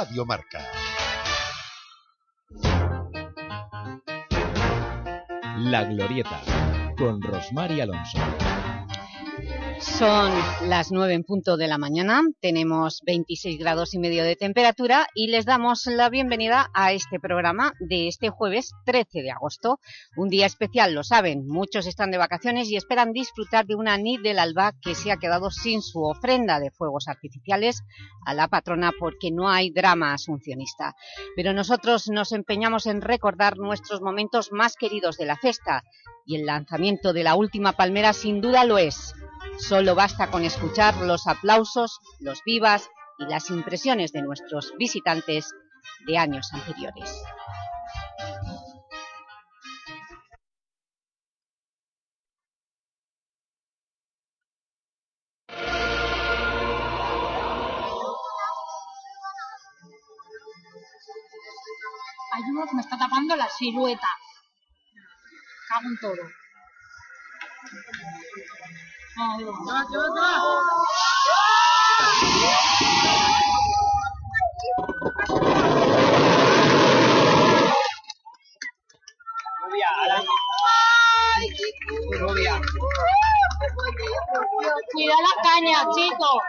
Radio Marca. La Glorieta, con Rosmar Alonso. Son las 9 en punto de la mañana, tenemos 26 grados y medio de temperatura y les damos la bienvenida a este programa de este jueves 13 de agosto. Un día especial, lo saben, muchos están de vacaciones y esperan disfrutar de una nit del alba que se ha quedado sin su ofrenda de fuegos artificiales a la patrona porque no hay drama asuncionista. Pero nosotros nos empeñamos en recordar nuestros momentos más queridos de la festa y el lanzamiento de la última palmera sin duda lo es. Solo basta con escuchar los aplausos, los vivas y las impresiones de nuestros visitantes de años anteriores. Ayuda me está tapando la silueta. Cago en todo. Cuida la caña, chico.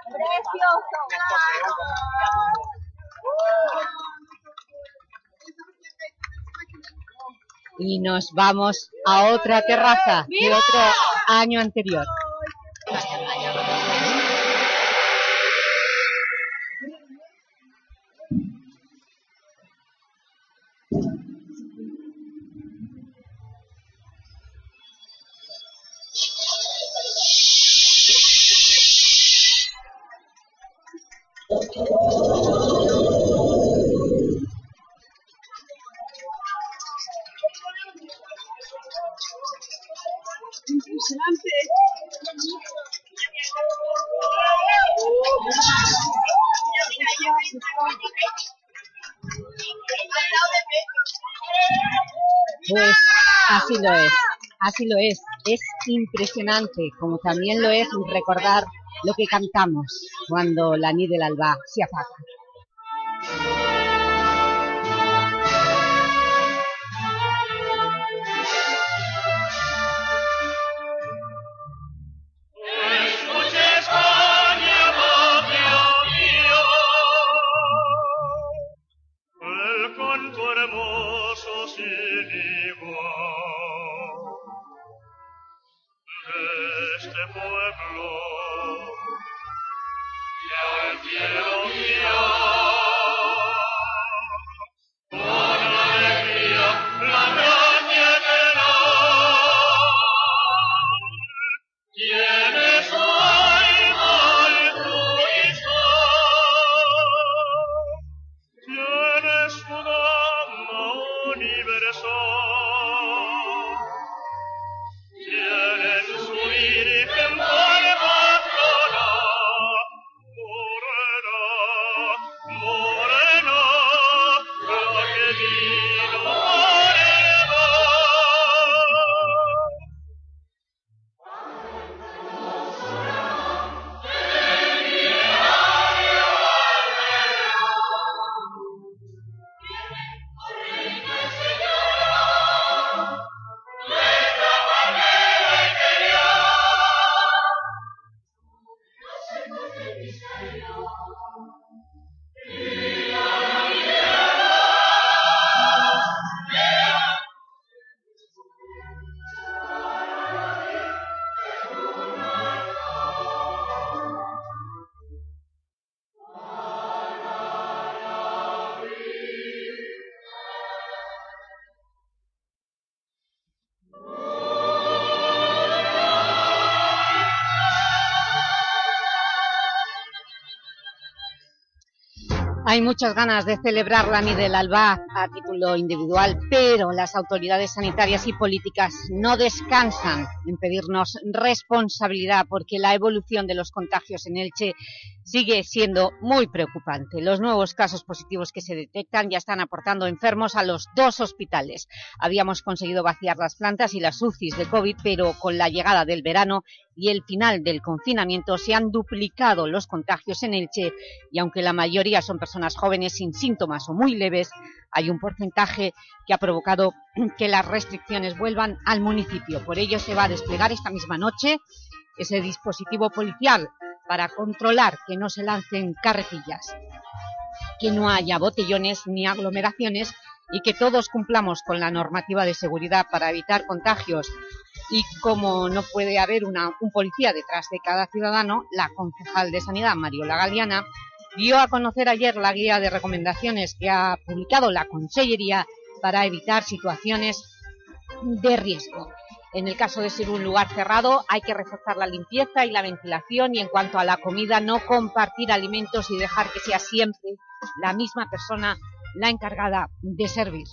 Y nos vamos a otra terraza de otro año anterior. Así lo es. Es impresionante, como también lo es recordar lo que cantamos cuando la nid del alba se apaga. Hay muchas ganas de celebrar la del Alba a título individual, pero las autoridades sanitarias y políticas no descansan en pedirnos responsabilidad porque la evolución de los contagios en Elche sigue siendo muy preocupante. Los nuevos casos positivos que se detectan ya están aportando enfermos a los dos hospitales. Habíamos conseguido vaciar las plantas y las UCIs de COVID, pero con la llegada del verano y el final del confinamiento se han duplicado los contagios en Elche y aunque la mayoría son personas jóvenes sin síntomas o muy leves, hay un porcentaje que ha provocado que las restricciones vuelvan al municipio. Por ello se va a desplegar esta misma noche ese dispositivo policial para controlar que no se lancen carretillas, que no haya botellones ni aglomeraciones y que todos cumplamos con la normativa de seguridad para evitar contagios y como no puede haber un policía detrás de cada ciudadano, la concejal de Sanidad, Mariola Galeana, dio a conocer ayer la guía de recomendaciones que ha publicado la Consellería para evitar situaciones de riesgo. En el caso de ser un lugar cerrado hay que reforzar la limpieza y la ventilación y en cuanto a la comida no compartir alimentos y dejar que sea siempre la misma persona la encargada de servir.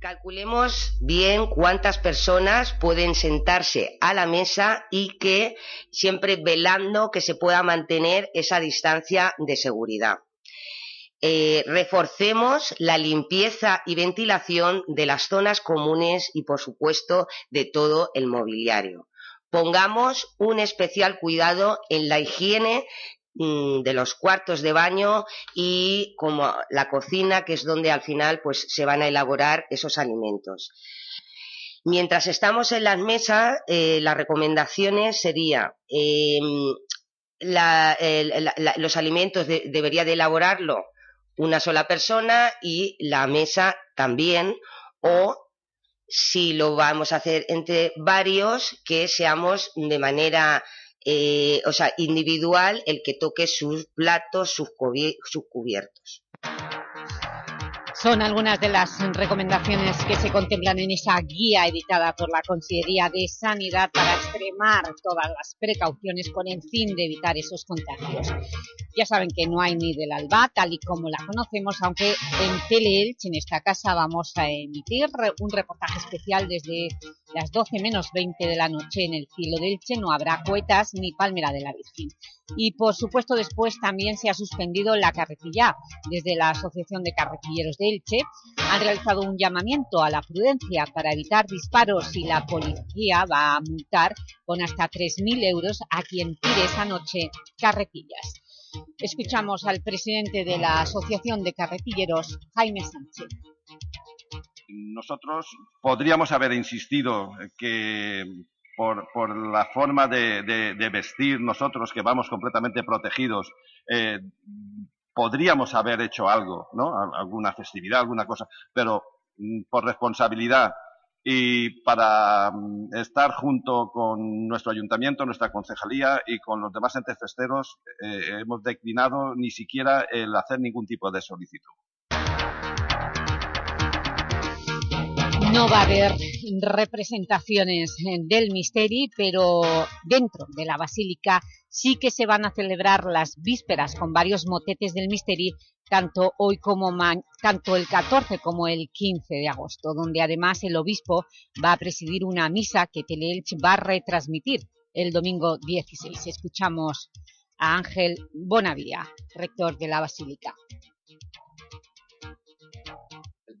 Calculemos bien cuántas personas pueden sentarse a la mesa y que siempre velando que se pueda mantener esa distancia de seguridad. Eh, reforcemos la limpieza y ventilación de las zonas comunes y, por supuesto, de todo el mobiliario. Pongamos un especial cuidado en la higiene mm, de los cuartos de baño y como la cocina, que es donde al final pues, se van a elaborar esos alimentos. Mientras estamos en las mesas, eh, las recomendaciones serían em, los alimentos debería de elaborarlo una sola persona y la mesa también, o si lo vamos a hacer entre varios, que seamos de manera eh, o sea, individual el que toque sus platos, sus, sus cubiertos. Son algunas de las recomendaciones que se contemplan en esa guía editada por la Consejería de Sanidad para extremar todas las precauciones con el fin de evitar esos contagios. Ya saben que no hay ni del alba, tal y como la conocemos, aunque en Teleelch, en esta casa, vamos a emitir un reportaje especial desde las 12 menos 20 de la noche en el cielo de Elche. No habrá cuetas ni palmera de la Virgen. Y, por supuesto, después también se ha suspendido la carretilla desde la Asociación de Carretilleros de Elche han realizado un llamamiento a la prudencia para evitar disparos y la policía va a multar con hasta 3.000 euros a quien tire esa noche carretillas. Escuchamos al presidente de la Asociación de Carretilleros, Jaime Sánchez. Nosotros podríamos haber insistido que por, la forma de, vestir nosotros, que vamos completamente protegidos, eh, podríamos haber hecho algo, ¿no? Alguna festividad, alguna cosa, pero mm, por responsabilidad y para mm, estar junto con nuestro ayuntamiento, nuestra concejalía y con los demás entes festeros, eh, hemos declinado ni siquiera el hacer ningún tipo de solicitud. No va a haber representaciones del Misteri, pero dentro de la Basílica sí que se van a celebrar las vísperas con varios motetes del Misteri, tanto hoy como tanto el 14 como el 15 de agosto, donde además el obispo va a presidir una misa que Teleelch va a retransmitir el domingo 16. Escuchamos a Ángel Bonavía, rector de la Basílica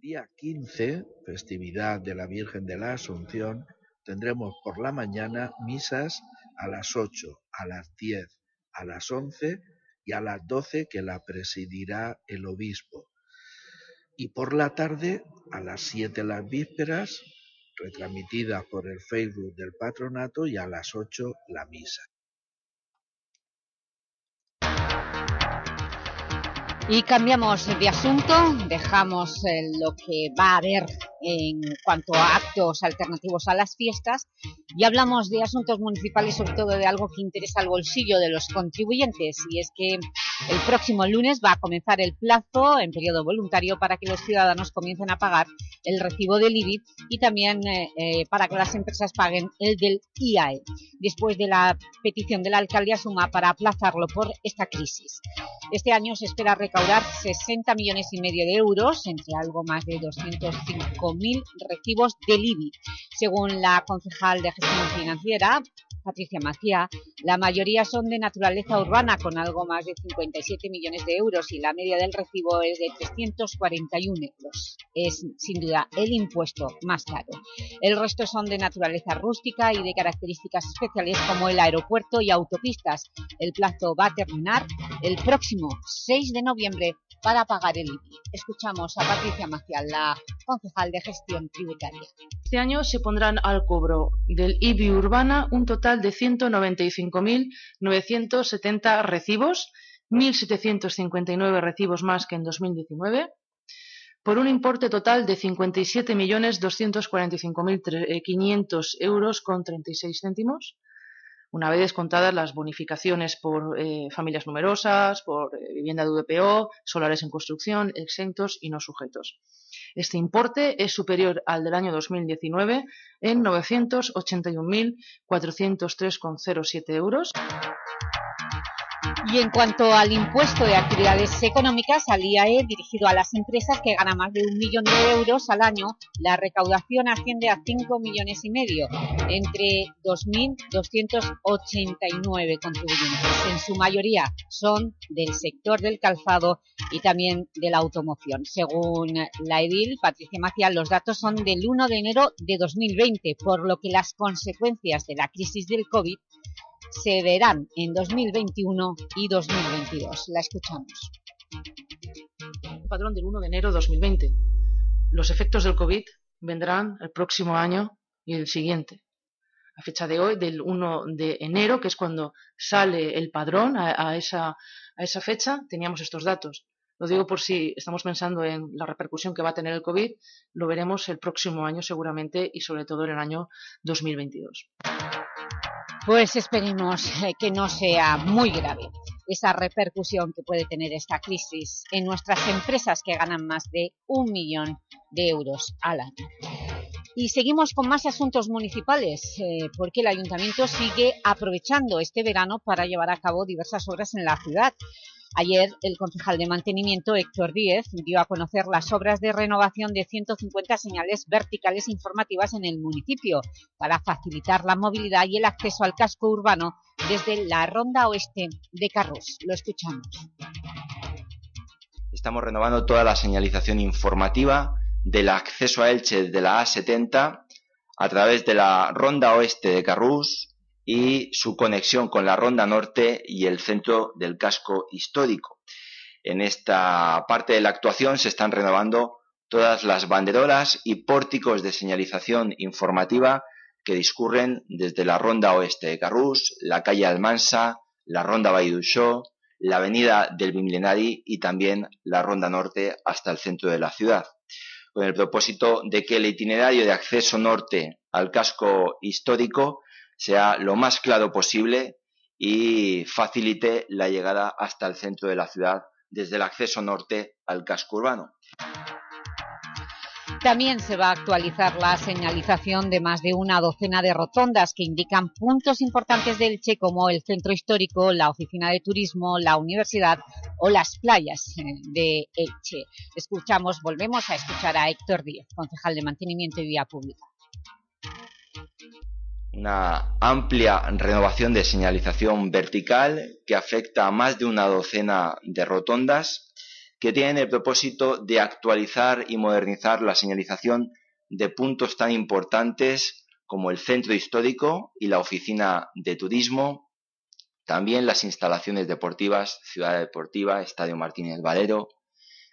día 15, festividad de la Virgen de la Asunción, tendremos por la mañana misas a las 8, a las 10, a las 11 y a las 12 que la presidirá el obispo. Y por la tarde, a las 7 las vísperas, retransmitidas por el Facebook del patronato y a las 8 la misa. Y cambiamos de asunto, dejamos eh, lo que va a haber en cuanto a actos alternativos a las fiestas y hablamos de asuntos municipales, sobre todo de algo que interesa al bolsillo de los contribuyentes y es que el próximo lunes va a comenzar el plazo en periodo voluntario para que los ciudadanos comiencen a pagar el recibo del IBI y también eh, eh, para que las empresas paguen el del IAE, después de la petición de la alcaldía Suma para aplazarlo por esta crisis. Este año se espera recaudar 60 millones y medio de euros, entre algo más de 205.000 recibos del IBI. Según la concejal de gestión financiera, Patricia Macía, la mayoría son de naturaleza urbana con algo más de 57 millones de euros y la media del recibo es de 341 euros. Es sin duda el impuesto más caro. El resto son de naturaleza rústica y de características especiales como el aeropuerto y autopistas. El plazo va a terminar el próximo 6 de noviembre para pagar el IBI. Escuchamos a Patricia Macial, la concejal de gestión tributaria. Este año se pondrán al cobro del IBI urbana un total de 195.970 recibos, 1.759 recibos más que en 2019, por un importe total de 57.245.500 euros con 36 céntimos, una vez descontadas las bonificaciones por eh, familias numerosas, por eh, vivienda de VPO, solares en construcción, exentos y no sujetos. Este importe es superior al del año 2019 en 981.403,07 euros. Y en cuanto al impuesto de actividades económicas, al IAE, dirigido a las empresas que ganan más de un millón de euros al año, la recaudación asciende a 5 millones y medio, entre 2.289 contribuyentes. En su mayoría son del sector del calzado y también de la automoción. Según la edil, Patricia Maciel, los datos son del 1 de enero de 2020, por lo que las consecuencias de la crisis del COVID se verán en 2021 y 2022. La escuchamos. Padrón del 1 de enero de 2020. Los efectos del COVID vendrán el próximo año y el siguiente. A fecha de hoy, del 1 de enero, que es cuando sale el padrón, a, esa, a esa fecha teníamos estos datos. Lo digo por si estamos pensando en la repercusión que va a tener el COVID, lo veremos el próximo año seguramente y sobre todo en el año 2022. Pues esperemos eh, que no sea muy grave esa repercusión que puede tener esta crisis en nuestras empresas que ganan más de un millón de euros al año. Y seguimos con más asuntos municipales, eh, porque el Ayuntamiento sigue aprovechando este verano para llevar a cabo diversas obras en la ciudad. Ayer, el concejal de mantenimiento, Héctor Díez, dio a conocer las obras de renovación de 150 señales verticales informativas en el municipio para facilitar la movilidad y el acceso al casco urbano desde la ronda oeste de Carros. Lo escuchamos. Estamos renovando toda la señalización informativa del acceso a Elche de la A70 a través de la ronda oeste de Carrús, y su conexión con la Ronda Norte y el centro del casco histórico. En esta parte de la actuación se están renovando todas las banderolas y pórticos de señalización informativa que discurren desde la Ronda Oeste de Carrús, la calle Almansa, la Ronda Baidusó, la avenida del Bimilenari y también la Ronda Norte hasta el centro de la ciudad, con el propósito de que el itinerario de acceso norte al casco histórico sea lo más claro posible y facilite la llegada hasta el centro de la ciudad desde el acceso norte al casco urbano. También se va a actualizar la señalización de más de una docena de rotondas que indican puntos importantes del Che como el centro histórico, la oficina de turismo, la universidad o las playas eh, de Elche. Escuchamos, volvemos a escuchar a Héctor Díaz, concejal de Mantenimiento y Vía Pública una amplia renovación de señalización vertical que afecta a más de una docena de rotondas que tienen el propósito de actualizar y modernizar la señalización de puntos tan importantes como el centro histórico y la oficina de turismo, también las instalaciones deportivas, Ciudad Deportiva, Estadio Martínez Valero,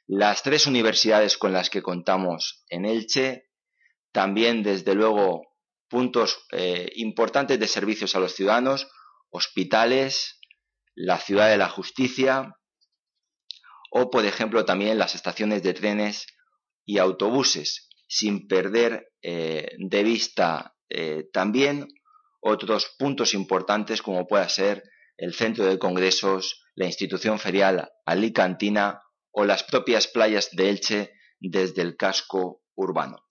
las tres universidades con las que contamos en Elche, también desde luego puntos eh, importantes de servicios a los ciudadanos, hospitales, la ciudad de la justicia o, por ejemplo, también las estaciones de trenes y autobuses, sin perder eh, de vista eh, también otros puntos importantes como pueda ser el centro de congresos, la institución ferial alicantina o las propias playas de Elche desde el casco urbano.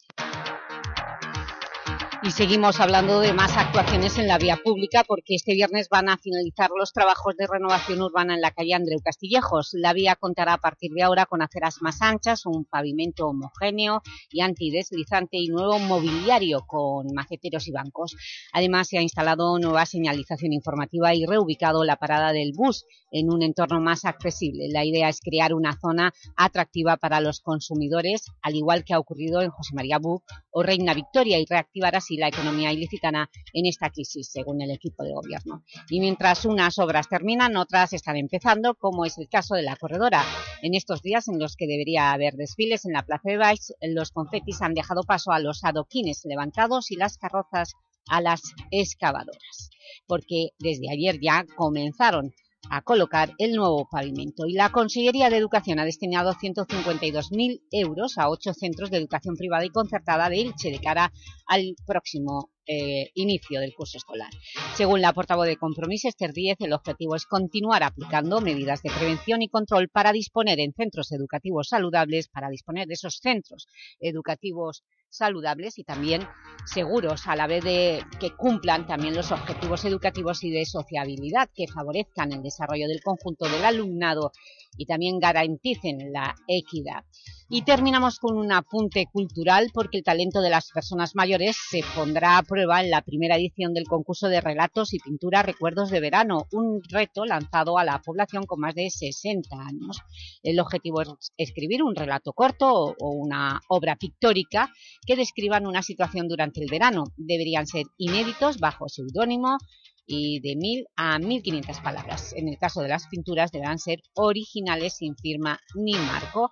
Y seguimos hablando de más actuaciones en la vía pública porque este viernes van a finalizar los trabajos de renovación urbana en la calle Andreu Castillejos. La vía contará a partir de ahora con aceras más anchas, un pavimento homogéneo y antideslizante y nuevo mobiliario con maceteros y bancos. Además se ha instalado nueva señalización informativa y reubicado la parada del bus en un entorno más accesible. La idea es crear una zona atractiva para los consumidores, al igual que ha ocurrido en José María Bu o Reina Victoria y reactivar así la economía ilicitana en esta crisis, según el equipo de gobierno. Y mientras unas obras terminan, otras están empezando, como es el caso de la corredora. En estos días en los que debería haber desfiles en la Plaza de Baix, los confetis han dejado paso a los adoquines levantados y las carrozas a las excavadoras, porque desde ayer ya comenzaron a colocar el nuevo pavimento y la Consellería de Educación ha destinado 152.000 euros a ocho centros de educación privada y concertada de Ilche de cara al próximo eh, inicio del curso escolar. Según la portavoz de Compromís, Esther Díez, el objetivo es continuar aplicando medidas de prevención y control para disponer en centros educativos saludables, para disponer de esos centros educativos saludables y también seguros, a la vez de que cumplan también los objetivos educativos y de sociabilidad que favorezcan el desarrollo del conjunto del alumnado y también garanticen la equidad. Y terminamos con un apunte cultural porque el talento de las personas mayores se pondrá a prueba en la primera edición del concurso de relatos y pintura Recuerdos de Verano, un reto lanzado a la población con más de 60 años. El objetivo es escribir un relato corto o una obra pictórica que describan una situación durante el verano. Deberían ser inéditos bajo seudónimo y de 1.000 a 1.500 palabras. En el caso de las pinturas deberán ser originales sin firma ni marco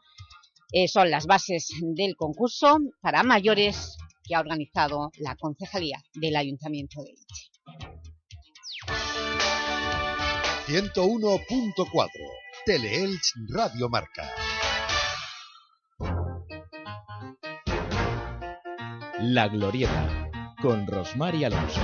eh, son las bases del concurso para mayores que ha organizado la Concejalía del Ayuntamiento de Elche. 101.4 Teleelch Radio Marca La Glorieta con Rosmar Alonso.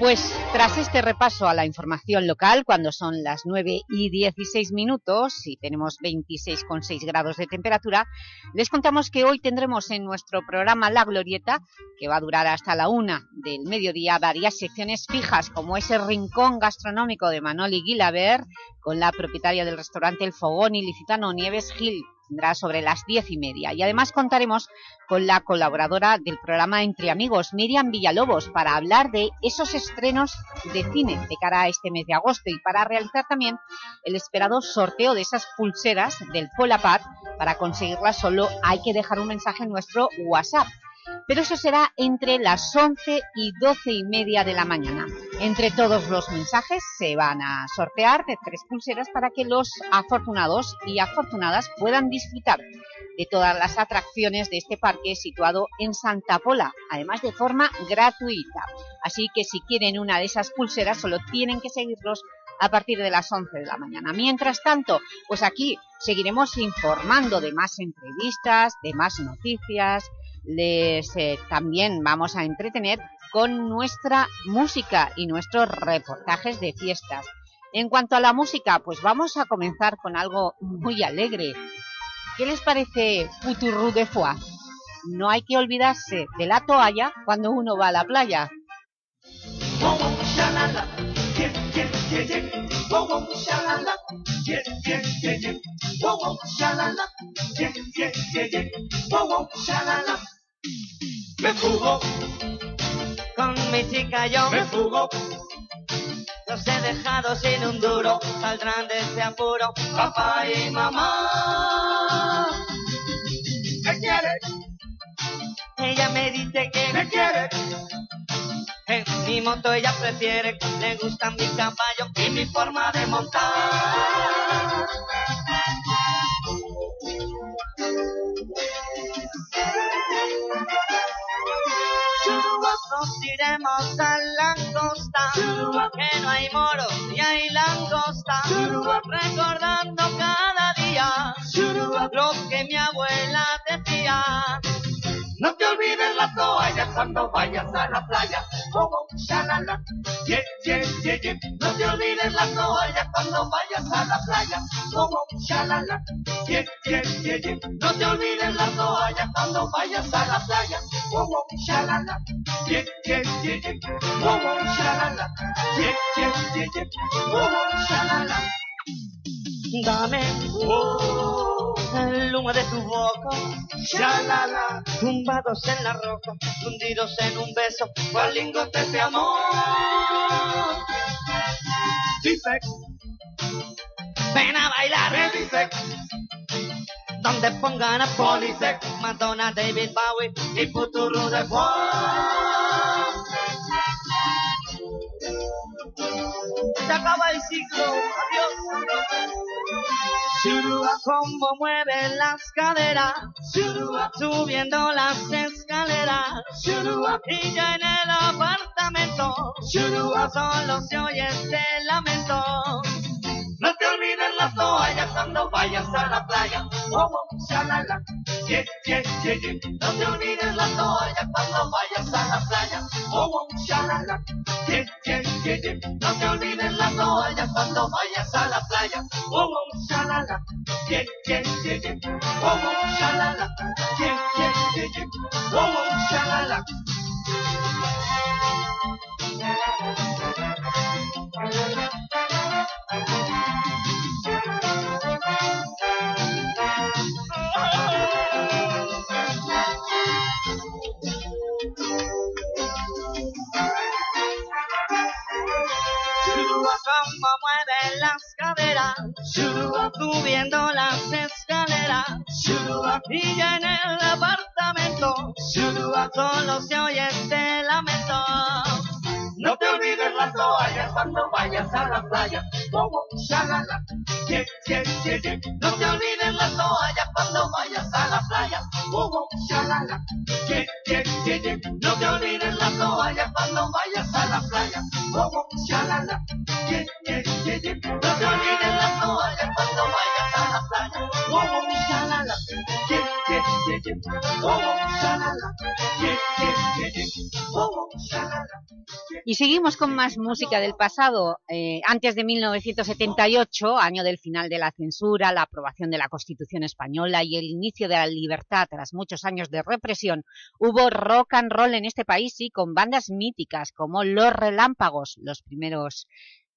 Pues tras este repaso a la información local, cuando son las 9 y 16 minutos y tenemos 26,6 grados de temperatura, les contamos que hoy tendremos en nuestro programa La Glorieta, que va a durar hasta la una del mediodía, varias secciones fijas, como ese rincón gastronómico de Manoli Guilaber, con la propietaria del restaurante El Fogón Ilicitano Nieves Gil, tendrá sobre las diez y media. Y además contaremos con la colaboradora del programa Entre Amigos, Miriam Villalobos, para hablar de esos estrenos de cine de cara a este mes de agosto y para realizar también el esperado sorteo de esas pulseras del Polapat. Para conseguirlas solo hay que dejar un mensaje en nuestro WhatsApp pero eso será entre las 11 y 12 y media de la mañana. Entre todos los mensajes se van a sortear de tres pulseras para que los afortunados y afortunadas puedan disfrutar de todas las atracciones de este parque situado en Santa Pola, además de forma gratuita. Así que si quieren una de esas pulseras solo tienen que seguirlos a partir de las 11 de la mañana. Mientras tanto, pues aquí seguiremos informando de más entrevistas, de más noticias, les eh, también vamos a entretener con nuestra música y nuestros reportajes de fiestas. En cuanto a la música, pues vamos a comenzar con algo muy alegre. ¿Qué les parece Futurru de Foix? No hay que olvidarse de la toalla cuando uno va a la playa. Me fugo con mi chica yo me fugo. Los he dejado sin un duro, saldrán de ese apuro papá y mamá. ¿Me quieres? Ella me dice que me quiere. En mi moto ella prefiere, le gusta mi caballo y mi forma de montar. Nos iremos a la costa, que no hay moros y hay langosta, recordando cada día lo que mi abuela decía. No te olvides la toalla cuando vayas a la playa. Oh, shalala. Yeah, yeah, yeah, yeah. No te olvides la toalla cuando vayas a la playa. Oh, shalala. Yeah, yeah, yeah, yeah. No te olvides la toalla cuando vayas a la playa. Whoa, shalala. Yeah, yeah, yeah. Whoa, whoa, shalala. Yeah, yeah, yeah. Whoa, whoa, shalala. Dame el humo de tu boca, shalala, tumbados en la roca, hundidos en un beso, cual lingotes de amor. Dice, ven a bailar, me dice, donde pongan a Polisec, Madonna, David Bowie y Futuro de Juan. Se acaba el ciclo, adiós. Como mueve las caderas, subiendo las escaleras, Shurua. Y ya en el apartamento, Shurua. Solo se oye este lamento. No te olvides las toallas cuando vayas a la playa. Oh, oh, shalala. Yeah, yeah, yeah, yeah. No te olvides las toallas cuando vayas a la playa. Oh, oh, shalala. Yeah, yeah, yeah, yeah. No te olvides las toallas cuando vayas a la playa. Oh, oh, shalala. Yeah, yeah, yeah, yeah. Oh, oh, shalala. Yeah, yeah, yeah, yeah. Oh, oh, shalala. Shurua como mueve las caderas, subiendo las escaleras, y ya en el apartamento, solo se oye este lamento. No te olvides las toallas cuando vayas a la playa, como shalala, yeah, yeah, yeah, yeah. No te olvides las toallas cuando vayas a la playa, como shalala, yeah, yeah, yeah, yeah. No te olvides las toallas cuando vayas a la playa, como shalala, yeah, yeah, yeah, yeah. No te olvides las toallas cuando vayas Y seguimos con más música del pasado. Eh, antes de 1978, año del final de la censura, la aprobación de la Constitución Española y el inicio de la libertad tras muchos años de represión, hubo rock and roll en este país y con bandas míticas como Los Relámpagos, los primeros...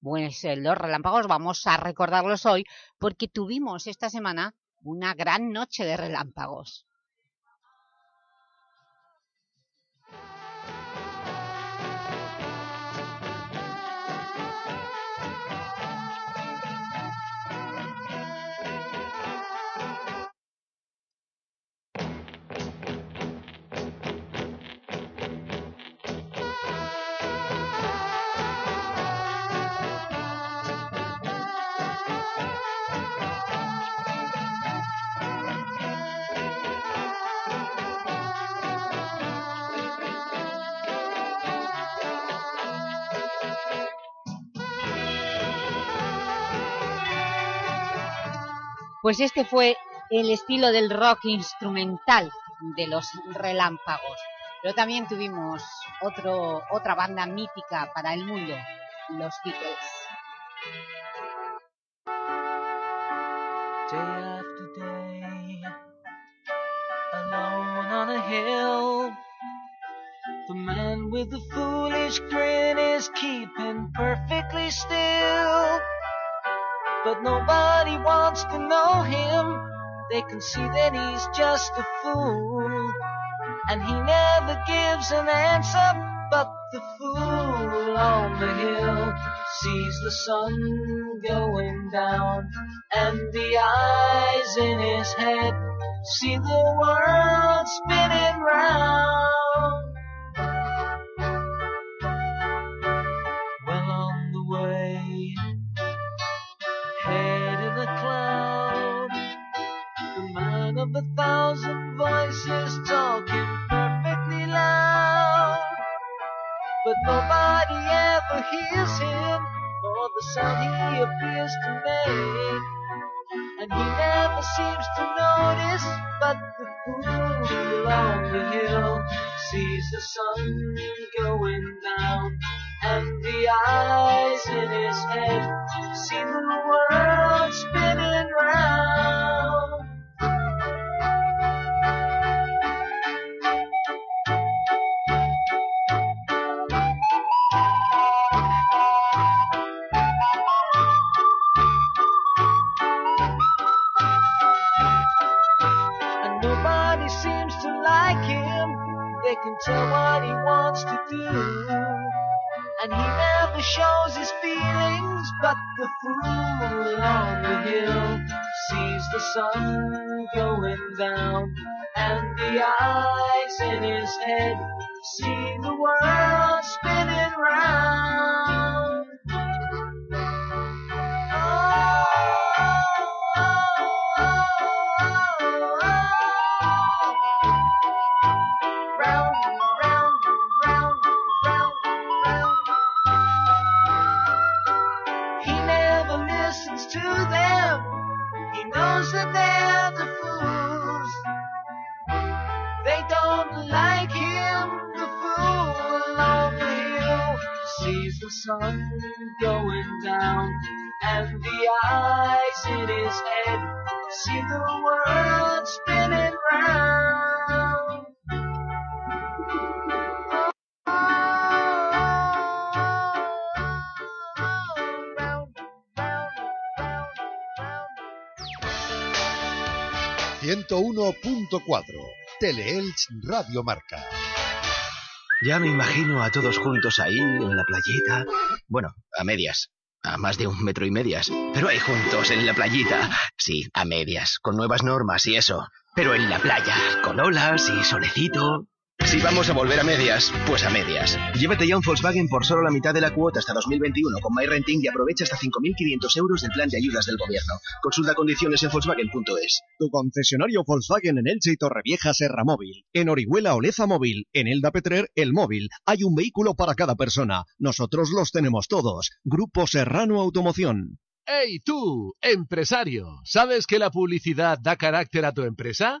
Pues eh, los relámpagos vamos a recordarlos hoy porque tuvimos esta semana una gran noche de relámpagos. Pues este fue el estilo del rock instrumental de los relámpagos. Pero también tuvimos otro, otra banda mítica para el mundo, los Beatles. day after day, alone on a hill. The man with the foolish grin is keeping perfectly still. But nobody wants to know him. They can see that he's just a fool. And he never gives an answer, but the fool on the hill sees the sun going down, and the eyes in his head see the world spinning round. A thousand voices talking perfectly loud. But nobody ever hears him or the sound he appears to make. And he never seems to notice, but the fool on the hill sees the sun 101.4, Teleelch Radio Marca. Ya me imagino a todos juntos ahí, en la playita. Bueno, a medias. A más de un metro y medias. Pero ahí juntos, en la playita. Sí, a medias, con nuevas normas y eso. Pero en la playa, con olas y solecito. Si vamos a volver a medias, pues a medias. Llévate ya un Volkswagen por solo la mitad de la cuota hasta 2021 con MyRenting y aprovecha hasta 5.500 euros del plan de ayudas del gobierno. Consulta condiciones en Volkswagen.es. Tu concesionario Volkswagen en Elche y Torrevieja Serra Móvil. En Orihuela Oleza Móvil. En Elda Petrer El Móvil. Hay un vehículo para cada persona. Nosotros los tenemos todos. Grupo Serrano Automoción. ¡Hey tú, empresario! ¿Sabes que la publicidad da carácter a tu empresa?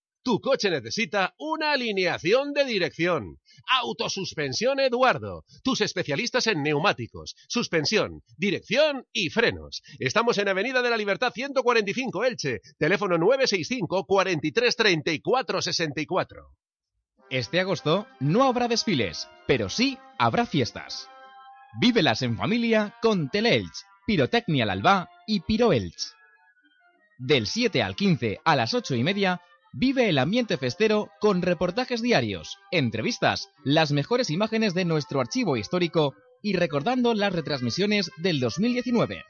Tu coche necesita una alineación de dirección. Autosuspensión Eduardo. Tus especialistas en neumáticos, suspensión, dirección y frenos. Estamos en Avenida de la Libertad 145 Elche. Teléfono 965 43 34 64. Este agosto no habrá desfiles, pero sí habrá fiestas. Vívelas en familia con Teleelch, Pirotecnia al Alba y Piroelch. Del 7 al 15 a las 8 y media Vive el ambiente festero con reportajes diarios, entrevistas, las mejores imágenes de nuestro archivo histórico y recordando las retransmisiones del 2019.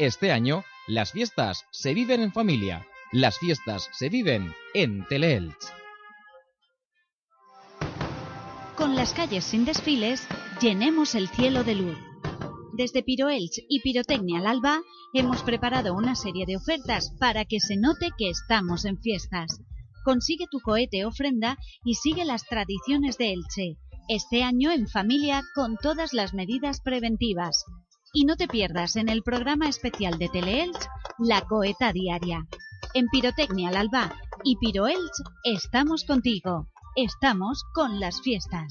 Este año, las fiestas se viven en familia, las fiestas se viven en Teleelch. Con las calles sin desfiles, llenemos el cielo de luz. Desde Piroelch y Pirotecnia al Alba hemos preparado una serie de ofertas para que se note que estamos en fiestas. Consigue tu cohete ofrenda y sigue las tradiciones de Elche. Este año en familia con todas las medidas preventivas. Y no te pierdas en el programa especial de Teleelch La Coheta Diaria. En Pirotecnia al Alba y Piroelch estamos contigo. Estamos con las fiestas.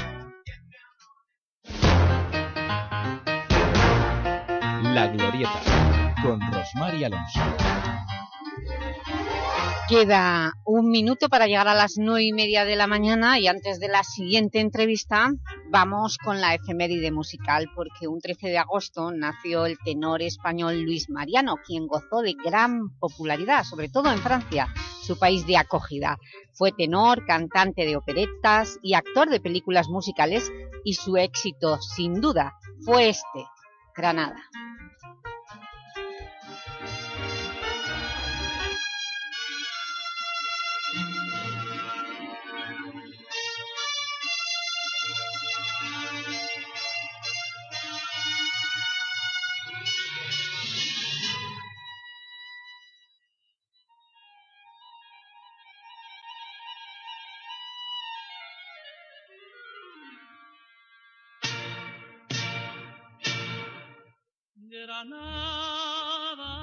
La Glorieta, con Rosmar Alonso. Queda un minuto para llegar a las nueve y media de la mañana y antes de la siguiente entrevista vamos con la efeméride musical porque un 13 de agosto nació el tenor español Luis Mariano, quien gozó de gran popularidad, sobre todo en Francia, su país de acogida. Fue tenor, cantante de operetas y actor de películas musicales y su éxito, sin duda, fue este, Granada. Granada,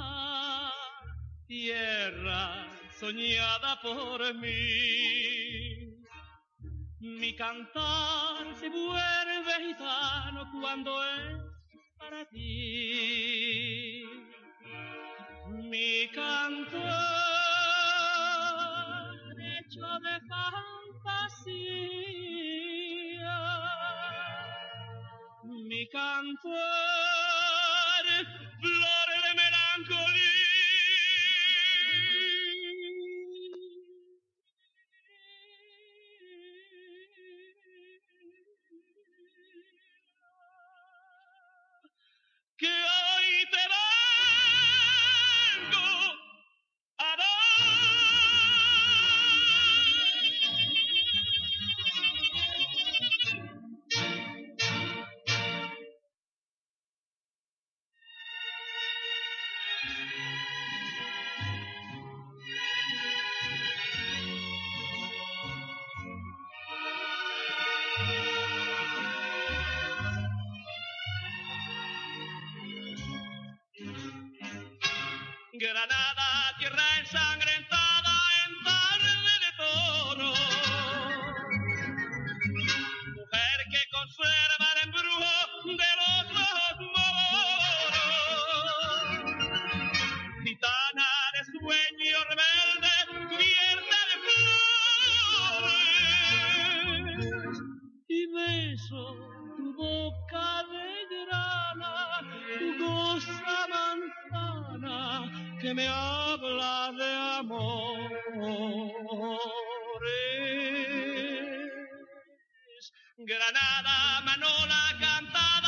tierra soñada por mí. Mi cantar se vuelve gitano cuando es para ti. Mi cantar hecho de fantasía. Mi cantar de beso tu boca de grana, tu goza manzana que me habla de amores. Granada, Manola, cantada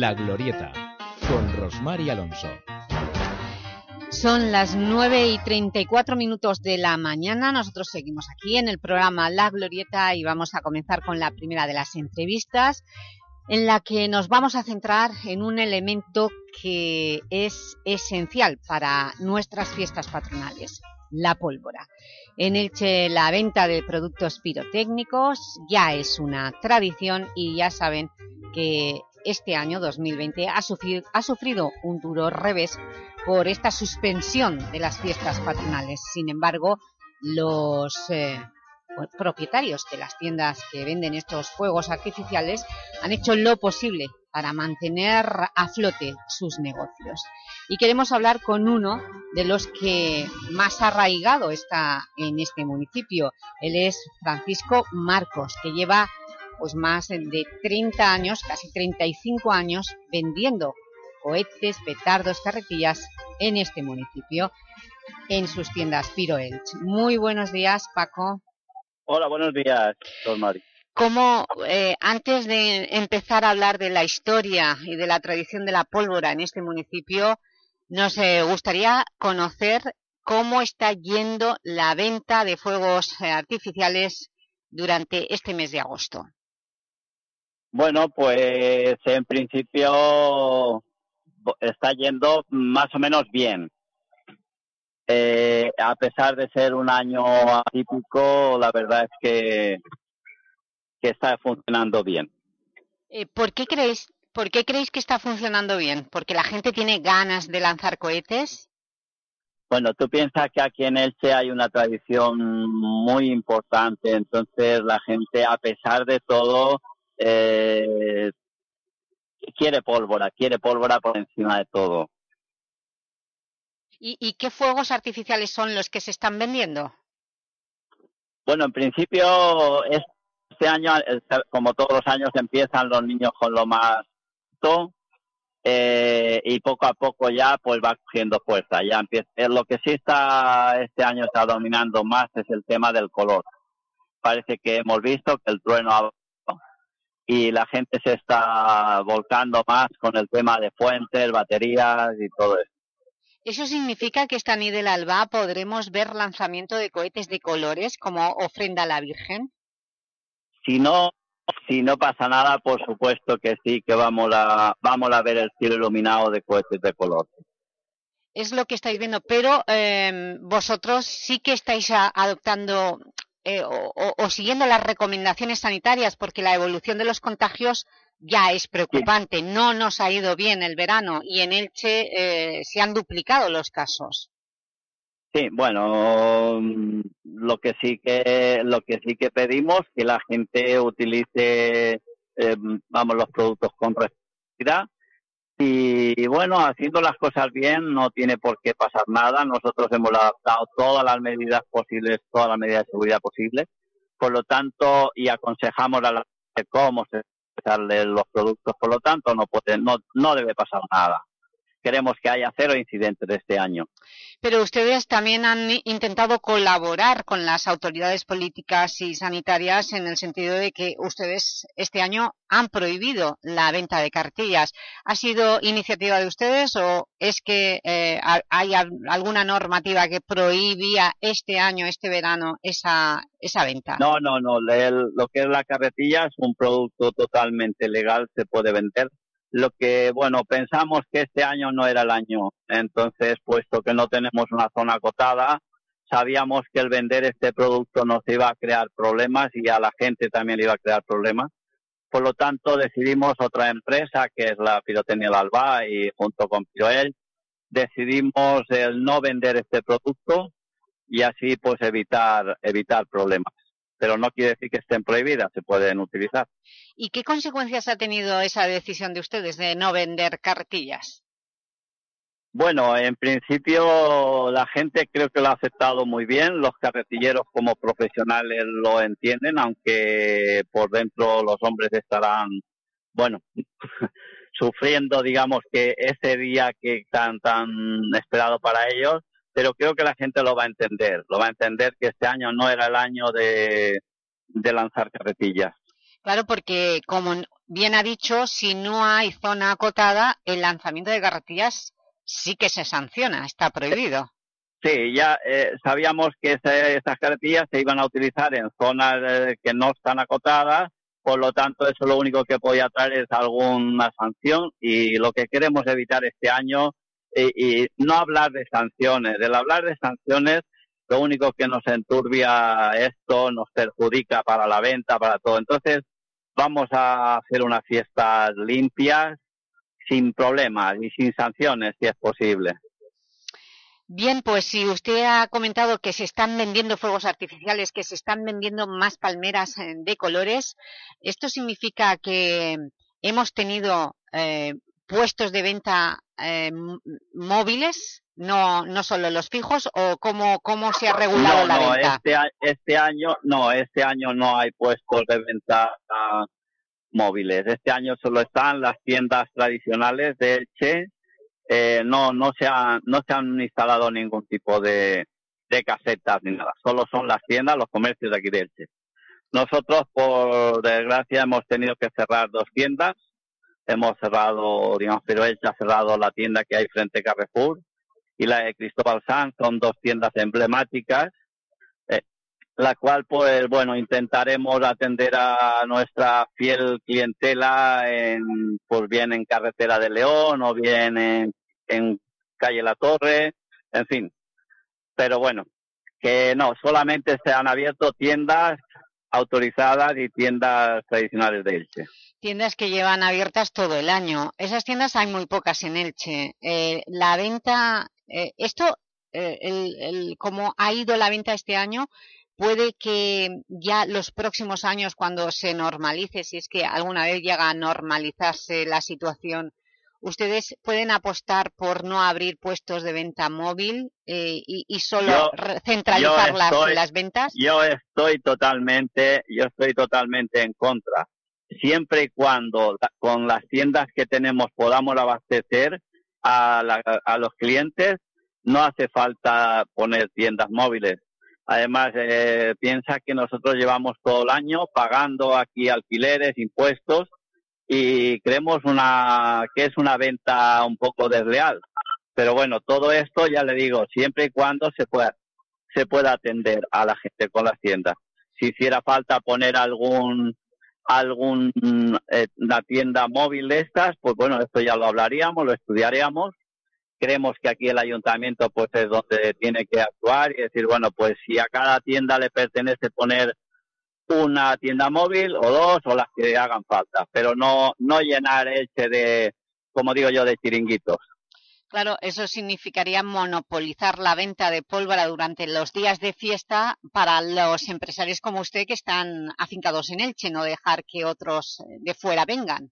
La Glorieta, con Rosmar y Alonso. Son las 9 y 34 minutos de la mañana. Nosotros seguimos aquí en el programa La Glorieta y vamos a comenzar con la primera de las entrevistas. en la que nos vamos a centrar en un elemento que es esencial para nuestras fiestas patronales, la pólvora. En Elche la venta de productos pirotécnicos ya es una tradición y ya saben que este año 2020 ha sufrido, ha sufrido un duro revés por esta suspensión de las fiestas patronales. Sin embargo, los eh, propietarios de las tiendas que venden estos fuegos artificiales han hecho lo posible para mantener a flote sus negocios. Y queremos hablar con uno de los que más arraigado está en este municipio. Él es Francisco Marcos, que lleva pues más de 30 años, casi 35 años, vendiendo cohetes, petardos, carretillas en este municipio, en sus tiendas Piro Muy buenos días, Paco. Hola, buenos días, don Mari. Como eh, antes de empezar a hablar de la historia y de la tradición de la pólvora en este municipio, nos eh, gustaría conocer cómo está yendo la venta de fuegos eh, artificiales durante este mes de agosto. Bueno, pues en principio está yendo más o menos bien. Eh, a pesar de ser un año atípico, la verdad es que, que está funcionando bien. Eh, ¿Por qué creéis ¿Por qué creéis que está funcionando bien? ¿Porque la gente tiene ganas de lanzar cohetes? Bueno, tú piensas que aquí en Elche hay una tradición muy importante, entonces la gente, a pesar de todo, eh, quiere pólvora, quiere pólvora por encima de todo. ¿Y, qué fuegos artificiales son los que se están vendiendo? Bueno, en principio este año, como todos los años, empiezan los niños con lo más eh, y poco a poco ya pues va cogiendo fuerza. Ya empieza. Eh, lo que sí está este año está dominando más es el tema del color. Parece que hemos visto que el trueno ha y la gente se está volcando más con el tema de fuentes, baterías y todo eso. ¿Eso significa que esta ni del alba podremos ver lanzamiento de cohetes de colores como ofrenda a la Virgen? Si no, si no pasa nada, por supuesto que sí, que vamos a, vamos a ver el cielo iluminado de cohetes de color. Es lo que estáis viendo, pero eh, vosotros sí que estáis adoptando eh, o, siguiendo las recomendaciones sanitarias, porque la evolución de los contagios ya es preocupante. No nos ha ido bien el verano y en Elche eh, se han duplicado los casos. Sí, bueno, lo que sí que lo que sí que pedimos que la gente utilice, eh, vamos, los productos con responsabilidad y bueno, haciendo las cosas bien no tiene por qué pasar nada. Nosotros hemos adaptado todas las medidas posibles, todas las medidas de seguridad posibles. Por lo tanto, y aconsejamos a la gente cómo se los productos. Por lo tanto, no puede, no, no debe pasar nada queremos que haya cero incidentes de este año. Pero ustedes también han intentado colaborar con las autoridades políticas y sanitarias en el sentido de que ustedes este año han prohibido la venta de cartillas. ¿Ha sido iniciativa de ustedes o es que eh, hay alguna normativa que prohibía este año, este verano, esa, esa venta? No, no, no. lo que es la carretilla es un producto totalmente legal, se puede vender lo que, bueno, pensamos que este año no era el año. Entonces, puesto que no tenemos una zona acotada, sabíamos que el vender este producto nos iba a crear problemas y a la gente también le iba a crear problemas. Por lo tanto, decidimos otra empresa, que es la Pirotecnia Alba, y junto con Piroel, decidimos el no vender este producto y así pues evitar, evitar problemas pero no quiere decir que estén prohibidas, se pueden utilizar. ¿Y qué consecuencias ha tenido esa decisión de ustedes de no vender cartillas? Bueno, en principio la gente creo que lo ha aceptado muy bien, los carretilleros como profesionales lo entienden, aunque por dentro los hombres estarán, bueno, sufriendo, digamos, que ese día que tan tan esperado para ellos, pero creo que la gente lo va a entender, lo va a entender que este año no era el año de, lanzar carretillas. Claro, porque como bien ha dicho, si no hay zona acotada, el lanzamiento de carretillas sí que se sanciona, está prohibido. Sí, ya eh, sabíamos que esas carretillas se iban a utilizar en zonas eh, que no están acotadas Por lo tanto, eso lo único que podía traer es alguna sanción y lo que queremos evitar este año y, y no hablar de sanciones. El hablar de sanciones, lo único que nos enturbia esto, nos perjudica para la venta, para todo. Entonces, vamos a hacer unas fiestas limpias, sin problemas y sin sanciones, si es posible. Bien, pues si usted ha comentado que se están vendiendo fuegos artificiales, que se están vendiendo más palmeras eh, de colores, ¿esto significa que hemos tenido eh, puestos de venta eh, móviles, no, no solo los fijos, o cómo, cómo se ha regulado no, la no, venta? Este, este año, no, este año no hay puestos de venta ah, móviles. Este año solo están las tiendas tradicionales de Elche. Eh, no, no se han, no se han instalado ningún tipo de, de casetas ni nada. Solo son las tiendas, los comercios de aquí de Elche. Nosotros, por desgracia, hemos tenido que cerrar dos tiendas. Hemos cerrado, digamos, pero Elche ha cerrado la tienda que hay frente a Carrefour y la de Cristóbal Sanz. Son dos tiendas emblemáticas eh, la cual, pues bueno, intentaremos atender a nuestra fiel clientela en, pues bien en Carretera de León o bien en, en Calle La Torre, en fin. Pero bueno, que no, solamente se han abierto tiendas autorizadas y tiendas tradicionales de Elche. Tiendas que llevan abiertas todo el año. Esas tiendas hay muy pocas en Elche. Eh, la venta, eh, esto, eh, el, el, como ha ido la venta este año, puede que ya los próximos años, cuando se normalice, si es que alguna vez llega a normalizarse la situación, ustedes pueden apostar por no abrir puestos de venta móvil eh, y, y solo Yo- centralizar yo las, estoy- las ventas. Yo estoy totalmente, yo estoy totalmente en contra. Siempre y cuando con las tiendas que tenemos podamos abastecer a, la- a los clientes, no hace falta poner tiendas móviles. Además, eh, piensa que nosotros llevamos todo el año pagando aquí alquileres, impuestos y creemos una que es una venta un poco desleal. Pero bueno, todo esto ya le digo, siempre y cuando se pueda se pueda atender a la gente con las tiendas. Si hiciera falta poner algún algún eh, una tienda móvil de estas, pues bueno, esto ya lo hablaríamos, lo estudiaríamos. Creemos que aquí el ayuntamiento pues es donde tiene que actuar y decir, bueno, pues si a cada tienda le pertenece poner una tienda móvil o dos o las que hagan falta, pero no no llenar Elche de, como digo yo, de chiringuitos. Claro, eso significaría monopolizar la venta de pólvora durante los días de fiesta para los empresarios como usted que están afincados en Elche, no dejar que otros eh, de fuera vengan.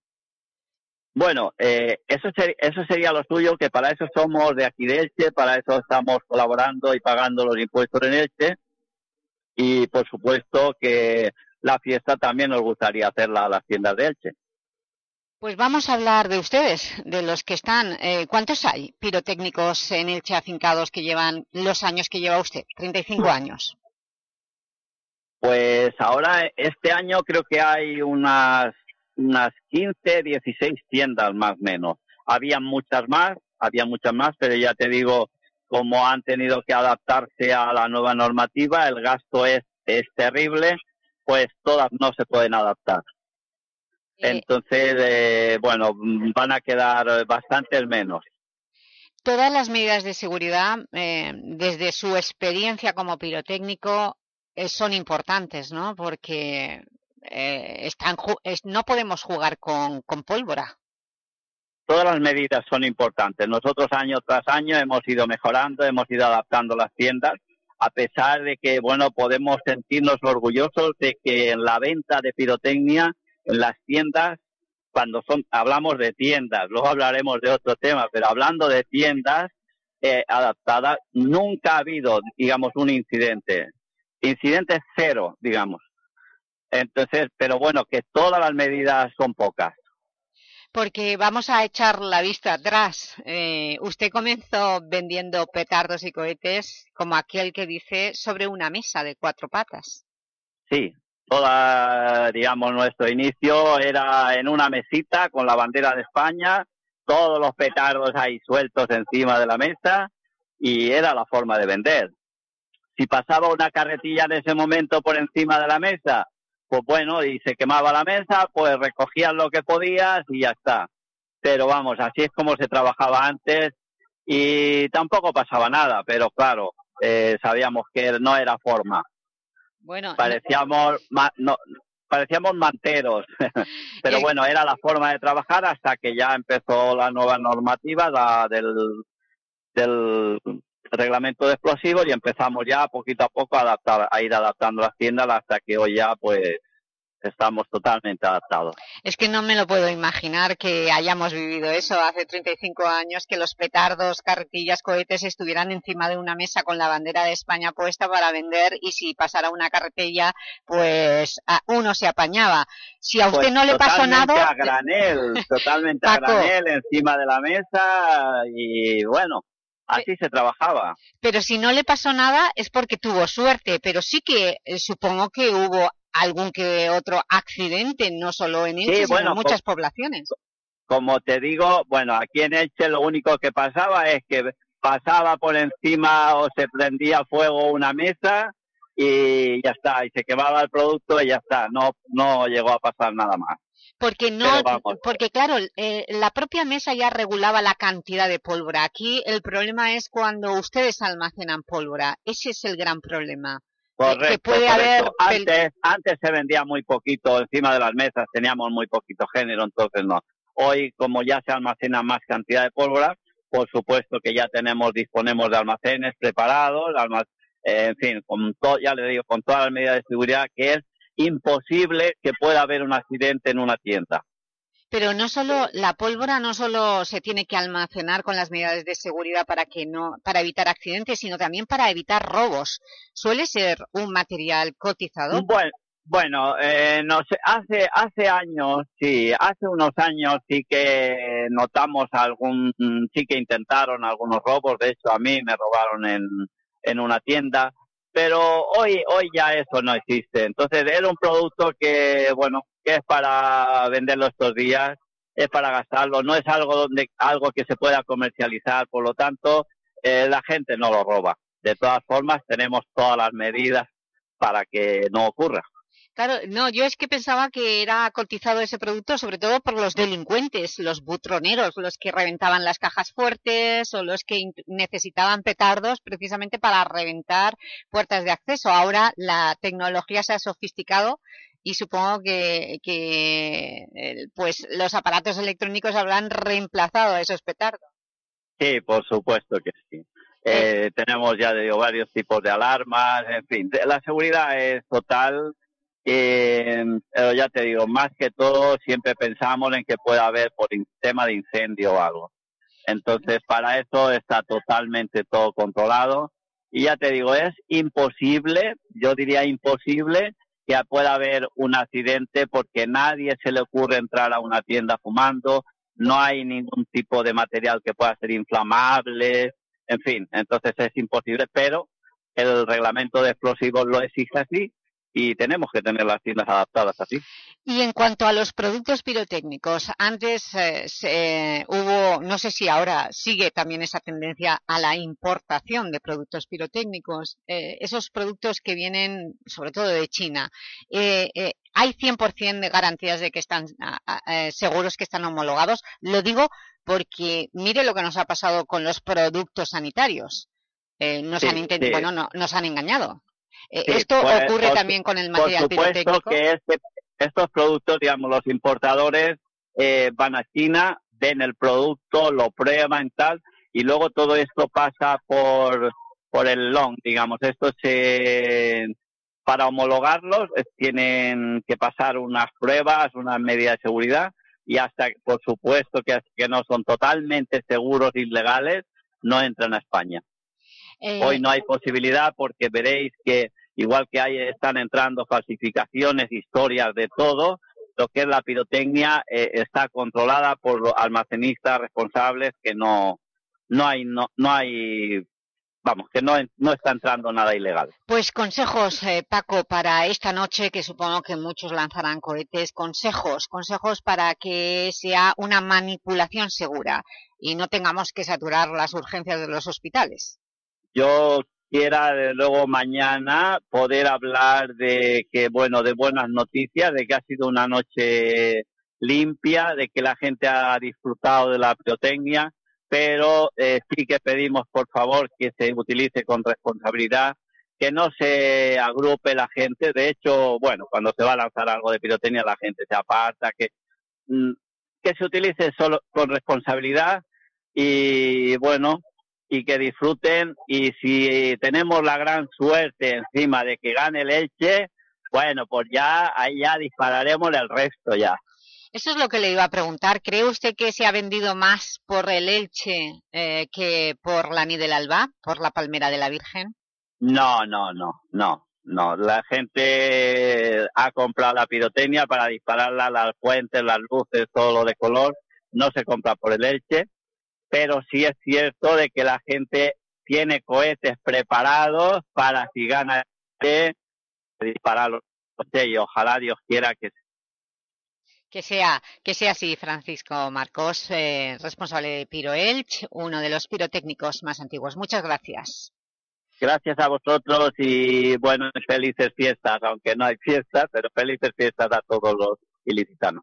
Bueno, eh, eso, ser- eso sería lo suyo, que para eso somos de aquí de Elche, para eso estamos colaborando y pagando los impuestos en Elche. Y por supuesto que la fiesta también nos gustaría hacerla a las tiendas de Elche. Pues vamos a hablar de ustedes, de los que están. Eh, ¿Cuántos hay pirotécnicos en Elche afincados que llevan los años que lleva usted? 35 años. Pues ahora, este año creo que hay unas, unas 15, 16 tiendas más o menos. Había muchas más, había muchas más, pero ya te digo, como han tenido que adaptarse a la nueva normativa, el gasto es, es terrible, pues todas no se pueden adaptar. Entonces, eh, bueno, van a quedar bastantes menos. Todas las medidas de seguridad, eh, desde su experiencia como pirotécnico, eh, son importantes, ¿no? Porque eh, están no podemos jugar con, con pólvora. Todas las medidas son importantes. Nosotros año tras año hemos ido mejorando, hemos ido adaptando las tiendas, a pesar de que, bueno, podemos sentirnos orgullosos de que en la venta de pirotecnia, en las tiendas, cuando son, hablamos de tiendas, luego hablaremos de otro tema, pero hablando de tiendas eh, adaptadas, nunca ha habido, digamos, un incidente. Incidente cero, digamos. Entonces, pero bueno, que todas las medidas son pocas. Porque vamos a echar la vista atrás. Eh, usted comenzó vendiendo petardos y cohetes como aquel que dice sobre una mesa de cuatro patas. Sí, toda, digamos, nuestro inicio era en una mesita con la bandera de España, todos los petardos ahí sueltos encima de la mesa y era la forma de vender. Si pasaba una carretilla en ese momento por encima de la mesa, pues bueno, y se quemaba la mesa, pues recogías lo que podías y ya está. Pero vamos, así es como se trabajaba antes y tampoco pasaba nada, pero claro, eh, sabíamos que no era forma. Bueno, parecíamos ma- no, parecíamos manteros, pero Eh, bueno, era la forma de trabajar hasta que ya empezó la nueva normativa la del, del reglamento de explosivos y empezamos ya poquito a poco a adaptar, a ir adaptando las tiendas hasta que hoy ya pues estamos totalmente adaptados. Es que no me lo puedo imaginar que hayamos vivido eso hace 35 años, que los petardos, carretillas, cohetes estuvieran encima de una mesa con la bandera de España puesta para vender y si pasara una carretilla, pues a- uno se apañaba. Si a usted Pues no le pasó totalmente nada... a granel, totalmente a granel encima de la mesa y bueno, así se trabajaba. Pero si no le pasó nada es porque tuvo suerte, pero sí que eh, supongo que hubo algún que otro accidente, no solo en Sí, Elche, sino en muchas poblaciones. Como te digo, bueno, aquí en Elche lo único que pasaba es que pasaba por encima o se prendía fuego una mesa y ya está, y se quemaba el producto y ya está, no, no llegó a pasar nada más. Porque no, porque claro, eh, la propia mesa ya regulaba la cantidad de pólvora. Aquí el problema es cuando ustedes almacenan pólvora. Ese es el gran problema. Correcto, puede haber correcto. Antes, antes se vendía muy poquito encima de las mesas, teníamos muy poquito género, entonces no. Hoy, como ya se almacena más cantidad de pólvora, por supuesto que ya tenemos, disponemos de almacenes preparados, alma- eh, en fin, con to- ya le digo, con todas las medidas de seguridad que es imposible que pueda haber un accidente en una tienda. Pero no solo la pólvora no solo se tiene que almacenar con las medidas de seguridad para que no para evitar accidentes, sino también para evitar robos. Suele ser un material cotizado. Bueno, bueno eh, no sé, hace, hace años, sí, hace unos años sí que notamos algún, sí que intentaron algunos robos, de hecho a mí me robaron en, en una tienda, pero hoy, hoy ya eso no existe. Entonces era un producto que, bueno, que es para venderlo estos días, es para gastarlo, no es algo donde, algo que se pueda comercializar, por lo tanto, eh, la gente no lo roba. De todas formas, tenemos todas las medidas para que no ocurra. Claro, no, yo es que pensaba que era cotizado ese producto sobre todo por los delincuentes, los butroneros, los que reventaban las cajas fuertes o los que necesitaban petardos precisamente para reventar puertas de acceso. Ahora la tecnología se ha sofisticado y supongo que, que el- pues los aparatos electrónicos habrán reemplazado a esos petardos. Sí, por supuesto que sí. Eh, tenemos ya digo, varios tipos de alarmas, en fin, la seguridad es total. eh, pero ya te digo, más que todo siempre pensamos en que pueda haber por tema de incendio o algo. Entonces, para eso está totalmente todo controlado. Y ya te digo, es imposible, yo diría imposible, que pueda haber un accidente porque nadie se le ocurre entrar a una tienda fumando, no hay ningún tipo de material que pueda ser inflamable, en fin, entonces es imposible, pero el reglamento de explosivos lo exige así y tenemos que tener las tiendas adaptadas así. Y en cuanto a los productos pirotécnicos, antes eh, se- hubo, no sé si ahora sigue también esa tendencia a la importación de productos pirotécnicos, eh, esos productos que vienen sobre todo de China. Eh, eh, ¿Hay 100% de garantías de que están eh, seguros que están homologados? Lo digo porque mire lo que nos ha pasado con los productos sanitarios. Eh, nos, Sí, han sí. bueno, no, nos han engañado. Eh, Sí, ¿Esto pues, ocurre por también con el material Por supuesto que este- estos productos, digamos, los importadores eh, van a China, ven el producto, lo prueban tal, y luego todo esto pasa por, por el long, digamos. Esto se, para homologarlos tienen que pasar unas pruebas, unas medidas de seguridad, y hasta, por supuesto, que, que no son totalmente seguros y legales, no entran a España. Eh, Hoy no hay posibilidad porque veréis que igual que hay están entrando falsificaciones, historias de todo, lo que es la pirotecnia eh, está controlada por los almacenistas responsables que no no hay no, no hay vamos que no no está entrando nada ilegal. Pues consejos, eh, Paco, para esta noche, que supongo que muchos lanzarán cohetes, consejos, consejos para que sea una manipulación segura y no tengamos que saturar las urgencias de los hospitales. Yo quiera de luego mañana poder hablar de que, bueno, de buenas noticias, de que ha sido una noche limpia, de que la gente ha disfrutado de la pirotecnia, pero eh, sí que pedimos, por favor, que se utilice con responsabilidad, que no se agrupe la gente. De hecho, bueno, cuando se va a lanzar algo de pirotecnia, la gente se aparta, que, mm, que se utilice solo con responsabilidad y, bueno, y que disfruten. Y si tenemos la gran suerte encima de que gane el Elche, bueno, pues ya ahí ya dispararemos el resto ya. Eso es lo que le iba a preguntar. ¿Cree usted que se ha vendido más por el Elche eh, que por la Ni del Alba, por la Palmera de la Virgen? No, no, no, no, no. La gente ha comprado la pirotecnia para dispararla, las fuentes, las luces, todo lo de color. No se compra por el Elche, pero sí es cierto de que la gente tiene cohetes preparados para si gana el dispararlos. Y ojalá Dios quiera que Que sea, que sea así, Francisco Marcos, eh, responsable de Piro Elch, uno de los pirotécnicos más antiguos. Muchas gracias. Gracias a vosotros y bueno, felices fiestas, aunque no hay fiestas, pero felices fiestas a todos los ilicitanos.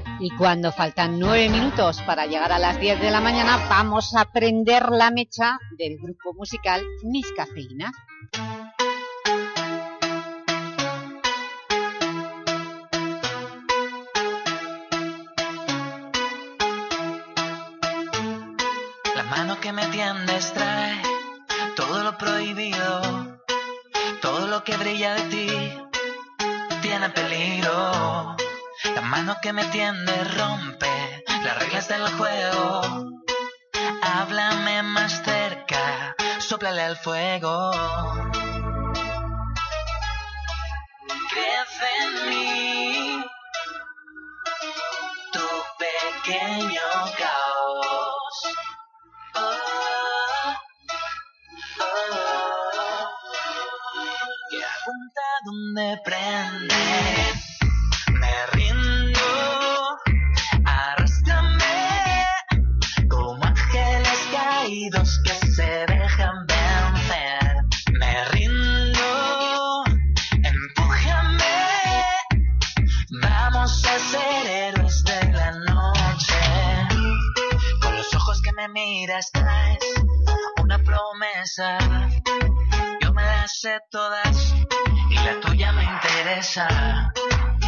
Y cuando faltan nueve minutos para llegar a las 10 de la mañana, vamos a prender la mecha del grupo musical Miss Cafeína. La mano que me tiendes trae todo lo prohibido, todo lo que brilla de ti tiene peligro. La mano que me tiende rompe las reglas del juego. Háblame más cerca, soplale al fuego. Crece en mí tu pequeño caos. Oh, oh, apunta donde prende. Miras traes una promesa. Yo me las sé todas y la tuya me interesa.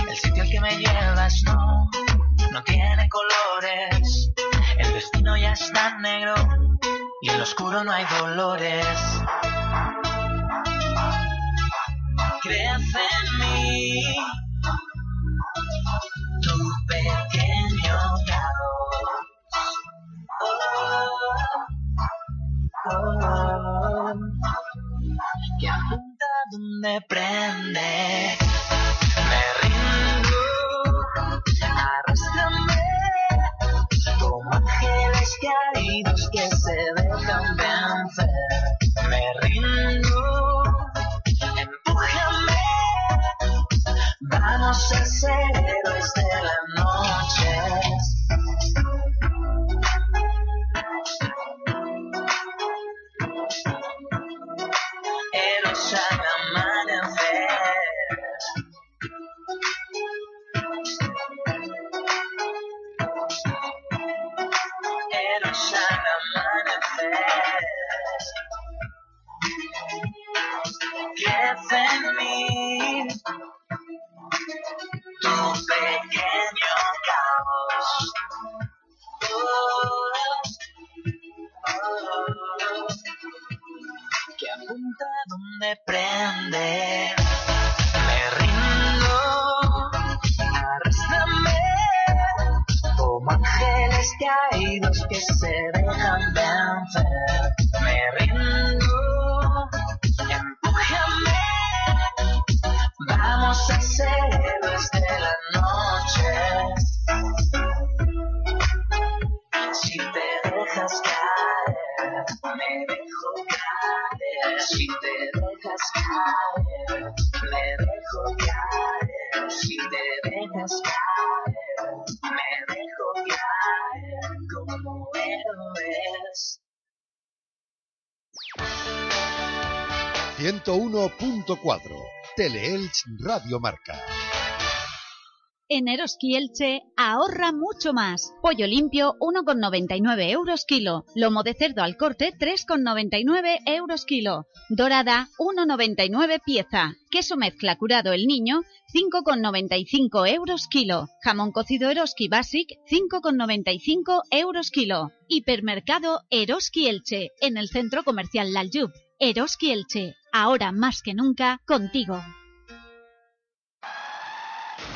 El sitio al que me llevas no, no tiene colores. El destino ya está negro y en lo oscuro no hay dolores. Crece en mí que apunta donde prende. Me rindo, arrástrame como ángeles caídos que se dejan vencer. Me rindo, empújame, vamos a ser héroes de la Teleelch Radio Marca. En Eroski Elche ahorra mucho más. Pollo limpio 1,99 euros kilo. Lomo de cerdo al corte 3,99 euros kilo. Dorada 1,99 pieza. Queso mezcla curado el niño 5,95 euros kilo. Jamón cocido Eroski Basic 5,95 euros kilo. Hipermercado Eroski Elche en el centro comercial Laljub. Eroski Elche, ahora más que nunca contigo.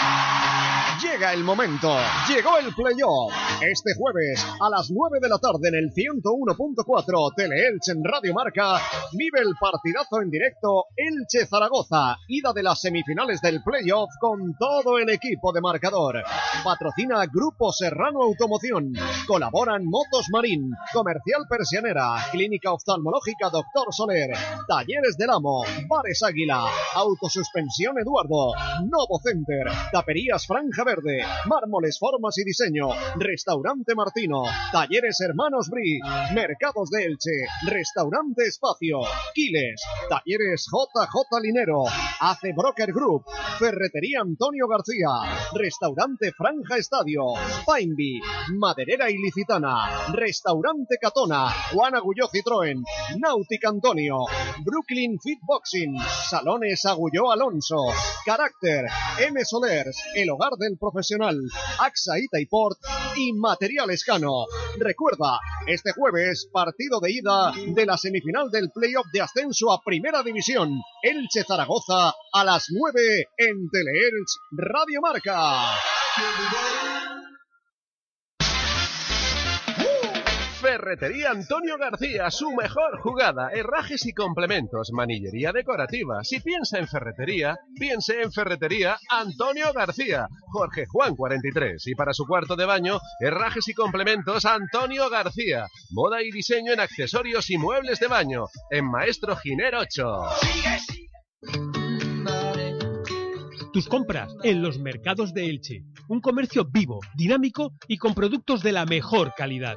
Thank you. Llega el momento, llegó el playoff. Este jueves a las 9 de la tarde en el 101.4 Teleelch en Radio Marca, vive el partidazo en directo Elche-Zaragoza, ida de las semifinales del playoff con todo el equipo de marcador. Patrocina Grupo Serrano Automoción, colaboran Motos Marín, Comercial Persianera, Clínica Oftalmológica Doctor Soler, Talleres del Amo, Bares Águila, Autosuspensión Eduardo, Novo Center, Taperías Franja Verde, Mármoles Formas y Diseño, Restaurante Martino, Talleres Hermanos Bri, Mercados de Elche, Restaurante Espacio, Quiles, Talleres JJ Linero, Ace Broker Group, Ferretería Antonio García, Restaurante Franja Estadio, Painby, Maderera Ilicitana, Restaurante Catona, Juan Agulló Citroën, Náutica Antonio, Brooklyn Fit Boxing, Salones Agulló Alonso, Carácter, M Solers, El Hogar del Profesional, AXA Itaiport y Material Escano. Recuerda, este jueves, partido de ida de la semifinal del playoff de ascenso a Primera División, Elche Zaragoza, a las 9 en Teleelch Radio Marca. Ferretería Antonio García, su mejor jugada, herrajes y complementos, manillería decorativa. Si piensa en ferretería, piense en Ferretería Antonio García, Jorge Juan 43. Y para su cuarto de baño, herrajes y complementos Antonio García. Moda y diseño en accesorios y muebles de baño, en Maestro Giner 8. Tus compras en los mercados de Elche. Un comercio vivo, dinámico y con productos de la mejor calidad.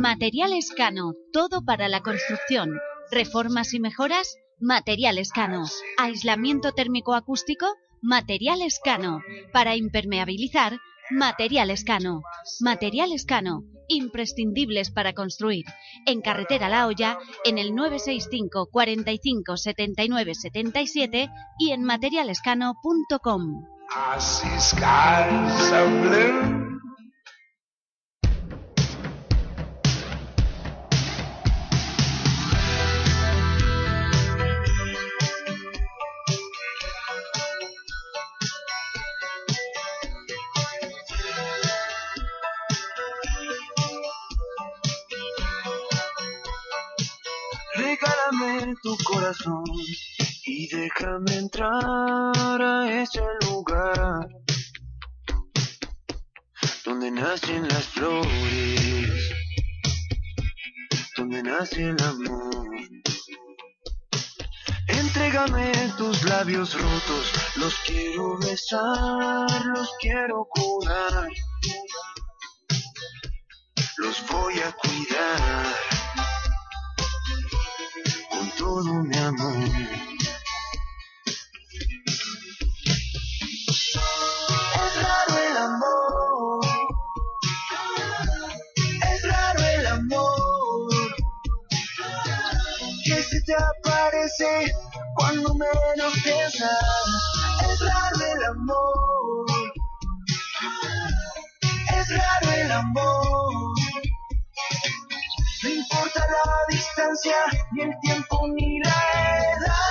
Materiales Cano, todo para la construcción. Reformas y mejoras, Materiales Cano. Aislamiento térmico acústico, Materiales Cano. Para impermeabilizar, Material Escano. Material Escano. Imprescindibles para construir. En Carretera La Hoya, en el 965 45 79 77 y en materialescano.com. Tu corazón y déjame entrar a ese lugar donde nacen las flores, donde nace el amor. Entrégame tus labios rotos, los quiero besar, los quiero curar, los voy a cuidar mi amor. Es raro el amor, es raro el amor, que se te aparece cuando menos piensas. Es raro el amor, es raro el amor. Importa la distancia, ni el tiempo, ni la edad.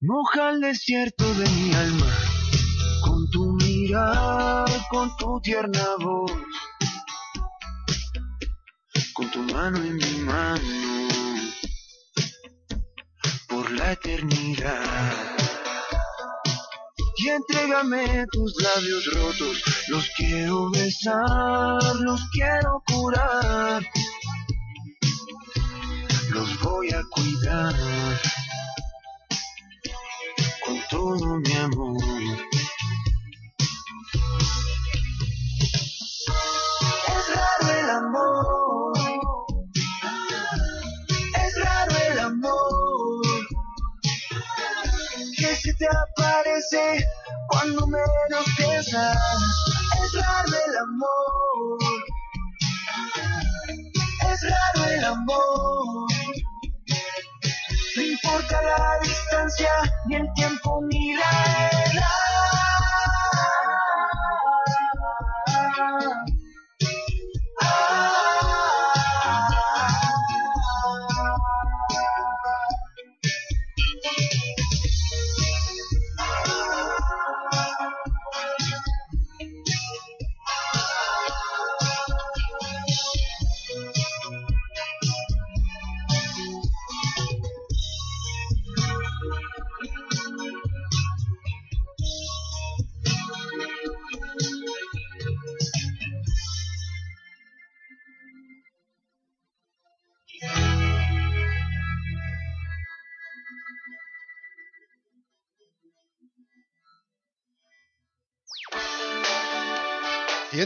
Moja el desierto de mi alma con tu mirar, con tu tierna voz, con tu mano en mi mano, por la eternidad. Y entrégame tus labios rotos, los quiero besar, los quiero curar, los voy a cuidar con todo mi amor. Amor, aparece cuando menos piensas. Es raro el amor, es raro el amor. No importa la distancia, ni el tiempo, ni la edad.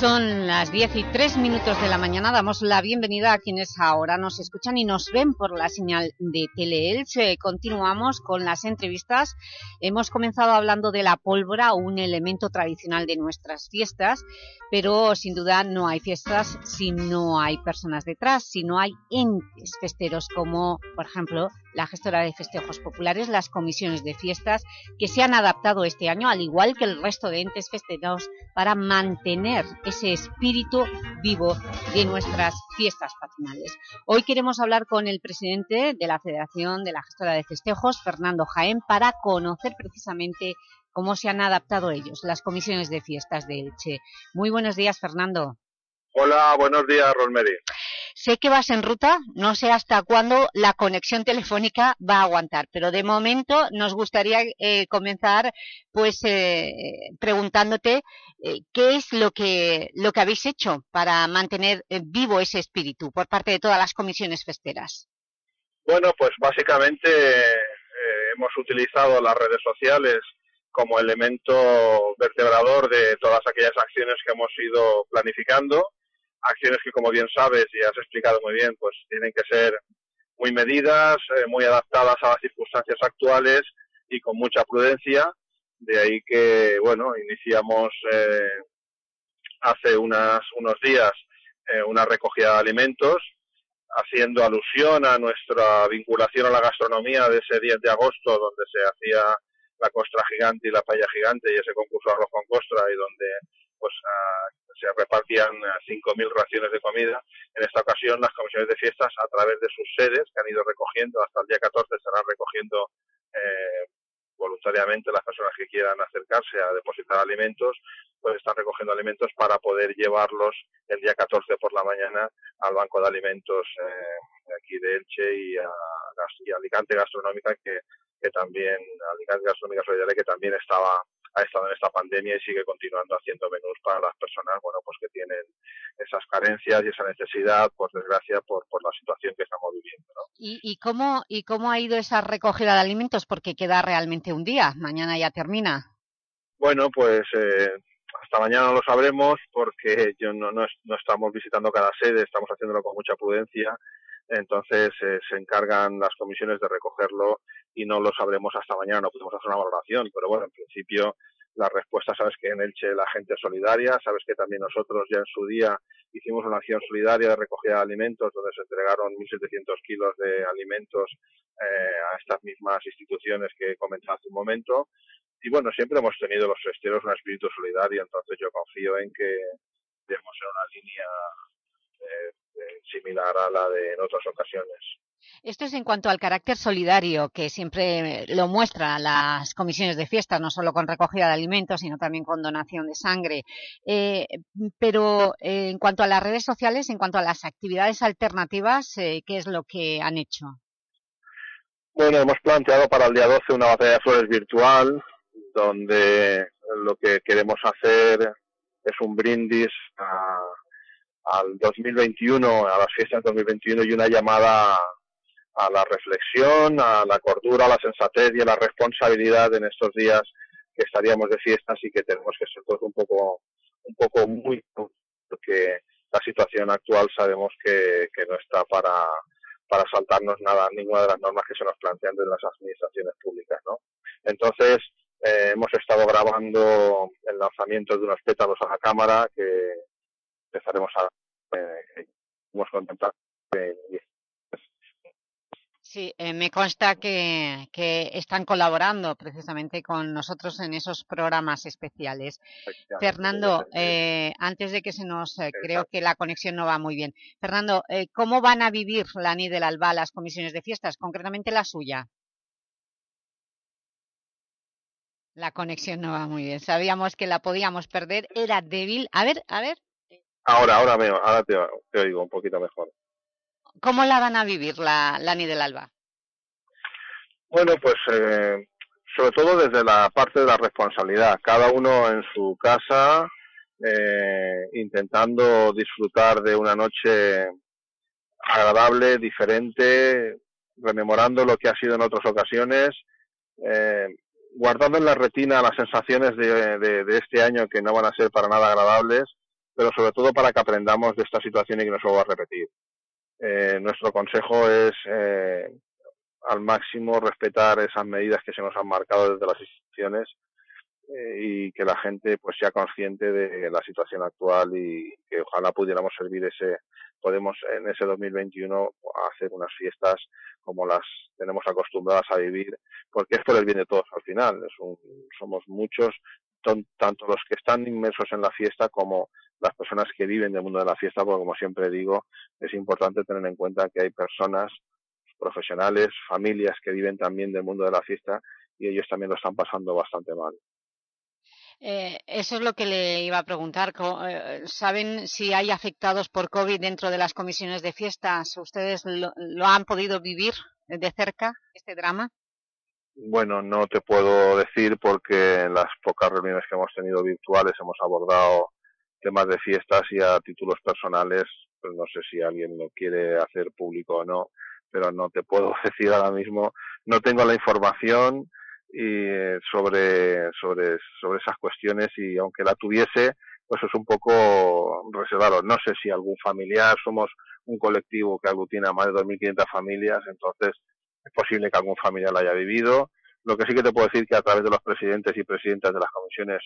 Son las 10 y 3 minutos de la mañana. Damos la bienvenida a quienes ahora nos escuchan y nos ven por la señal de Teleelch. Eh, continuamos con las entrevistas. Hemos comenzado hablando de la pólvora, un elemento tradicional de nuestras fiestas, pero sin duda no hay fiestas si no hay personas detrás, si no hay entes festeros como, por ejemplo, la gestora de festejos populares, las comisiones de fiestas, que se han adaptado este año, al igual que el resto de entes festeros, para mantener ese espíritu vivo de nuestras fiestas patronales. Hoy queremos hablar con el presidente de la Federación de la Gestora de Festejos, Fernando Jaén, para conocer precisamente cómo se han adaptado ellos, las comisiones de fiestas de Elche. Muy buenos días, Fernando. Hola, buenos días, Rosmery. Sé que vas en ruta, no sé hasta cuándo la conexión telefónica va a aguantar, pero de momento nos gustaría eh, comenzar pues eh, preguntándote eh, qué es lo que, lo que habéis hecho para mantener vivo ese espíritu por parte de todas las comisiones festeras. Bueno, pues básicamente hemos utilizado las redes sociales como elemento vertebrador de todas aquellas acciones que hemos ido planificando, acciones que como bien sabes y has explicado muy bien, pues tienen que ser muy medidas, eh, muy adaptadas a las circunstancias actuales y con mucha prudencia. De ahí que, bueno, iniciamos eh, hace unas, unos días eh, una recogida de alimentos, haciendo alusión a nuestra vinculación a la gastronomía de ese 10 de agosto, donde se hacía la costra gigante y la paella gigante y ese concurso arroz con costra y donde pues ah, se repartían 5.000 raciones de comida. En esta ocasión las comisiones de fiestas a través de sus sedes que han ido recogiendo hasta el día 14 estarán recogiendo eh, voluntariamente las personas que quieran acercarse a depositar alimentos pues están recogiendo alimentos para poder llevarlos el día 14 por la mañana al banco de alimentos eh, aquí de Elche y y a Alicante Gastronómica que que también, Alicante Gastronómica Solidaria, que también estaba ha estado en esta pandemia y sigue continuando haciendo menús para las personas, bueno, pues que tienen esas carencias y esa necesidad, por desgracia, por, por la situación que estamos viviendo. ¿no? ¿Y, ¿Y, cómo, ¿Y cómo ha ido esa recogida de alimentos? Porque queda realmente un día, mañana ya termina. Bueno, pues eh, hasta mañana lo sabremos porque yo no, no, no estamos visitando cada sede, estamos haciéndolo con mucha prudencia entonces eh, se encargan las comisiones de recogerlo y no lo sabremos hasta mañana, no podemos hacer una valoración, pero bueno, en principio la respuesta, sabes que en Elche la gente solidaria, sabes que también nosotros ya en su día hicimos una acción solidaria de recogida de alimentos donde se entregaron 1.700 kilos de alimentos eh, a estas mismas instituciones que he comentado hace un momento. Y bueno, siempre hemos tenido los festeros un espíritu solidario, entonces yo confío en que debemos ser una línea eh, similar a la de en otras ocasiones. Esto es en cuanto al carácter solidario que siempre lo muestra las comisiones de fiestas, no solo con recogida de alimentos, sino también con donación de sangre. Eh, pero eh, en cuanto a las redes sociales, en cuanto a las actividades alternativas, eh, ¿qué es lo que han hecho? Bueno, hemos planteado para el día 12 una batalla de flores virtual, donde lo que queremos hacer es un brindis a, al 2021, a las fiestas 2021 y una llamada a la reflexión, a la cordura, a la sensatez y a la responsabilidad en estos días que estaríamos de fiestas y que tenemos que ser todos un poco, un poco muy, porque la situación actual sabemos que, que no está para, para saltarnos nada, ninguna de las normas que se nos plantean desde las administraciones públicas, ¿no? Entonces, eh, hemos estado grabando el lanzamiento de unos pétalos a la cámara que empezaremos a eh, contemplar Sí, eh, me consta que, que, están colaborando precisamente con nosotros en esos programas especiales. Fernando, eh, antes de que se nos... Eh, creo que la conexión no va muy bien. Fernando, ¿cómo van a vivir la NI del Alba las comisiones de fiestas, concretamente la suya? La conexión no va muy bien. Sabíamos que la podíamos perder, era débil. A ver, a ver. Ahora, ahora, me, ahora te, te oigo un poquito mejor. ¿Cómo la van a vivir la, la Ni del Alba? Bueno, pues eh, sobre todo desde la parte de la responsabilidad. Cada uno en su casa, eh, intentando disfrutar de una noche agradable, diferente, rememorando lo que ha sido en otras ocasiones, eh, guardando en la retina las sensaciones de, de, de, este año que no van a ser para nada agradables, pero sobre todo para que aprendamos de esta situación y que no se vuelva a repetir. Eh, nuestro consejo es eh, al máximo respetar esas medidas que se nos han marcado desde las instituciones eh, y que la gente pues sea consciente de la situación actual y que ojalá pudiéramos servir ese podemos en ese 2021 hacer unas fiestas como las tenemos acostumbradas a vivir porque es por el bien de todos al final somos muchos tanto los que están inmersos en la fiesta como las personas que viven del mundo de la fiesta, porque como siempre digo, es importante tener en cuenta que hay personas profesionales, familias que viven también del mundo de la fiesta y ellos también lo están pasando bastante mal. Eh, eso es lo que le iba a preguntar. Eh, ¿Saben si hay afectados por COVID dentro de las comisiones de fiestas? ¿Ustedes lo, han podido vivir de cerca, este drama? Bueno, no te puedo decir porque en las pocas reuniones que hemos tenido virtuales hemos abordado temas de fiestas y a títulos personales, pues no sé si alguien lo quiere hacer público o no, pero no te puedo decir ahora mismo. No tengo la información y eh, sobre, sobre, sobre esas cuestiones y aunque la tuviese, pues es un poco reservado. No sé si algún familiar, somos un colectivo que aglutina más de 2.500 familias, entonces es posible que algún familiar la haya vivido. Lo que sí que te puedo decir que a través de los presidentes y presidentas de las comisiones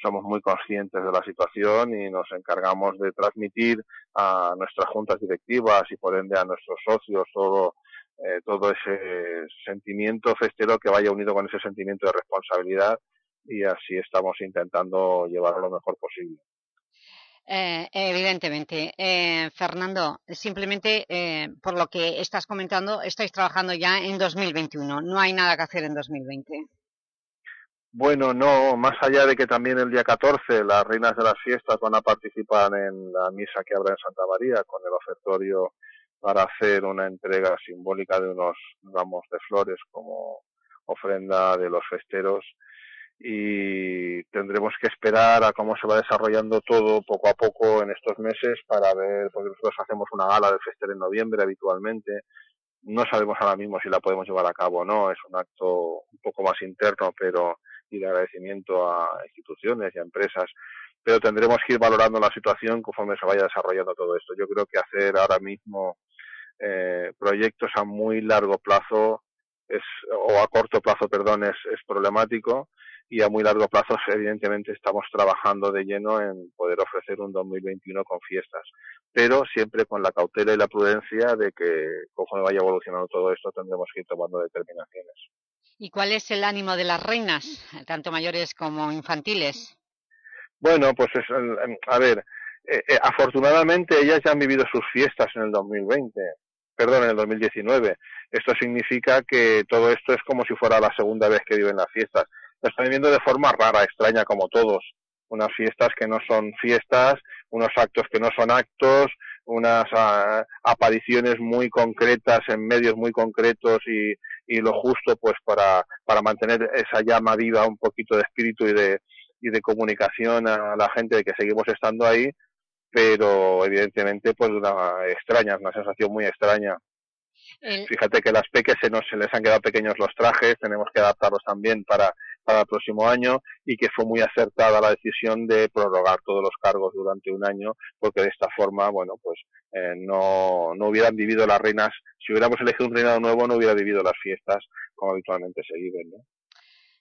somos muy conscientes de la situación y nos encargamos de transmitir a nuestras juntas directivas y por ende a nuestros socios todo eh, todo ese sentimiento festero que vaya unido con ese sentimiento de responsabilidad y así estamos intentando llevarlo lo mejor posible. Eh, evidentemente. Eh, Fernando, simplemente por lo que estás comentando, estáis trabajando ya en 2021. No hay nada que hacer en 2020. Bueno, no, más allá de que también el día 14 las reinas de las fiestas van a participar en la misa que habrá en Santa María con el ofertorio para hacer una entrega simbólica de unos ramos de flores como ofrenda de los festeros y tendremos que esperar a cómo se va desarrollando todo poco a poco en estos meses para ver, porque nosotros hacemos una gala de fester en noviembre habitualmente, no sabemos ahora mismo si la podemos llevar a cabo o no, es un acto un poco más interno pero y de agradecimiento a instituciones y a empresas, pero tendremos que ir valorando la situación conforme se vaya desarrollando todo esto. Yo creo que hacer ahora mismo eh, proyectos a muy largo plazo es, o a corto plazo, perdón, es, es problemático y a muy largo plazo evidentemente estamos trabajando de lleno en poder ofrecer un 2021 con fiestas, pero siempre con la cautela y la prudencia de que conforme vaya evolucionando todo esto tendremos que ir tomando determinaciones. ¿Y cuál es el ánimo de las reinas, tanto mayores como infantiles? Bueno, pues es, a ver, eh, eh, afortunadamente ellas ya han vivido sus fiestas en el 2020 perdón, en el 2019. Esto significa que todo esto es como si fuera la segunda vez que viven las fiestas. Lo están viviendo de forma rara, extraña como todos. Unas fiestas que no son fiestas, unos actos que no son actos, unas ah, apariciones muy concretas en medios muy concretos y, y lo justo pues para, para mantener esa llama viva, un poquito de espíritu y de, y de comunicación a la gente de que seguimos estando ahí pero evidentemente pues una extraña, una sensación muy extraña. Fíjate que las peques se nos se les han quedado pequeños los trajes, tenemos que adaptarlos también para, para el próximo año y que fue muy acertada la decisión de prorrogar todos los cargos durante un año porque de esta forma, bueno, pues eh, no, no hubieran vivido las reinas, si hubiéramos elegido un reinado nuevo no hubiera vivido las fiestas como habitualmente se viven, ¿no?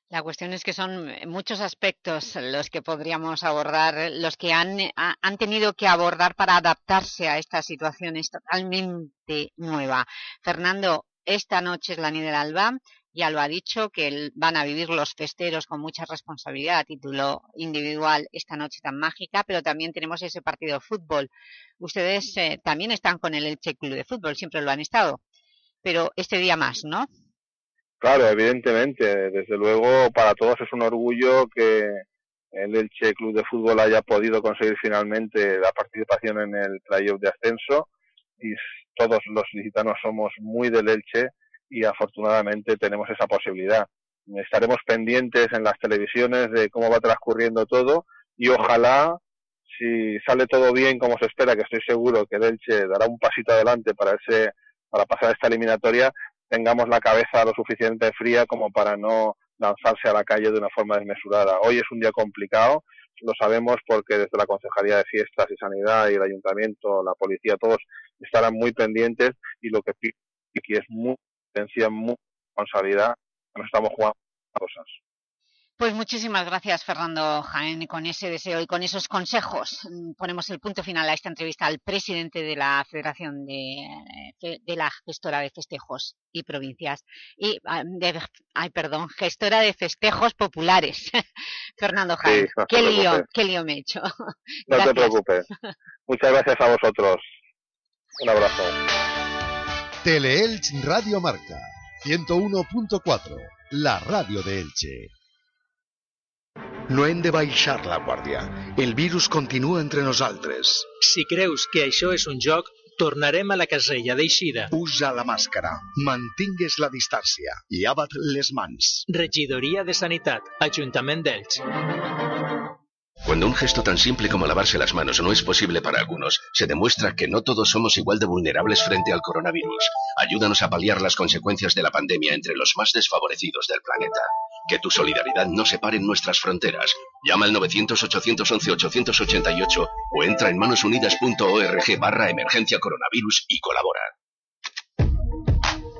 La cuestión es que son eh, muchos aspectos los que podríamos abordar, eh, los que han, eh, han tenido que abordar para adaptarse a esta situación es totalmente nueva. Fernando, esta noche es la Ni del Alba, ya lo ha dicho, que van a vivir los festeros con mucha responsabilidad a título individual esta noche tan mágica, pero también tenemos ese partido de fútbol. Ustedes también están con el Elche Club de Fútbol, siempre lo han estado, pero este día más, ¿no? Claro, evidentemente. Desde luego, para todos es un orgullo que el Elche Club de Fútbol haya podido conseguir finalmente la participación en el playoff de ascenso y todos los licitanos somos muy del Elche y afortunadamente tenemos esa posibilidad. Estaremos pendientes en las televisiones de cómo va transcurriendo todo y ojalá, si sale todo bien como se espera, que estoy seguro que el Elche dará un pasito adelante para ese para pasar esta eliminatoria, tengamos la cabeza lo suficiente fría como para no lanzarse a la calle de una forma desmesurada. Hoy es un día complicado, lo sabemos porque desde la Concejalía de Fiestas y Sanidad y el Ayuntamiento, la policía, todos estarán muy pendientes y lo que aquí es muy muy responsabilidad, nos estamos jugando cosas. Pues muchísimas gracias, Fernando Jaén. Con ese deseo y con esos consejos mm, ponemos el punto final a esta entrevista al presidente de la Federación de, de la Gestora de Festejos y Provincias. Y, de, ay, perdón, Gestora de Festejos Populares. Fernando Jaén. qué, lío, qué lío me he hecho. no te preocupes. Muchas gracias a vosotros. Un abrazo. Teleelch Radio Marca 101.4, la radio de Elche. No hem de baixar la guàrdia. El virus continua entre nosaltres. Si creus que això és un joc, tornarem a la casella d'eixida. Usa la màscara, mantingues la distància, llava't les mans. Regidoria de Sanitat, Ajuntament d'Elx. Cuando un gesto tan simple como lavarse las manos no es posible para algunos, se demuestra que no todos somos igual de vulnerables frente al coronavirus. Ayúdanos a paliar las consecuencias de la pandemia entre los más desfavorecidos del planeta. Que tu solidaridad no separe nuestras fronteras. Llama al 900-811-888 o entra en manosunidas.org barra emergencia coronavirus y colabora.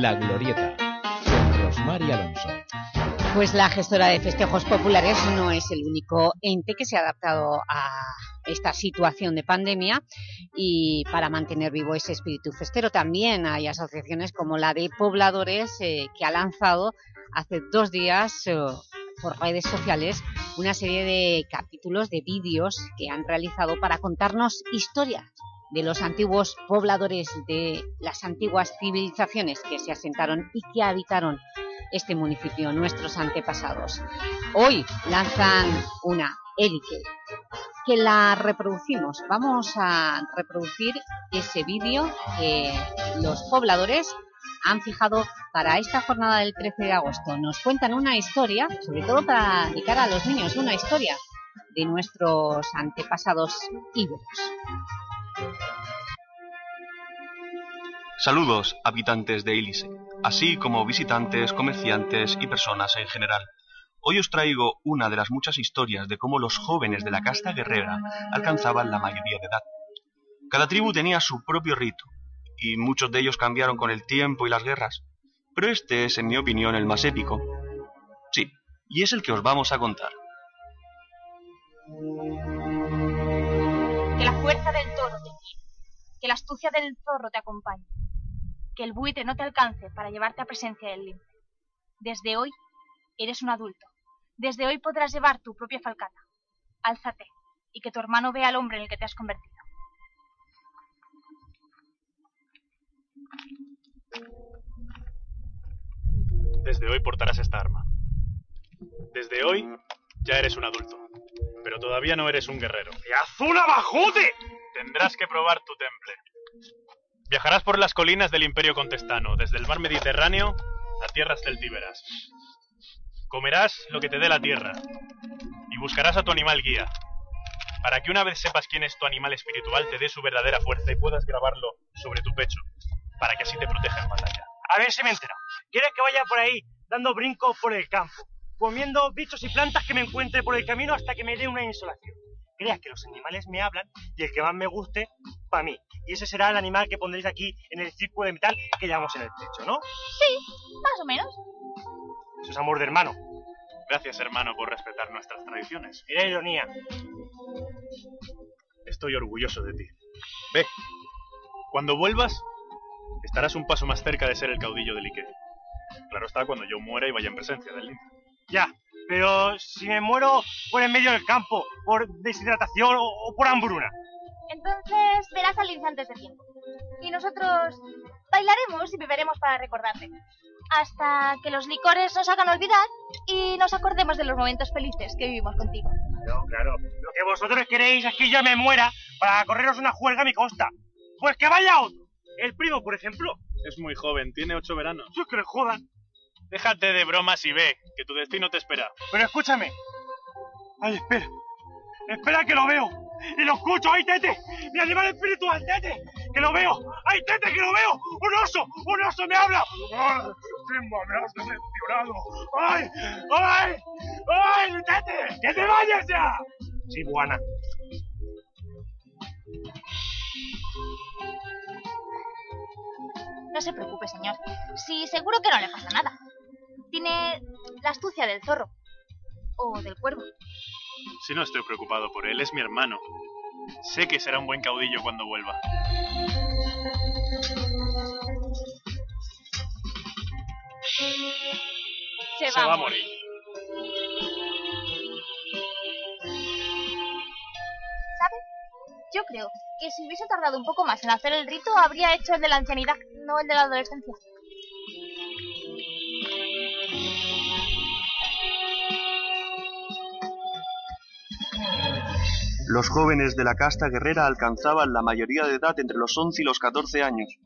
La Glorieta, con Rosmar y Alonso. Pues la gestora de festejos populares no es el único ente que se ha adaptado a esta situación de pandemia y para mantener vivo ese espíritu festero también hay asociaciones como la de pobladores eh, que ha lanzado hace dos días eh, por redes sociales una serie de capítulos de vídeos que han realizado para contarnos historias de los antiguos pobladores de las antiguas civilizaciones que se asentaron y que habitaron este municipio, nuestros antepasados. Hoy lanzan una élite que la reproducimos. Vamos a reproducir ese vídeo que los pobladores han fijado para esta jornada del 13 de agosto. Nos cuentan una historia, sobre todo para dedicar a los niños, una historia de nuestros antepasados íberos. Saludos, habitantes de Ilise, así como visitantes, comerciantes y personas en general. Hoy os traigo una de las muchas historias de cómo los jóvenes de la casta guerrera alcanzaban la mayoría de edad. Cada tribu tenía su propio rito, y muchos de ellos cambiaron con el tiempo y las guerras, pero este es, en mi opinión, el más épico. Sí, y es el que os vamos a contar. La fuerza del que la astucia del zorro te acompañe, que el buitre no te alcance para llevarte a presencia del lince. Desde hoy eres un adulto. Desde hoy podrás llevar tu propia falcata. Álzate y que tu hermano vea al hombre en el que te has convertido. Desde hoy portarás esta arma. Desde hoy ya eres un adulto. Pero todavía no eres un guerrero. ¡Y haz un abajote! Tendrás que probar tu temple. Viajarás por las colinas del Imperio Contestano, desde el mar Mediterráneo a tierras celtíberas. Comerás lo que te dé la tierra y buscarás a tu animal guía, para que una vez sepas quién es tu animal espiritual te dé su verdadera fuerza y puedas grabarlo sobre tu pecho, para que así te proteja en batalla. A ver si me entero. ¿Quieres que vaya por ahí dando brincos por el campo, comiendo bichos y plantas que me encuentre por el camino hasta que me dé una insolación? Creas que los animales me hablan y el que más me guste, para mí. Y ese será el animal que pondréis aquí en el círculo de metal que llevamos en el pecho, ¿no? Sí, más o menos. Eso es amor de hermano. Gracias, hermano, por respetar nuestras tradiciones. Era ironía. Estoy orgulloso de ti. Ve, cuando vuelvas, estarás un paso más cerca de ser el caudillo del Ike. Claro está cuando yo muera y vaya en presencia del lince. Ya, pero si me muero por en medio del campo, por deshidratación o, o por hambruna. Entonces verás al lince antes de tiempo. Y nosotros bailaremos y beberemos para recordarte. Hasta que los licores nos hagan olvidar y nos acordemos de los momentos felices que vivimos contigo. No, claro. Lo que vosotros queréis es que yo me muera para correros una juerga a mi costa. Pues que vaya otro. El primo, por ejemplo. Es muy joven, tiene ocho veranos. Sí, que le jodan. Déjate de bromas y ve, que tu destino te espera. Pero escúchame. Ay, espera. Espera que lo veo. Y lo escucho. ¡Ay, Tete! Mi animal espiritual, Tete. Que lo veo. ¡Ay, Tete, que lo veo! ¡Un oso! ¡Un oso me habla! ¡Ay, Simba, me has decepcionado! ¡Ay! ¡Ay! ¡Ay, Tete! ¡Que te vayas ya! Sí, buena. No se preocupe, señor. Sí, seguro que no le pasa nada. Tiene La astucia del zorro. O del cuervo. Si no estoy preocupado por él, es mi hermano. Sé que será un buen caudillo cuando vuelva. Se, Se va a morir. ¿Sabe? Yo creo que si hubiese tardado un poco más en hacer el rito, habría hecho el de la ancianidad, no el de la adolescencia. Los jóvenes de la casta guerrera alcanzaban la mayoría de edad entre los 11 y los 14 años.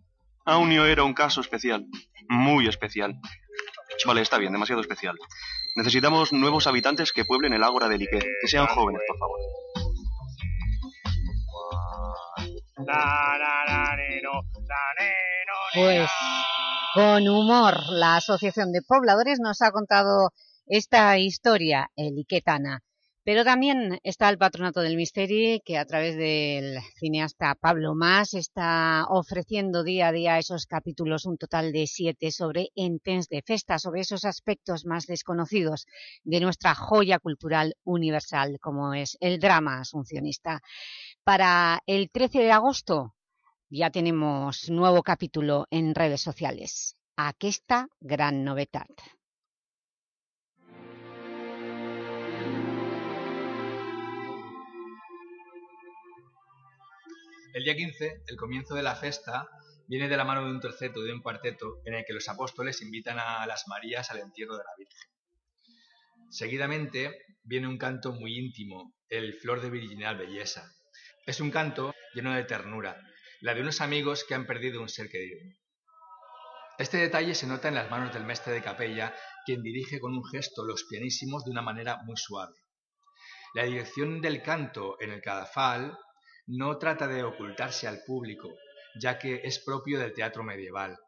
Aunio era un caso especial, muy especial. Vale, está bien, demasiado especial. Necesitamos nuevos habitantes que pueblen el ágora de Lique, que sean jóvenes, por favor. Pues con humor, la Asociación de Pobladores nos ha contado esta historia, el Iquetana. Pero también está el Patronato del Misteri, que a través del cineasta Pablo Mas está ofreciendo día a día esos capítulos, un total de siete, sobre Entens de Festa, sobre esos aspectos más desconocidos de nuestra joya cultural universal, como es el drama asuncionista. Para el 13 de agosto ya tenemos nuevo capítulo en redes sociales. Aquesta gran novedad. El día 15, el comienzo de la festa, viene de la mano de un terceto de un cuarteto en el que los apóstoles invitan a las Marías al entierro de la Virgen. Seguidamente viene un canto muy íntimo, el Flor de Virginal Belleza. Es un canto lleno de ternura, la de unos amigos que han perdido un ser querido. Este detalle se nota en las manos del mestre de capella, quien dirige con un gesto los pianísimos de una manera muy suave. La dirección del canto en el cadafal no trata de ocultarse al público, ya que es propio del teatro medieval.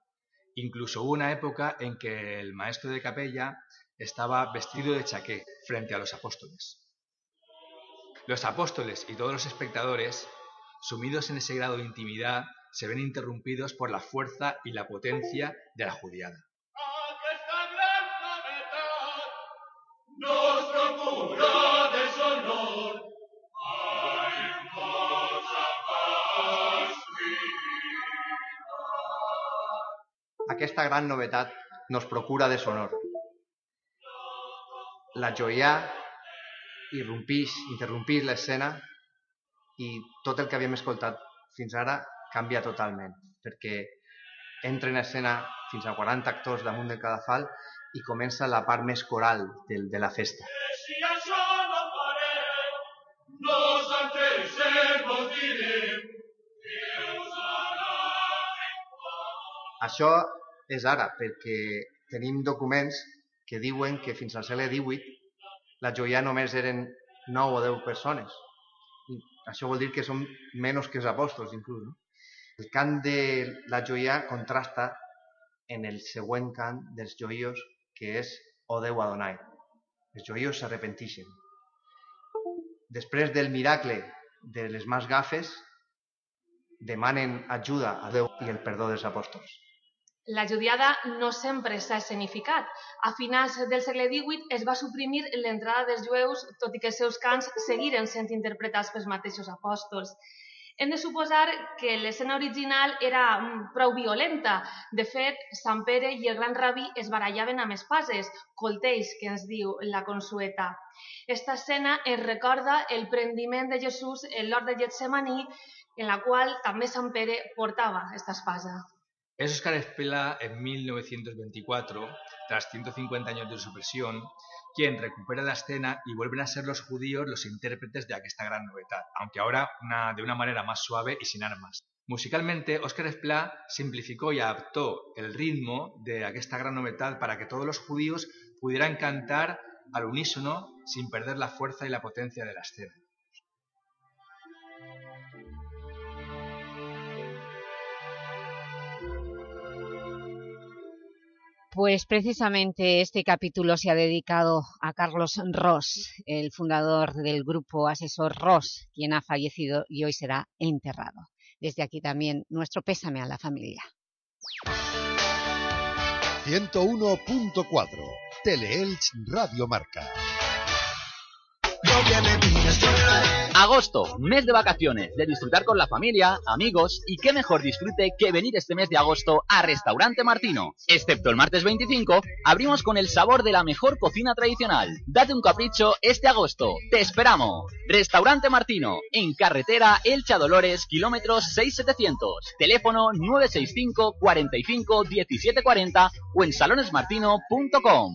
Incluso hubo una época en que el maestro de capella estaba vestido de chaqué frente a los apóstoles. Los apóstoles y todos los espectadores, sumidos en ese grado de intimidad, se ven interrumpidos por la fuerza y la potencia de la judiada. Aquesta gran novetat nos procura deshonor. La joia irrompix, interrompix l'escena i tot el que havíem escoltat fins ara canvia totalment, perquè entra en escena fins a 40 actors damunt de cadafal i comença la part més coral de, de la festa. Si això no farem, nosaltres vos direm Això és ara, perquè tenim documents que diuen que fins al segle XVIII la joia només eren 9 o 10 persones. Això vol dir que són menys que els apòstols, inclús. No? El cant de la joia contrasta en el següent cant dels joios, que és O Déu Adonai. Els joios s'arrepentixen. Després del miracle de les mans gafes, demanen ajuda a Déu i el perdó dels apòstols. La judiada no sempre s'ha escenificat. A finals del segle XVIII es va suprimir l'entrada dels jueus, tot i que els seus cants seguiren sent interpretats pels mateixos apòstols. Hem de suposar que l'escena original era mm, prou violenta. De fet, Sant Pere i el gran rabí es barallaven amb espases, coltells, que ens diu la Consueta. Esta escena ens recorda el prendiment de Jesús en l'hort de Getsemaní, en la qual també Sant Pere portava esta espasa. Es Oscar Espela en 1924, tras 150 años de supresión, quien recupera la escena y vuelven a ser los judíos los intérpretes de esta gran novedad, aunque ahora de una manera más suave y sin armas. Musicalmente, Oscar Esplá simplificó y adaptó el ritmo de esta gran novedad para que todos los judíos pudieran cantar al unísono sin perder la fuerza y la potencia de la escena. Pues precisamente este capítulo se ha dedicado a Carlos Ross, el fundador del grupo asesor Ross, quien ha fallecido y hoy será enterrado. Desde aquí también nuestro pésame a la familia. 101.4 Teleelch Radio Marca. Agosto, mes de vacaciones, de disfrutar con la familia, amigos y qué mejor disfrute que venir este mes de agosto a Restaurante Martino. Excepto el martes 25, abrimos con el sabor de la mejor cocina tradicional. Date un capricho este agosto. ¡Te esperamos! Restaurante Martino, en carretera Elcha Dolores, kilómetros 6700. Teléfono 965 45 1740 o en salonesmartino.com.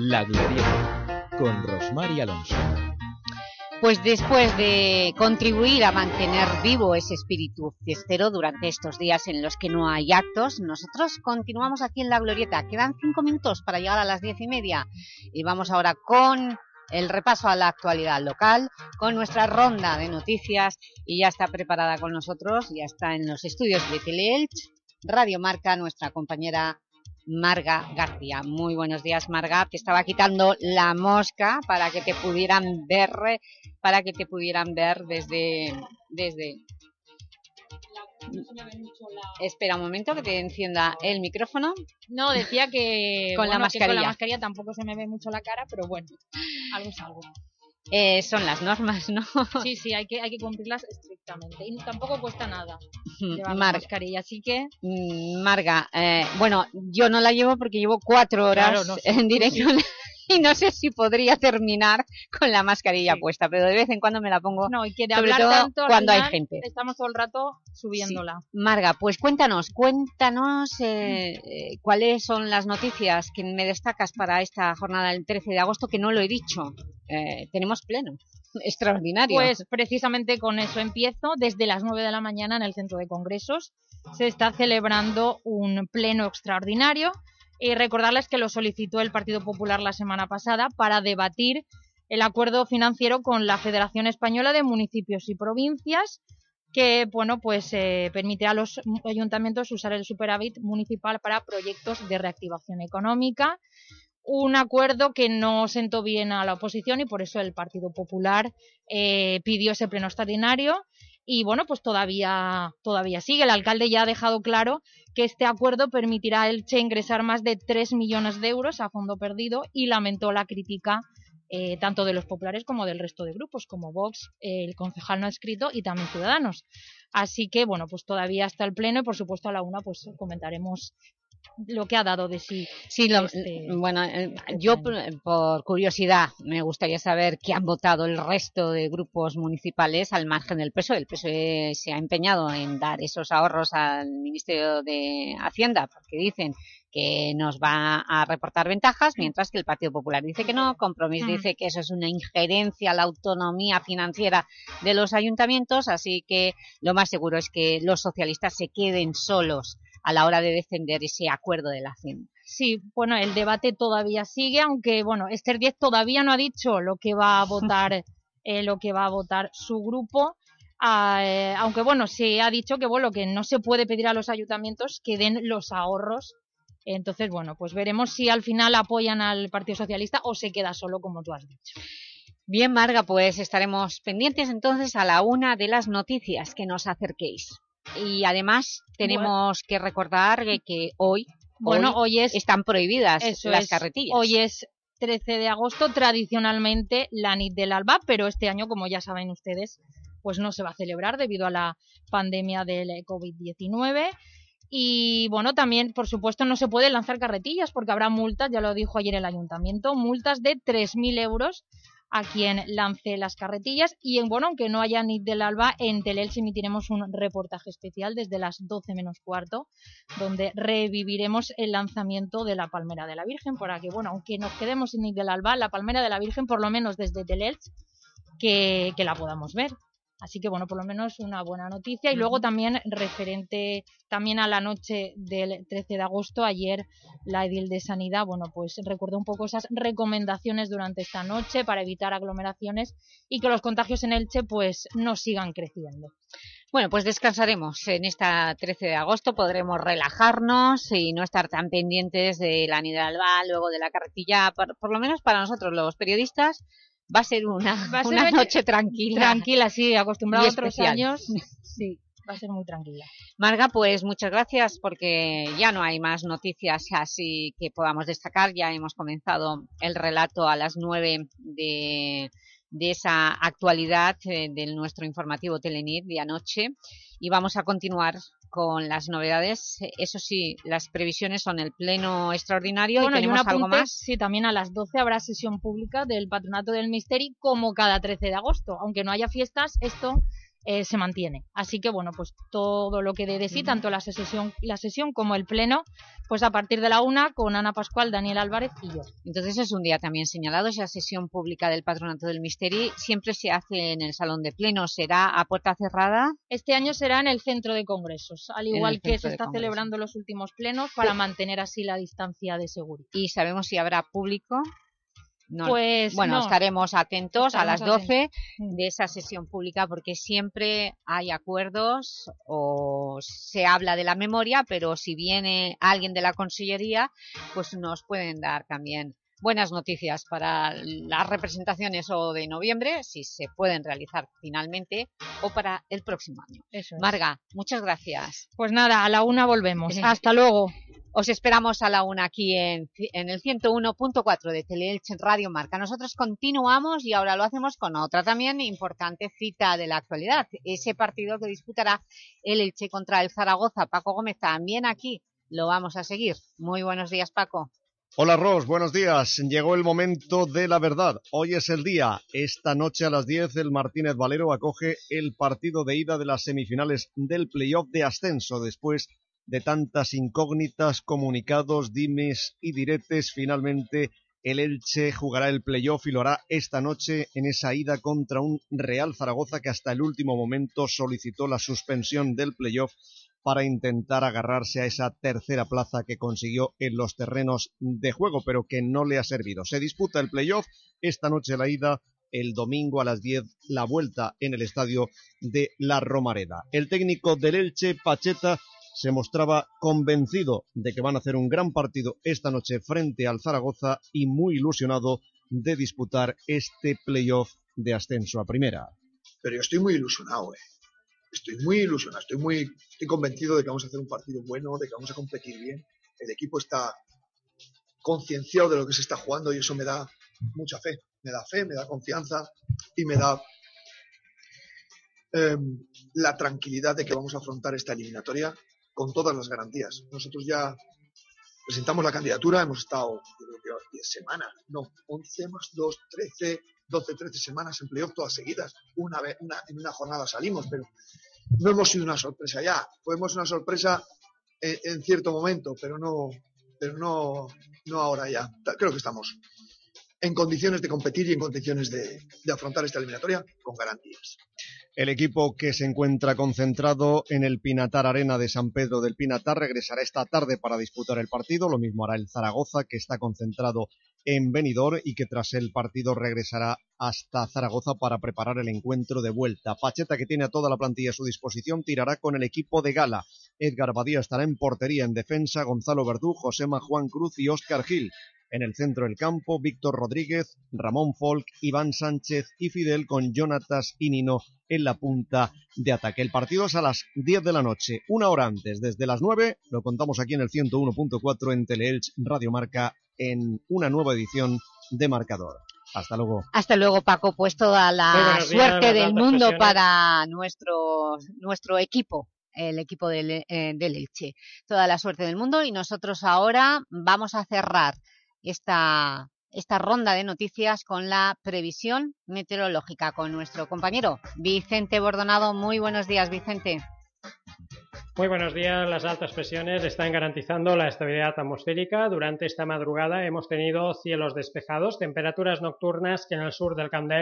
La Glorieta, con Rosmar y Alonso. Pues después de contribuir a mantener vivo ese espíritu fiestero durante estos días en los que no hay actos, nosotros continuamos aquí en La Glorieta. Quedan cinco minutos para llegar a las diez y media y vamos ahora con el repaso a la actualidad local, con nuestra ronda de noticias y ya está preparada con nosotros, ya está en los estudios de Teleelch, Radio Marca, nuestra compañera Marga García. Muy buenos días, Marga. Te estaba quitando la mosca para que te pudieran ver, para que te pudieran ver desde... desde... Espera un momento que te encienda el micrófono. No, decía que con, la que con la mascarilla. mascarilla tampoco se me ve mucho la cara, pero bueno, algo es algo. Eh, son las normas, ¿no? Sí, sí, hay que, hay que cumplirlas estrictamente. Y tampoco cuesta nada Mm, llevar la Marga. mascarilla, así que... Mm, Marga, eh, bueno, yo no la llevo porque llevo cuatro horas Claro, no sé, en directo sí. y no sé si podría terminar con la mascarilla puesta, pero de vez en cuando me la pongo, No, y sobre hablar todo tanto, cuando hay gente. Estamos todo el rato subiéndola. Marga, pues cuéntanos, cuéntanos eh, eh, cuáles son las noticias que me destacas para esta jornada del 13 de agosto, que no lo he dicho. Eh, tenemos pleno, extraordinario. Pues precisamente con eso empiezo. Desde las 9 de la mañana en el Centro de Congresos se está celebrando un pleno extraordinario y recordarles que lo solicitó el Partido Popular la semana pasada para debatir el acuerdo financiero con la Federación Española de Municipios y Provincias que bueno pues eh, permite a los ayuntamientos usar el superávit municipal para proyectos de reactivación económica. Un acuerdo que no sentó bien a la oposición y por eso el Partido Popular eh, pidió ese pleno extraordinario y bueno, pues todavía, todavía sigue. El alcalde ya ha dejado claro que este acuerdo permitirá a Elche ingresar más de 3 millones de euros a fondo perdido y lamentó la crítica eh, tanto de los populares como del resto de grupos, como Vox, eh, el concejal no ha escrito y también Ciudadanos. Así que, bueno, pues todavía está el pleno y por supuesto a la una pues comentaremos lo que ha dado de sí. Sí, lo- este- bueno, eh, yo por, curiosidad me gustaría saber qué han votado el resto de grupos municipales al margen del PSOE. El PSOE se ha empeñado en dar esos ahorros al Ministerio de Hacienda porque dicen que nos va a reportar ventajas, mientras que el Partido Popular dice que no, Compromís Mm. dice que eso es una injerencia a la autonomía financiera de los ayuntamientos, así que lo más seguro es que los socialistas se queden solos a la hora de defender ese acuerdo de la Hacienda. Sí, bueno, el debate todavía sigue, aunque bueno, Esther Díez todavía no ha dicho lo que va a votar, eh, lo que va a votar su grupo. Ah, eh, aunque bueno, se ha dicho que bueno, que no se puede pedir a los ayuntamientos que den los ahorros. Entonces, bueno, pues veremos si al final apoyan al Partido Socialista o se queda solo como tú has dicho. Bien, Marga, pues estaremos pendientes entonces a la una de las noticias que nos acerquéis. Y además tenemos que recordar que, hoy, Bueno, hoy es- están prohibidas las es. carretillas. Hoy es 13 de agosto, tradicionalmente la NIT del Alba, pero este año, como ya saben ustedes, pues no se va a celebrar debido a la pandemia del eh, COVID-19. Y bueno, también, por supuesto, no se puede lanzar carretillas porque habrá multas, ya lo dijo ayer el ayuntamiento, multas de 3.000 euros a quien lance las carretillas. Y en, bueno, aunque no haya NIT del Alba, en Telelche emitiremos un reportaje especial desde las 12 menos cuarto, donde reviviremos el lanzamiento de la Palmera de la Virgen, para que, bueno, aunque nos quedemos sin NIT del Alba, la Palmera de la Virgen, por lo menos desde Telelche, que, que la podamos ver. Así que, bueno, por lo menos una buena noticia. Y luego también, referente también a la noche del 13 de agosto, ayer la Edil de Sanidad, bueno, pues recuerdo un poco esas recomendaciones durante esta noche para evitar aglomeraciones y que los contagios en Elche, pues, no sigan creciendo. Bueno, pues descansaremos en esta 13 de agosto, podremos relajarnos y no estar tan pendientes de la Nida Alba, luego de la carretilla, por, por lo menos para nosotros los periodistas, va a ser una, Va a ser una noche tranquila. Tranquila, sí, acostumbrado Y a otros especial. años, sí, va a ser muy tranquila. Marga, pues muchas gracias porque ya no hay más noticias así que podamos destacar. Ya hemos comenzado el relato a las nueve de, de esa actualidad eh, de nuestro informativo Telenit de anoche y vamos a continuar con las novedades. Eso sí, las previsiones son el pleno extraordinario Bueno, y tenemos algo más. Sí, también a las 12 habrá sesión pública del Patronato del Misteri como cada 13 de agosto. Aunque no haya fiestas, esto eh, se mantiene. Así que, bueno, pues todo lo que dé de sí, tanto la sesión, la sesión como el pleno, pues a partir de la una con Ana Pascual, Daniel Álvarez y yo. Entonces es un día también señalado, esa sesión pública del Patronato del Misteri siempre se hace en el Salón de Pleno, ¿será a puerta cerrada? Este año será en el centro de congresos, al igual que se está congresos. celebrando los últimos plenos para mantener así la distancia de seguridad. ¿Y sabemos si habrá público? No. Pues bueno, no. estaremos atentos a las Estaremos 12 de esa sesión pública porque siempre hay acuerdos o se habla de la memoria, pero si viene alguien de la Consellería, pues nos pueden dar también buenas noticias para las representaciones o de noviembre, si se pueden realizar finalmente, o para el próximo año. Eso es. Marga, muchas gracias. Pues nada, a la una volvemos. Hasta luego. Os esperamos a la una aquí en, el 101.4 de Teleelch Radio Marca. Nosotros continuamos y ahora lo hacemos con otra también importante cita de la actualidad. Ese partido que disputará el Elche contra el Zaragoza. Paco Gómez también aquí lo vamos a seguir. Muy buenos días, Paco. Hola Ros, buenos días. Llegó el momento de la verdad. Hoy es el día. Esta noche a las 10 el Martínez Valero acoge el partido de ida de las semifinales del playoff de ascenso después de tantas incógnitas, comunicados, dimes y diretes. Finalmente el Elche jugará el playoff y lo hará esta noche en esa ida contra un Real Zaragoza que hasta el último momento solicitó la suspensión del playoff para intentar agarrarse a esa tercera plaza que consiguió en los terrenos de juego, pero que no le ha servido. Se disputa el playoff, esta noche la ida, el domingo a las 10 la vuelta en el estadio de La Romareda. El técnico del Elche, Pacheta, se mostraba convencido de que van a hacer un gran partido esta noche frente al Zaragoza y muy ilusionado de disputar este playoff de ascenso a primera. Pero yo estoy muy ilusionado, eh. Estoy muy ilusionado, estoy muy estoy convencido de que vamos a hacer un partido bueno, de que vamos a competir bien. El equipo está concienciado de lo que se está jugando y eso me da mucha fe. Me da fe, me da confianza y me da eh, la tranquilidad de que vamos a afrontar esta eliminatoria con todas las garantías. Nosotros ya presentamos la candidatura, hemos estado, yo creo que 10 semanas, no, 11 más 2, 13, 12, 13 semanas en playoff todas seguidas. Una vez, una, en una jornada salimos, pero no hemos sido una sorpresa ya. Fuimos una sorpresa en, cierto momento, pero no, pero no, no ahora ya. Creo que estamos en condiciones de competir y en condiciones de afrontar esta eliminatoria con garantías. El equipo que se encuentra concentrado en el Pinatar Arena de San Pedro del Pinatar regresará esta tarde para disputar el partido. Lo mismo hará el Zaragoza, que está concentrado en Benidorm y que tras el partido regresará hasta Zaragoza para preparar el encuentro de vuelta. Pacheta, que tiene a toda la plantilla a su disposición, tirará con el equipo de gala. Edgar Badía estará en portería en defensa, Gonzalo Verdú, Josema Juan Cruz y Óscar Gil. En el centro del campo, Víctor Rodríguez, Ramón Folk, Iván Sánchez y Fidel con Jonatas y Nino en la punta de ataque. El partido es a las 10 de la noche, una hora antes, desde las 9, lo contamos aquí en el 101.4 en Teleelch Radio Marca en una nueva edición de Marcador. Hasta luego. Hasta luego, Paco. Pues toda la días, suerte del mundo para nuestro, nuestro equipo, el equipo del, eh, del Elche. Toda la suerte del mundo y nosotros ahora vamos a cerrar esta, esta ronda de noticias con la previsión meteorológica con nuestro compañero Vicente Bordonado. Muy buenos días, Vicente. Muy buenos días. Las altas presiones están garantizando la estabilidad atmosférica. Durante esta madrugada hemos tenido cielos despejados, temperaturas nocturnas que en el sur del Camp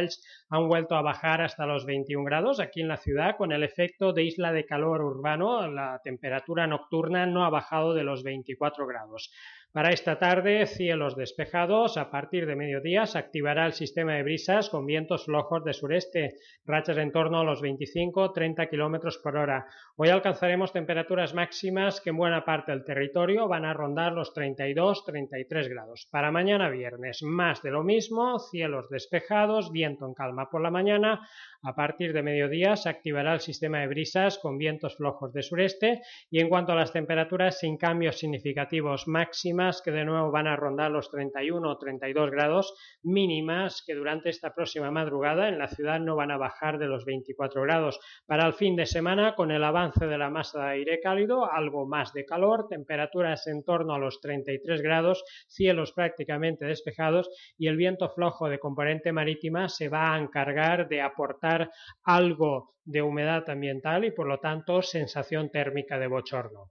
han vuelto a bajar hasta los 21 grados. Aquí en la ciudad, con el efecto de isla de calor urbano, la temperatura nocturna no ha bajado de los 24 grados. Para esta tarde, cielos despejados. A partir de mediodía se activará el sistema de brisas con vientos flojos de sureste, rachas en torno a los 25-30 km por hora. Hoy alcanzaremos temperaturas máximas que en buena parte del territorio van a rondar los 32-33 grados. Para mañana viernes, más de lo mismo, cielos despejados, viento en calma por la mañana, a partir de mediodía se activará el sistema de brisas con vientos flojos de sureste y en cuanto a las temperaturas sin cambios significativos máximas que de nuevo van a rondar los 31 o 32 grados mínimas que durante esta próxima madrugada en la ciudad no van a bajar de los 24 grados. Para el fin de semana con el avance de la masa de aire cálido algo más de calor, temperaturas en torno a los 33 grados, cielos prácticamente despejados y el viento flojo de componente marítima se va a encargar de aportar algo de humedad ambiental y por lo tanto sensación térmica de bochorno.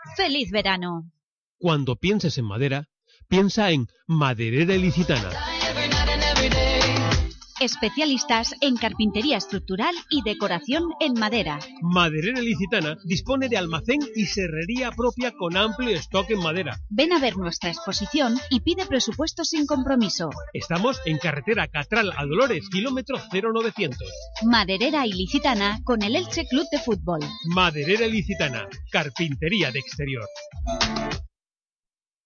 ¡Feliz verano! Cuando pienses en madera, piensa en Maderera Ilicitana. Especialistas en carpintería estructural y decoración en madera. Maderera Ilicitana dispone de almacén y serrería propia con amplio stock en madera. Ven a ver nuestra exposición y pide presupuesto sin compromiso. Estamos en carretera Catral a Dolores, kilómetro 0900. Maderera Ilicitana con el Elche Club de Fútbol. Maderera Ilicitana, carpintería de exterior.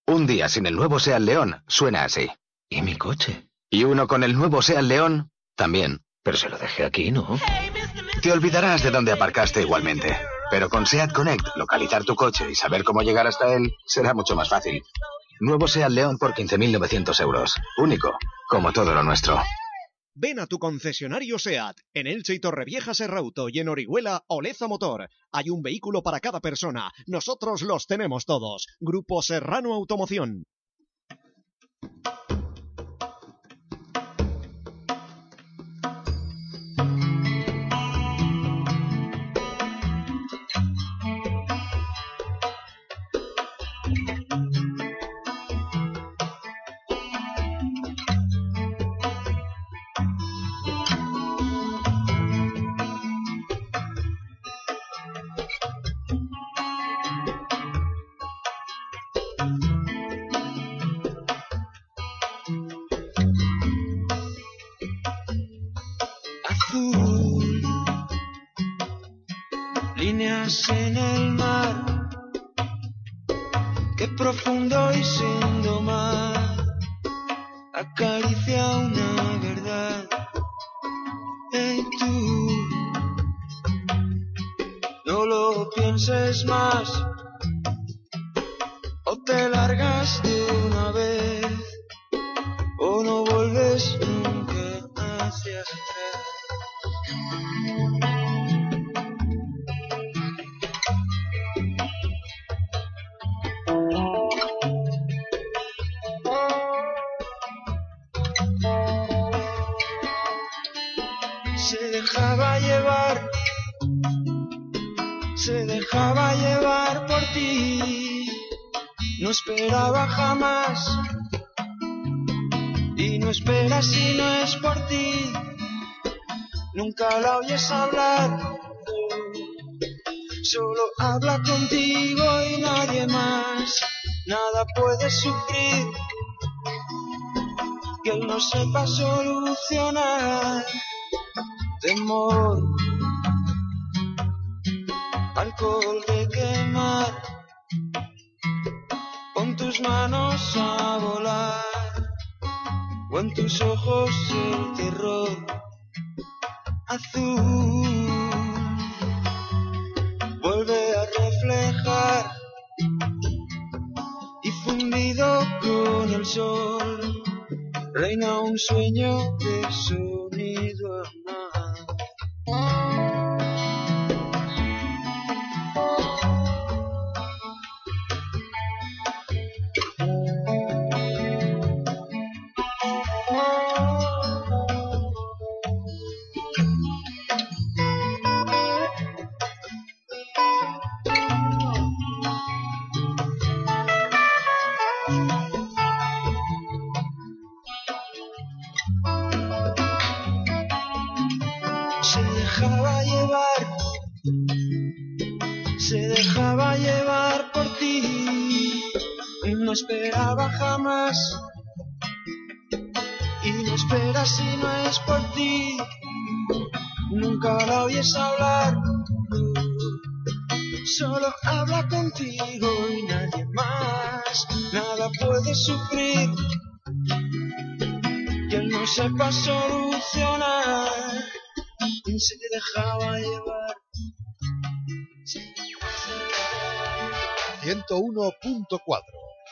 Un día sin el nuevo Seat León suena así. ¿Y mi coche? Y uno con el nuevo Seat León también. Pero se lo dejé aquí, ¿no? Te olvidarás de dónde aparcaste igualmente. Pero con Seat Connect, localizar tu coche y saber cómo llegar hasta él será mucho más fácil. Nuevo Seat León por 15.900 euros. Único, como todo lo nuestro. Ven a tu concesionario SEAT, en Elche y Torrevieja Serrauto y en Orihuela Oleza Motor. Hay un vehículo para cada persona. Nosotros los tenemos todos. Grupo Serrano Automoción.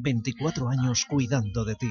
24 años cuidando de ti.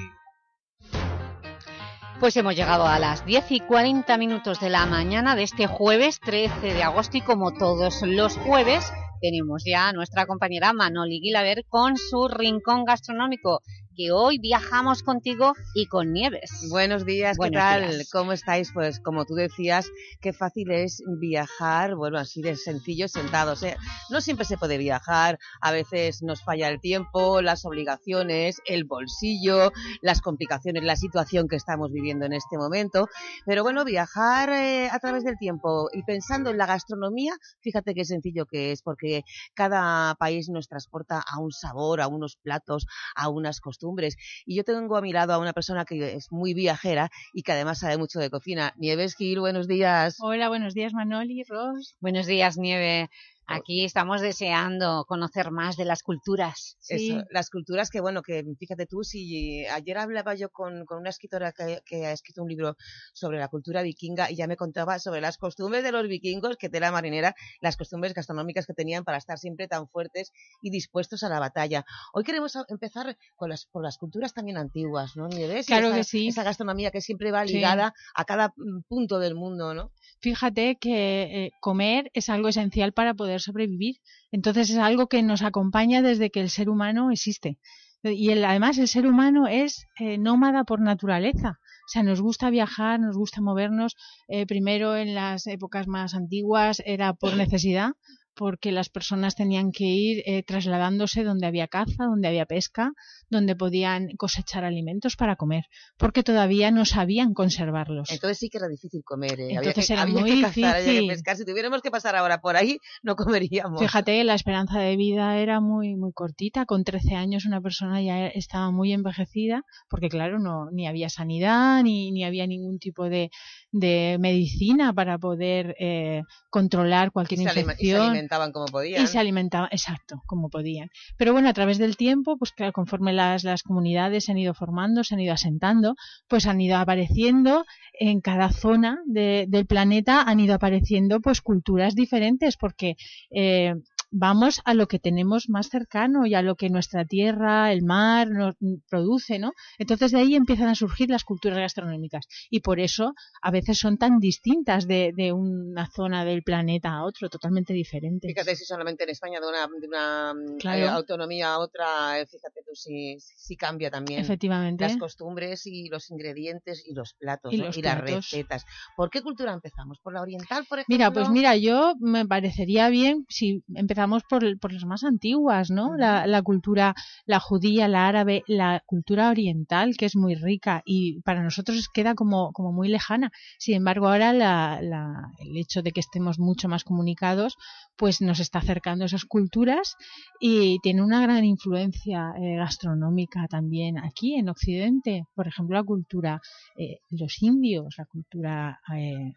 Pues hemos llegado a las 10 y 40 minutos de la mañana de este jueves 13 de agosto y como todos los jueves tenemos ya a nuestra compañera Manoli Guilaber con su rincón gastronómico que hoy viajamos contigo y con Nieves. Buenos días, ¿qué Buenos tal? días. ¿Cómo estáis? Pues como tú decías, qué fácil es viajar, bueno, así de sencillo, sentados. ¿eh? No siempre se puede viajar, a veces nos falla el tiempo, las obligaciones, el bolsillo, las complicaciones, la situación que estamos viviendo en este momento. Pero bueno, viajar eh, a través del tiempo y pensando en la gastronomía, fíjate qué sencillo que es, porque cada país nos transporta a un sabor, a unos platos, a unas costumbres. Y yo tengo a mi lado a una persona que es muy viajera y que además sabe mucho de cocina. Nieves Gil, buenos días. Hola, buenos días Manoli, Ros. Buenos días, Nieve. Aquí estamos deseando conocer más de las culturas. Eso, las culturas que, bueno, que fíjate tú, si ayer hablaba yo con, con una escritora que, que ha escrito un libro sobre la cultura vikinga y ya me contaba sobre las costumbres de los vikingos, que tela marinera, las costumbres gastronómicas que tenían para estar siempre tan fuertes y dispuestos a la batalla. Hoy queremos empezar con las, por las culturas también antiguas, ¿no, Nieves? Claro esa, que sí. Esa gastronomía que siempre va Sí. ligada a cada mm, punto del mundo, ¿no? Fíjate que eh, comer es algo esencial para poder sobrevivir. Entonces es algo que nos acompaña desde que el ser humano existe. Y el- además el ser humano es eh, nómada por naturaleza. O sea, nos gusta viajar, nos gusta movernos. Eh, primero en las épocas más antiguas era por necesidad, porque las personas tenían que ir eh, trasladándose donde había caza, donde había pesca, donde podían cosechar alimentos para comer, porque todavía no sabían conservarlos. Entonces sí que era difícil comer, ¿eh? Entonces había era que, había muy que cazar, había que difícil. pescar. Si tuviéramos que pasar ahora por ahí, no comeríamos. Fíjate, la esperanza de vida era muy muy cortita. Con 13 años una persona ya estaba muy envejecida, porque claro, no ni había sanidad ni, ni había ningún tipo de, de medicina para poder eh, controlar cualquier Y se, alima- y se infección. alimentaban como podían. Y se alimentaban, exacto, como podían. Pero bueno, a través del tiempo, pues claro, conforme las, las comunidades se han ido formando, se han ido asentando, pues han ido apareciendo en cada zona de- del planeta, han ido apareciendo pues culturas diferentes, porque eh, vamos a lo que tenemos más cercano y a lo que nuestra tierra, el mar nos produce, ¿no? Entonces de ahí empiezan a surgir las culturas gastronómicas y por eso a veces son tan distintas de, de una zona del planeta a otro, totalmente diferentes. Fíjate si solamente en España de una, de una mm, Claro. eh, autonomía a otra, eh, fíjate tú sí, sí cambia también. Efectivamente. Las costumbres y los ingredientes y los platos Y ¿no? los las platos. recetas. ¿Por qué cultura empezamos? ¿Por la oriental, por ejemplo? Mira, pues mira, yo me parecería bien si empezamos por, por las más antiguas, ¿no? La, la cultura, la judía, la árabe, la cultura oriental, que es muy rica y para nosotros queda como, como muy lejana. Sin embargo, ahora la, la- el hecho de que estemos mucho más comunicados, pues nos está acercando a esas culturas y tiene una gran influencia eh, gastronómica también aquí en Occidente. Por ejemplo, la cultura, eh, los indios, la cultura eh,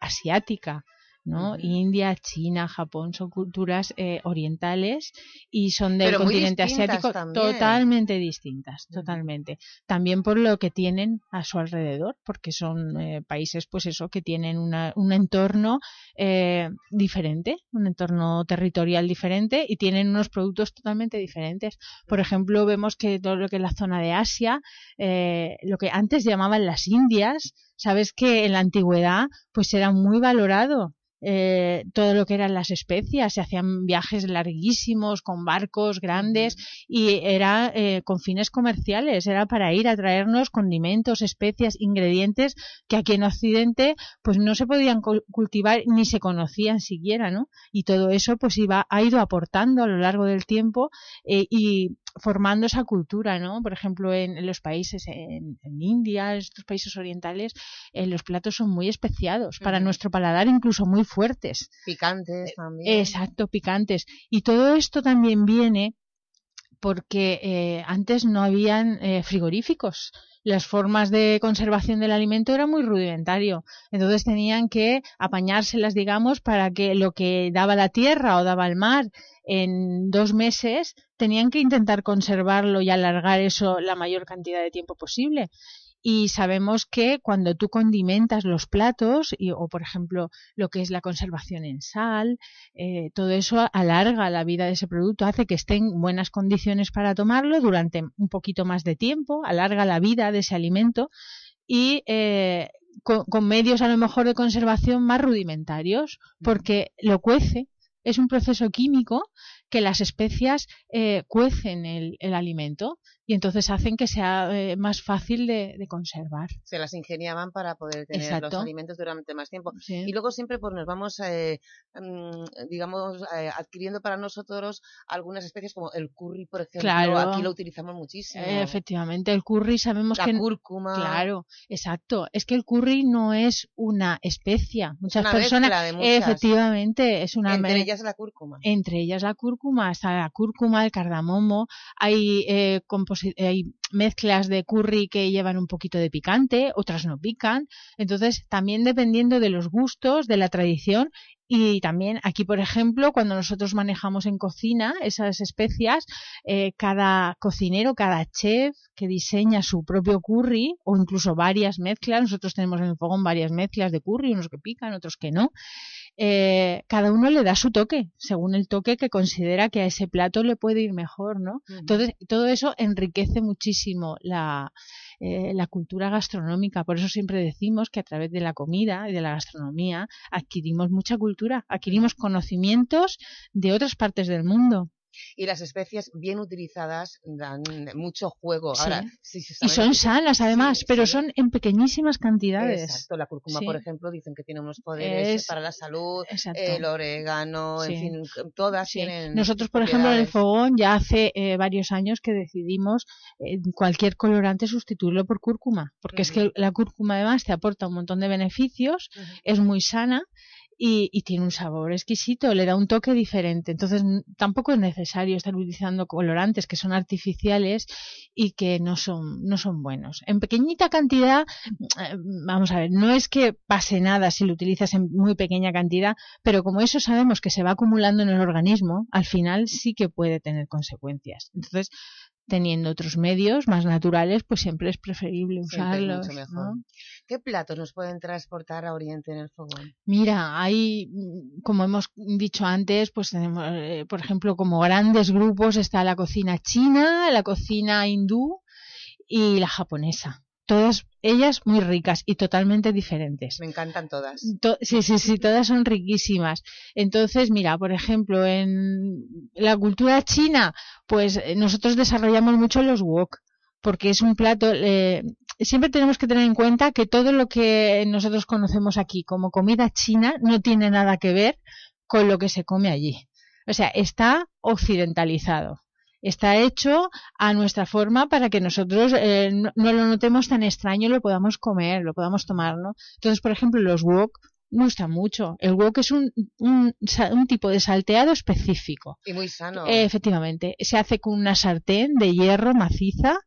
asiática, ¿no? India, China, Japón son culturas eh, orientales y son del Pero continente asiático también. totalmente distintas, totalmente. También por lo que tienen a su alrededor, porque son eh, países, pues eso, que tienen una- un entorno eh, diferente, un entorno territorial diferente y tienen unos productos totalmente diferentes. Por ejemplo, vemos que todo lo que es la zona de Asia, eh, lo que antes llamaban las Indias, sabes que en la antigüedad pues era muy valorado eh, todo lo que eran las especias, se hacían viajes larguísimos con barcos grandes y era eh, con fines comerciales, era para ir a traernos condimentos, especias, ingredientes que aquí en Occidente pues no se podían cul- cultivar ni se conocían siquiera, ¿no? Y todo eso pues iba, ha ido aportando a lo largo del tiempo eh, y formando esa cultura, ¿no? Por ejemplo, en, en los países, en, en India, en estos países orientales, eh, los platos son muy especiados, para nuestro paladar incluso muy fuertes. Picantes también. Exacto, picantes. Y todo esto también viene porque eh, antes no habían eh, frigoríficos. Las formas de conservación del alimento era muy rudimentario. Entonces tenían que apañárselas, digamos, para que lo que daba la tierra o daba el mar en dos meses, tenían que intentar conservarlo y alargar eso la mayor cantidad de tiempo posible. Y sabemos que cuando tú condimentas los platos, y, o por ejemplo lo que es la conservación en sal, eh, todo eso alarga la vida de ese producto, hace que esté en buenas condiciones para tomarlo durante un poquito más de tiempo, alarga la vida de ese alimento y eh, con, con medios a lo mejor de conservación más rudimentarios, porque lo cuece. Es un proceso químico que las especias eh, cuecen el, el alimento y entonces hacen que sea eh, más fácil de, de conservar. se las ingeniaban para poder tener los alimentos durante más tiempo. Sí. Y luego siempre pues nos vamos, eh, mm, digamos, eh, adquiriendo para nosotros algunas especies como el curry, por ejemplo. Claro. Aquí lo utilizamos muchísimo. Efectivamente, el curry sabemos La que... cúrcuma. Claro, exacto. Es que el curry no es una especia. Muchas una personas... mezcla de muchas. Efectivamente, es una... Entre ellas la cúrcuma. Entre ellas la cúrcuma, está la cúrcuma, el cardamomo, hay, composi- hay mezclas de curry que llevan un poquito de picante, otras no pican. Entonces, también dependiendo de los gustos, de la tradición, y también aquí, por ejemplo, cuando nosotros manejamos en cocina esas especias, eh, cada cocinero, cada chef que diseña su propio curry o incluso varias mezclas, nosotros tenemos en el fogón varias mezclas de curry, unos que pican, otros que no, eh, cada uno le da su toque, según el toque que considera que a ese plato le puede ir mejor, ¿no? Entonces, todo eso enriquece muchísimo la, eh, la cultura gastronómica. Por eso siempre decimos que a través de la comida y de la gastronomía adquirimos mucha cultura, adquirimos conocimientos de otras partes del mundo. Y las especias bien utilizadas dan mucho juego. Ahora, sí Y son sanas, además, Sí, pero son en pequeñísimas cantidades. Exacto, la cúrcuma, por ejemplo, dicen que tiene unos poderes Es- para la salud, Exacto. el orégano, en fin, todas tienen Nosotros, por ejemplo, en el fogón ya hace eh, varios años que decidimos eh, cualquier colorante sustituirlo por cúrcuma, porque es que la cúrcuma además te aporta un montón de beneficios, es muy sana y, y tiene un sabor exquisito, le da un toque diferente. Entonces tampoco es necesario estar utilizando colorantes que son artificiales y que no son, no son buenos. En pequeñita cantidad, eh, vamos a ver, no es que pase nada si lo utilizas en muy pequeña cantidad, pero como eso sabemos que se va acumulando en el organismo, al final sí que puede tener consecuencias. Entonces, teniendo otros medios más naturales, pues siempre es preferible es usarlos. mucho mejor. ¿no? ¿Qué platos nos pueden transportar a Oriente en el fogón? Mira, hay, mm, como hemos dicho antes, pues tenemos, eh, por ejemplo, como grandes grupos está la cocina china, la cocina hindú y la japonesa. Todas ellas muy ricas y totalmente diferentes. Me encantan todas. To- sí, sí, sí, todas son riquísimas. Entonces, mira, por ejemplo, en la cultura china, pues eh, nosotros desarrollamos mucho los wok, porque es un plato, eh, siempre tenemos que tener en cuenta que todo lo que nosotros conocemos aquí como comida china no tiene nada que ver con lo que se come allí. O sea, está occidentalizado. Está hecho a nuestra forma para que nosotros eh, no, no lo notemos tan extraño y lo podamos comer, lo podamos tomar, ¿no? Entonces, por ejemplo, los wok me gustan mucho. El wok es un, un, un tipo de salteado específico. Y muy sano. Eh, efectivamente, se hace con una sartén de hierro maciza,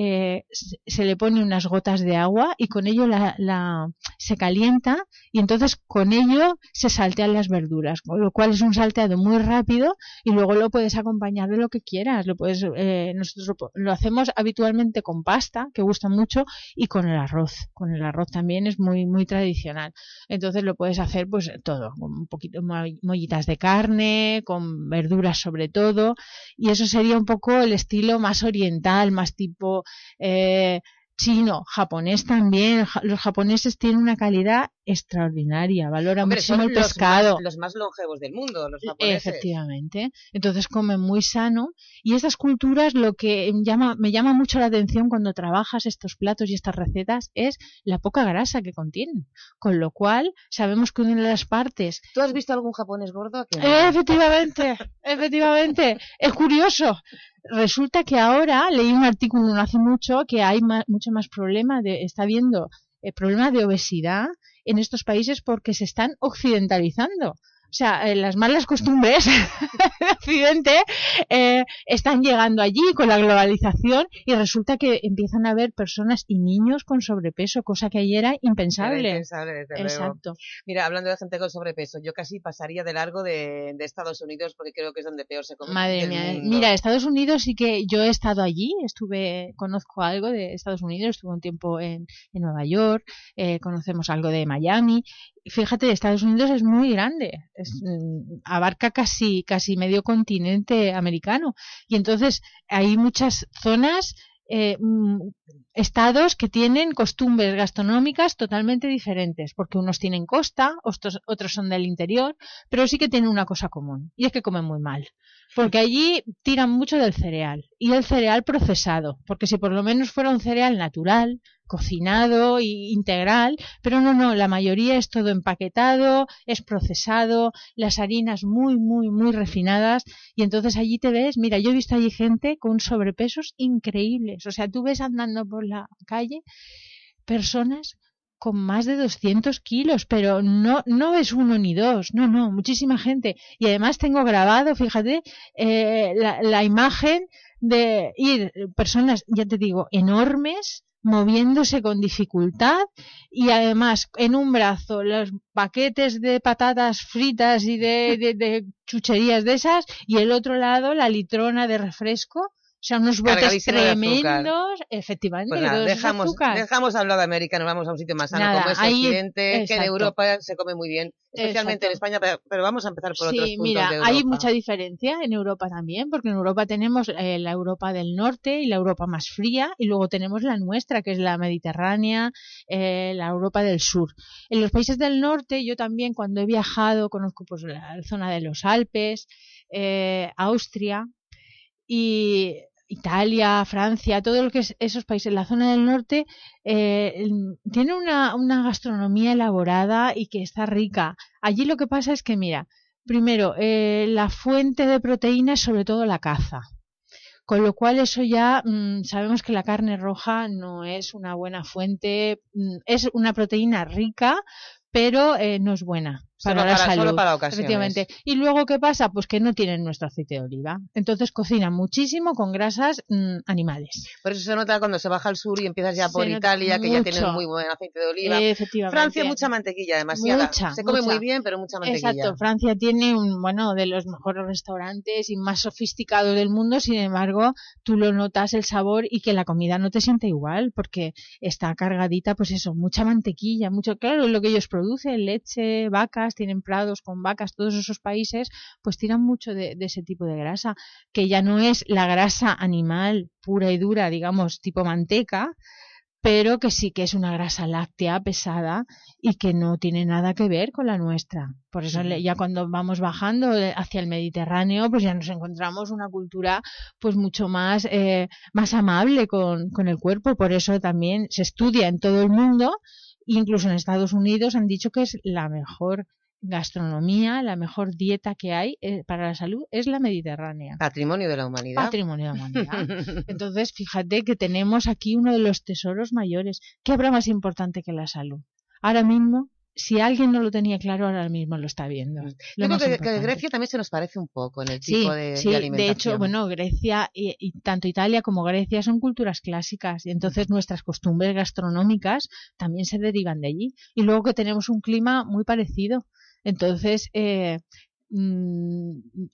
eh, se le pone unas gotas de agua y con ello la, la- se calienta y entonces con ello se saltean las verduras, lo cual es un salteado muy rápido y luego lo puedes acompañar de lo que quieras. Lo puedes, eh, nosotros lo, hacemos habitualmente con pasta, que gusta mucho, y con el arroz. Con el arroz también es muy muy tradicional. Entonces lo puedes hacer pues todo, con un poquito mo- mollitas de carne, con verduras sobre todo, y eso sería un poco el estilo más oriental, más tipo eh, chino, japonés también. Los japoneses tienen una calidad extraordinaria, valoran Hombre, muchísimo el pescado. más, los más longevos del mundo, los japoneses. Efectivamente. Entonces comen muy sano y estas culturas lo que llama, me llama mucho la atención cuando trabajas estos platos y estas recetas es la poca grasa que contienen. Con lo cual sabemos que una de las partes ¿Tú has visto algún japonés gordo? No? Eh, efectivamente, efectivamente. Es curioso. Resulta que ahora leí un artículo no hace mucho que hay ma- mucho más problema de, está habiendo eh, problema de obesidad en estos países porque se están occidentalizando. O sea, eh, las malas costumbres de Occidente eh, están llegando allí con la globalización y resulta que empiezan a haber personas y niños con sobrepeso, cosa que ayer era impensable. Era impensable, desde luego. Exacto. Mira, hablando de gente con sobrepeso, yo casi pasaría de largo de, de Estados Unidos porque creo que es donde peor se come. Madre mía, mundo. mira, Estados Unidos sí que yo he estado allí, estuve, conozco algo de Estados Unidos, estuve un tiempo en, en Nueva York, eh, conocemos algo de Miami. Fíjate, Estados Unidos es muy grande, es, mm, abarca casi, casi medio continente americano y entonces hay muchas zonas eh, mm, estados que tienen costumbres gastronómicas totalmente diferentes, porque unos tienen costa, otros, otros son del interior, pero sí que tienen una cosa común, y es que comen muy mal. Porque allí tiran mucho del cereal, y el cereal procesado, porque si por lo menos fuera un cereal natural, cocinado y integral, pero no, no, la mayoría es todo empaquetado, es procesado, las harinas muy, muy, muy refinadas, y entonces allí te ves, mira, yo he visto allí gente con sobrepesos increíbles, o sea, tú ves andando por la calle personas con más de 200 kilos, pero no, no es uno ni dos, no, no, muchísima gente. Y además tengo grabado, fíjate, eh, la, la imagen de ir personas, ya te digo, enormes, moviéndose con dificultad y además en un brazo los paquetes de patatas fritas y de, de, de chucherías de esas y el otro lado la litrona de refresco o sea, unos botes tremendos, efectivamente. Pues nada, dejamos, dejamos hablar de América, nos vamos a un sitio más sano Nada, como es ahí- Occidente, que en. Europa se come muy bien, especialmente en España, pero, pero vamos a empezar por otros Sí, puntos mira, de Europa. hay mucha diferencia en Europa también, porque en Europa tenemos eh, la Europa del norte y la Europa más fría, y luego tenemos la nuestra, que es la mediterránea, eh, la Europa del sur. En los países del norte, yo también cuando he viajado, conozco pues la zona de los Alpes, eh, Austria y Italia, Francia, todo lo que es esos países, la zona del norte, eh, tiene una, una gastronomía elaborada y que está rica. Allí lo que pasa es que, mira, primero, eh, la fuente de proteína es sobre todo la caza. Con lo cual eso ya mm, sabemos que la carne roja no es una buena fuente, mm, es una proteína rica, pero eh, no es buena Para la salud. solo para ocasiones. Efectivamente. Y luego, ¿qué pasa? Pues que no tienen nuestro aceite de oliva. Entonces cocinan muchísimo con grasas mm, animales. Por eso se nota cuando se baja al sur y empiezas ya por Se Italia, que ya tienen muy buen aceite de oliva. Efectivamente. Francia, mucha mantequilla, demasiada. Mucha, se come mucha. muy bien, pero mucha mantequilla. Exacto, Francia tiene un, bueno, de los mejores restaurantes y más sofisticados del mundo, sin embargo, tú lo notas el sabor y que la comida no te siente igual, porque está cargadita, pues eso, mucha mantequilla, mucho, claro, lo que ellos producen, leche, vacas, tienen prados con vacas, todos esos países, pues tiran mucho de, de ese tipo de grasa, que ya no es la grasa animal pura y dura, digamos, tipo manteca, pero que sí que es una grasa láctea pesada y que no tiene nada que ver con la nuestra. Por eso ya cuando vamos bajando eh, hacia el Mediterráneo, pues ya nos encontramos una cultura pues mucho más, eh, más amable con, con el cuerpo. Por eso también se estudia en todo el mundo, incluso en Estados Unidos han dicho que es la mejor gastronomía, la mejor dieta que hay eh, para la salud es la mediterránea. Patrimonio de la humanidad. Patrimonio de la humanidad. Entonces, fíjate que tenemos aquí uno de los tesoros mayores. ¿Qué habrá más importante que la salud? Ahora mismo, si alguien no lo tenía claro, ahora mismo lo está viendo. Lo Yo creo que, que importante. Grecia también se nos parece un poco en el Sí, tipo de, sí, de de alimentación. hecho, bueno, Grecia y, y tanto Italia como Grecia son culturas clásicas y entonces nuestras costumbres gastronómicas también se derivan de allí. Y luego que tenemos un clima muy parecido. Entonces, eh, mm,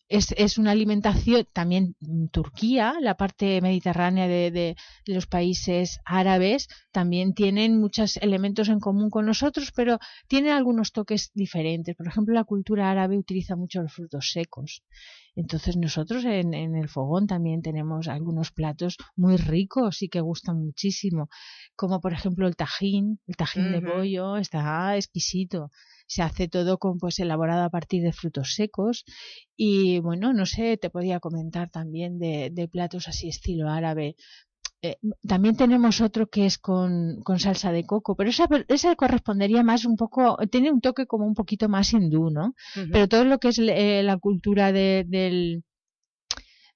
es, es una alimentación también mm, Turquía, la parte mediterránea de, de- de los países árabes, también tienen muchos elementos en común con nosotros, pero tienen algunos toques diferentes. Por ejemplo, la cultura árabe utiliza mucho los frutos secos. Entonces nosotros en, en el fogón también tenemos algunos platos muy ricos y que gustan muchísimo, como por ejemplo el tajín, el tajín de pollo está exquisito. Se hace todo con pues elaborado a partir de frutos secos y bueno, no sé, te podía comentar también de, de platos así estilo árabe. Eh, también tenemos otro que es con, con salsa de coco, pero esa, esa correspondería más un poco, tiene un toque como un poquito más hindú, ¿no? Pero todo lo que es eh, la cultura de, del,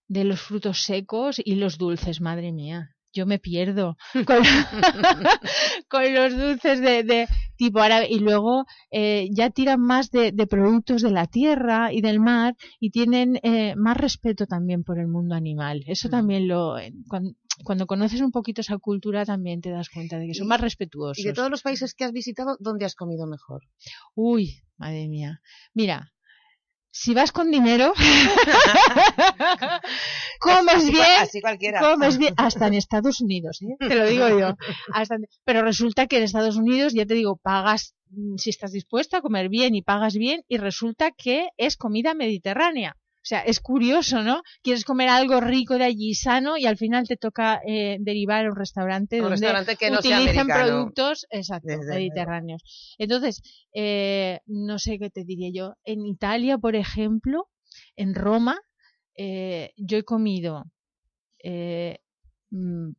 de los frutos secos y los dulces, madre mía. Yo me pierdo con, con los dulces de, de tipo árabe y luego eh, ya tiran más de, de productos de la tierra y del mar y tienen eh, más respeto también por el mundo animal. Eso también lo cuando, cuando conoces un poquito esa cultura también te das cuenta de que son Y- más respetuosos. Y de todos los países que has visitado, ¿dónde has comido mejor? Uy, madre mía. Mira, si vas con dinero, comes bien, así cualquiera. comes bien, hasta en Estados Unidos, ¿eh? te lo digo yo. Hasta Pero resulta que en Estados Unidos, ya te digo, pagas, mm, si estás dispuesto a comer bien y pagas bien, y resulta que es comida mediterránea. O sea, es curioso, ¿no? Quieres comer algo rico de allí, sano, y al final te toca eh, derivar a un restaurante Un donde restaurante que no sea utilizan productos exacto, mediterráneos. Entonces, eh, no sé qué te diría yo. En Italia, por ejemplo, en Roma, eh, yo he comido, eh, mm,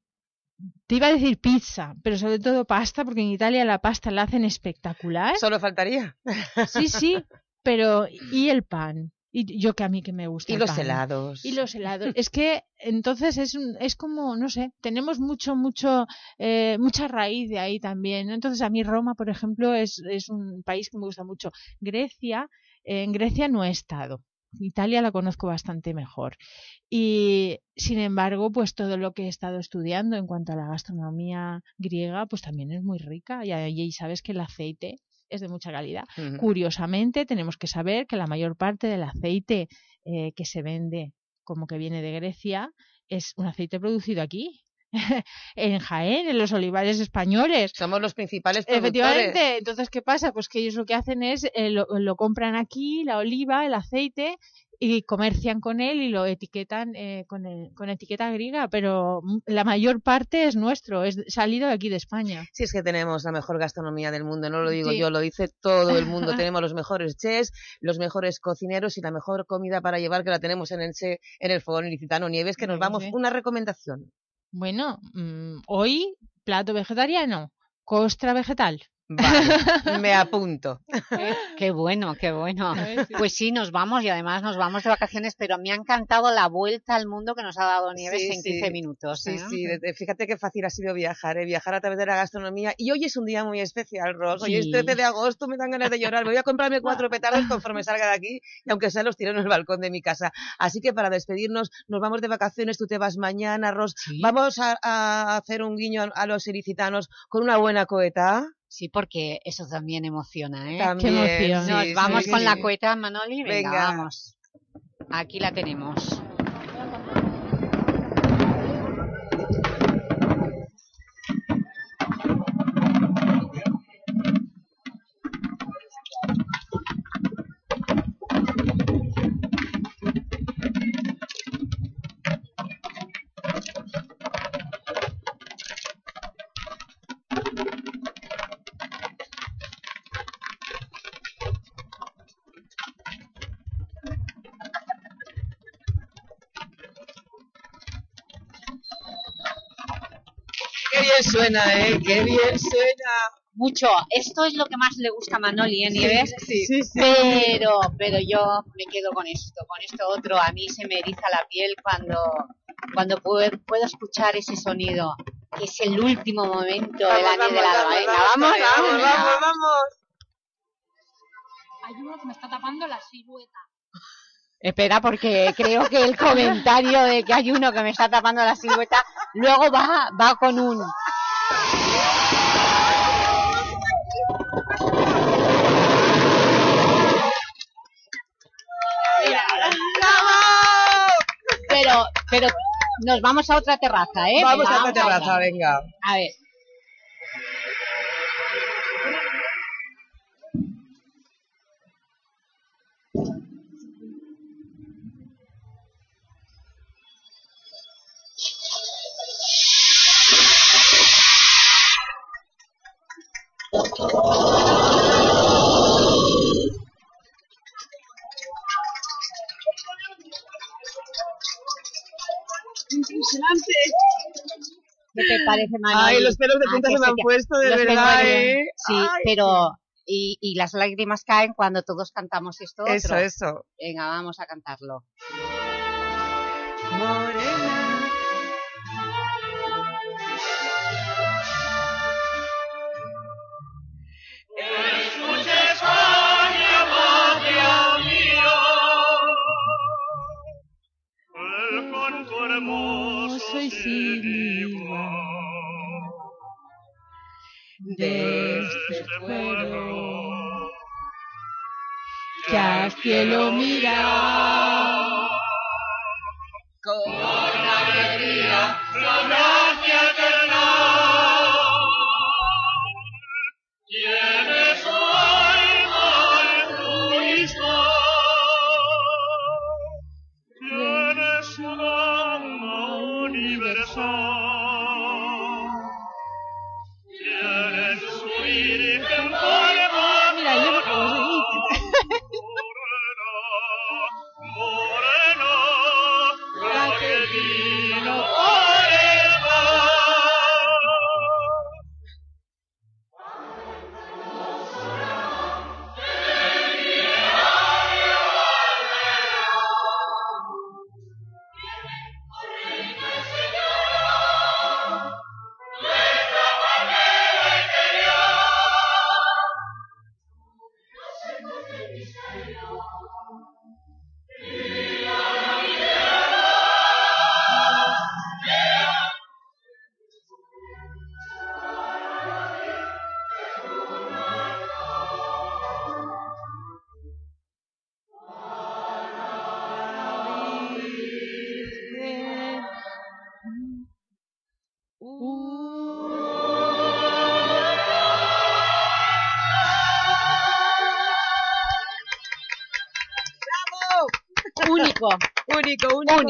te iba a decir pizza, pero sobre todo pasta, porque en Italia la pasta la hacen espectacular. Solo faltaría. Sí, sí, pero y el pan. Y yo que a mí que me gusta Y el los pan. helados. Y los helados. Es que entonces es, es como, no sé, tenemos mucho, mucho, eh, mucha raíz de ahí también. ¿no? Entonces a mí Roma, por ejemplo, es, es un país que me gusta mucho. Grecia, eh, en Grecia no he estado. Italia la conozco bastante mejor. Y sin embargo, pues todo lo que he estado estudiando en cuanto a la gastronomía griega, pues también es muy rica. Y allí sabes que el aceite es de mucha calidad. Curiosamente, tenemos que saber que la mayor parte del aceite eh, que se vende como que viene de Grecia es un aceite producido aquí. en Jaén, en los olivares españoles. Somos los principales productores. Efectivamente, entonces, ¿qué pasa? Pues que ellos lo que hacen es, eh, lo, lo compran aquí, la oliva, el aceite, y comercian con él y lo etiquetan eh, con, el- con etiqueta griega, pero la mayor parte es nuestro, es salido de aquí de España. Si es que tenemos la mejor gastronomía del mundo, no lo digo Sí. yo, lo dice todo el mundo. tenemos los mejores chefs, los mejores cocineros y la mejor comida para llevar que la tenemos en el, en el fogón ilicitano Nieves, que nos vamos. sí. Una recomendación. Bueno, mm, hoy plato vegetariano, costra vegetal. Vale, me apunto. Qué, qué bueno, qué bueno. Sí. Pues sí, nos vamos y además nos vamos de vacaciones, pero me ha encantado la vuelta al mundo que nos ha dado Nieves Sí, en 15 sí. minutos. Sí, ¿eh? sí, de- fíjate qué fácil ha sido viajar, ¿eh? viajar a través de la gastronomía. Y hoy es un día muy especial, Ros. Hoy es Sí. 13 de agosto, me dan ganas de llorar. Voy a comprarme cuatro petardos conforme salga de aquí, y aunque sea los tiro en el balcón de mi casa. Así que para despedirnos, nos vamos de vacaciones, tú te vas mañana, Ros. Vamos a, a hacer un guiño a, a los ilicitanos con una buena coeta. Sí, porque eso también emociona, ¿eh? También, Qué emoción. Nos sí, vamos sí, con sí. la cueta, Manoli. Venga, Venga. vamos. Aquí la tenemos. Suena, ¿eh? Qué bien suena. Mucho. Esto es lo que más le gusta a Manoli, ¿eh, Sí, Nieves? sí, sí, sí. Pero, pero yo me quedo con esto, con esto otro. A mí se me eriza la piel cuando, cuando puedo, puedo escuchar ese sonido, que es el último momento de la Vamos, nieve de la vamos, Venga, vamos, vamos, vamos, venga. vamos, vamos. Hay uno que me está tapando la silueta. Espera, porque creo que el comentario de que hay uno que me está tapando la silueta, luego va, va con un... Pero, nos vamos a otra terraza, ¿eh? Vamos Venga, a otra terraza, venga. A ver. Parece, Manoli? Ay, los pelos de Ah, punta se me han puesto, de verdad. ¿eh? Sí, Ay. pero... Y, y las lágrimas caen cuando todos cantamos esto otro. Eso, eso. Venga, vamos a cantarlo. De este pueblo. Que al cielo mira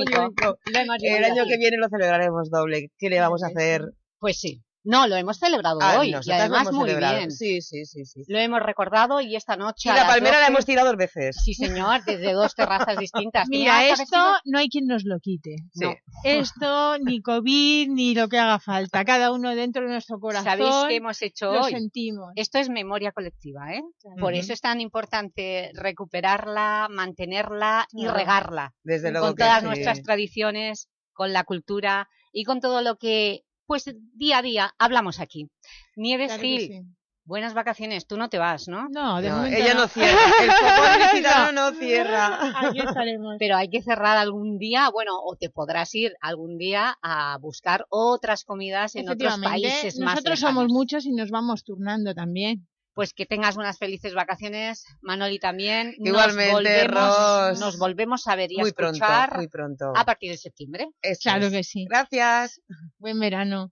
Lo hemos El año aquí. que viene lo celebraremos doble. ¿Qué le vamos a hacer? Pues sí. No, lo hemos celebrado Ah, hoy. Y además muy celebrado. bien. Sí, sí, sí, sí. Lo hemos recordado y esta noche. Y la palmera la 12 hemos tirado dos veces. Sí, señor, desde dos terrazas distintas. Mira, esto no hay quien nos lo quite. Sí. No. Esto, ni COVID, ni lo que haga falta. Cada uno dentro de nuestro corazón. ¿Sabéis qué hemos hecho lo hoy? sentimos. Esto es memoria colectiva, ¿eh? Por eso es tan importante recuperarla, mantenerla y regarla. Desde luego con que todas sí. nuestras tradiciones, con la cultura y con todo lo que, pues, día a día hablamos aquí. Nieves Claro Gil, sí. Buenas vacaciones. Tú no te vas, ¿no? No, de No, momento ella no cierra. El no cierra. Aquí estaremos. Pero hay que cerrar algún día, bueno, o te podrás ir algún día a buscar otras comidas en otros países más nosotros somos muchos y nos vamos turnando también. Pues que tengas unas felices vacaciones, Manoli también. Nos Igualmente, volvemos, Ros. Nos volvemos a ver y a Muy pronto, escuchar muy pronto. a partir de septiembre. Eso Claro es. que sí. Gracias. Buen verano.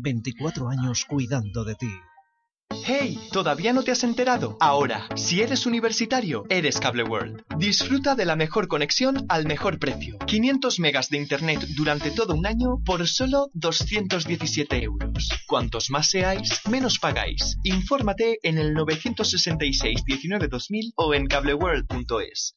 24 años cuidando de ti. ¡Hey! ¿Todavía no te has enterado? Ahora, si eres universitario, eres Cable World. Disfruta de la mejor conexión al mejor precio. 500 megas de internet durante todo un año por solo 217 euros. Cuantos más seáis, menos pagáis. Infórmate en el 966 19 2000 o en cableworld.es.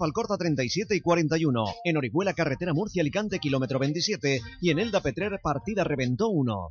Falcorta 37 y 41, en Orihuela Carretera Murcia Alicante kilómetro 27 y en Elda Petrer Partida Reventó 1.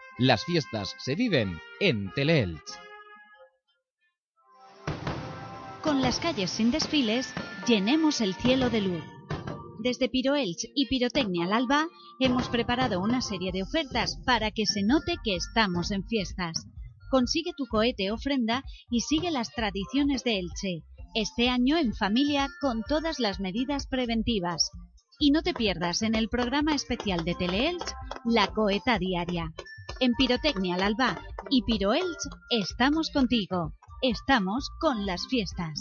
Las fiestas se viven en Teleelch. Con las calles sin desfiles, llenemos el cielo de luz. Desde Piroelch y Pirotecnia al Alba hemos preparado una serie de ofertas para que se note que estamos en fiestas. Consigue tu cohete ofrenda y sigue las tradiciones de Elche. Este año en familia con todas las medidas preventivas. Y no te pierdas en el programa especial de Teleelch La Coeta Diaria. En Pirotecnia al Alba y Piroelch estamos contigo. Estamos con las fiestas.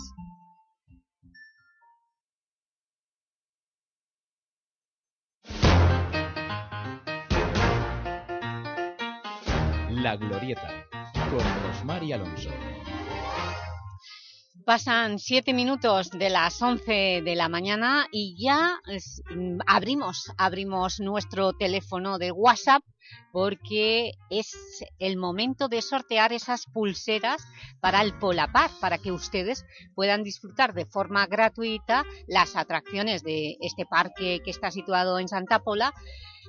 La Glorieta, con Rosmar y Alonso. Pasan siete minutos de las 11 de la mañana y ya mm, abrimos, abrimos nuestro teléfono de WhatsApp porque es el momento de sortear esas pulseras para el Polapar, para que ustedes puedan disfrutar de forma gratuita las atracciones de este parque que está situado en Santa Pola,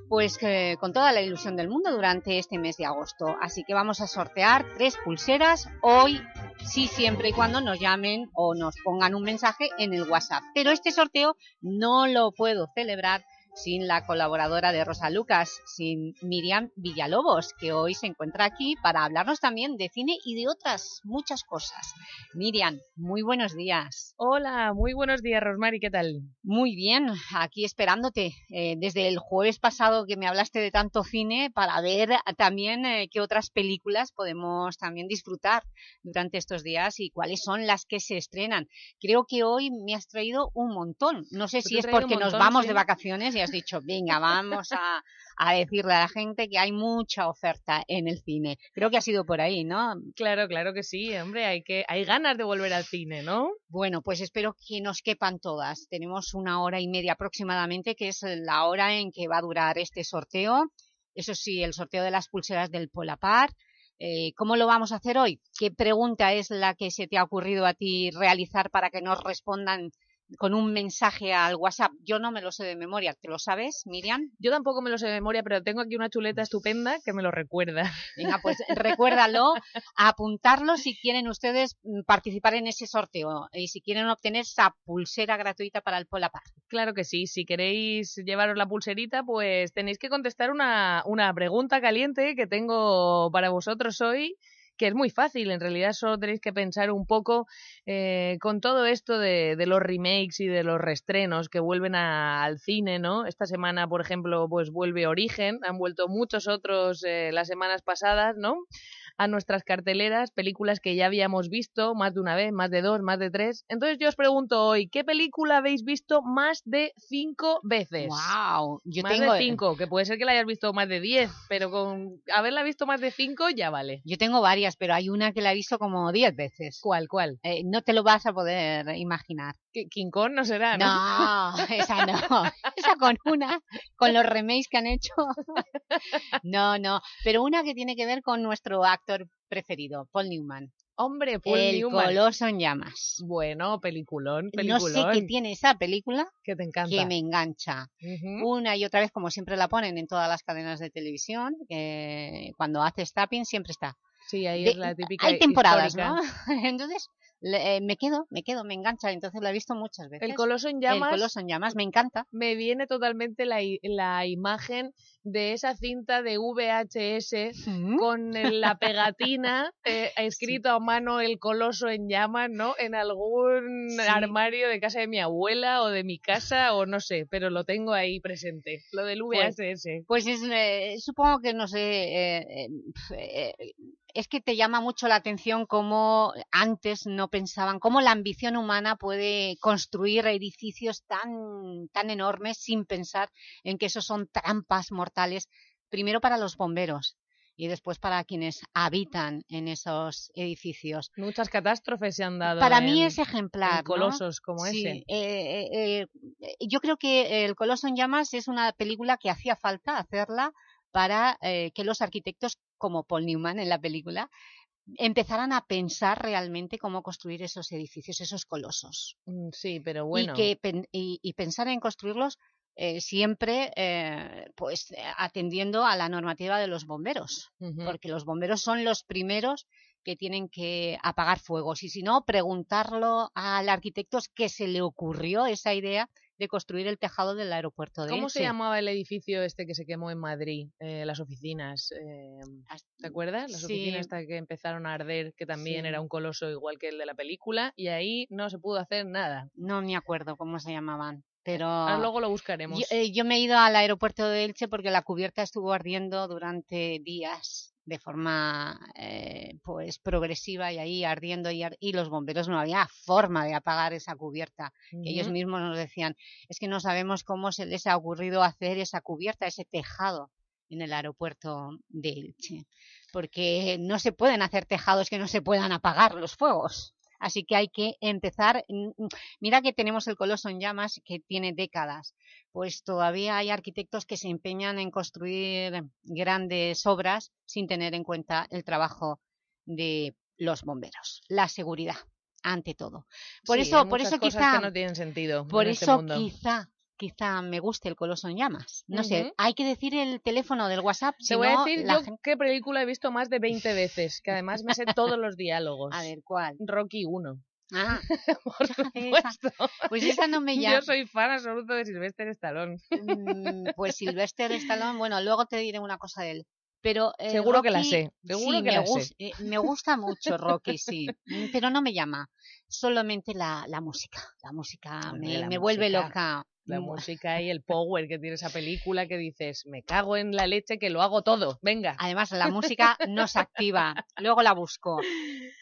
pues eh, con toda la ilusión del mundo durante este mes de agosto. Así que vamos a sortear tres pulseras hoy, sí siempre y cuando nos llamen o nos pongan un mensaje en el WhatsApp. Pero este sorteo no lo puedo celebrar sin la colaboradora de Rosa Lucas, sin Miriam Villalobos, que hoy se encuentra aquí para hablarnos también de cine y de otras muchas cosas. Miriam, muy buenos días. Hola, muy buenos días, Rosmary, ¿qué tal? Muy bien, aquí esperándote eh, desde el jueves pasado que me hablaste de tanto cine para ver también eh, qué otras películas podemos también disfrutar durante estos días y cuáles son las que se estrenan. Creo que hoy me has traído un montón. No sé Pues si es porque nos vamos sí. de vacaciones y has dicho, venga, vamos a, a decirle a la gente que hay mucha oferta en el cine. Creo que ha sido por ahí, ¿no? Claro, claro que sí, hombre, hay, que, hay ganas de volver al cine, ¿no? Bueno, pues espero que nos quepan todas. Tenemos una hora y media aproximadamente, que es la hora en que va a durar este sorteo. Eso sí, el sorteo de las pulseras del Polapar. Eh, ¿Cómo lo vamos a hacer hoy? ¿Qué pregunta es la que se te ha ocurrido a ti realizar para que nos respondan con un mensaje al WhatsApp? Yo no me lo sé de memoria. ¿Te lo sabes, Miriam? Yo tampoco me lo sé de memoria, pero tengo aquí una chuleta estupenda que me lo recuerda. Venga, pues recuérdalo, apuntarlo si quieren ustedes mm, participar en ese sorteo y si quieren obtener esa pulsera gratuita para el Polapar. Claro que sí, si queréis llevaros la pulserita, pues tenéis que contestar una, una pregunta caliente que tengo para vosotros hoy, que es muy fácil, en realidad solo tenéis que pensar un poco eh, con todo esto de, de los remakes y de los restrenos que vuelven a- al cine, ¿no? Esta semana, por ejemplo, pues vuelve Origen, han vuelto muchos otros eh, las semanas pasadas, ¿no? A nuestras carteleras, películas que ya habíamos visto más de una vez, más de dos, más de tres. Entonces yo os pregunto hoy, ¿qué película habéis visto más de cinco veces? ¡Wow! Yo más tengo- de cinco, que puede ser que la hayas visto más de diez, pero con haberla visto más de cinco ya vale. Yo tengo varias, pero hay una que la he visto como 10 veces. ¿Cuál, cuál? Eh, no te lo vas a poder imaginar. King Kong no será, ¿no? No, esa no. Esa con una, con los remakes que han hecho. No, no. Pero una que tiene que ver con nuestro actor preferido, Paul Newman. Hombre, Paul El Newman. Coloso en llamas. Bueno, peliculón, No sé qué tiene esa película que te encanta. que me engancha. Una y otra vez, como siempre la ponen en todas las cadenas de televisión, que cuando hace Stapping siempre está. Sí, ahí De- es la típica Hay temporadas, histórica. ¿no? Entonces, le- eh, me quedo, me quedo, me engancha. Entonces la he visto muchas veces. El Coloso en llamas. El Coloso en llamas, me encanta. Me viene totalmente la, la imagen de esa cinta de VHS con el- la pegatina eh, escrito a mano el Coloso en llamas, ¿no? En algún Sí. armario de casa de mi abuela o de mi casa o no sé, pero lo tengo ahí presente. Lo del Pues- VHS. Pues es, eh, supongo que no sé, eh, eh, es que te llama mucho la atención cómo antes no pensaban, cómo la ambición humana puede construir edificios tan, tan enormes sin pensar en que esos son trampas mortales, primero para los bomberos y después para quienes habitan en esos edificios. Muchas catástrofes se han dado. Para mí es ejemplar. colosos como Sí, ese. eh, eh, eh, yo creo que El Coloso en Llamas es una película que hacía falta hacerla para eh, que los arquitectos, como Paul Newman en la película, empezaran a pensar realmente cómo construir esos edificios, esos colosos. Mm, Sí, pero bueno. Y, que, pen- y, y pensar en construirlos eh, siempre eh, pues eh, atendiendo a la normativa de los bomberos, porque los bomberos son los primeros que tienen que apagar fuegos y si no, preguntarlo al arquitecto que se le ocurrió esa idea de construir el tejado del aeropuerto de ¿Cómo se Elche. llamaba el edificio este que se quemó en Madrid? Eh, las oficinas. eh, ¿Te acuerdas? Las sí. oficinas estas que empezaron a arder, que también Sí. era un coloso igual que el de la película, y ahí no se pudo hacer nada. No me acuerdo cómo se llamaban, pero... Ah, luego lo buscaremos. Yo, eh, yo me he ido al aeropuerto de Elche porque la cubierta estuvo ardiendo durante días de forma eh, pues progresiva y ahí ardiendo y, ar- y los bomberos no había forma de apagar esa cubierta. Ellos Ujú. mismos nos decían, es que no sabemos cómo se les ha ocurrido hacer esa cubierta, ese tejado en el aeropuerto de Elche, porque no se pueden hacer tejados que no se puedan apagar los fuegos. Así que hay que empezar. Mm, mm, Mira que tenemos el Coloso en Llamas, que tiene décadas. Pues todavía hay arquitectos que se empeñan en construir grandes obras sin tener en cuenta el trabajo de los bomberos. La seguridad, ante todo. Por Sí, eso, por eso quizá... que no tienen sentido Por este eso mundo. quizá, quizá me guste el Coloso en Llamas. No sé, hay que decir el teléfono del WhatsApp, si Te voy a decir la yo gente- qué película he visto más de 20 veces, que además me sé todos los diálogos. A ver, ¿cuál? Rocky 1. Ah, por supuesto. Pues esa no me llama. Yo soy fan absoluto de Sylvester Stallone. Mm, Pues Sylvester Stallone, bueno, luego te diré una cosa de él. Pero eh, Seguro que la sé, seguro sí, que me, la sé. eh, me gusta mucho Rocky, sí, mm, pero no me llama. Solamente la, la música. La música me, la me vuelve loca. La Mm, música y el power que tiene esa película que dices, me cago en la leche que lo hago todo, venga. Además, la música nos activa. Luego la busco.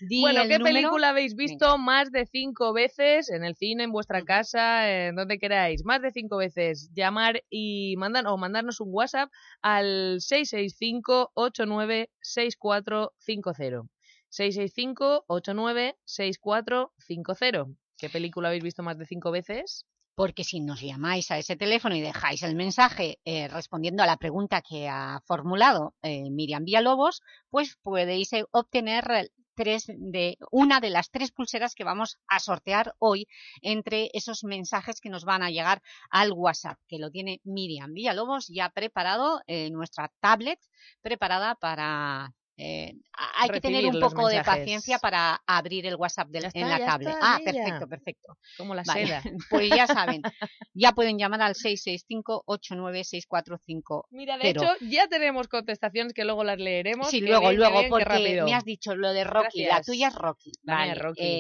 Di Bueno, ¿qué número. película habéis visto más de cinco veces en el cine, en vuestra casa, en donde queráis? Más de cinco veces. Llamar y mandar o mandarnos un WhatsApp al 665-896450. 665-896450. ¿Qué película habéis visto más de cinco veces? porque si nos llamáis a ese teléfono y dejáis el mensaje eh, respondiendo a la pregunta que ha formulado eh, Miriam Villalobos, pues podéis eh, obtener tres de, una de las tres pulseras que vamos a sortear hoy entre esos mensajes que nos van a llegar al WhatsApp, que lo tiene Miriam Villalobos ya preparado nuestra tablet, preparada para... eh, hay que tener un poco de paciencia para abrir el WhatsApp está, en la está, ah, ella. perfecto, perfecto. Como la Vale, seda. Pues ya saben, ya pueden llamar al 665-896450. Mira, de hecho, ya tenemos contestaciones que luego las leeremos. Sí, luego, bien, luego, bien, porque me has dicho lo de Rocky, la Gracias. tuya es Rocky. La Vale, Rocky. eh,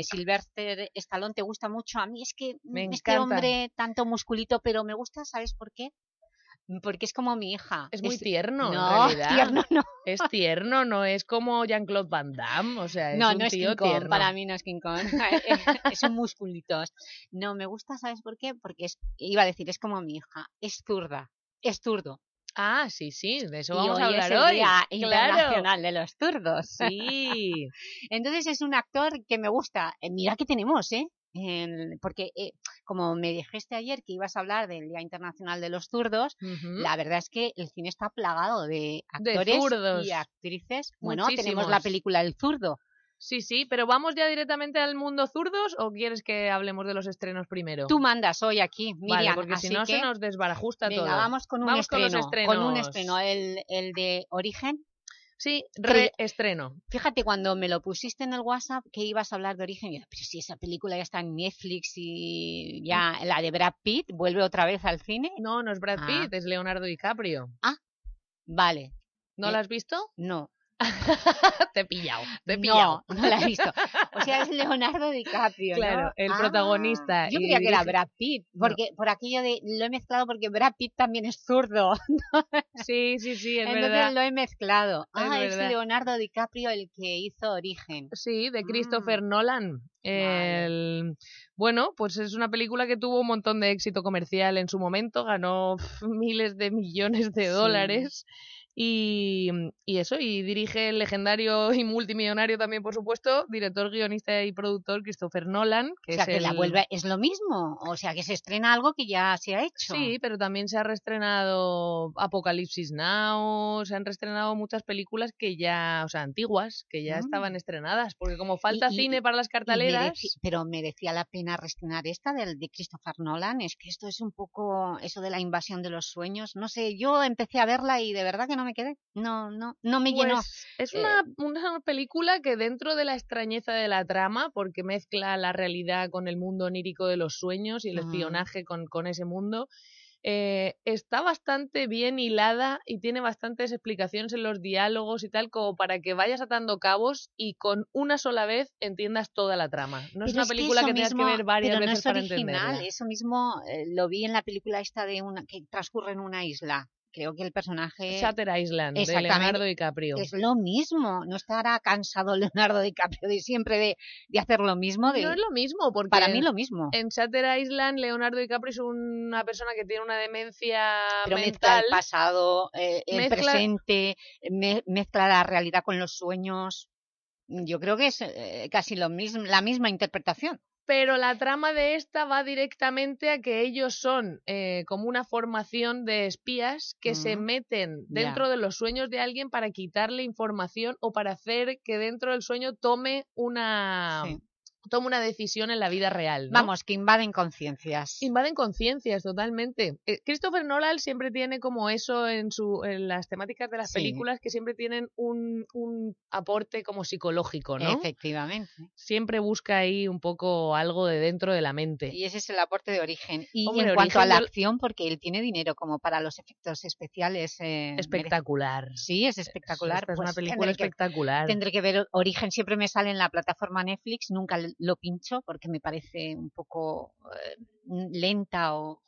Stallone te gusta mucho, a mí es que Me este encanta. hombre tanto musculito, pero me gusta, ¿sabes por qué? Porque es como mi hija. Es muy tierno, no, en realidad. tierno no. Es tierno, no es como Jean-Claude Van Damme, o sea, es no, un no es tío Kong, tierno. para mí no es King Kong, es un musculitos. No, me gusta, ¿sabes por qué? Porque es, iba a decir, es como mi hija, es zurda, es zurdo. Ah, sí, sí, de eso Y vamos hoy a hablar es el hoy. Día claro. Internacional de los Zurdos. Sí. Entonces es un actor que me gusta. Eh, mira que tenemos, ¿eh? En- porque eh, como me dijiste ayer que ibas a hablar del Día Internacional de los Zurdos, la verdad es que el cine está plagado de actores y actrices. Bueno, tenemos la película El Zurdo. Sí, sí, pero ¿vamos ya directamente al mundo zurdos o quieres que hablemos de los estrenos primero? Tú mandas hoy aquí, Miriam. Vale, porque si no que, se nos desbarajusta venga, todo. vamos con un Vamos estreno. con los con un estreno, el, el de Origen. Sí, reestreno. Fíjate, cuando me lo pusiste en el WhatsApp que ibas a hablar de Origen, yo, pero si esa película ya está en Netflix y ya la de Brad Pitt vuelve otra vez al cine. No, no es Brad Ah. Pitt, es Leonardo DiCaprio. Vale. ¿No Eh, la has visto? No. te he pillado, te he No, pillado. no la he visto. O sea, es Leonardo DiCaprio, ¿no? Claro, el Ah, protagonista. Yo creía que era Brad Pitt, No. porque por aquello de... Lo he mezclado porque Brad Pitt también es zurdo. Sí, sí, sí, es Entonces verdad. lo he mezclado. ah, es. Leonardo DiCaprio el que hizo Origen. Sí, de Mm. Christopher Nolan. El- Bueno, pues es una película que tuvo un montón de éxito comercial en su momento, ganó miles de millones de Sí. Dólares. Y, y eso, y dirige el legendario y multimillonario también, por supuesto, director, guionista y productor Christopher Nolan. Que o sea, es que la el- vuelve... Es lo mismo. O sea, que se estrena algo que ya se ha hecho. Sí, pero también se ha reestrenado Apocalipsis Now, se han reestrenado muchas películas que ya, o sea, antiguas, que ya Mm. estaban estrenadas, porque como falta Y- y- cine para las mereci- pero merecía la pena reestrenar esta del de Christopher Nolan. Es que esto es un poco eso de la invasión de los sueños. No sé, yo empecé a verla y de verdad que no me quedé. No, no, no me llenó. Pues es Eh, una, una película que dentro de la extrañeza de la trama, porque mezcla la realidad con el mundo onírico de los sueños y el Ujú. espionaje con, con ese mundo, eh, está bastante bien hilada y tiene bastantes explicaciones en los diálogos y tal, como para que vayas atando cabos y con una sola vez entiendas toda la trama. No es una película que tengas mismo- que ver varias pero no veces es para entenderla. Eso mismo eh, lo vi en la película esta de una que transcurre en una isla. Creo que el personaje... Shutter Island, de Leonardo DiCaprio. Es lo mismo. No estará cansado Leonardo DiCaprio de siempre de, de hacer lo mismo. De... No es lo mismo, porque Para mí lo mismo. En Shutter Island, Leonardo DiCaprio es una persona que tiene una demencia Pero mezcla mental. el pasado, eh, el Mezcla- presente, me- mezcla la realidad con los sueños. yo creo que es eh, casi lo mismo, la misma interpretación. Pero la trama de esta va directamente a que ellos son eh, como una formación de espías que se meten dentro de los sueños de alguien para quitarle información o para hacer que dentro del sueño tome una, Sí. Tome una decisión en la vida real. ¿no? Vamos, que invaden conciencias. Invaden conciencias totalmente. Eh, Christopher Nolan siempre tiene como eso en, su, en las temáticas de las Sí. películas que siempre tienen un, un aporte como psicológico, ¿no? Efectivamente. Siempre busca ahí un poco algo de dentro de la mente. Y ese es el aporte de origen. Y Hombre, en cuanto a la yo- acción, porque él tiene dinero como para los efectos especiales. eh, Espectacular. Sí, es espectacular. Es una pues película tendré que- espectacular. Tendré que ver Origen, siempre me sale en la plataforma Netflix, nunca l- lo pincho porque me parece un poco eh, lenta o...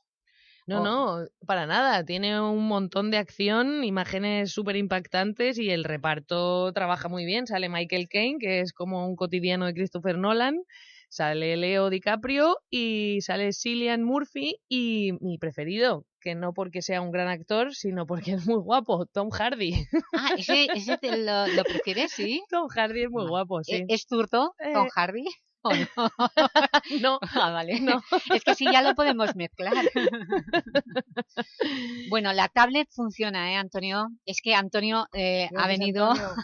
No, o- no, para nada. Tiene un montón de acción, imágenes súper impactantes y el reparto trabaja muy bien. Sale Michael Caine, que es como un cotidiano de Christopher Nolan. Sale Leo DiCaprio y sale Cillian Murphy y mi preferido, que no porque sea un gran actor, sino porque es muy guapo, Tom Hardy. Ah, ese, ese te lo, lo prefieres, ¿sí? Tom Hardy es muy guapo, sí. ¿E- ¿Es zurdo, Tom Eh, Hardy? ¿O no? No. Ah, vale. No. Es que sí, ya lo podemos mezclar. Bueno, la tablet funciona, ¿eh, Antonio? Es que Antonio eh, ha venido... Antonio.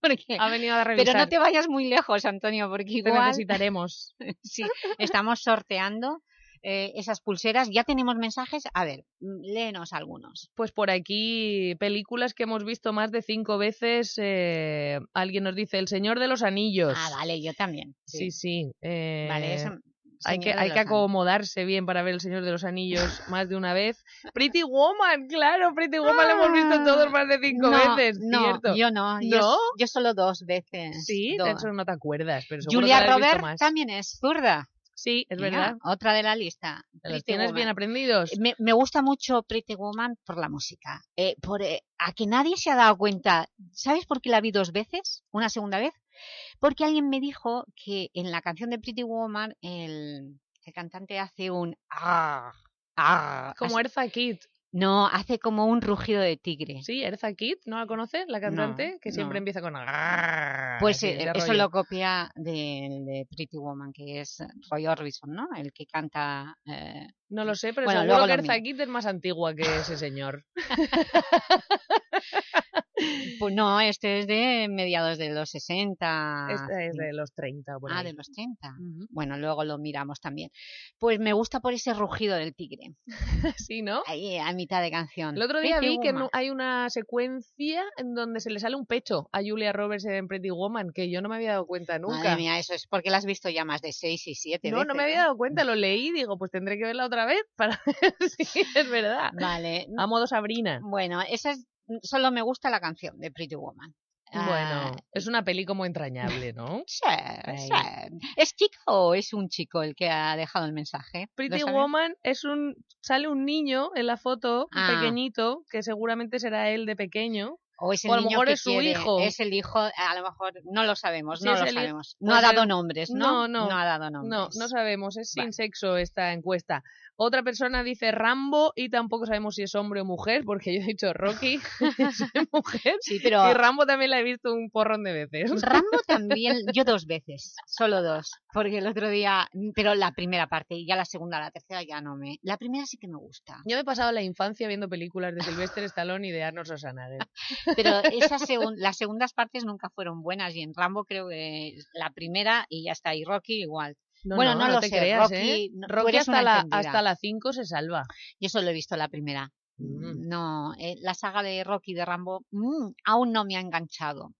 porque- Ha venido a Pero revisar. no te vayas muy lejos, Antonio, porque Te igual... necesitaremos. sí, estamos sorteando eh, esas pulseras. Ya tenemos mensajes. A ver, mm, léenos algunos. Pues por aquí, películas que hemos visto más de cinco veces. eh, alguien nos dice El Señor de los Anillos. Ah, vale, yo también. Sí, sí. eh, Vale, eso- hay que, hay que acomodarse bien para ver El Señor de los Anillos más de una vez. Pretty Woman, claro, Pretty Woman la hemos visto todos más de cinco no, veces, no, ¿cierto? yo no. Yo, ¿No? yo solo dos veces. Sí, dos. de eso no te acuerdas, pero Julia Robert más. también es zurda. Sí, es Mira, verdad. Otra de la lista. Los tienes Woman. bien aprendidos. Me, me gusta mucho Pretty Woman por la música. Eh, por, eh, a que nadie se ha dado cuenta. ¿Sabes por qué la vi dos veces? ¿Una segunda vez? Porque alguien me dijo que en la canción de Pretty Woman el, el cantante hace un... Ah, ah, Como así- Erza Kitt. No, hace como un rugido de tigre. Sí, Erza Kitt, ¿no la conoces? La cantante, No, que siempre no. empieza con... Pues eh, eso rollo. lo copia de, de Pretty Woman, que es Roy Orbison, ¿no? El que canta... eh, No lo sé, pero Bueno, seguro que Erza. Kitt es más antigua que ese señor. Pues no, este es de mediados de los 60. Esta es de los 30 o por Ah, ahí. de los 30. Bueno, luego lo miramos también. Pues me gusta por ese rugido del tigre. sí, ¿no? Ahí, a mitad de canción. El otro día Pretty vi que Woman. hay una secuencia en donde se le sale un pecho a Julia Roberts en Pretty Woman, que yo no me había dado cuenta nunca. Madre mía, eso es porque la has visto ya más de 6 y 7 no, no me había dado cuenta, lo leí y digo, pues tendré que verla otra vez para ver si es verdad. Vale. A modo Sabrina. Bueno, esa es, solo me gusta la canción de Pretty Woman. Bueno, Ah, es una peli como entrañable, ¿no? sí, sí. ¿Es chica o es un chico el que ha dejado el mensaje? ¿Lo Pretty? Woman es un sale un niño en la foto, un Ah. pequeñito, que seguramente será él de pequeño. O es el o a lo mejor es su hijo. Es el hijo, a lo mejor no lo sabemos, no lo sabemos. No ha dado nombres, ¿no? No, no. ha dado No, nombres. no sabemos, es sin Vale. sexo esta encuesta. Otra persona dice Rambo y tampoco sabemos si es hombre o mujer, porque yo he dicho Rocky, es mujer. Sí, pero- Y Rambo también la he visto un porrón de veces. Rambo también, yo dos veces, solo dos, porque el otro día, pero la primera parte y ya la segunda, la tercera ya no me... La primera sí que me gusta, Yo me he pasado la infancia viendo películas de Sylvester Stallone y de Arnold Schwarzenegger. pero esas segun- las segundas partes nunca fueron buenas y en Rambo creo que la primera y ya está, y Rocky igual. No, bueno, no, lo te sé, creas, Rocky, ¿eh? Rocky hasta la, hasta la 5 se salva. Yo solo he visto la primera. Mm. No, eh, la saga de Rocky de Rambo mm, aún no me ha enganchado.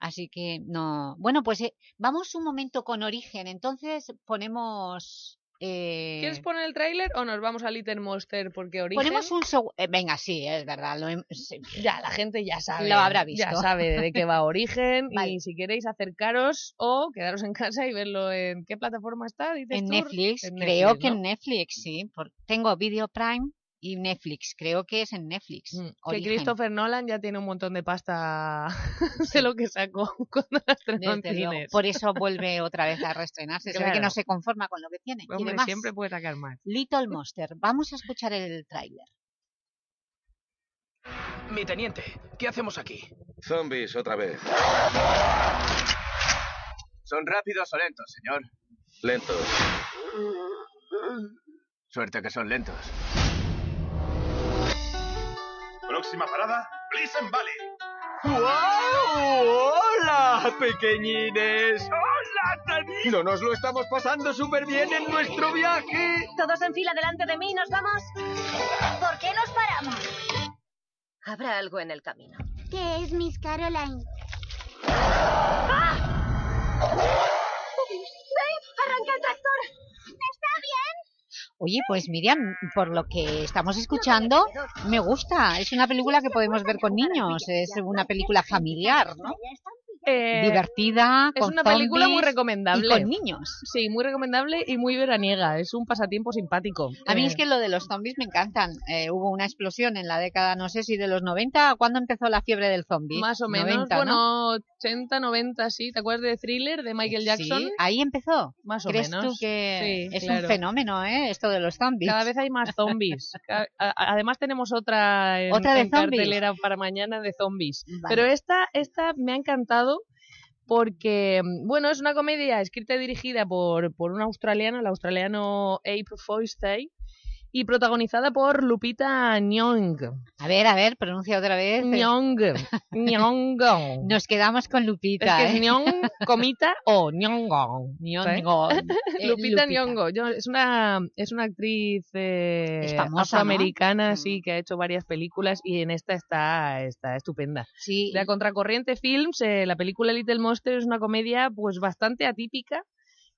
Así que no. Bueno, pues eh, vamos un momento con origen. Entonces ponemos. Eh, ¿Quieres poner el tráiler o nos vamos a Little Monster? Porque origen... ponemos un eh, venga, sí, es verdad. Lo, sí, Ya, la gente ya sabe. Lo habrá visto. Ya sabe de qué va Origen. Vale. Y si queréis acercaros o quedaros en casa y verlo en... ¿Qué plataforma está? dices en? Netflix, En creo que en Netflix, sí. por- tengo Video Prime y Netflix. Creo que es en Netflix. Mm, Que. Christopher Nolan ya tiene un montón de pasta de lo que sacó cuando la estrenó en Desde luego. cines. Por eso vuelve otra vez a reestrenarse. Se ve que Claro. no se conforma con lo que tiene. Hombre, más. siempre puede sacar más. Little Monster. Vamos a escuchar el tráiler. Mi teniente, ¿qué hacemos aquí? Zombies otra vez. ¿Son rápidos o lentos, señor? Lentos. Suerte que son lentos. Próxima parada, Pleasant Valley. ¡Wow! ¡Hola, pequeñines! ¡Hola, Tani! ¿No nos lo estamos pasando súper bien en nuestro viaje? Todos en fila delante de mí, ¿nos vamos? ¿Por qué nos paramos? Habrá algo en el camino. ¿Qué es Miss Caroline? ¡Ah! ¡Ven! ¡Arranca el tractor! ¿Está bien? Oye, pues Miriam, por lo que estamos escuchando, me gusta. Es una película que podemos ver con niños. Es una película familiar, ¿no? Eh, Divertida, Es con una película muy zombies recomendable. Y con niños. Sí, muy recomendable y muy veraniega. Es un pasatiempo simpático. A mí Eh, es que lo de los zombies me encantan. Eh, hubo una explosión en la década, no sé si de los 90, ¿cuándo empezó la fiebre del zombie? Más o menos, 90, ¿no? bueno, 80, 90, sí. ¿Te acuerdas de Thriller de Michael Jackson? Sí, ahí empezó. Más o ¿Crees menos. tú que Sí, es claro. un fenómeno, eh, esto de los zombies? Cada vez hay más zombies. Además tenemos otra en, ¿Otra de en zombies? cartelera para mañana de zombies. Vale. Pero esta, esta me ha encantado porque, mm, bueno, es una comedia escrita y dirigida por, por un australiano, el australiano Abe Foistay, y protagonizada por Lupita Nyong. A ver, a ver, pronuncia otra vez. Nyong. Nyong. Nos quedamos con Es Lupita, que ¿eh? es Nyong, comita o Nyongong. Nyongong. Eh, Lupita Lupita. Nyong'o. Yo- es una es una actriz eh, Es famosa, ¿no? afroamericana, sí, que ha hecho varias películas y en esta está está estupenda. Sí. De la Contracorriente Films, eh, la película Little Monster es una comedia pues bastante atípica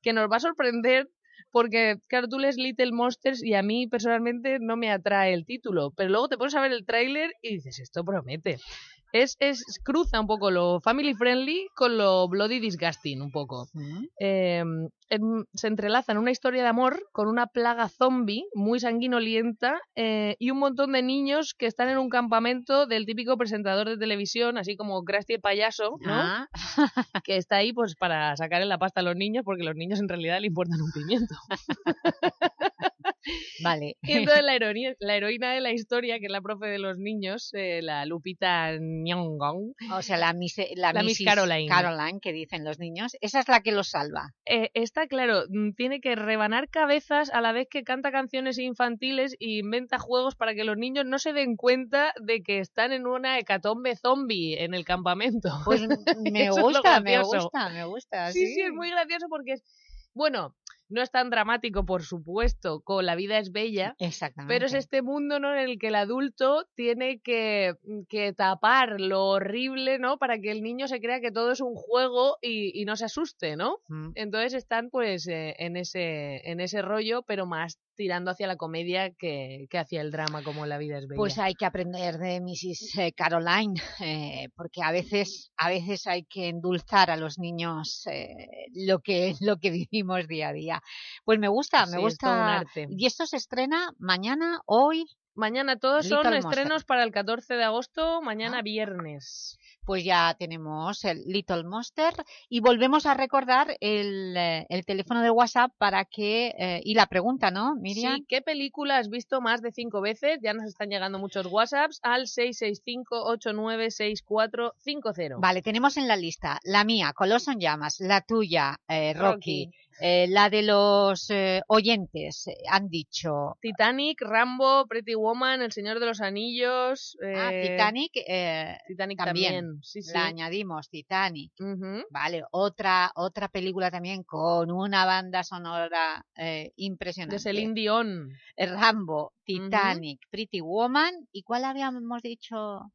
que nos va a sorprender porque, claro, tú lees Little Monsters y a mí personalmente no me atrae el título, pero luego te pones a ver el tráiler y dices, esto promete. Es, es, cruza un poco lo family friendly con lo bloody disgusting, un poco. Eh, em, se entrelazan una historia de amor con una plaga zombie muy sanguinolienta eh, y un montón de niños que están en un campamento del típico presentador de televisión, así como Krusty el payaso, ¿no? Ah. que está ahí pues para sacarle la pasta a los niños porque los niños en realidad le importan un pimiento. Vale. Y entonces la heroína, la heroína de la historia, que es la profe de los niños, eh, la Lupita Nyong'o, O sea, la Miss, la La Miss. Caroline. Caroline, que dicen los niños, esa es la que los salva. eh, está claro, mm, tiene que rebanar cabezas a la vez que canta canciones infantiles e inventa juegos para que los niños no se den cuenta de que están en una hecatombe zombie en el campamento. Pues me gusta, me gusta, me gusta. Sí, sí, es muy gracioso porque es, bueno, no es tan dramático, por supuesto, con La vida es bella, Exactamente. pero es este mundo ¿no? en el que el adulto tiene que, que tapar lo horrible, ¿no? Para que el niño se crea que todo es un juego y, y no se asuste, ¿no? Mm. Entonces están pues eh, en ese en ese rollo, pero más tirando hacia la comedia que, que hacia el drama como La vida es bella. Pues hay que aprender de Mrs. eh, Caroline, eh, porque a veces, a veces hay que endulzar a los niños eh, lo que lo que vivimos día a día. Pues me gusta, me Sí, gusta. Y esto se estrena mañana, hoy. Mañana todos son Monster. estrenos para el 14 de agosto, mañana viernes. Pues ya tenemos el Little Monster y volvemos a recordar el, eh, el teléfono de WhatsApp para que... eh, y la pregunta, ¿no, Miriam? Sí, ¿qué película has visto más de cinco veces? Ya nos están llegando muchos WhatsApps al 665-896450. Vale, tenemos en la lista la mía, Coloso en llamas, la tuya, eh, Rocky, Rocky. eh, la de los eh, oyentes, eh, han dicho... Titanic, Rambo, Pretty Woman, El Señor de los Anillos. Ah, Titanic, eh, Titanic también, también, sí, sí. la añadimos, Titanic. Vale, otra, otra película también con una banda sonora eh, impresionante. De Celine Dion. Eh, Rambo, Titanic, Pretty Woman, ¿y cuál habíamos dicho?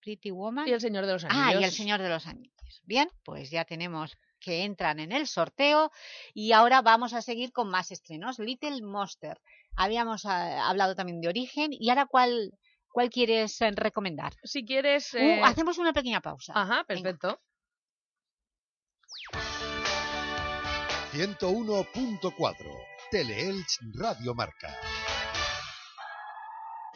Pretty Woman. Y El Señor de los Ah, y El Anillos. Señor de los Anillos. Bien, pues ya tenemos que entran en el sorteo y ahora vamos a seguir con más estrenos. Little Monster. Habíamos ah, hablado también de Origen y ahora ¿cuál, cuál quieres eh, recomendar? Si quieres... Uh, eh, hacemos una pequeña pausa. Ajá, perfecto. 101.4 Teleelch Radio Marca.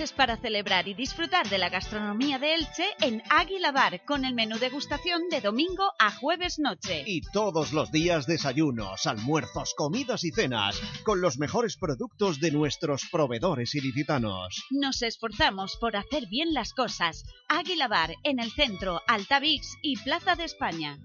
Noches para celebrar y disfrutar de la gastronomía de Elche en Águila Bar con el menú degustación de domingo a jueves noche. Y todos los días desayunos, almuerzos, comidas y cenas, con los mejores productos de nuestros proveedores ilicitanos. Nos esforzamos por hacer bien las cosas. Águila Bar en el centro, Altavix y Plaza de España.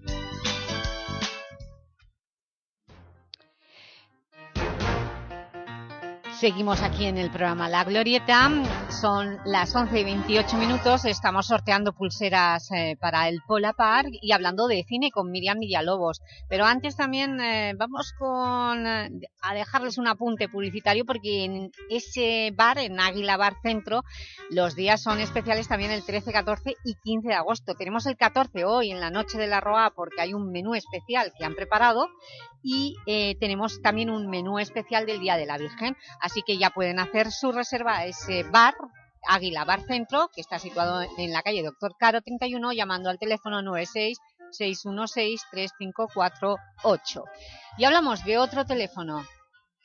Seguimos aquí en el programa La Glorieta, son las 11 y 28 minutos, estamos sorteando pulseras eh, para el Pola Park y hablando de cine con Miriam Villalobos. Pero antes también eh, vamos con, eh, a dejarles un apunte publicitario porque en ese bar, en Águila Bar Centro, los días son especiales también el 13, 14 y 15 de agosto. Tenemos el 14 hoy en la noche de la Roa porque hay un menú especial que han preparado y eh, tenemos también un menú especial del Día de la Virgen, así que ya pueden hacer su reserva a ese bar, Águila Bar Centro, que está situado en la calle Doctor Caro 31, llamando al teléfono 96 616 3548. Y hablamos de otro teléfono,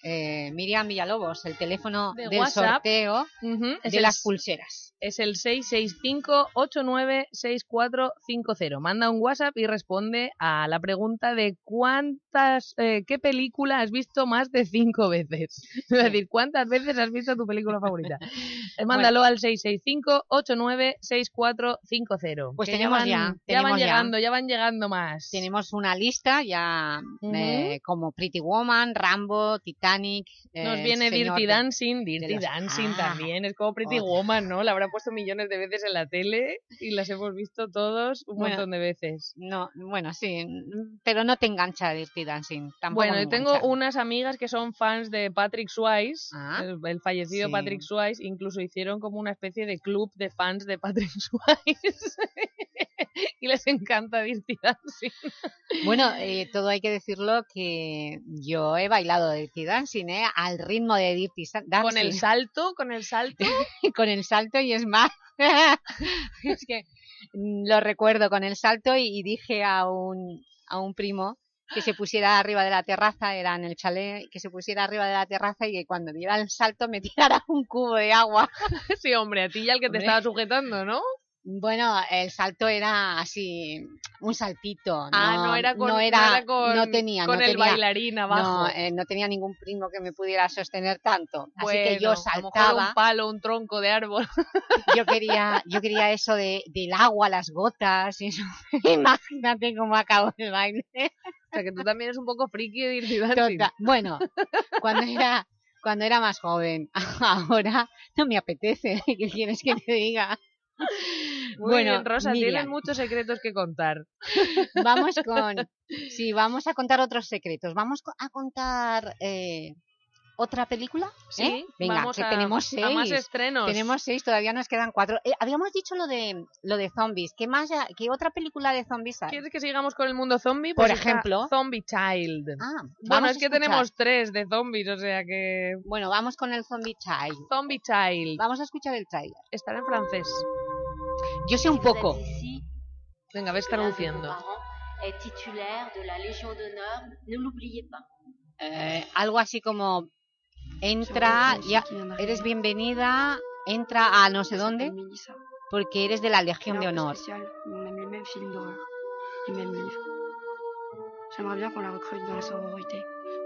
eh, Miriam Villalobos, el teléfono De del WhatsApp. sorteo de las pulseras. Es el 665-896450. Manda un WhatsApp y responde a la pregunta de cuántas, eh, qué película has visto más de cinco veces. Es decir, ¿cuántas veces has visto tu película favorita? Mándalo al 665-896450. Pues tenemos van, ya, van tenemos ya. llegando, ya van llegando más. Tenemos una lista ya eh, como Pretty Woman, Rambo, Titanic... Nos eh, viene Dirty Dancing, Dirty los- Dancing Ah, también, es como Pretty otra. Woman, ¿no? La puesto millones de veces en la tele y las hemos visto todos un Bueno, montón de veces. No, bueno, sí, pero no te engancha Dirty Dancing. Tampoco Bueno, yo tengo engancha. unas amigas que son fans de Patrick Swayze, Ah, el, el fallecido sí. Patrick Swayze, incluso hicieron como una especie de club de fans de Patrick Swayze. y les encanta Dirty Dancing. Bueno, eh, todo hay que decirlo que yo he bailado Dirty Dancing, ¿eh? Al ritmo de Dirty Dancing. Con el salto, con el salto. con el salto y es más. es que lo recuerdo con el salto y, y dije a un, a un primo que se pusiera arriba de la terraza, era en el chalet, que se pusiera arriba de la terraza y que cuando diera el salto me tirara un cubo de agua. sí, hombre, a ti y al que te estaba sujetando, ¿no? Bueno, el salto era así, un saltito. Ah, no era con- no era- era con- no tenía, con no el tenía- bailarín abajo. No, eh, no tenía ningún primo que me pudiera sostener tanto. Así que yo Bueno, a lo mejor saltaba. un palo, un tronco de árbol. yo quería, yo quería eso de, del agua, las gotas, y eso. Imagínate cómo acabó el baile. O sea, que tú también eres un poco friki de Bueno, cuando era, cuando era más joven, ahora no me apetece. ¿Qué quieres que te diga? Muy bueno, bien, Rosa, Miriam, tienes muchos secretos que contar. vamos con, sí, vamos a contar otros secretos. Vamos a contar eh, otra película. Sí, ¿eh? Venga, vamos que a- tenemos a seis. más estrenos. Tenemos seis, todavía nos quedan cuatro. Eh, habíamos dicho lo de lo de zombies. ¿Qué más? ¿Qué otra película de zombies hay? ¿Quieres que sigamos con el mundo zombie? Por Pues ejemplo. Zombie Child. Ah, bueno, vamos es a que tenemos tres de zombies, o sea que... Bueno, vamos con el Zombie Child. Zombie Child. Vamos a escuchar el trailer. Estará en francés. Yo sé un poco. Venga, traduciendo. ne l'oubliez pas. Eh, algo así como entra, ya eres bienvenida, entra a no sé dónde, porque eres de la Legión de Honor.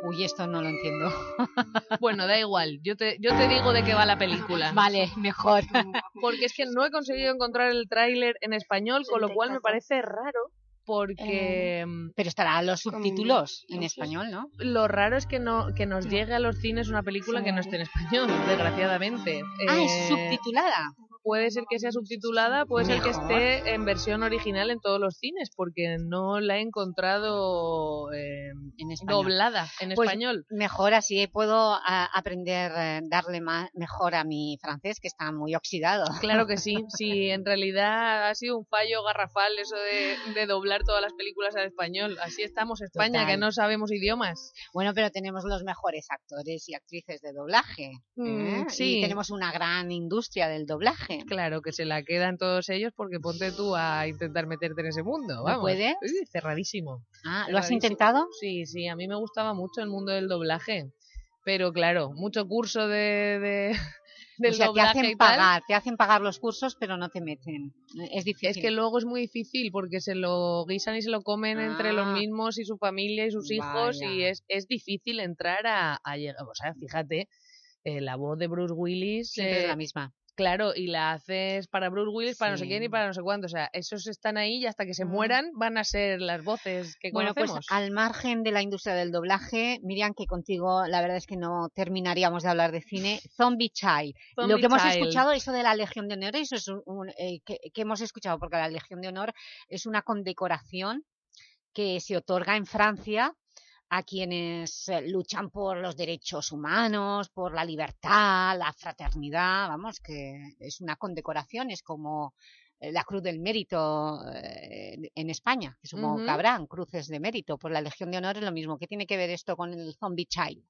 Uy, esto no lo entiendo. Bueno, da igual. Yo te, yo te digo de qué va la película. Vale, mejor. porque es que no he conseguido encontrar el tráiler en español, con lo cual me parece raro porque... Eh, pero estará los subtítulos en español, ¿no? Lo raro es que no que nos llegue a los cines una película que no esté en español, desgraciadamente. Ah, Eh, es subtitulada. Puede ser que sea subtitulada, puede ser que esté en versión original en todos los cines, porque no la he encontrado eh, doblada en Pues español. mejor así puedo a- aprender, eh, darle más, mejor a mi francés, que está muy oxidado. Claro que sí, sí, en realidad ha sido un fallo garrafal eso de, de doblar todas las películas al español. Así estamos, España, Total. que no sabemos idiomas. Bueno, pero tenemos los mejores actores y actrices de doblaje. ¿eh? Mm, sí. Y tenemos una gran industria del doblaje. Claro, que se la quedan todos ellos porque ponte tú a intentar meterte en ese mundo. ¿No puedes? Uy, cerradísimo. Ah, ¿lo has intentado? Sí, sí, a mí me gustaba mucho el mundo del doblaje. Pero claro, mucho curso de, de- del o sea, te hacen pagar, te hacen pagar los cursos, pero no te meten. Es difícil. Es que luego es muy difícil porque se lo guisan y se lo comen entre los Ah. mismos y su familia y sus hijos y es, es difícil entrar a, a llegar. O sea, fíjate, eh, la voz de Bruce Willis... Siempre es eh, la misma. Claro, y la haces para Bruce Willis, para no sé quién y para no sé cuánto. O sea, esos están ahí y hasta que se mueran van a ser las voces que Bueno, pues conocemos. al margen de la industria del doblaje, Miriam, que contigo la verdad es que no terminaríamos de hablar de cine, Zombie Child. Lo que hemos escuchado, eso de la Legión de Honor, eso es un, un, eh, que, que hemos escuchado, porque la Legión de Honor es una condecoración que se otorga en Francia a quienes eh, luchan por los derechos humanos, por la libertad, la fraternidad, vamos, que es una condecoración, es como eh, la Cruz del Mérito eh, en España, que supongo Ujú. que habrán cruces de mérito por la Legión de Honor, es lo mismo. ¿Qué tiene que ver esto con el Zombie Child?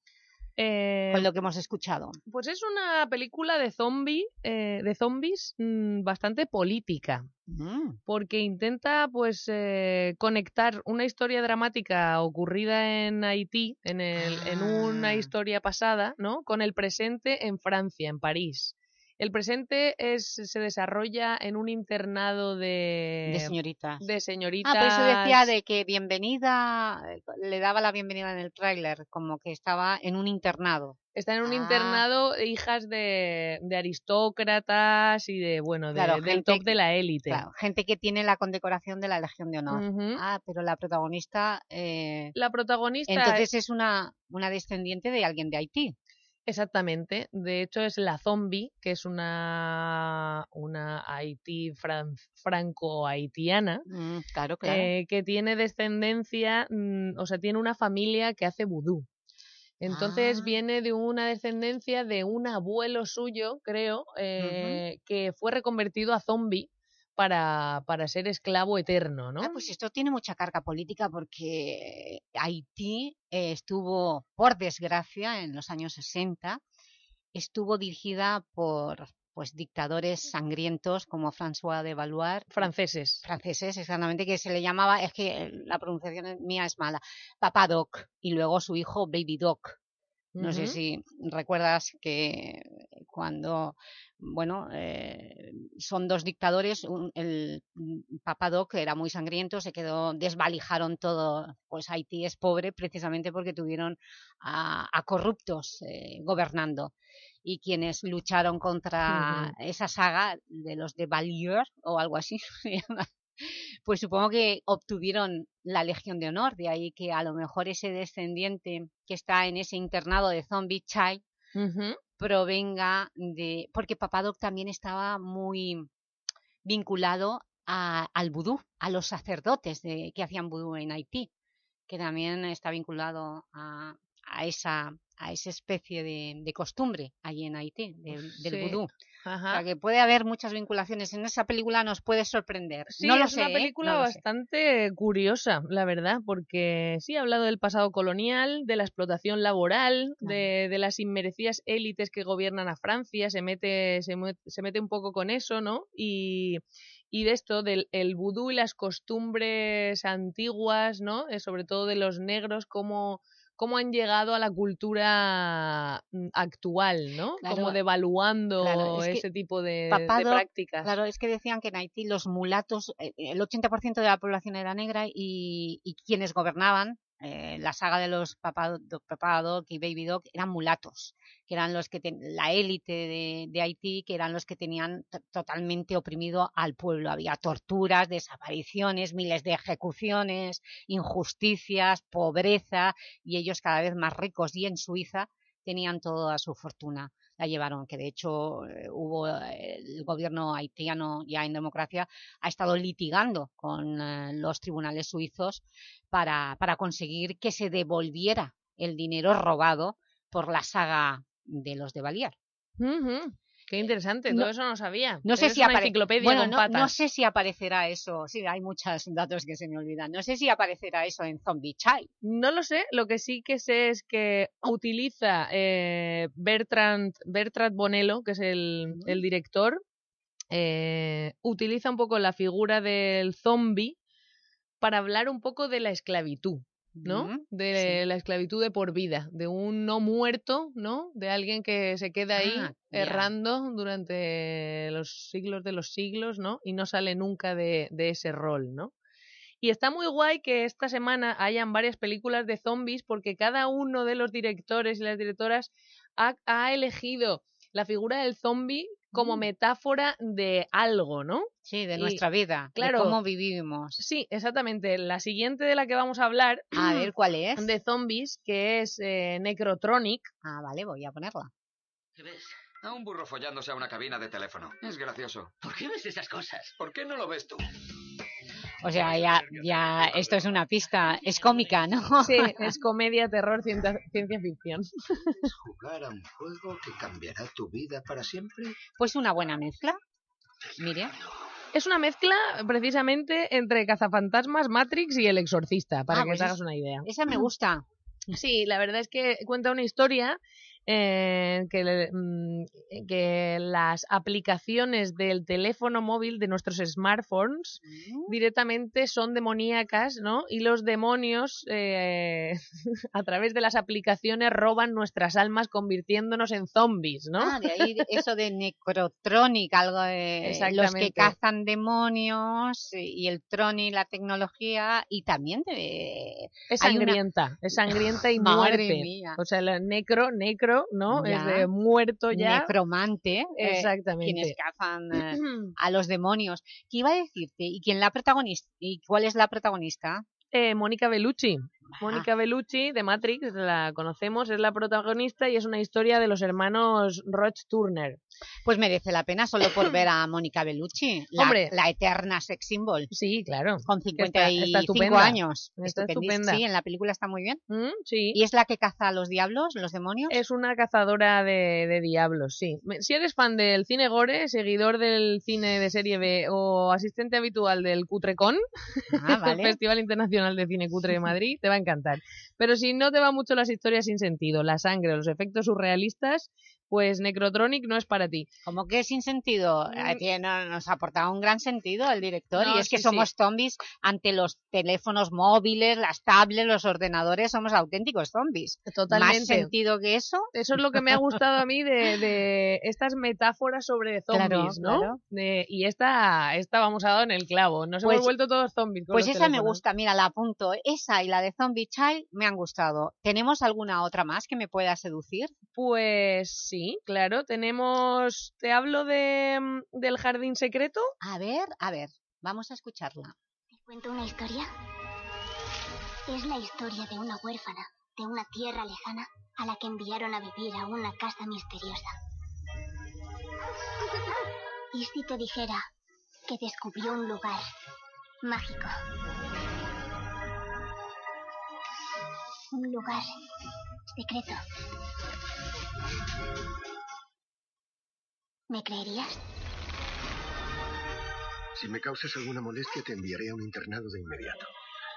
Eh, Con lo que hemos escuchado. Pues es una película de zombie, eh, de zombies mm, bastante política. Mm. Porque intenta pues eh, conectar una historia dramática ocurrida en Haití, en, el, en una Ah. historia pasada, ¿no? Con el presente en Francia, en París. El presente es, se desarrolla en un internado de... De señoritas. De señoritas. Ah, por eso decía de que bienvenida, eh, le daba la bienvenida en el tráiler, como que estaba en un internado. Está en un Ah. internado hijas de, de aristócratas y de, bueno, de- Claro, del gente top de la élite. Claro, gente que tiene la condecoración de la Legión de Honor. Ah, pero la protagonista... eh, La protagonista Entonces es una, una descendiente de alguien de Haití. Exactamente. De hecho, es la zombie, que es una, una Haití fran- franco-haitiana, Mm, claro, claro. eh, que tiene descendencia, mm, o sea, tiene una familia que hace vudú. Entonces Ah. viene de una descendencia de un abuelo suyo, creo, eh, que fue reconvertido a zombie para, para ser esclavo eterno, ¿no? Ah, pues esto tiene mucha carga política porque Haití eh, estuvo, por desgracia, en los años 60, estuvo dirigida por pues dictadores sangrientos como François de Valois. Franceses. Franceses, exactamente, que se le llamaba, es que la pronunciación mía es mala, Papa Doc, y luego su hijo Baby Doc. No sé si recuerdas que cuando, bueno, eh, son dos dictadores, un- el mm, Papa Doc era muy sangriento, se quedó, desvalijaron todo, pues Haití es pobre precisamente porque tuvieron a, a corruptos eh, gobernando. Y quienes lucharon contra esa saga de los de Valier o algo así, se llama, pues supongo que obtuvieron la Legión de Honor, de ahí que a lo mejor ese descendiente que está en ese internado de Zombie Child Ujú. provenga de... Porque Papadoc también estaba muy vinculado a- al vudú, a los sacerdotes de, que hacían vudú en Haití, que también está vinculado a, a esa, a esa especie de, de costumbre allí en Haití, de- del Sí. vudú. O Ajá. sea, que puede haber muchas vinculaciones. En esa película nos puede sorprender. Sí, no lo es sé, una ¿eh? película No bastante curiosa, la verdad, porque sí ha hablado del pasado colonial, de la explotación laboral, de, de las inmerecidas élites que gobiernan a Francia, se mete, se, se mete un poco con eso, ¿no? Y, y de esto, del el vudú y las costumbres antiguas, ¿no? Eh, sobre todo de los negros, cómo, cómo han llegado a la cultura mm, actual, ¿no? Claro, como devaluando claro, es que ese tipo de, prácticas. Claro, es que decían que en Haití los mulatos, eh, el 80% de la población era negra y, y quienes gobernaban eh, la saga de los Papa, Papa Doc y Baby Doc eran mulatos, que eran los que la élite de, de, Haití, que eran los que tenían totalmente oprimido al pueblo. Había torturas, desapariciones, miles de ejecuciones, injusticias, pobreza, y ellos cada vez más ricos, y en Suiza tenían toda su fortuna la llevaron, que de hecho eh, hubo eh, el gobierno haitiano ya en democracia ha estado litigando con eh, los tribunales suizos para, para conseguir que se devolviera el dinero robado por la saga de los de Baliar. Qué interesante, todo eso no sabía. No sé, si bueno, no, no, sé si aparecerá eso, sí, hay muchos datos que se me olvidan. No sé si aparecerá eso en Zombie Child. No lo sé, lo que sí que sé es que utiliza eh, Bertrand, Bertrand Bonello, que es el, el director, eh, utiliza un poco la figura del zombie para hablar un poco de la esclavitud. ¿No? De la esclavitud de por vida, de un no muerto, ¿no? De alguien que se queda ahí ah, errando durante los siglos de los siglos, ¿no? Y no sale nunca de, de, ese rol, ¿no? Y está muy guay que esta semana hayan varias películas de zombies porque cada uno de los directores y las directoras ha, ha elegido la figura del zombie como mm. metáfora de algo, ¿no? Sí, de nuestra vida, claro, de cómo vivimos. Sí, exactamente. La siguiente de la que vamos a hablar... A ver, ¿cuál es? De zombies, que es eh, Necrotronic. Ah, vale, voy a ponerla. ¿Qué ves? A un burro follándose a una cabina de teléfono. Es gracioso. ¿Por qué ves esas cosas? ¿Por qué no lo ves tú? O sea, ya, ya esto es una pista, es cómica, ¿no? Sí, es comedia, terror, ciencia, ciencia ficción. ¿Es jugar a un juego que cambiará tu vida para siempre? Pues una buena mezcla, mire. Es una mezcla precisamente entre Cazafantasmas, Matrix y El Exorcista, para ah, que pues te hagas una idea. Esa me gusta. Sí, la verdad es que cuenta una historia eh, que, mm, que, las aplicaciones del teléfono móvil de nuestros smartphones mm. directamente son demoníacas, ¿no? Y los demonios eh, a través de las aplicaciones roban nuestras almas convirtiéndonos en zombies, ¿no? Ah, de ahí eso de Necrotronic, algo de los que cazan demonios y el Tronic, la tecnología y también de... Es sangrienta, es sangrienta y muerte. O sea, el necro, necro ¿no? es de muerto ya. Necromante. Eh, Exactamente. quienes cazan eh, a los demonios. ¿Qué iba a decirte? ¿Y quién la protagonista? ¿Y cuál es la protagonista? Eh, Mónica Bellucci. Mónica Bellucci de Matrix, la conocemos, es la protagonista y es una historia de los hermanos Roch Turner. Pues merece la pena solo por ver a Mónica Bellucci, la, Hombre, la eterna sex symbol. Sí, claro. Con 55 años. Está estupenda. Sí, en la película está muy bien. Mm, sí. ¿Y es la que caza a los diablos, los demonios? Es una cazadora de, de diablos, sí. Si eres fan del cine gore, seguidor del cine de serie B o asistente habitual del Cutrecon, ah, vale. el Festival Internacional de Cine Cutre de Madrid, te va a encantar. Pero si no te van mucho las historias sin sentido, la sangre, los efectos surrealistas, pues Necrotronic no es para ti. ¿Cómo que sin sentido? Mm. Nos ha aportado un gran sentido el director y es que somos zombies ante los teléfonos móviles, las tablets, los ordenadores, somos auténticos zombies. Totalmente. ¿Más sentido que eso? Eso es lo que me ha gustado a mí de, estas metáforas sobre zombies, ¿no? y esta, esta vamos a dar en el clavo, nos hemos pues vuelto todos zombies. Pues esa me gusta, mira, la apunto. Esa y la de Zombie Child me han gustado. ¿Tenemos alguna otra más que me pueda seducir? Pues sí, claro. Tenemos... ¿Te hablo de, mm, del jardín secreto? A ver, a ver. Vamos a escucharla. ¿Te cuento una historia? Es la historia de una huérfana de una tierra lejana a la que enviaron a vivir a una casa misteriosa. ¿Y si te dijera que descubrió un lugar mágico? Un lugar secreto ¿Me creerías? Si me causas alguna molestia te enviaré a un internado de inmediato.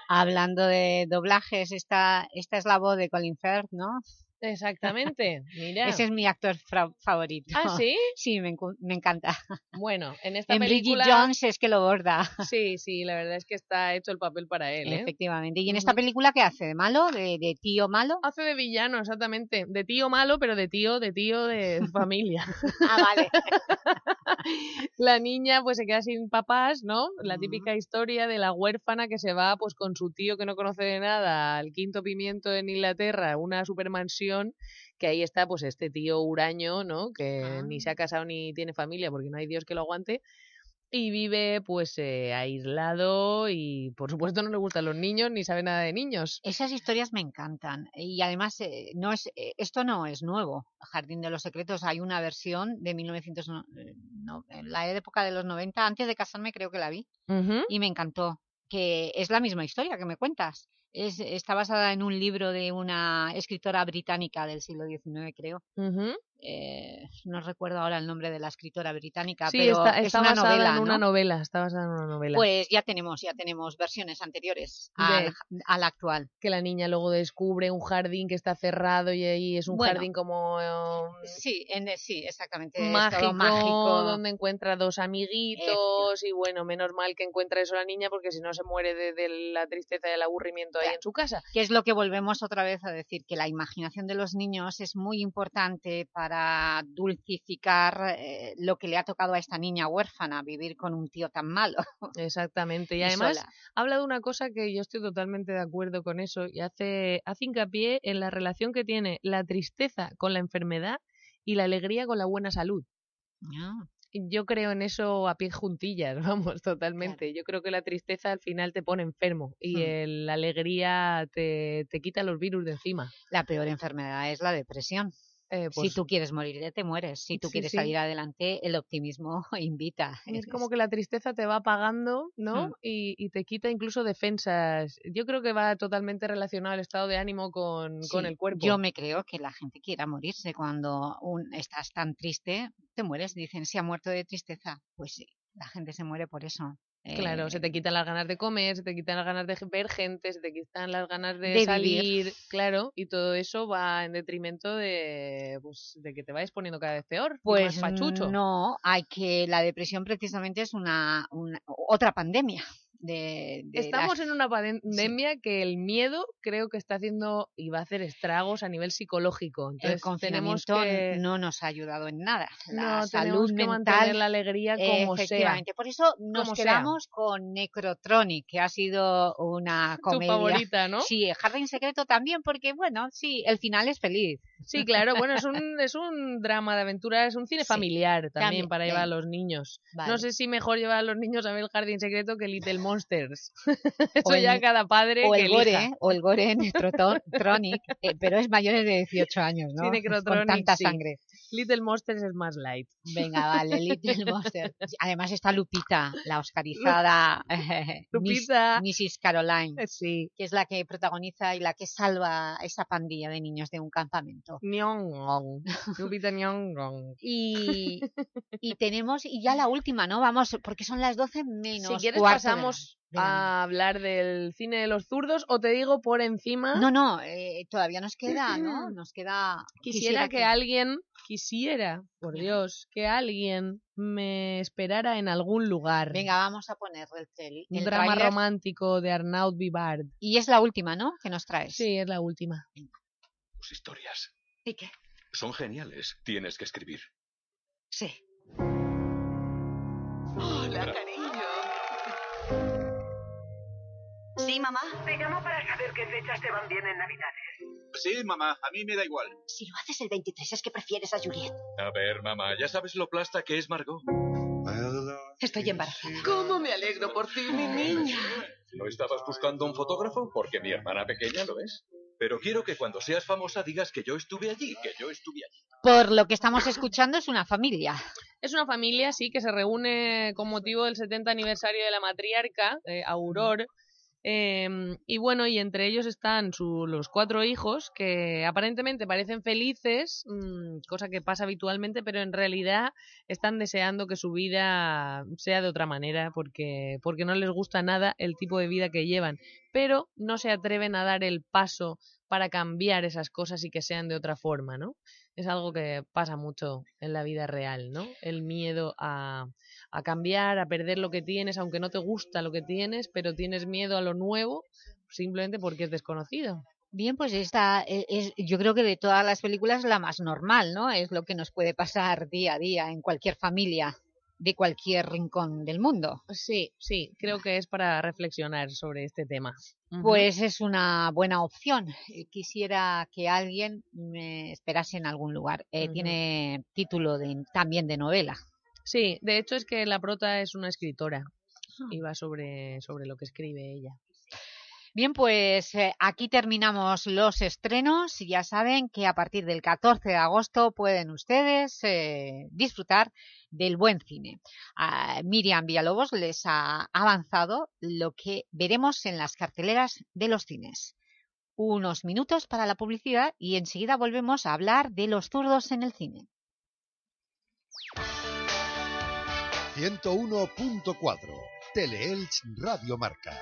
Hablando de doblajes, esta, esta es la voz de Colin Firth, ¿no? Exactamente, mira. Ese es mi actor favorito. ¿Ah, sí? Sí, me, me encanta. Bueno, en esta en película... Bridget Jones es que lo borda. Sí, sí, la verdad es que está hecho el papel para él, ¿eh? Efectivamente. ¿Y en esta película qué hace? ¿De malo? ¿De, ¿De, tío malo? Hace de villano, exactamente. De tío malo, pero de tío, de tío de familia. ah, vale. la niña pues se queda sin papás, ¿no? La típica historia de la huérfana que se va pues con su tío que no conoce de nada al quinto pimiento en Inglaterra, una supermansión que ahí está pues este tío huraño, ¿no? Que ni se ha casado ni tiene familia porque no hay Dios que lo aguante y vive pues eh, aislado y por supuesto no le gustan los niños ni sabe nada de niños. Esas historias me encantan y además eh, no es eh, esto no es nuevo. Jardín de los Secretos hay una versión de 1900 no, en la época de los 90, antes de casarme creo que la vi y me encantó, que es la misma historia que me cuentas. Es, está basada en un libro de una escritora británica del siglo XIX, creo. Eh, no recuerdo ahora el nombre de la escritora británica, pero es una novela, en una novela, está basada en una novela. Pues ya tenemos, ya tenemos versiones anteriores al, al, actual. Que la niña luego descubre un jardín que está cerrado y ahí es un jardín como... Um, sí, en, sí, exactamente. Mágico, mágico, donde encuentra dos amiguitos y bueno, menos mal que encuentra eso la niña porque si no se muere de, la tristeza y el aburrimiento ahí en su casa. Que es lo que volvemos otra vez a decir, que la imaginación de los niños es muy importante para para dulcificar eh, lo que le ha tocado a esta niña huérfana, vivir con un tío tan malo. Exactamente, y, además habla de una cosa que yo estoy totalmente de acuerdo con eso y hace, hace hincapié en la relación que tiene la tristeza con la enfermedad y la alegría con la buena salud. Ah. Yo creo en eso a pie juntillas, vamos, totalmente. Yo creo que la tristeza al final te pone enfermo y hmm. la alegría te, te quita los virus de encima. La peor enfermedad es la depresión. Eh, si pues tú quieres morir, te mueres. Si tú quieres salir adelante, el optimismo invita. Es como que la tristeza te va apagando, ¿no? Hmm. Y, te quita incluso defensas. Yo creo que va totalmente relacionado el estado de ánimo con, con el cuerpo. Yo me creo que la gente quiera morirse. Cuando un, estás tan triste, te mueres. Dicen, si ha muerto de tristeza. Pues sí, la gente se muere por eso. Claro, se te eh, quitan las ganas de comer, se te quitan las ganas de ver gente, se te quitan las ganas de, salir, claro, y todo eso va en detrimento de, pues, de que te vayas poniendo cada vez peor, pues pachucho. no, hay que la depresión precisamente es una otra pandemia. Estamos en una pandemia que el miedo creo que está haciendo y va a hacer estragos a nivel psicológico. Entonces, el confinamiento no nos ha ayudado en nada. La salud mental, mantener la alegría como efectivamente. sea. Por eso nos quedamos con Necrotronic, que ha sido una comedia. Tu favorita, ¿no? Sí, Jardín Secreto también, porque bueno, sí, el final es feliz. Sí, claro, bueno, es un, es un drama de aventura, es un cine familiar también, para llevar a los niños. No sé si mejor llevar a los niños a ver el Jardín Secreto que Little Monsters. Eso ya cada padre o el gore, O el gore Necrotronic, eh, pero es mayores de 18 años, ¿no? Sí, Con tanta sangre. Little Monsters es más light. Venga, vale, Little Monsters. Además está Lupita, la oscarizada Lupita. Mrs. Caroline, sí. que es la que protagoniza y la que salva a esa pandilla de niños de un campamento. Lupita Nyong'ong. Y, y tenemos, y ya la última, ¿no? Vamos, porque son las 12 menos Si quieres pasamos a hablar del cine de los zurdos o te digo por encima... No, no, eh, todavía nos queda, ¿no? Nos queda... Quisiera, que, alguien, quisiera, por Dios, que alguien me esperara en algún lugar. Venga, vamos a poner el, Un drama romántico de Arnaud Vivard. Y es la última, ¿no? Que nos traes. Sí, es la última. Tus historias. ¿Y qué? Son geniales. Tienes que escribir. Sí. Hola, cariño. ¿Sí, mamá? Te llamo para saber qué fechas te van bien en Navidades. Sí, mamá, a mí me da igual. Si lo haces el 23 es que prefieres a Juliet. A ver, mamá, ya sabes lo plasta que es Margot. Estoy embarazada. ¿Cómo me alegro por ti, mi niña? ¿No estabas buscando un fotógrafo? Porque mi hermana pequeña lo es. Pero quiero que cuando seas famosa digas que yo estuve allí, que yo estuve allí. Por lo que estamos escuchando es una familia. Es una familia, sí, que se reúne con motivo del 70 aniversario de la matriarca, Auror, Em, y bueno, y entre ellos están los cuatro hijos que aparentemente parecen felices, mm, cosa que pasa habitualmente, pero en realidad están deseando que su vida sea de otra manera porque, porque no les gusta nada el tipo de vida que llevan, pero no se atreven a dar el paso para cambiar esas cosas y que sean de otra forma, ¿no? Es algo que pasa mucho en la vida real, ¿no? El miedo a, a cambiar, a perder lo que tienes, aunque no te gusta lo que tienes, pero tienes miedo a lo nuevo simplemente porque es desconocido. Bien, pues esta e, es, yo creo que de todas las películas la más normal, ¿no? Es lo que nos puede pasar día a día en cualquier familia. De cualquier rincón del mundo. Sí, sí, creo que es para reflexionar sobre este tema. Pues es una buena opción. Eh, Quisiera que alguien me esperase en algún lugar. Eh. Tiene título de, también de novela. Sí, de hecho es que la prota es una escritora Ah. y va sobre, sobre lo que escribe ella. Bien, pues eh, aquí terminamos los estrenos. Ya saben que a partir del 14 de agosto pueden ustedes eh, disfrutar del buen cine. Miriam Villalobos les ha avanzado lo que veremos en las carteleras de los cines. Unos minutos para la publicidad y enseguida volvemos a hablar de los zurdos en el cine. 101.4 Teleelch Radio Marca.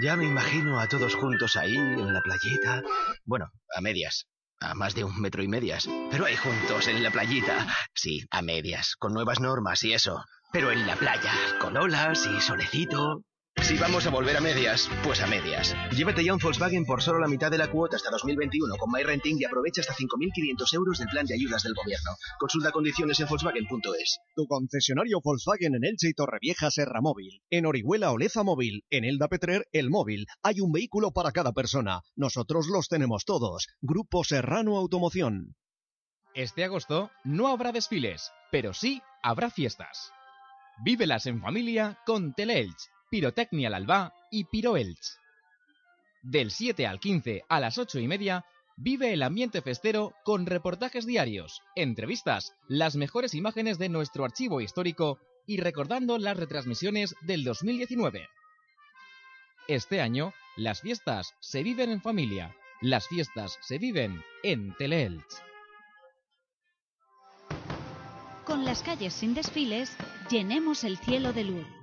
Ya me imagino a todos juntos ahí, en la playita. Bueno, a medias. A más de un metro y medias. Pero ahí juntos, en la playita. Sí, a medias, con nuevas normas y eso. Pero en la playa, con olas y solecito. Si vamos a volver a medias, pues a medias. Llévate ya un Volkswagen por solo la mitad de la cuota hasta 2021 con MyRenting y aprovecha hasta 5.500 euros del plan de ayudas del gobierno. Consulta condiciones en Volkswagen.es. Tu concesionario Volkswagen en Elche y Torrevieja Serra Móvil. En Orihuela Oleza Móvil. En Elda Petrer El Móvil. Hay un vehículo para cada persona. Nosotros los tenemos todos. Grupo Serrano Automoción. Este agosto no habrá desfiles, pero sí habrá fiestas. Vívelas en familia con Teleelch, Pirotecnia al Alba y Piroelch. Del 7 al 15 a las 8 y media, vive el ambiente festero con reportajes diarios, entrevistas, las mejores imágenes de nuestro archivo histórico y recordando las retransmisiones del 2019. Este año, las fiestas se viven en familia, las fiestas se viven en Teleelch. Con las calles sin desfiles, llenemos el cielo de luz.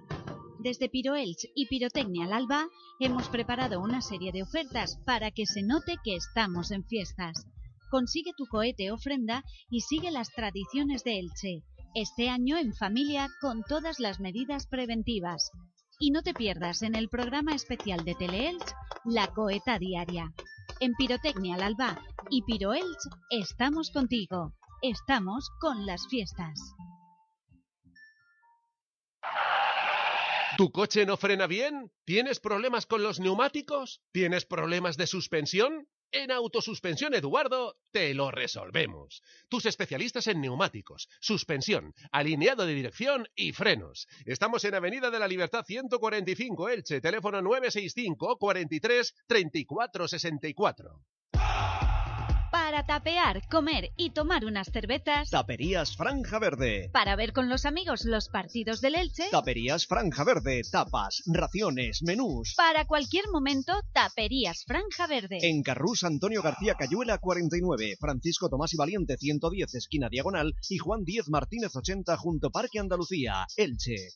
Desde Piroelch y Pirotecnia al Alba hemos preparado una serie de ofertas para que se note que estamos en fiestas. Consigue tu cohete ofrenda y sigue las tradiciones de Elche. Este año en familia con todas las medidas preventivas. Y no te pierdas en el programa especial de Teleelch La Coheta Diaria. En Pirotecnia al Alba y Piroelch estamos contigo. Estamos con las fiestas. ¿Tu coche no frena bien? ¿Tienes problemas con los neumáticos? ¿Tienes problemas de suspensión? En Autosuspensión Eduardo te lo resolvemos. Tus especialistas en neumáticos, suspensión, alineado de dirección y frenos. Estamos en Avenida de la Libertad 145 Elche, teléfono 965 43 34 64. Para tapear, comer y tomar unas cervezas. Taperías Franja Verde. Para ver con los amigos los partidos del Elche. Taperías Franja Verde. Tapas, raciones, menús. Para cualquier momento, Taperías Franja Verde. En Carrús Antonio García Cayuela 49, Francisco Tomás y Valiente 110 esquina diagonal y Juan 10 Martínez 80 junto Parque Andalucía, Elche.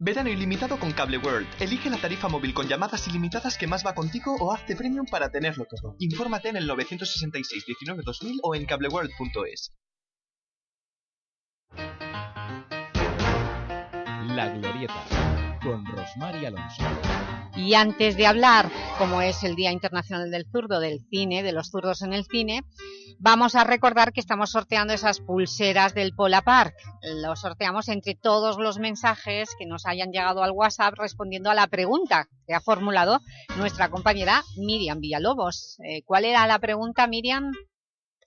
Verano ilimitado con Cable World. Elige la tarifa móvil con llamadas ilimitadas que más va contigo o hazte premium para tenerlo todo. Infórmate en el 966 19 2000 o en cableworld.es. La Glorieta, con Rosmar Alonso. Y antes de hablar, como es el Día Internacional del Zurdo, del cine, de los zurdos en el cine, vamos a recordar que estamos sorteando esas pulseras del Pola Park. Lo sorteamos entre todos los mensajes que nos hayan llegado al WhatsApp respondiendo a la pregunta que ha formulado nuestra compañera Miriam Villalobos. Eh, ¿Cuál era la pregunta, Miriam?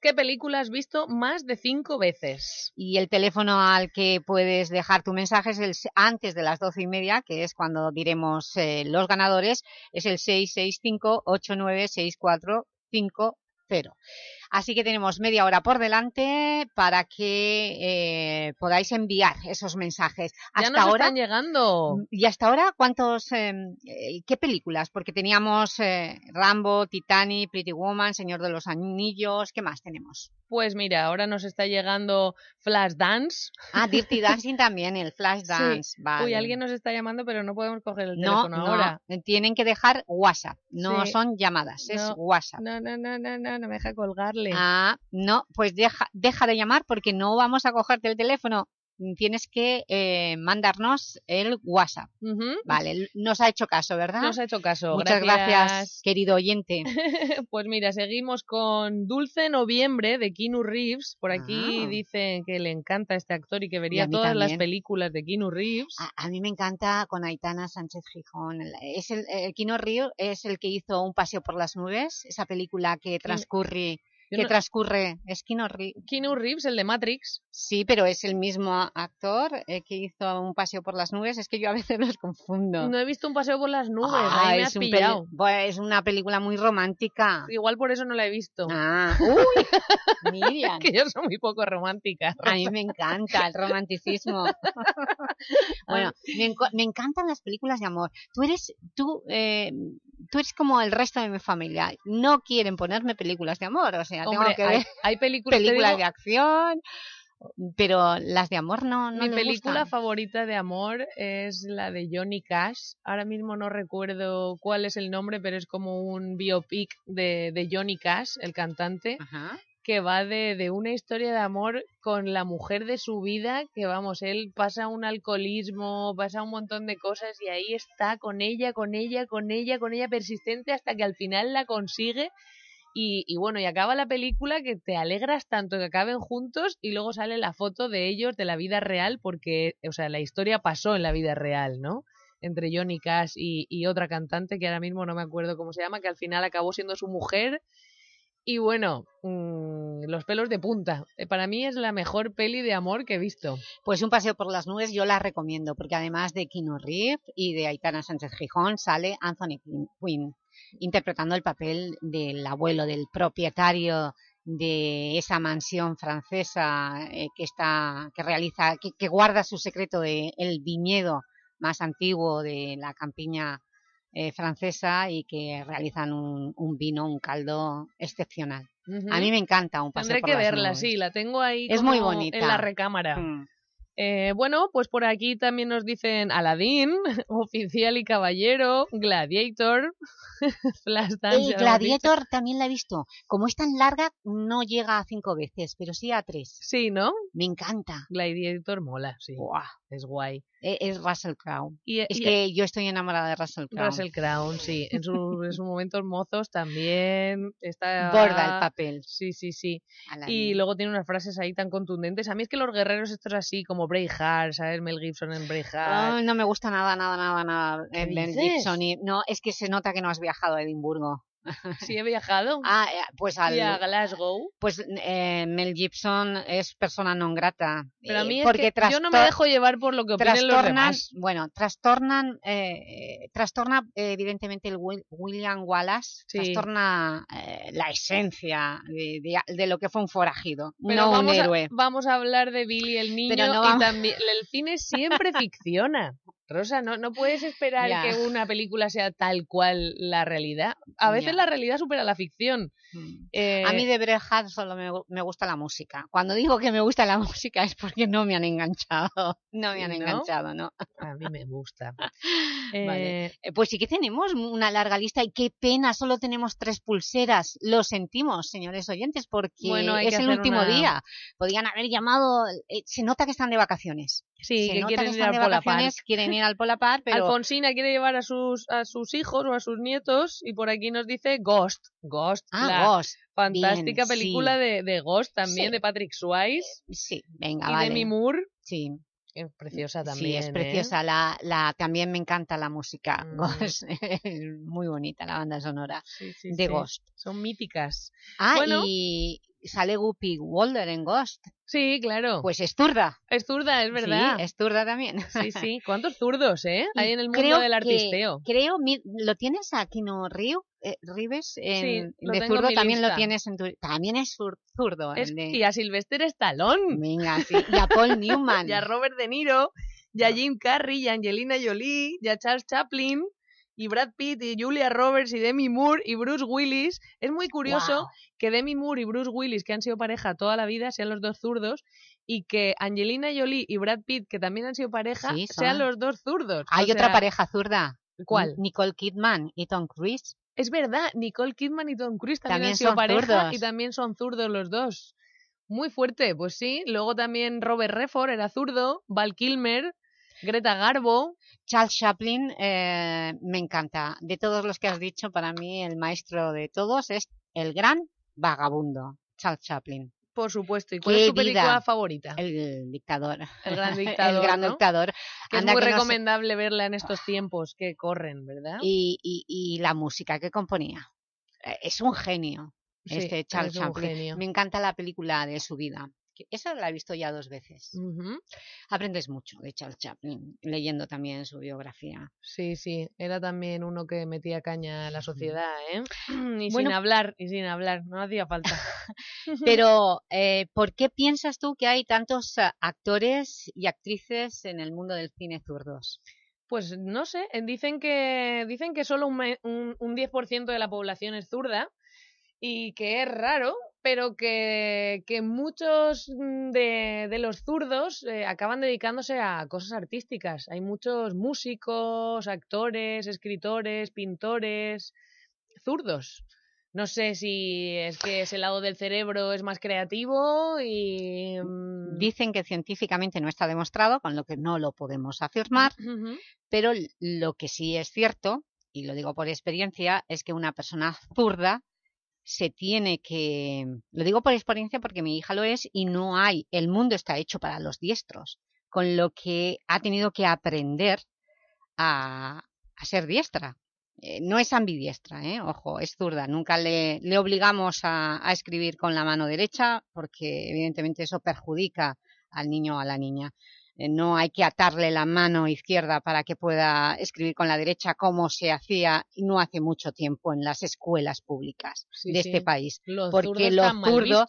¿Qué película has visto más de cinco veces? Y el teléfono al que puedes dejar tu mensaje es el, antes de las doce y media, que es cuando diremos eh, los ganadores, es el 665-896450. Así que tenemos media hora por delante para que eh, podáis enviar esos mensajes. Ya Hasta nos ahora, están llegando. ¿Y hasta ahora cuántos, eh, eh, qué películas? Porque teníamos eh, Rambo, Titanic, Pretty Woman, Señor de los Anillos, ¿qué más tenemos? Pues mira, ahora nos está llegando Flashdance. Ah, Dirty Dancing también, el Flashdance, Sí. vale. Uy, alguien nos está llamando, pero no podemos coger el No, teléfono no, ahora. tienen que dejar WhatsApp, no Sí. son llamadas, es WhatsApp. No, no, no, no, no, no me deja Ah, no, pues deja, deja de llamar porque no vamos a cogerte el teléfono. Tienes que eh, mandarnos el WhatsApp. Vale, nos ha hecho caso, ¿verdad? Nos ha hecho caso, Muchas gracias. gracias, querido oyente. Pues mira, seguimos con Dulce Noviembre de Keanu Reeves. Por aquí Ah. dicen que le encanta este actor y que vería todas las películas de Keanu Reeves. A, a mí me encanta con Aitana Sánchez Gijón. Es el, el Kino Río es el que hizo Un paseo por las nubes, esa película que transcurre... Que no- transcurre, es Keanu Reeves. Keanu Reeves, el de Matrix. Sí, pero es el mismo actor eh, que hizo Un paseo por las nubes. Es que yo a veces los confundo. No he visto Un paseo por las nubes, Ah, ahí me es has un pillado. Es una película muy romántica. Igual por eso no la he visto. Ah, uy, Miriam. que yo soy muy poco romántica. A mí me encanta el romanticismo. bueno, me, me encantan las películas de amor. Tú eres, tú, eh, tú eres como el resto de mi familia. No quieren ponerme películas de amor, o sea, Hombre, tengo que hay- ver hay películas, de acción, pero las de amor no, no Mi película gustan. favorita de amor es la de Johnny Cash. Ahora mismo no recuerdo cuál es el nombre, pero es como un biopic de, de Johnny Cash, el cantante, que va de, de una historia de amor con la mujer de su vida, que vamos, él pasa un alcoholismo, pasa un montón de cosas y ahí está con ella, con ella, con ella, con ella persistente hasta que al final la consigue y, bueno, y acaba la película que te alegras tanto que acaben juntos y luego sale la foto de ellos de la vida real porque, o sea, la historia pasó en la vida real, ¿no? Entre Johnny Cash y otra cantante que ahora mismo no me acuerdo cómo se llama, que al final acabó siendo su mujer. Y bueno, mm, los pelos de punta. Eh, Para mí es la mejor peli de amor que he visto. Pues Un paseo por las nubes yo la recomiendo, porque además de Keanu Reeves y de Aitana Sánchez Gijón, sale Anthony Quin- Quinn, interpretando el papel del abuelo, del propietario de esa mansión francesa eh, que está que realiza que, guarda su secreto de el viñedo más antiguo de la campiña eh, francesa y que realizan un, un vino, un caldo excepcional. A mí me encanta un paseo Tendré por que las verla, nubes. sí, la tengo ahí Es como muy bonita. en la recámara. Eh, bueno, pues por aquí también nos dicen Aladdin, Oficial y Caballero, Gladiator, Flashdance. El. Gladiator también la he visto. Como es tan larga, no llega a cinco veces, pero sí a tres. Sí, ¿no? Me encanta. Gladiator mola, sí. Es guay. E- Es Russell Crowe. Y- es y- que yo estoy enamorada de Russell Crowe. Russell Crowe, sí. En, su- en sus momentos mozos también está... Borda el papel. Sí, sí, sí. Y luego tiene unas frases ahí tan contundentes. A mí es que los guerreros estos así, como Braveheart, ¿sabes? Mel Gibson en Braveheart. Ay, no me gusta nada, nada, nada, nada. ¿Qué el Mel? Gibson y- No, es que se nota que no has viajado a Edimburgo. Sí, he viajado. Ah, eh, pues al... Y a Glasgow. Pues eh, Mel Gibson es persona non grata. Pero a eh, mí es porque que yo no me dejo llevar por lo que opinen los demás. bueno, trastornan, eh, trastorna eh, evidentemente el Wil- William Wallace, Sí. trastorna eh, la esencia de, de- de lo que fue un forajido, Pero no un héroe. A, vamos a hablar de Billy el niño Pero no y también el cine siempre ficciona. Rosa, no, no puedes esperar que una película sea tal cual la realidad. A veces la realidad supera la ficción. Eh, A mí de Braveheart solo me, gu- me gusta la música. Cuando digo que me gusta la música es porque no me han enganchado. No me han ¿No? enganchado, ¿no? A mí me gusta. Vale. Eh, Eh, Pues sí que tenemos una larga lista y qué pena, solo tenemos tres pulseras. Lo sentimos, señores oyentes, porque Bueno, es el último una- día. Podían haber llamado, se nota que están de vacaciones. Sí, se que nota quieren que están de vacaciones, quieren ir al Polapar, pero Alfonsina quiere llevar a sus, a sus hijos o a sus nietos y por aquí nos dice Ghost. Ghost, Ah, la Ghost. fantástica Bien, película sí. de, de Ghost también, Sí. de Patrick Swayze sí, venga, y vale. Demi Moore. Sí. Es preciosa también. Sí, es ¿eh? preciosa. La, la, también me encanta la música. Mm. Ghost. Muy bonita la banda sonora Sí, sí, de sí. Ghost. Son míticas. Ah, Bueno. y sale Guppy Walder en Ghost. Sí, claro. Pues es zurda. Es zurda, es verdad. Sí, es zurda también. Sí, sí. ¿Cuántos zurdos, eh? Y Hay en el mundo creo del que- artisteo. creo, mi- ¿lo tienes aquí, no, Río? Eh, Rives, en- lo de zurdo también lo tienes en tu... También es zur- zurdo. Es- de- Y a Sylvester Stallone. Venga, sí. Y a Paul Newman. y a Robert De Niro, y a Jim Carrey, y a Angelina Jolie, y a Charles Chaplin, y Brad Pitt, y Julia Roberts, y Demi Moore, y Bruce Willis. Es muy curioso que Demi Moore y Bruce Willis, que han sido pareja toda la vida, sean los dos zurdos, y que Angelina Jolie y Brad Pitt, que también han sido pareja, Sí, sean los dos zurdos. Hay O otra sea, pareja zurda. ¿Cuál? Nicole Kidman y Tom Cruise. Es verdad, Nicole Kidman y Tom Cruise también, También han sido pareja zurdos. y también son zurdos los dos. Muy fuerte, pues sí. Luego también Robert Redford era zurdo, Val Kilmer, Greta Garbo. Charles Chaplin eh, me encanta. De todos los que has dicho, para mí el maestro de todos es el gran vagabundo, Charles Chaplin. Por supuesto. ¿Y cuál Qué es tu película vida. favorita? El dictador. El gran dictador. el gran ¿no? dictador. Que es muy que no sé- recomendable verla en estos tiempos que corren, ¿verdad? y, y- y la música que componía. Eh, Es un genio, Sí, este Charles es un Chaplin. genio. Me encanta la película de su vida. Esa la he visto ya dos veces. Aprendes mucho de Charles Chaplin, leyendo también su biografía. Sí, sí. Era también uno que metía caña a la sociedad, ¿eh? Y sin hablar, y sin hablar. No hacía falta. Pero, eh, ¿por qué piensas tú que hay tantos actores y actrices en el mundo del cine zurdos? Pues no sé, dicen que dicen que solo un, un, un 10% de la población es zurda y que es raro, pero que, que muchos mm, de, de los zurdos eh, acaban dedicándose a cosas artísticas. Hay muchos músicos, actores, escritores, pintores, zurdos. No sé si es que ese lado del cerebro es más creativo y... mm, Dicen que científicamente no está demostrado, con lo que no lo podemos afirmar, pero lo que sí es cierto, y lo digo por experiencia, es que una persona zurda se tiene que... Lo digo por experiencia porque mi hija lo es y no hay... El mundo está hecho para los diestros, con lo que ha tenido que aprender a, a ser diestra. Eh, no es ambidiestra, ¿eh? ojo, es zurda. Nunca le, le obligamos a, a escribir con la mano derecha porque evidentemente eso perjudica al niño o a la niña. Eh, no hay que atarle la mano izquierda para que pueda escribir con la derecha como se hacía no hace mucho tiempo en las escuelas públicas Sí, de sí. este país. Los porque lo zurdo,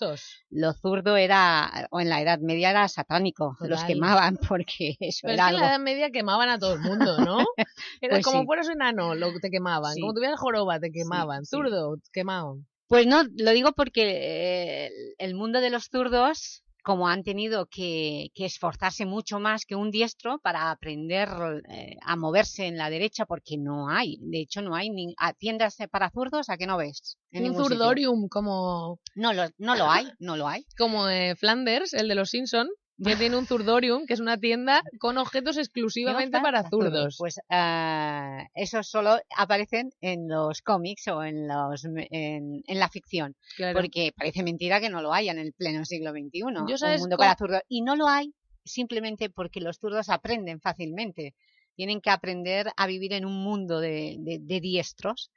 lo zurdo era, o en la Edad Media era satánico, los quemaban porque eso Pero es era en la Edad Media quemaban a todo el mundo, ¿no? Era Pues como sí. fueras enano, lo te quemaban. Como tuvieras joroba, te quemaban. Zurdo, quemaban. Pues no, lo digo porque eh, el mundo de los zurdos, como han tenido que, que esforzarse mucho más que un diestro para aprender eh, a moverse en la derecha, porque no hay, de hecho no hay ni a tiendas para zurdos, ¿a qué no ves? En Un sitio. zurdorium como, No lo, no lo hay, no lo hay. como eh, Flanders, el de los Simpson, que tiene un zurdorium, que es una tienda con objetos exclusivamente No, para zurdos. Pues ah, esos solo aparecen en los cómics o en, los, en, en la ficción. Claro. Porque parece mentira que no lo haya en el pleno siglo XXI. Yo, un ¿sabes mundo para zurdos. Y no lo hay simplemente porque los zurdos aprenden fácilmente. Tienen que aprender a vivir en un mundo de, de- de diestros.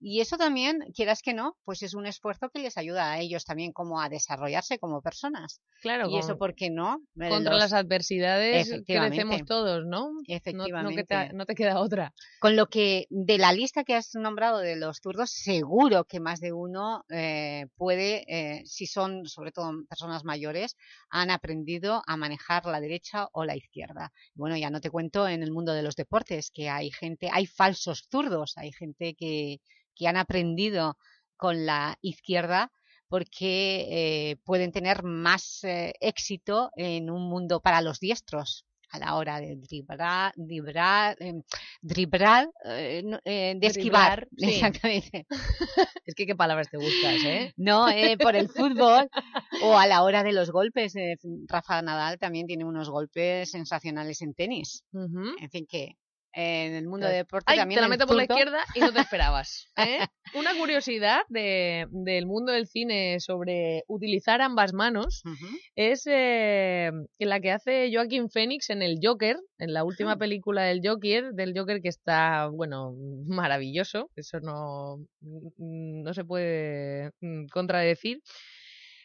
Y eso también, quieras que no, pues es un esfuerzo que les ayuda a ellos también como a desarrollarse como personas. Claro, y eso, ¿por qué no? Eh, Contra los- las adversidades Efectivamente. crecemos todos, ¿no? No- No, Efectivamente. que te, no te queda otra. Con lo que de la lista que has nombrado de los zurdos, seguro que más de uno eh, puede, eh, si son sobre todo personas mayores, han aprendido a manejar la derecha o la izquierda. Bueno, ya no te cuento en el mundo de los deportes, que hay gente, hay falsos zurdos, hay gente que, que han aprendido con la izquierda porque eh, pueden tener más eh, éxito en un mundo para los diestros a la hora de driblar, driblar, em, driblar, eh, eh, de esquivar, Driblar, sí. exactamente. Es que qué palabras te gustas, ¿eh? No, eh, por el fútbol o a la hora de los golpes. eh, Rafa Nadal también tiene unos golpes sensacionales en tenis. En fin, que en el mundo de deporte ay, también te la meto por la izquierda y no te esperabas. ¿eh? Una curiosidad de, del mundo del cine sobre utilizar ambas manos es eh, la que hace Joaquín Phoenix en el Joker, en la última película del Joker, del Joker que está, bueno, maravilloso, eso no, no se puede mm, contradecir.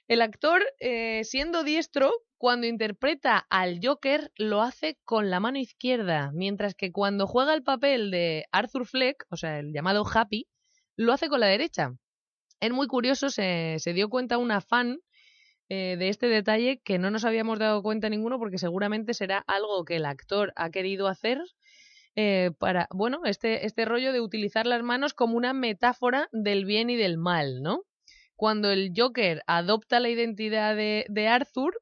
El actor, eh, siendo diestro, cuando interpreta al Joker lo hace con la mano izquierda, mientras que cuando juega el papel de Arthur Fleck, o sea, el llamado Happy, lo hace con la derecha. Es muy curioso, se, dio cuenta una fan eh, de este detalle que no nos habíamos dado cuenta ninguno porque seguramente será algo que el actor ha querido hacer eh, para, bueno, este, este rollo de utilizar las manos como una metáfora del bien y del mal, ¿no? Cuando el Joker adopta la identidad de, de Arthur,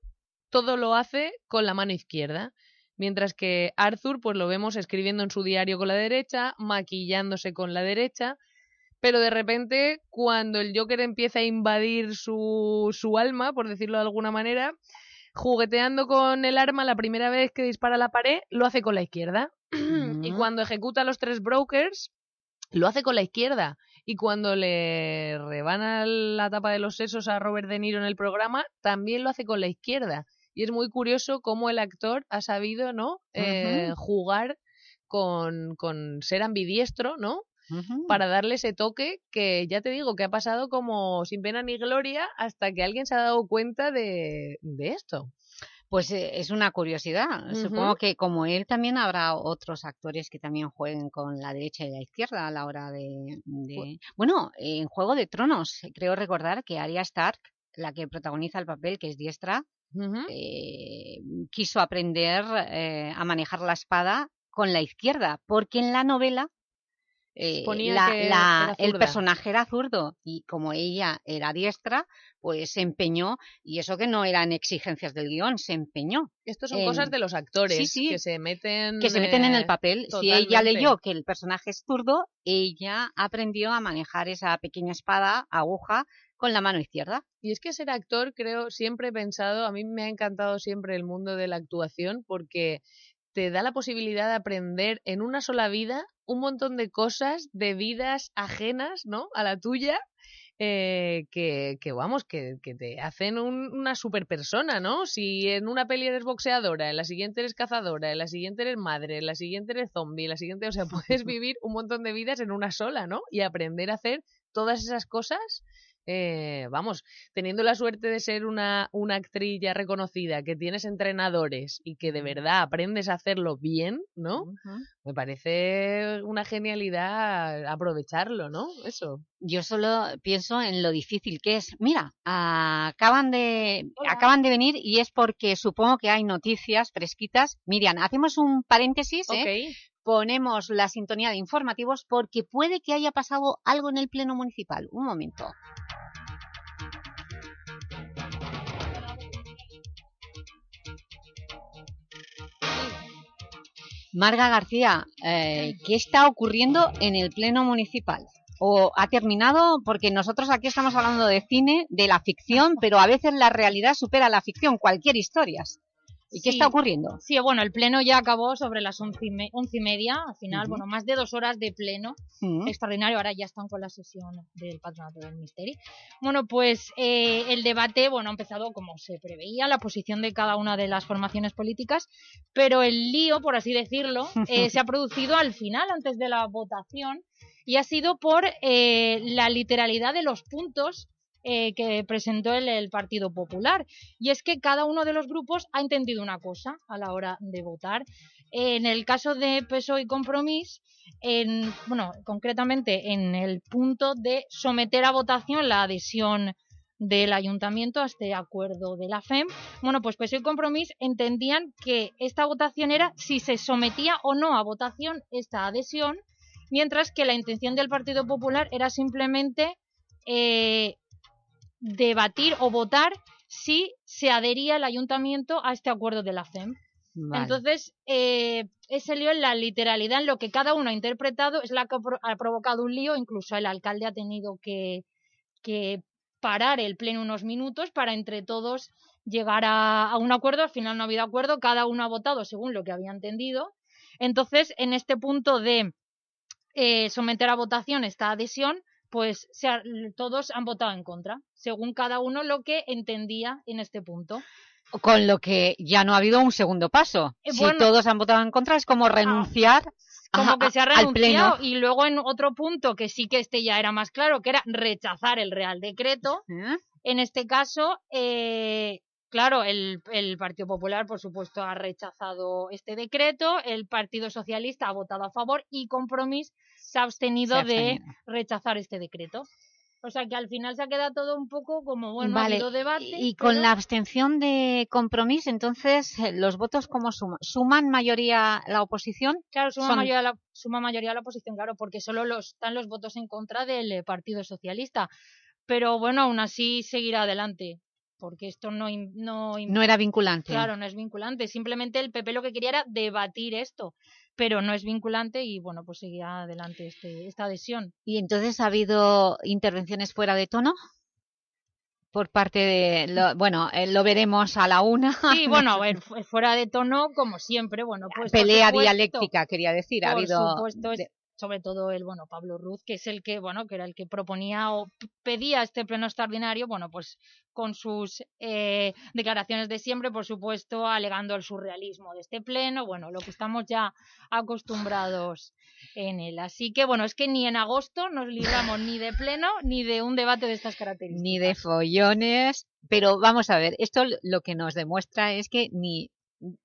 todo lo hace con la mano izquierda. Mientras que Arthur, pues lo vemos escribiendo en su diario con la derecha, maquillándose con la derecha, pero de repente cuando el Joker empieza a invadir su, su alma, por decirlo de alguna manera, jugueteando con el arma la primera vez que dispara a la pared, lo hace con la izquierda. y cuando ejecuta a los tres brokers, lo hace con la izquierda. Y cuando le rebana la tapa de los sesos a Robert De Niro en el programa, también lo hace con la izquierda. Y es muy curioso cómo el actor ha sabido, ¿no? Eh, jugar con, con ser ambidiestro, ¿no? para darle ese toque que ya te digo que ha pasado como sin pena ni gloria hasta que alguien se ha dado cuenta de, de esto. Pues eh, es una curiosidad. Supongo que como él también habrá otros actores que también jueguen con la derecha y la izquierda a la hora de... Bueno, en Juego de Tronos creo recordar que Arya Stark, la que protagoniza el papel, que es diestra, eh, quiso aprender eh, a manejar la espada con la izquierda, porque en la novela eh, el personaje era zurdo y como ella era diestra, pues se empeñó, y eso que no eran exigencias del guion, se empeñó. Estos son cosas de los actores que se meten... Que se meten en el papel. Si ella leyó que el personaje es zurdo, ella aprendió a manejar esa pequeña espada, aguja, con la mano izquierda. Y es que ser actor, creo, siempre he pensado, a mí me ha encantado siempre el mundo de la actuación porque te da la posibilidad de aprender en una sola vida un montón de cosas de vidas ajenas, ¿no? A la tuya, eh, que, que, vamos, que, que te hacen una super persona, ¿no? Si en una peli eres boxeadora, en la siguiente eres cazadora, en la siguiente eres madre, en la siguiente eres zombie, en la siguiente, o sea, puedes vivir un montón de vidas en una sola, ¿no? Y aprender a hacer todas esas cosas eh, vamos, teniendo la suerte de ser una, una actriz ya reconocida, que tienes entrenadores y que de verdad aprendes a hacerlo bien, ¿no? Me parece una genialidad aprovecharlo, ¿no? Eso. Yo solo pienso en lo difícil que es. Mira, acaban de, acaban de venir y es porque supongo que hay noticias fresquitas. Miriam, hacemos un paréntesis, ¿eh? ponemos la sintonía de informativos porque puede que haya pasado algo en el Pleno Municipal. Un momento. Marga García, eh, ¿qué está ocurriendo en el Pleno Municipal? ¿O ha terminado? Porque nosotros aquí estamos hablando de cine, de la ficción, pero a veces la realidad supera la ficción, cualquier historia. ¿Y qué está ocurriendo? Sí, bueno, el pleno ya acabó sobre las once y, media, al final, bueno, más de dos horas de pleno, extraordinario, ahora ya están con la sesión del Patronato del Misterio. Bueno, pues eh, el debate, bueno, ha empezado como se preveía, la posición de cada una de las formaciones políticas, pero el lío, por así decirlo, eh, se ha producido al final, antes de la votación, y ha sido por eh, la literalidad de los puntos eh, que presentó el, Partido Popular. Y es que cada uno de los grupos ha entendido una cosa a la hora de votar. En el caso de PSOE y Compromís, en, bueno, concretamente en el punto de someter a votación la adhesión del ayuntamiento a este acuerdo de la FEM, bueno, pues PSOE y Compromís entendían que esta votación era si se sometía o no a votación esta adhesión, mientras que la intención del Partido Popular era simplemente eh, debatir o votar si se adhería el ayuntamiento a este acuerdo de la FEM. Entonces, eh, ese lío en la literalidad, en lo que cada uno ha interpretado, es la que ha provocado un lío. Incluso el alcalde ha tenido que, que parar el pleno unos minutos para entre todos llegar a, un acuerdo. Al final no ha habido acuerdo, cada uno ha votado según lo que había entendido. Entonces, en este punto de eh, someter a votación esta adhesión, pues todos han votado en contra, según cada uno lo que entendía en este punto. Con lo que ya no ha habido un segundo paso. Eh, si todos han votado en contra es como renunciar como que se ha renunciado y luego en otro punto que sí que este ya era más claro, que era rechazar el Real Decreto, En este caso, eh, claro, el, el, Partido Popular, por supuesto, ha rechazado este decreto, el Partido Socialista ha votado a favor y Compromís se ha abstenido, de rechazar este decreto. O sea que al final se ha quedado todo un poco como, bueno, ha habido debate. Y con la abstención de compromiso, entonces, eh, ¿los votos cómo suman? ¿Suman mayoría la oposición? Claro, suma, mayoría, la, suma mayoría la oposición, claro, porque solo los, están los votos en contra del eh, Partido Socialista. Pero bueno, aún así seguirá adelante porque esto no, no... No era vinculante. Claro, no es vinculante. Simplemente el PP lo que quería era debatir esto, pero no es vinculante y, bueno, pues seguirá adelante este, esta adhesión. ¿Y entonces ha habido intervenciones fuera de tono? por parte de... Lo, bueno, eh, lo veremos a la una. Sí, bueno, a ver, fuera de tono, como siempre, bueno, pues... Pelea dialéctica, quería decir, ha habido... Supuesto, sobre todo el bueno Pablo Ruz que es el que bueno que era el que proponía o pedía este pleno extraordinario bueno pues con sus eh, declaraciones de siempre por supuesto alegando el surrealismo de este pleno bueno lo que estamos ya acostumbrados en él. Así que bueno es que ni en agosto nos libramos ni de pleno ni de un debate de estas características ni de follones pero vamos a ver esto lo que nos demuestra es que ni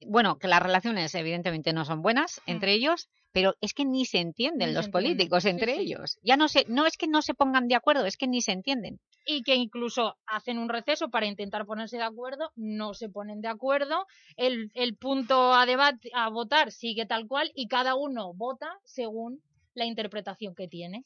bueno, que las relaciones evidentemente no son buenas mm. entre ellos, pero es que ni se entienden los políticos entre ellos. Ya no, se, no es que no se pongan de acuerdo, es que ni se entienden. Y que incluso hacen un receso para intentar ponerse de acuerdo, no se ponen de acuerdo, el, el punto a, debate, a votar sigue tal cual y cada uno vota según la interpretación que tiene.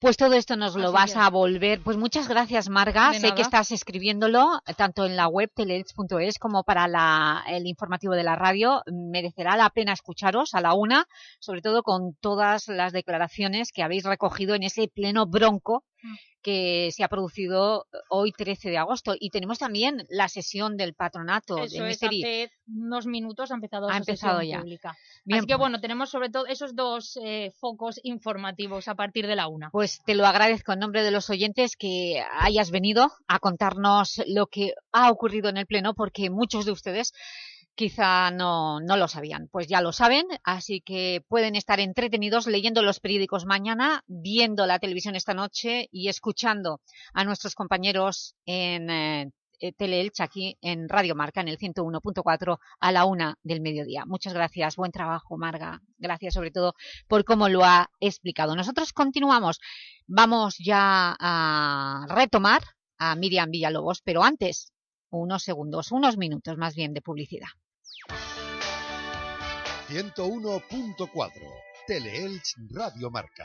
Pues todo esto nos lo vas a volver. Pues muchas gracias, Marga. sé que estás escribiéndolo tanto en la web teleelch.es como para la, el informativo de la radio. Merecerá la pena escucharos a la una, sobre todo con todas las declaraciones que habéis recogido en ese pleno bronco mm que se ha producido hoy 13 de agosto. Y tenemos también la sesión del patronato Eso de es, hace unos minutos ha empezado, ha empezado ya. pública. Así que bueno, tenemos sobre todo esos dos eh, focos informativos a partir de la una. Pues te lo agradezco en nombre de los oyentes que hayas venido a contarnos lo que ha ocurrido en el Pleno, porque muchos de ustedes quizá no, no, lo sabían. Pues ya lo saben, así que pueden estar entretenidos leyendo los periódicos mañana, viendo la televisión esta noche y escuchando a nuestros compañeros en eh Teleelch aquí en Radio Marca, en el 101.4 a la una del mediodía. Muchas gracias, buen trabajo Marga, gracias sobre todo por cómo lo ha explicado. Nosotros continuamos, vamos ya a retomar a Miriam Villalobos, pero antes unos segundos, unos minutos más bien de publicidad. 101.4 Teleelch Radio Marca.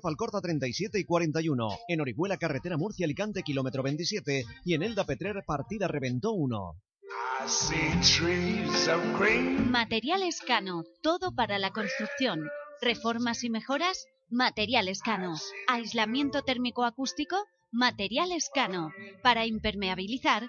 Falcorta 37 y 41, en Orihuela Carretera Murcia Alicante kilómetro 27 y en Elda Petrer Partida Reventó 1. Materiales Cano, todo para la construcción. Reformas y mejoras, Materiales Cano. Aislamiento térmico acústico, Materiales Cano. Para impermeabilizar,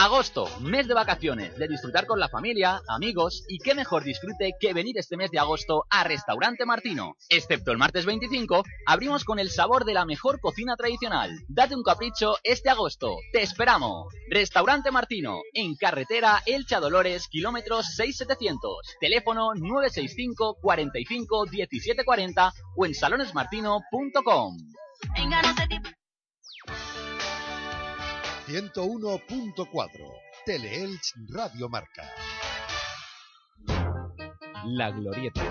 Agosto, mes de vacaciones, de disfrutar con la familia, amigos y qué mejor disfrute que venir este mes de agosto a Restaurante Martino. Excepto el martes 25, abrimos con el sabor de la mejor cocina tradicional. Date un capricho este agosto. ¡Te esperamos! Restaurante Martino, en carretera Elcha Dolores, kilómetros 6700. Teléfono 965 45 1740 o en salonesmartino.com. 101.4 Teleelch Radio Marca. La Glorieta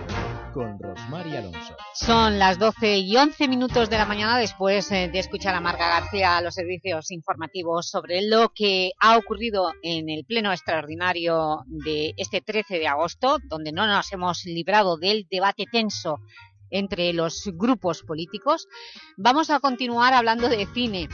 con Rosmar y Alonso. Son las 12 y 11 minutos de la mañana después eh, de escuchar a Marga García a los servicios informativos sobre lo que ha ocurrido en el pleno extraordinario de este 13 de agosto, donde no nos hemos librado del debate tenso entre los grupos políticos. Vamos a continuar hablando de cine.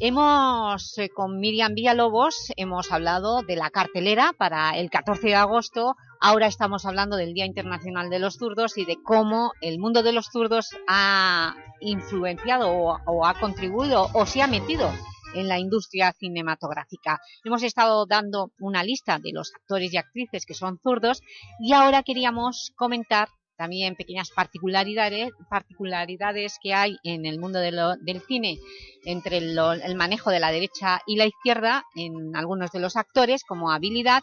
Hemos, eh, con Miriam Villalobos, hemos hablado de la cartelera para el 14 de agosto. Ahora estamos hablando del Día Internacional de los Zurdos y de cómo el mundo de los zurdos ha influenciado o, o ha contribuido o se ha metido en la industria cinematográfica. Hemos estado dando una lista de los actores y actrices que son zurdos y ahora queríamos comentar también pequeñas particularidades, particularidades que hay en el mundo del cine entre lo, el manejo de la derecha y la izquierda en algunos de los actores como habilidad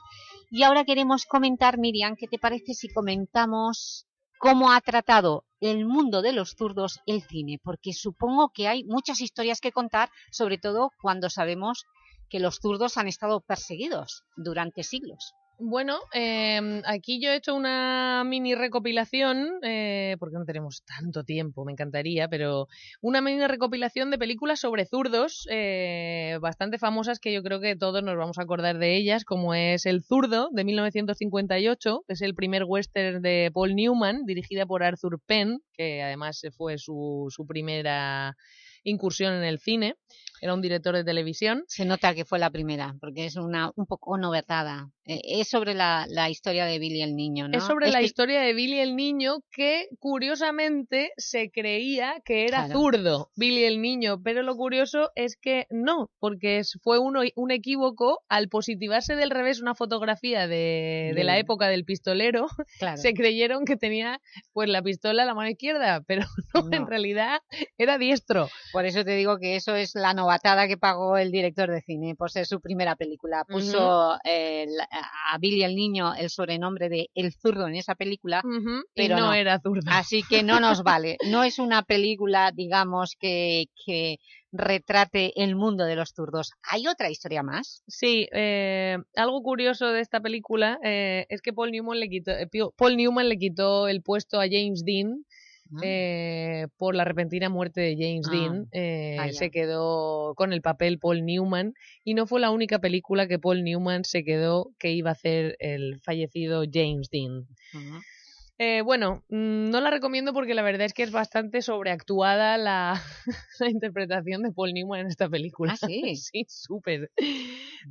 y ahora queremos comentar, Miriam, ¿qué te parece si comentamos cómo ha tratado el mundo de los zurdos el cine? Porque supongo que hay muchas historias que contar, sobre todo cuando sabemos que los zurdos han estado perseguidos durante siglos. Bueno, eh, aquí yo he hecho una mini recopilación, eh, porque no tenemos tanto tiempo, me encantaría, pero una mini recopilación de películas sobre zurdos, eh, bastante famosas que yo creo que todos nos vamos a acordar de ellas, como es El zurdo, de 1958, que es el primer western de Paul Newman, dirigida por Arthur Penn, que además fue su, su primera incursión en el cine, era un director de televisión. Se nota que fue la primera, porque es una un poco novetada. Eh, es sobre la, la, historia de Billy el Niño, ¿no? Es sobre la historia de Billy el Niño que, curiosamente, se creía que era claro. zurdo, Billy el Niño, pero lo curioso es que no, porque fue uno, un equívoco al positivarse del revés una fotografía de, de la época del pistolero, claro. se creyeron que tenía pues la pistola en la mano izquierda, pero no, no, en realidad era diestro. Por eso te digo que eso es la novatada que pagó el director de cine por ser su primera película. Puso uh -huh. el, a Billy el Niño el sobrenombre de El Zurdo en esa película, uh -huh. pero no, no, era zurdo. Así que no nos vale. No es una película, digamos, que, que retrate el mundo de los zurdos. ¿Hay otra historia más? Sí, eh, algo curioso de esta película eh, es que Paul Newman, le quitó, eh, Paul Newman le quitó el puesto a James Dean eh, por la repentina muerte de James ah, Dean, eh, se quedó con el papel Paul Newman y no fue la única película que Paul Newman se quedó que iba a hacer el fallecido James Dean. Uh -huh. Eh, bueno, mm, no la recomiendo porque la verdad es que es bastante sobreactuada la, la interpretación de Paul Newman en esta película. ¿Ah, sí? sí, súper.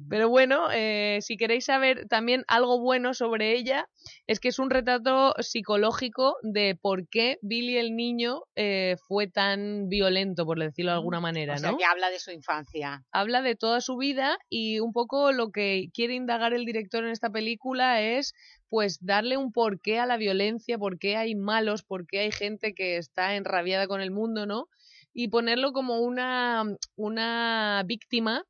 Pero bueno, eh, si queréis saber también algo bueno sobre ella, es que es un retrato psicológico de por qué Billy el niño eh, fue tan violento, por decirlo de alguna manera, o sea, ¿no? que habla de su infancia. Habla de toda su vida y un poco lo que quiere indagar el director en esta película es pues darle un porqué a la violencia, por qué hay malos, por qué hay gente que está enrabiada con el mundo, ¿no? Y ponerlo como una, una víctima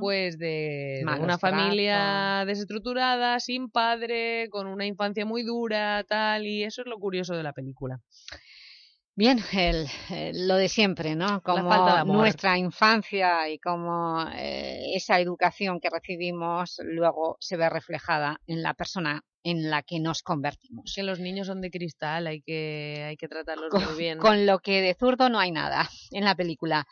pues de, de una familia trata. desestructurada, sin padre, con una infancia muy dura, tal, y eso es lo curioso de la película. Bien, el, el, lo de siempre, ¿no? Como nuestra infancia y como eh, esa educación que recibimos luego se ve reflejada en la persona en la que nos convertimos. Que los niños son de cristal, hay que, hay que tratarlos con, muy bien. Con lo que de zurdo no hay nada en la película.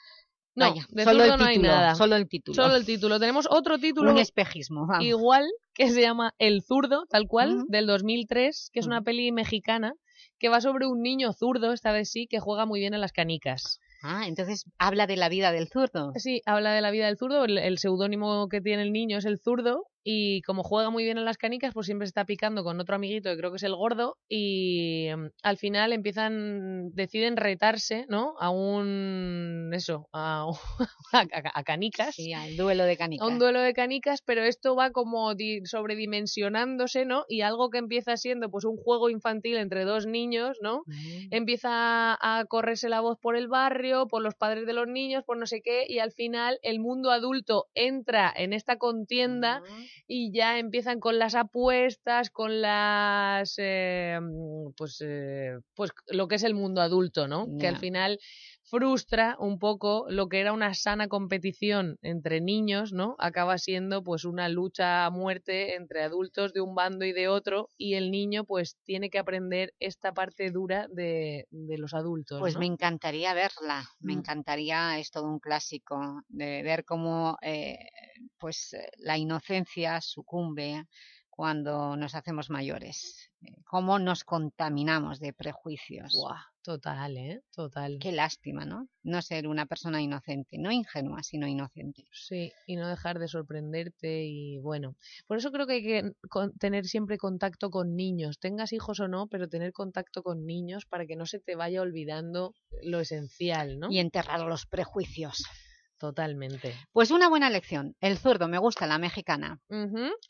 No, Vaya, de solo zurdo el no título, hay nada. Solo el título. Solo el título. Tenemos otro título. Un espejismo. Vamos. Igual, que se llama El zurdo, tal cual, uh -huh. del 2003, que es una peli mexicana que va sobre un niño zurdo, esta vez sí, que juega muy bien a las canicas. Ah, entonces habla de la vida del zurdo. Sí, habla de la vida del zurdo. El, el seudónimo que tiene el niño es el zurdo y como juega muy bien en las canicas, pues siempre se está picando con otro amiguito que creo que es el gordo y mm, al final empiezan, deciden retarse, ¿no? A un, eso, a, a, canicas. Sí, al duelo de canicas. A un duelo de canicas, pero esto va como sobredimensionándose, ¿no? Y algo que empieza siendo pues un juego infantil entre dos niños, ¿no? Mm. Empieza a correrse la voz por el barrio, por los padres de los niños, por no sé qué, y al final el mundo adulto entra en esta contienda. Mm y ya empiezan con las apuestas, con las eh, pues eh, pues lo que es el mundo adulto, ¿no? Que al final frustra un poco lo que era una sana competición entre niños, ¿no? Acaba siendo pues una lucha a muerte entre adultos de un bando y de otro y el niño pues tiene que aprender esta parte dura de, de los adultos. Pues me encantaría verla, me mm. encantaría, es todo un clásico, de ver cómo eh, pues la inocencia sucumbe cuando nos hacemos mayores, eh, cómo nos contaminamos de prejuicios. Total, ¿eh? Total. Qué lástima, ¿no? No ser una persona inocente, no ingenua, sino inocente. Sí, y no dejar de sorprenderte y bueno. Por eso creo que hay que tener siempre contacto con niños, tengas hijos o no, pero tener contacto con niños para que no se te vaya olvidando lo esencial, ¿no? Y enterrar los prejuicios. Totalmente. Pues una buena elección. El zurdo, me gusta, la mexicana.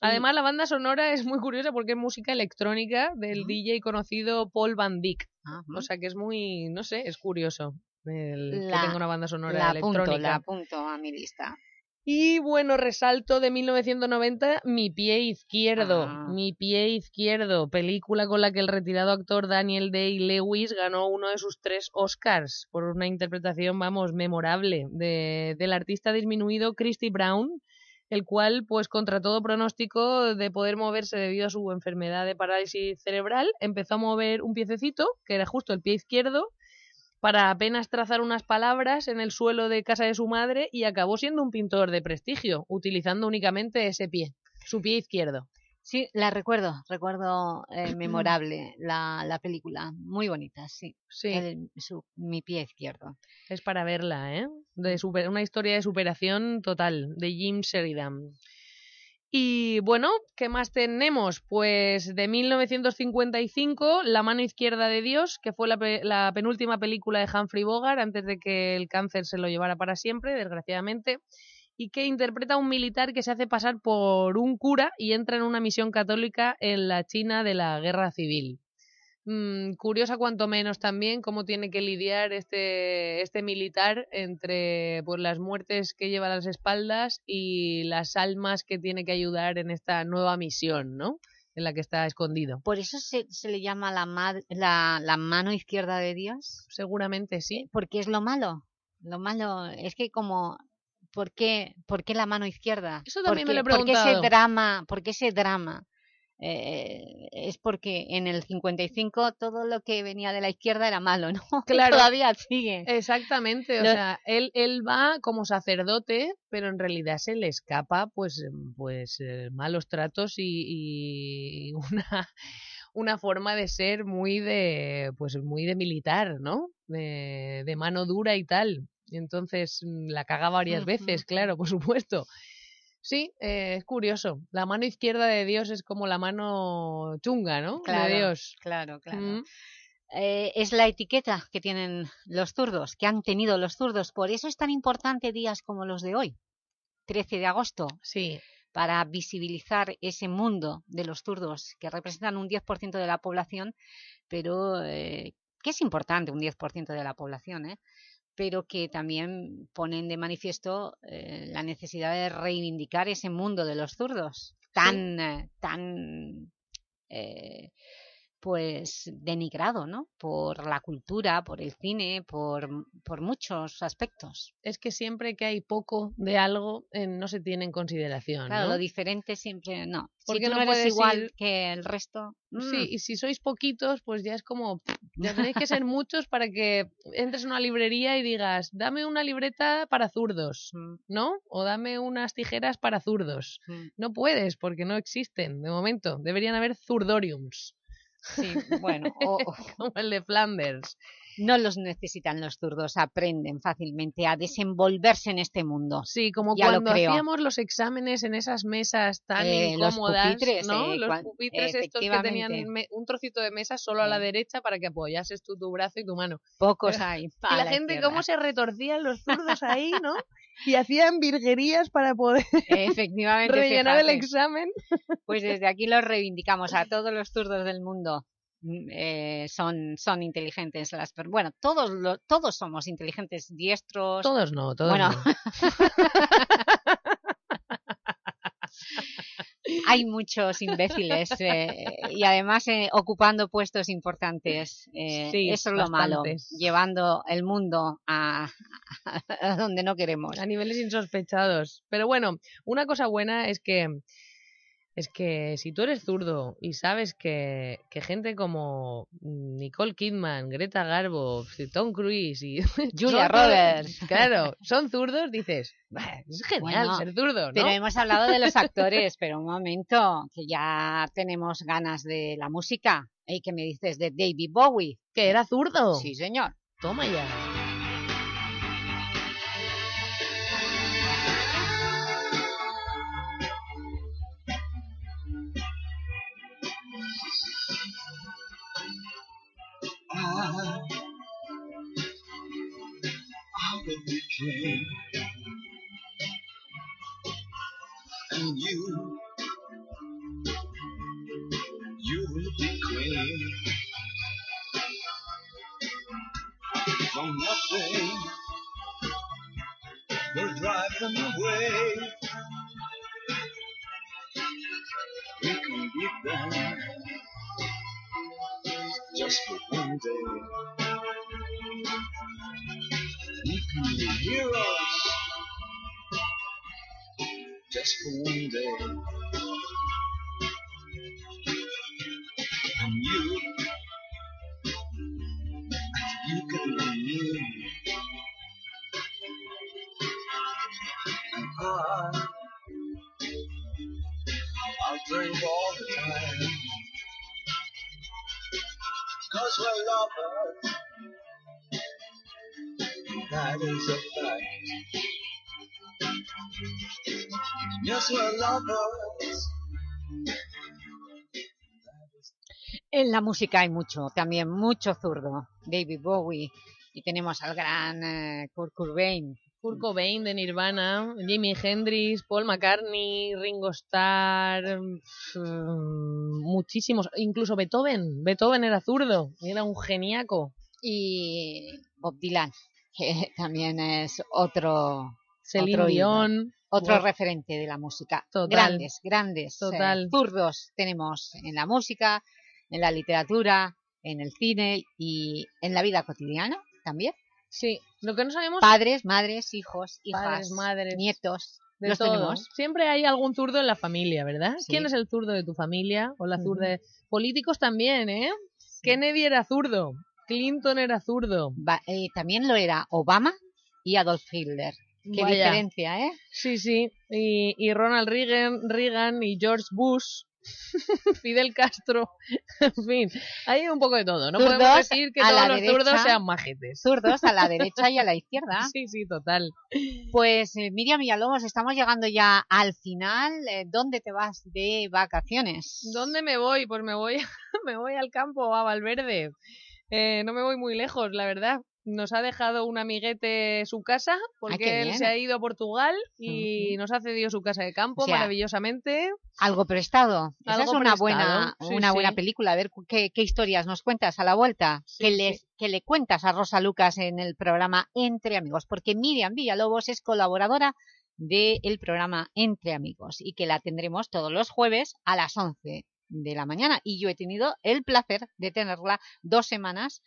Además, la banda sonora es muy curiosa porque es música electrónica del DJ conocido Paul Van Dyck. O sea que es muy, no sé, es curioso el, que tenga una banda sonora electrónica. la apunto a mi lista. Y bueno, resalto de 1990 Mi pie izquierdo. Ah. Mi pie izquierdo, película con la que el retirado actor Daniel Day-Lewis ganó uno de sus tres Oscars por una interpretación, vamos, memorable de, del artista disminuido Christy Brown, el cual, pues contra todo pronóstico de poder moverse debido a su enfermedad de parálisis cerebral, empezó a mover un piececito, que era justo el pie izquierdo, para apenas trazar unas palabras en el suelo de casa de su madre y acabó siendo un pintor de prestigio, utilizando únicamente ese pie, su pie izquierdo. Sí, la recuerdo, recuerdo eh, memorable la, la, película, muy bonita, sí. sí. mi pie izquierdo. Es para verla, ¿eh? De super, una historia de superación total, de Jim Sheridan. Y bueno, ¿qué más tenemos? Pues de 1955, La mano izquierda de Dios, que fue la, penúltima película de Humphrey Bogart antes de que el cáncer se lo llevara para siempre, desgraciadamente, y que interpreta a un militar que se hace pasar por un cura y entra en una misión católica en la China de la Guerra Civil. Mm, curiosa cuanto menos también cómo tiene que lidiar este, este militar entre pues, las muertes que lleva a las espaldas y las almas que tiene que ayudar en esta nueva misión, ¿no? En la que está escondido. ¿Por eso se, se le llama la, la, la mano izquierda de Dios? Seguramente sí. Porque es lo malo. Lo malo es que como ¿por qué, ¿por qué la mano izquierda? Eso también me lo he preguntado. ¿Por qué ese drama? ¿Por qué ese drama? Eh, es porque en el 55 todo lo que venía de la izquierda era malo, ¿no? Claro. Todavía sigue. Exactamente, o sea, él, él va como sacerdote, pero en realidad se le escapa pues, pues eh, malos tratos y, y una, una forma de ser muy de, pues muy de militar, ¿no? De, de mano dura y tal. Entonces mm, la caga varias veces, claro, por supuesto. Sí, eh, es curioso. La mano izquierda de Dios es como la mano chunga, ¿no? Claro, de Dios. Claro, claro. Mm. Eh, es la etiqueta que tienen los zurdos, que han tenido los zurdos. Por eso es tan importante días como los de hoy, 13 de agosto. Sí. Para visibilizar ese mundo de los zurdos, que representan un 10% de la población, pero eh, que es importante un 10% de la población, ¿eh? Pero que también ponen de manifiesto eh, la necesidad de reivindicar ese mundo de los zurdos tan, eh, tan eh, pues denigrado, ¿no? Por la cultura, por el cine, por, por muchos aspectos. Es que siempre que hay poco de algo eh, no se tiene en consideración, Claro, lo diferente siempre no. Porque no, eres igual que el resto... Sí, mm. y si sois poquitos, pues ya es como... Ya tenéis que ser muchos para que entres en una librería y digas, dame una libreta para zurdos, mm. ¿no? O dame unas tijeras para zurdos. Mm. No puedes, porque no existen, de momento. Deberían haber zurdoriums. Sí, bueno, o, como el de Flanders. No los necesitan los zurdos, aprenden fácilmente a desenvolverse en este mundo. Sí, como Ya cuando hacíamos los exámenes en esas mesas tan Eh, los incómodas, pupitres, ¿no? eh, los pupitres estos que tenían un trocito de mesa solo a la derecha para que apoyases tú tu brazo y tu mano. Pocos Pero- hay. Y la la gente izquierda. cómo se retorcían los zurdos ahí, ¿no? Y hacían virguerías para poder Efectivamente, rellenar el examen. Pues desde aquí los reivindicamos a todos los zurdos del mundo. Mm, eh, son, son inteligentes las per- bueno todos lo- todos somos inteligentes diestros Todos no, todos bueno no. hay muchos imbéciles eh, y además eh, ocupando puestos importantes eh, Sí, eso es lo malo llevando el mundo a, a donde no queremos a niveles insospechados. Pero bueno, una cosa buena es que es que si tú eres zurdo y sabes que, que gente como Nicole Kidman, Greta Garbo, Tom Cruise y Julia Roberts. claro, son zurdos, dices, "Bah, es genial Bueno, ser zurdo, ¿no? Pero hemos hablado de los actores, pero un momento, que ya tenemos ganas de la música. ¿Y qué me dices de David Bowie? Que era zurdo. Sí, señor. Toma ya. out of decay. And you, you will be queen. from nothing will drive them away. We can beat them one day. We can be heroes just for one day. En la música hay mucho, también mucho zurdo. David Bowie. Y tenemos al gran eh, Kurt Cobain. Kurt Cobain de Nirvana, Jimi Hendrix, Paul McCartney, Ringo Starr, mm, muchísimos, incluso Beethoven. Beethoven era zurdo, era un geniaco. Y Bob Dylan, que también es otro... Celine otro Dion. Otro Wow. referente de la música. Total. Grandes, grandes. eh, Total. zurdos tenemos en la música, en la literatura, en el cine y en la vida cotidiana también. Sí, lo que no sabemos... Padres, madres, hijos, hijas, Padres, madres, nietos, de los todo. tenemos. Siempre hay algún zurdo en la familia, ¿verdad? Sí. ¿Quién es el zurdo de tu familia? O la zurda de... Políticos también, ¿eh? Kennedy era zurdo, Clinton era zurdo. Eh, también lo era Obama y Adolf Hitler. Qué Vaya. diferencia, ¿eh? Sí, sí. Y, y Ronald Reagan, Reagan y George Bush, Fidel Castro, en fin, hay un poco de todo. No podemos decir que todos los derecha, zurdos sean majetes. Zurdos a la derecha y a la izquierda. Sí, sí, total. Pues eh, Miriam Villalobos, estamos llegando ya al final. Eh, ¿Dónde te vas de vacaciones? ¿Dónde me voy? Pues me voy, me voy al campo, a Valverde. Eh, no me voy muy lejos, la verdad. Nos ha dejado un amiguete su casa, porque qué él se ha ido a Portugal y nos ha cedido su casa de campo O sea, maravillosamente. Algo prestado. Esa es una prestado, buena, sí, una buena película. A ver qué, qué historias nos cuentas a la vuelta. que, le, que le cuentas a Rosa Lucas en el programa Entre Amigos. Porque Miriam Villalobos es colaboradora del programa Entre Amigos y que la tendremos todos los jueves a las 11 de la mañana. Y yo he tenido el placer de tenerla dos semanas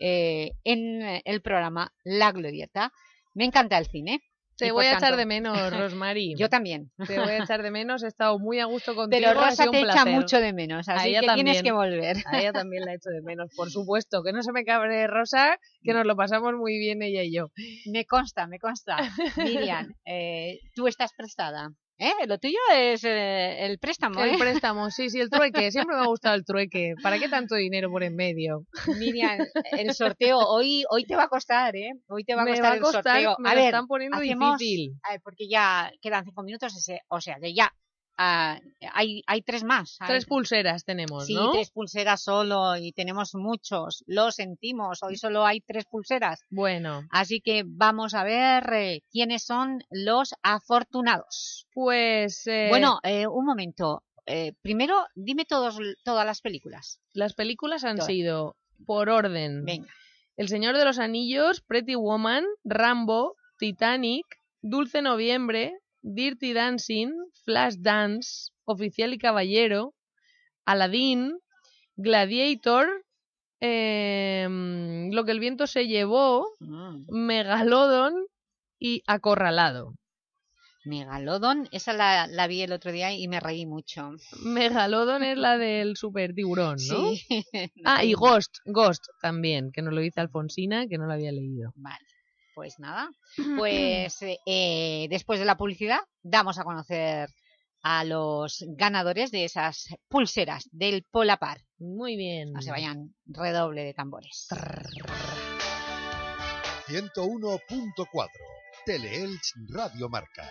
eh, en eh, el programa La Glorieta. Me encanta el cine. Te voy a echar de menos, Rosmary. Yo también. Te voy a echar de menos, he estado muy a gusto contigo. Pero Rosa te echa mucho de menos, así que tienes también. que volver. A ella también la echo de menos, por supuesto. Que no se me cabre Rosa, que nos lo pasamos muy bien ella y yo. Me consta, me consta. Miriam, eh, tú estás prestada. ¿Eh? Lo tuyo es eh, el préstamo, El ¿eh? préstamo, sí, sí, el trueque. Siempre me ha gustado el trueque. ¿Para qué tanto dinero por en medio? Miriam, el sorteo hoy hoy te va a costar, ¿eh? Hoy te va a Me costar va a el costar, sorteo. me a lo ver, están poniendo hacemos- difícil. a ver, porque ya quedan cinco minutos, ese- o sea, que ya ah, hay, hay tres más. Tres pulseras tenemos, Sí, ¿no? tres pulseras solo y tenemos muchos, lo sentimos, hoy solo hay tres pulseras. Bueno. Así que vamos a ver eh, quiénes son los afortunados. Pues... eh, Bueno, eh, un momento. Primero, dime todos, todas las películas. Las películas han sido, por orden, El Señor de los Anillos, Pretty Woman, Rambo, Titanic, Dulce Noviembre, Dirty Dancing, Flash Dance, Oficial y Caballero, Aladdin, Gladiator, em, Lo que el viento se llevó, Mm. Megalodon y Acorralado. Megalodon, esa la, la vi el otro día y me reí mucho. Megalodon es la del super tiburón, ¿no? Sí. Ah, y Ghost, Ghost también, que nos lo dice Alfonsina, que no lo había leído. Vale, pues nada. Pues eh, eh, después de la publicidad damos a conocer a los ganadores de esas pulseras del Polapar. Muy bien. No se vayan, redoble de tambores. 101.4 Teleelch Radio Marca.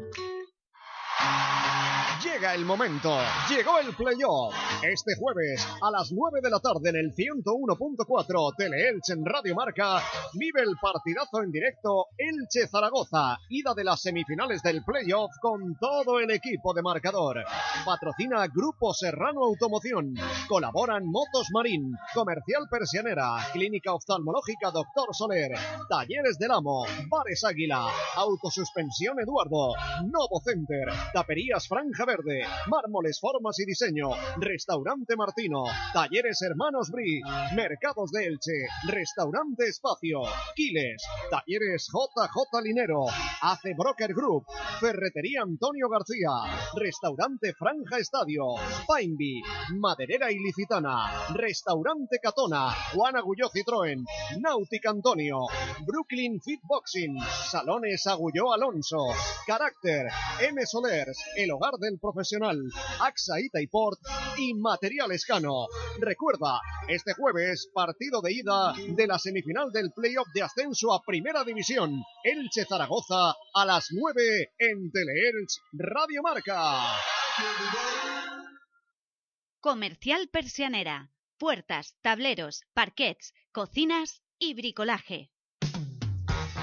Llega el momento, llegó el playoff. Este jueves a las 9 de la tarde en el 101.4 Teleelch en Radio Marca, vive el partidazo en directo Elche-Zaragoza, ida de las semifinales del playoff con todo el equipo de marcador. Patrocina Grupo Serrano Automoción, colaboran Motos Marín, Comercial Persianera, Clínica Oftalmológica Doctor Soler, Talleres del Amo, Bares Águila, Autosuspensión Eduardo, Novo Center, Taperías Franja Verde, Mármoles Formas y Diseño, Restaurante Martino, Talleres Hermanos Bri, Mercados de Elche, Restaurante Espacio, Quiles, Talleres JJ Linero, Ace Broker Group, Ferretería Antonio García, Restaurante Franja Estadio, Painby, Maderera Ilicitana, Restaurante Catona, Juan Agulló Citroën, Náutica Antonio, Brooklyn Fit Boxing, Salones Agulló Alonso, Carácter, M Solers, El Hogar del Profesional, AXA Itaiport y Material Escano. Recuerda, este jueves, partido de ida de la semifinal del playoff de ascenso a Primera División, Elche Zaragoza, a las 9 en Teleelch Radio Marca. Comercial Persianera. Puertas, tableros, parquets, cocinas y bricolaje.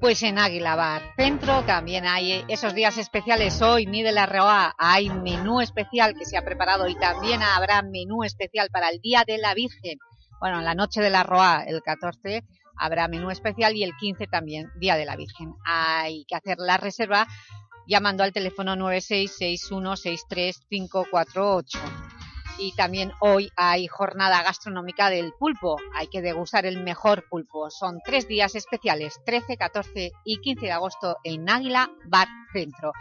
Pues en Águila Bar Centro también hay esos días especiales. Hoy, ni de la Reoa, hay menú especial que se ha preparado y también habrá menú especial para el Día de la Virgen. Bueno, la noche de la Roa, el 14, habrá menú especial y el 15 también, Día de la Virgen. Hay que hacer la reserva llamando al teléfono 966163548. Y también hoy hay jornada gastronómica del pulpo. Hay que degustar el mejor pulpo. Son tres días especiales, 13, 14 y 15 de agosto en Águila Bar Centro.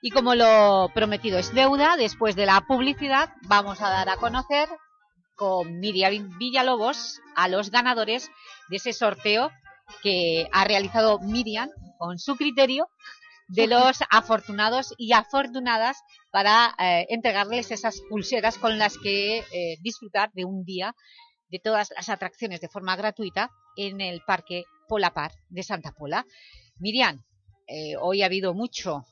Y como lo prometido es deuda, después de la publicidad vamos a dar a conocer con Miriam Villalobos a los ganadores de ese sorteo que ha realizado Miriam con su criterio de los afortunados y afortunadas para eh, entregarles esas pulseras con las que eh, disfrutar de un día de todas las atracciones de forma gratuita en el Parque Polapar de Santa Pola. Miriam, eh, hoy ha habido mucho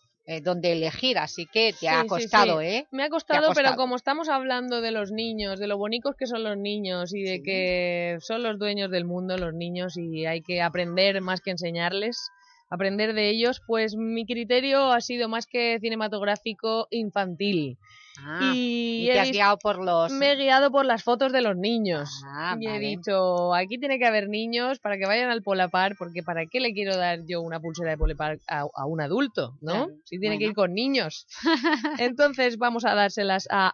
donde elegir, así que te ha costado, ¿eh? Me ha costado, pero como estamos hablando de los niños, de lo bonitos que son los niños y de que son los dueños del mundo los niños y hay que aprender más que enseñarles, aprender de ellos, pues mi criterio ha sido más que cinematográfico infantil. Ah, y, te has guiado por los... Me he guiado por las fotos de los niños. Ah, y he dicho, aquí tiene que haber niños para que vayan al Polapar, porque ¿para qué le quiero dar yo una pulsera de Polapar a, un adulto? ¿no? si tiene que ir con niños. Entonces vamos a dárselas a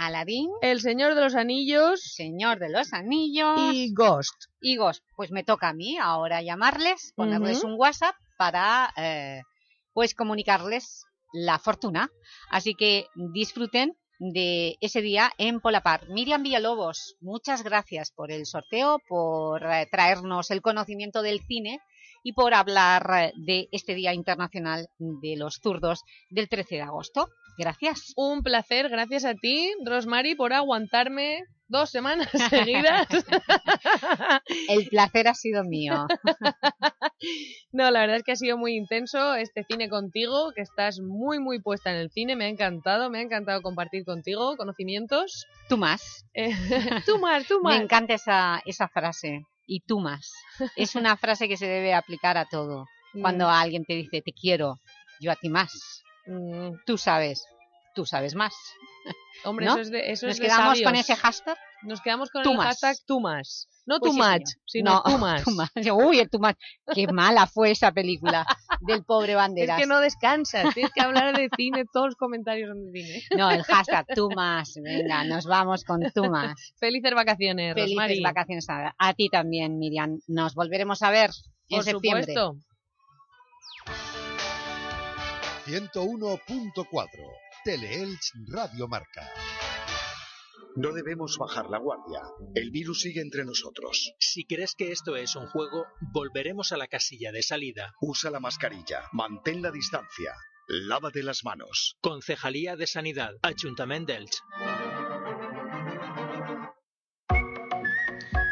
Aladdin, Aladín. El Señor de los Anillos. Señor de los Anillos. Y Ghost. Y Ghost. Pues me toca a mí ahora llamarles, ponerles un WhatsApp para eh, pues comunicarles la fortuna. Así que disfruten de ese día en Polapar. Miriam Villalobos, muchas gracias por el sorteo, por eh, traernos el conocimiento del cine y por hablar eh, de este Día Internacional de los Zurdos del 13 de agosto. Gracias. Un placer, gracias a ti, Rosmary, por aguantarme dos semanas seguidas. El placer ha sido mío. No, la verdad es que ha sido muy intenso este cine contigo, que estás muy, muy puesta en el cine. Me ha encantado, me ha encantado compartir contigo conocimientos. Tú más. Eh, tú más, tú más. Me encanta esa, esa frase. Y tú más. Es una frase que se debe aplicar a todo. Cuando Mm. alguien te dice, te quiero, yo a ti más. Mm. Tú sabes, tú sabes más. Hombre, ¿No? eso es de eso ¿Nos es de quedamos con ese hashtag? Nos quedamos con Tú el más. hashtag tú más. No Pues too sí, señor. sino No, tú más. tú más. Uy, el tú más. Qué mala fue esa película del pobre Es Banderas. que no descansas, tienes que hablar de cine, todos los comentarios son de cine. No, el hashtag tú más. Venga, nos vamos con tú más. Felices vacaciones, Felices vacaciones a, a ti también, Miriam. Nos volveremos a ver en Por septiembre. supuesto. 101.4 Teleelch Radio Marca. No debemos bajar la guardia. El virus sigue entre nosotros. Si crees que esto es un juego, volveremos a la casilla de salida. Usa la mascarilla. Mantén la distancia. Lávate las manos. Concejalía de Sanidad, Ayuntamiento d'Elx.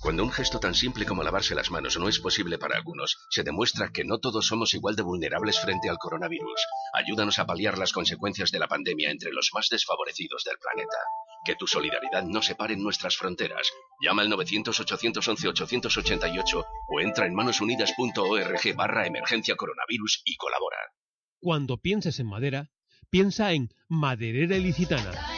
Cuando un gesto tan simple como lavarse las manos no es posible para algunos, se demuestra que no todos somos igual de vulnerables frente al coronavirus. Ayúdanos a paliar las consecuencias de la pandemia entre los más desfavorecidos del planeta. Que tu solidaridad no separe nuestras fronteras. Llama al 900-811-888 o entra en manosunidas.org barra emergencia coronavirus y colabora. Cuando pienses en madera, piensa en Maderera Ilicitana.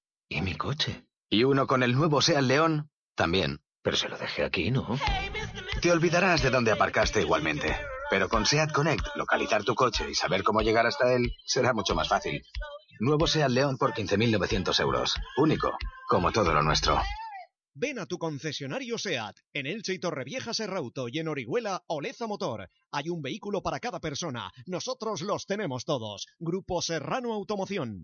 ¿Y mi coche? Y uno con el nuevo Seat León también. Pero se lo dejé aquí, ¿no? Te olvidarás de dónde aparcaste igualmente. Pero con Seat Connect, localizar tu coche y saber cómo llegar hasta él será mucho más fácil. Nuevo Seat León por 15.900 euros. Único, como todo lo nuestro. Ven a tu concesionario SEAT, en Elche y Torrevieja Serrauto y en Orihuela Oleza Motor. Hay un vehículo para cada persona. Nosotros los tenemos todos. Grupo Serrano Automoción.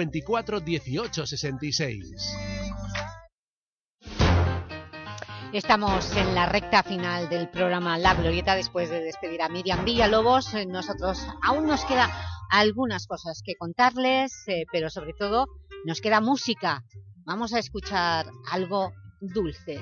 54 18 66. Estamos en la recta final del programa La Glorieta después de despedir a Miriam Villalobos. Eh, Nosotros aún nos queda algunas cosas que contarles, eh, pero sobre todo nos queda música. Vamos a escuchar algo dulce.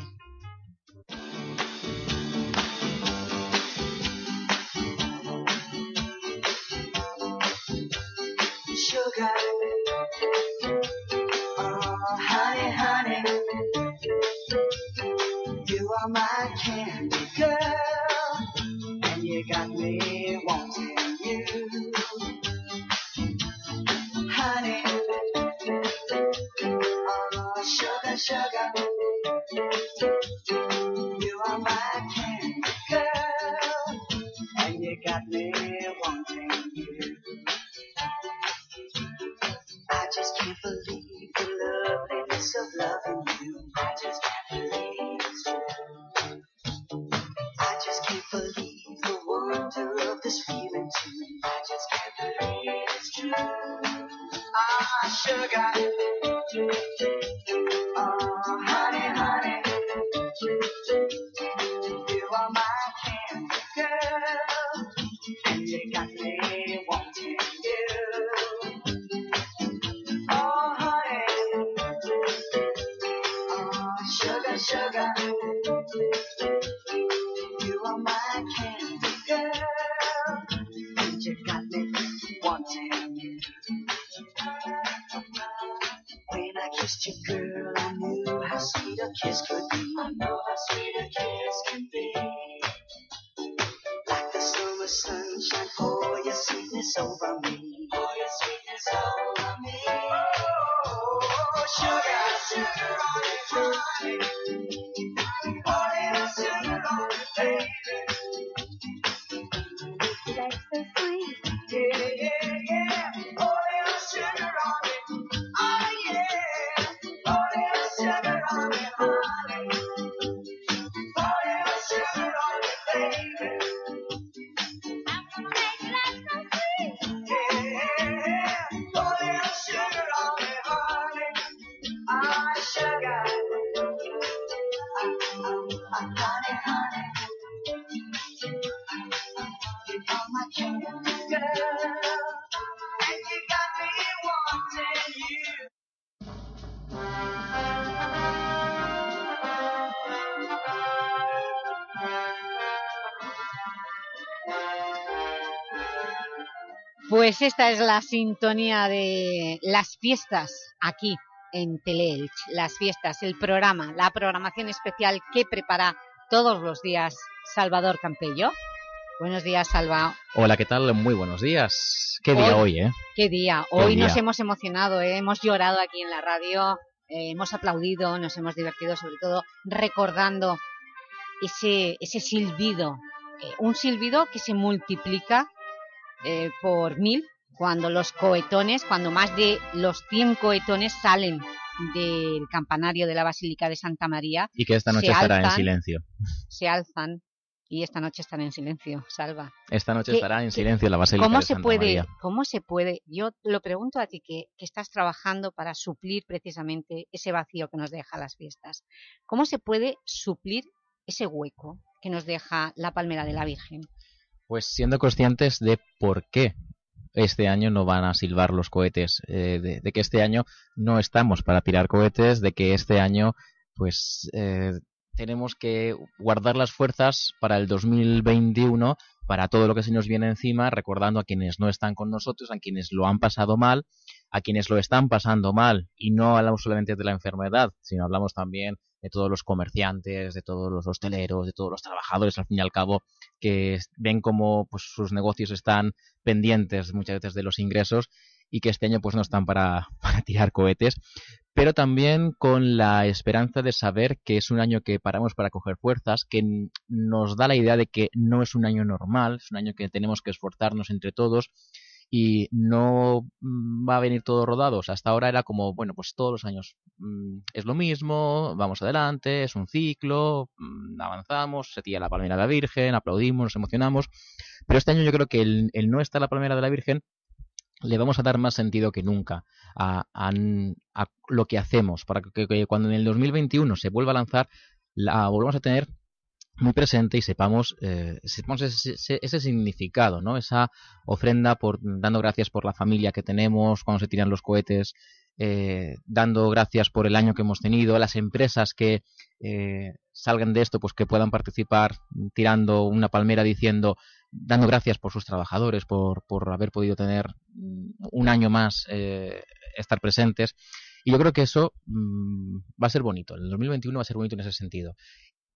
Pues esta es la sintonía de las fiestas aquí en Teleelch. Las fiestas, el programa, la programación especial que prepara todos los días Salvador Campello. Buenos días, Salva. Hola, ¿qué tal? Muy buenos días. ¿Qué día hoy, eh? Qué día. Qué Hoy nos hemos emocionado, ¿eh? hemos llorado aquí en la radio, eh, hemos aplaudido, nos hemos divertido, sobre todo recordando ese, ese silbido. eh, un silbido que se multiplica eh, por mil cuando los cohetones, cuando más de los 100 cohetones salen del campanario de la Basílica de Santa María. Y que esta noche estará en silencio. Se alzan y esta noche están en silencio, Salva. Esta noche ¿Qué- estará en silencio la Basílica ¿Cómo de se Santa puede, María. ¿Cómo se puede? Yo lo pregunto a ti que, que estás trabajando para suplir precisamente ese vacío que nos deja las fiestas. ¿Cómo se puede suplir ese hueco que nos deja la palmera de la Virgen? Pues siendo conscientes de por qué este año no van a silbar los cohetes, eh, de, de que este año no estamos para tirar cohetes, de que este año pues eh, tenemos que guardar las fuerzas para el 2021, para todo lo que se nos viene encima, recordando a quienes no están con nosotros, a quienes lo han pasado mal, a quienes lo están pasando mal, y no hablamos solamente de la enfermedad, sino hablamos también de todos los comerciantes, de todos los hosteleros, de todos los trabajadores, al fin y al cabo, que ven como pues, sus negocios están pendientes muchas veces de los ingresos y que este año pues no están para, para tirar cohetes, pero también con la esperanza de saber que es un año que paramos para coger fuerzas, que nos da la idea de que no es un año normal, es un año que tenemos que esforzarnos entre todos y no mm, va a venir todo rodado. Hasta ahora era como, bueno, pues todos los años mm, es lo mismo, vamos adelante, es un ciclo, mm, avanzamos, se tira la palmera de la Virgen, aplaudimos, nos emocionamos. Pero este año yo creo que el, el no estar la palmera de la Virgen le vamos a dar más sentido que nunca a, a- a lo que hacemos para que, que cuando en el 2021 se vuelva a lanzar la volvamos a tener muy presente y sepamos, eh, sepamos ese, ese- ese significado, ¿no? Esa ofrenda por dando gracias por la familia que tenemos cuando se tiran los cohetes, eh, dando gracias por el año que hemos tenido, las empresas que eh, salgan de esto, pues que puedan participar tirando una palmera diciendo, dando gracias por sus trabajadores, por, por haber podido tener un año más eh, estar presentes. Y yo creo que eso mm, va a ser bonito. El 2021 va a ser bonito en ese sentido.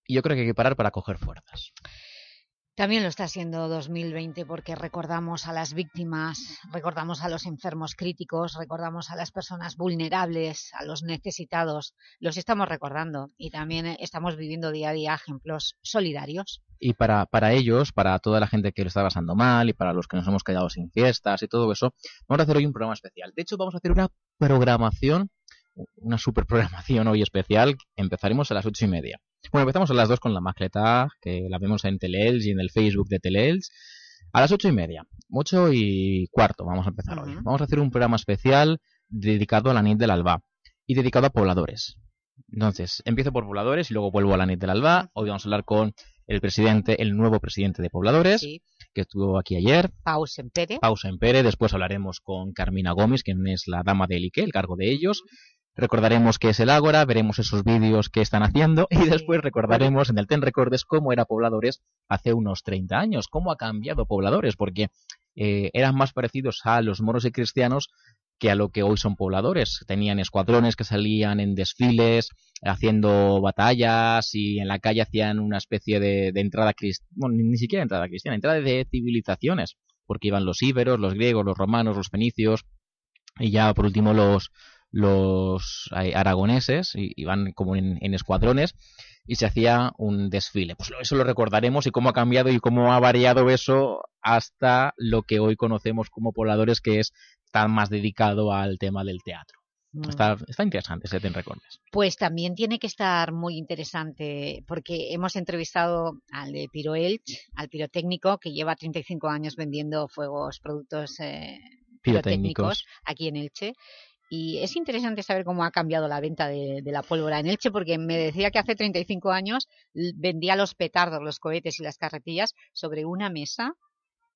Y yo creo que hay que parar para coger fuerzas. También lo está siendo 2020 porque recordamos a las víctimas, recordamos a los enfermos críticos, recordamos a las personas vulnerables, a los necesitados. Los estamos recordando y también eh, estamos viviendo día a día ejemplos solidarios. Y para, para ellos, para toda la gente que lo está pasando mal y para los que nos hemos quedado sin fiestas y todo eso, vamos a hacer hoy un programa especial. De hecho, vamos a hacer una programación, una super programación hoy especial. Empezaremos a las ocho y media. Bueno, empezamos a las dos con la maqueta, que la vemos en Teleels y en el Facebook de Teleels. A las ocho y media, ocho y cuarto vamos a empezar hoy. Vamos a hacer un programa especial dedicado a la NIT del Alba y dedicado a pobladores. Entonces, empiezo por pobladores y luego vuelvo a la NIT del Alba. Hoy vamos a hablar con el presidente, el nuevo presidente de pobladores, que estuvo aquí ayer. Pausa en Pere. Pausa en Pere. Después hablaremos con Carmina Gómez, quien es la dama de Elique, el cargo de ellos. Recordaremos qué es el Ágora, veremos esos vídeos que están haciendo y después recordaremos en el Ten Recordes cómo era Pobladores hace unos 30 años, cómo ha cambiado Pobladores, porque eh, eran más parecidos a los moros y cristianos que a lo que hoy son pobladores. Tenían escuadrones que salían en desfiles, haciendo batallas y en la calle hacían una especie de, de entrada cristiana, bueno, ni, ni siquiera entrada cristiana, entrada de civilizaciones, porque iban los íberos, los griegos, los romanos, los fenicios y ya por último los, los aragoneses y iban como en, en escuadrones y se hacía un desfile. Pues eso lo recordaremos y cómo ha cambiado y cómo ha variado eso hasta lo que hoy conocemos como pobladores, que es tan más dedicado al tema del teatro. Mm. Está, está interesante ese Ten Recordes. Pues también tiene que estar muy interesante porque hemos entrevistado al de Piro Elch, al pirotécnico que lleva 35 años vendiendo fuegos, productos eh, Pirotécnicos. pirotécnicos aquí en Elche y es interesante saber cómo ha cambiado la venta de, la pólvora en Elche, porque me decía que hace 35 años vendía los petardos, los cohetes y las carretillas sobre una mesa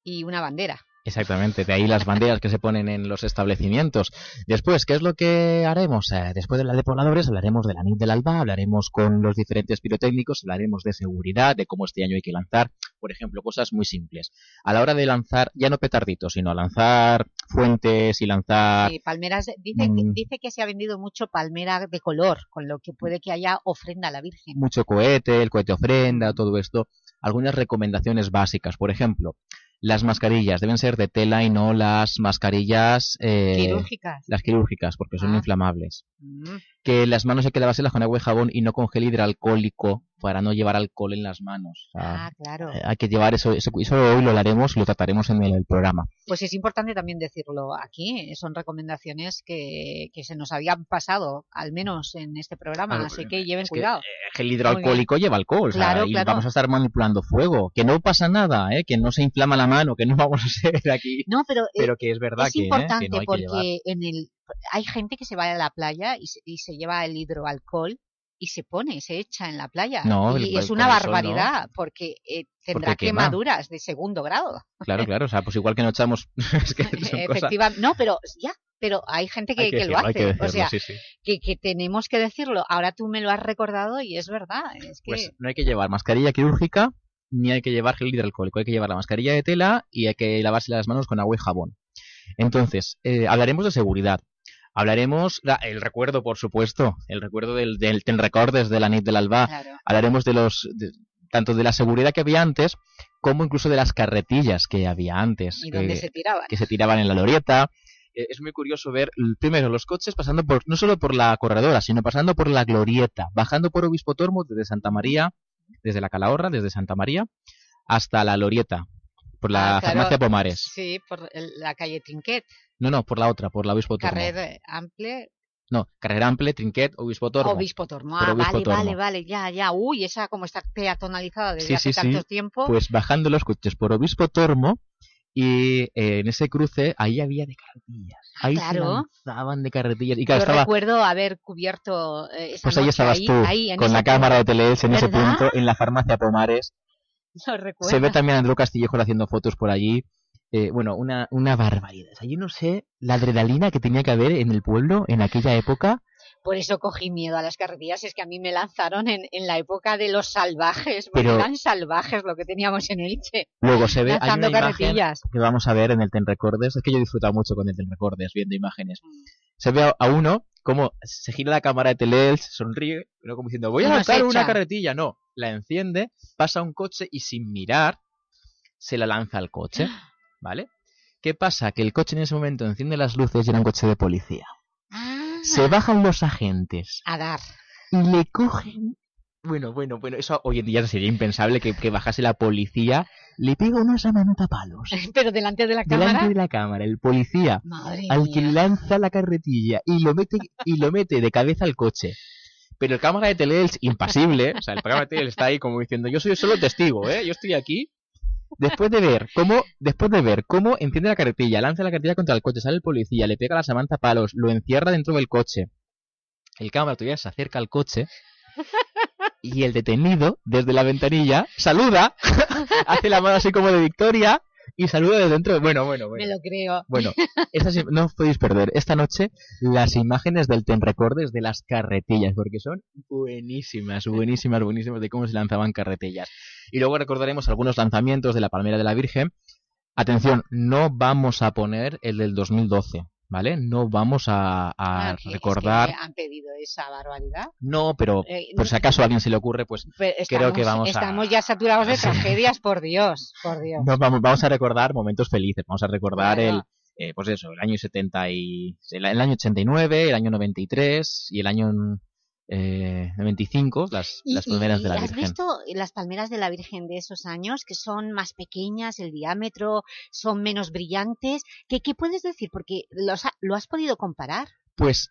y una bandera. Exactamente, de ahí las banderas que se ponen en los establecimientos. Después, ¿qué es lo que haremos? Eh, después de la de pobladores hablaremos de la NIT del ALBA, hablaremos con los diferentes pirotécnicos, hablaremos de seguridad, de cómo este año hay que lanzar, por ejemplo, cosas muy simples. A la hora de lanzar, ya no petarditos, sino lanzar fuentes y lanzar... Sí, palmeras, dice, Mm. dice que se ha vendido mucho palmera de color, con lo que puede que haya ofrenda a la Virgen. mucho cohete, el cohete ofrenda, todo esto, algunas recomendaciones básicas. Por ejemplo, las mascarillas deben ser de tela y no las mascarillas eh, Quirúrgicas. Las quirúrgicas, porque son Ah. inflamables. Mm. Que las manos hay que lavárselas con agua y jabón y no con gel hidroalcohólico para no llevar alcohol en las manos. O sea, Ah, claro. eh, Hay que llevar eso, eso, eso hoy lo hablaremos y lo trataremos en el, el programa. Pues es importante también decirlo aquí, son recomendaciones que, que se nos habían pasado, al menos en este programa, Claro, así que lleven es que, cuidado. gel hidroalcohólico lleva alcohol, o sea, Claro, y claro. vamos a estar manipulando fuego, que no pasa nada, ¿eh? que no se inflama la mano, que no vamos a ser aquí, No, pero, eh, pero que es verdad es que, ¿eh? importante que no hay que porque en el hay gente que se va a la playa y se, y se lleva el hidroalcohol y se pone, se echa en la playa. No, y el- es una no. barbaridad porque eh, tendrá Porque quemaduras de segundo grado. Claro, claro, o sea, pues igual que no echamos, es que Efectivamente, no, pero ya, pero hay gente que, Hay que que lo decirlo, hace. que o sea, sí, sí. Que, que tenemos que decirlo. Ahora tú me lo has recordado y es verdad. Es que Pues no hay que llevar mascarilla quirúrgica, ni hay que llevar gel hidroalcohólico, hay que llevar la mascarilla de tela y hay que lavarse las manos con agua y jabón. Entonces, eh, hablaremos de seguridad. Hablaremos, la- el recuerdo, por supuesto, el recuerdo del, del Ten Recordes de la NIT del Alba. Claro. Hablaremos de los, de- tanto de la seguridad que había antes, como incluso de las carretillas que había antes. y que, donde se tiraban. que se tiraban en la lorieta. Eh, es muy curioso ver, primero, los coches pasando por, no solo por la corredora, sino pasando por la glorieta, bajando por Obispo Tormo desde Santa María, desde la Calahorra, desde Santa María, hasta la glorieta, por la Ah, claro, farmacia Pomares. Sí, por la calle Trinquet. No, no, por la otra, por la Obispo Tormo. Carrer Ample, No, Carrera Ample, Trinquet, Obispo Tormo. Obispo Tormo. Ah, Obispo vale, Tormo. vale, vale, ya, ya. Uy, esa como está peatonalizada desde Sí, hace sí, sí. tanto tiempo. Pues bajando los coches por Obispo Tormo y eh, en ese cruce ahí había de carretillas. Ahí se Ah, lanzaban de carretillas. Y claro, Yo estaba, recuerdo haber cubierto eh, esa pues ahí estabas tú, ahí, en con la cámara de. Teleelch en ese punto, en la farmacia Pomares. Lo recuerdo. Se ve también a Andrew Castillejo haciendo fotos por allí. Eh, bueno, una, una barbaridad. O sea, yo no sé la adrenalina que tenía que haber en el pueblo en aquella época. Por eso cogí miedo a las carretillas, es que a mí me lanzaron en, en la época de los salvajes, porque Pero- eran salvajes lo que teníamos en Elche. Luego se ve, hay una imagen carretillas. que vamos a ver en el Ten Recordes. Es que yo he disfrutado mucho con el Ten Recordes viendo imágenes. Mm. Se ve a, a uno como se gira la cámara de Teleelch, sonríe, pero como diciendo, voy a nos lanzar una carretilla. No, la enciende, pasa un coche y sin mirar se la lanza al coche. ¿Vale? ¿Qué pasa? Que el coche en ese momento enciende las luces y era un coche de policía. Se bajan los agentes A dar. y le cogen. Bueno, bueno, bueno, eso hoy en día sería impensable que, que bajase la policía, le pega una samanota palos. Pero delante de la cámara. Delante de la cámara, el policía, Madre al mía. que lanza la carretilla y lo mete y lo mete de cabeza al coche. Pero el cámara de Teleelch, impasible, o sea, el cámara de Teleelch está ahí como diciendo, yo soy solo testigo, ¿eh? Yo estoy aquí. Después de ver cómo, después de ver cómo enciende la carretilla, lanza la carretilla contra el coche, sale el policía, le pega la Samantha palos, lo encierra dentro del coche. El cámara todavía se acerca al coche y el detenido, desde la ventanilla, saluda, hace la mano así como de victoria y saluda desde dentro. Bueno, bueno, bueno. Me lo creo. Bueno, estas, no os podéis perder esta noche las imágenes del Ten Recordes de las carretillas, porque son buenísimas, buenísimas, buenísimas de cómo se lanzaban carretillas. Y luego recordaremos algunos lanzamientos de la Palmera de la Virgen. Atención, no vamos a poner el del 2012, ¿vale? No vamos a, a Ah, que- es recordar. que han pedido esa barbaridad. No, pero Eh, por si acaso a alguien se le ocurre, pues Pero creo que estamos- vamos a... Estamos ya saturados de tragedias, por Dios, por Dios. No, vamos, vamos a recordar momentos felices. Vamos a recordar el, eh, pues eso, el año 70 y, el, el año 89, el año 93 y el año eh, 95, las, Y- las palmeras y- de la ¿Has Virgen. visto las palmeras de la Virgen de esos años que son más pequeñas, el diámetro, son menos brillantes? ¿Qué, qué puedes decir? Porque los ha- lo has podido comparar. Pues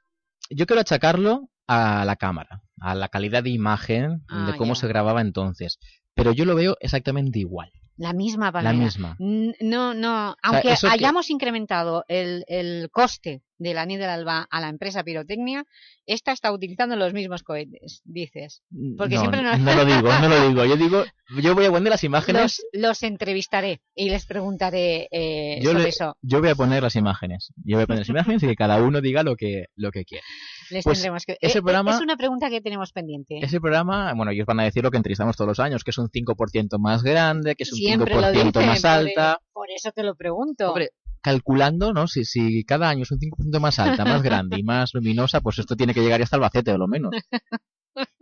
yo quiero achacarlo a la cámara, a la calidad de imagen, Ah, de cómo ya. se grababa entonces. Pero yo lo veo exactamente igual. La misma palmera. misma. N- No, no. Aunque hayamos incrementado el, el coste de la NID del Alba a la empresa Pirotecnia, esta está utilizando los mismos cohetes, dices. Porque no, siempre nos... no lo digo, no lo digo. Yo digo, yo voy a poner las imágenes. Los, los entrevistaré y les preguntaré eh, yo, sobre le- eso. yo voy a poner las imágenes. Yo voy a poner las imágenes y que cada uno diga lo que, lo que quiere. Les Pues tendremos que... ese eh, programa- Es una pregunta que tenemos pendiente. Ese programa, bueno, ellos van a decir lo que entrevistamos todos los años, que es un 5% más grande, que es un Siempre lo 5% dicen, más por alta. e- Por, eso te lo pregunto. Hombre, calculando, ¿no? Si, si cada año es un 5% más alta, más grande y más luminosa, pues esto tiene que llegar hasta Albacete, o lo menos.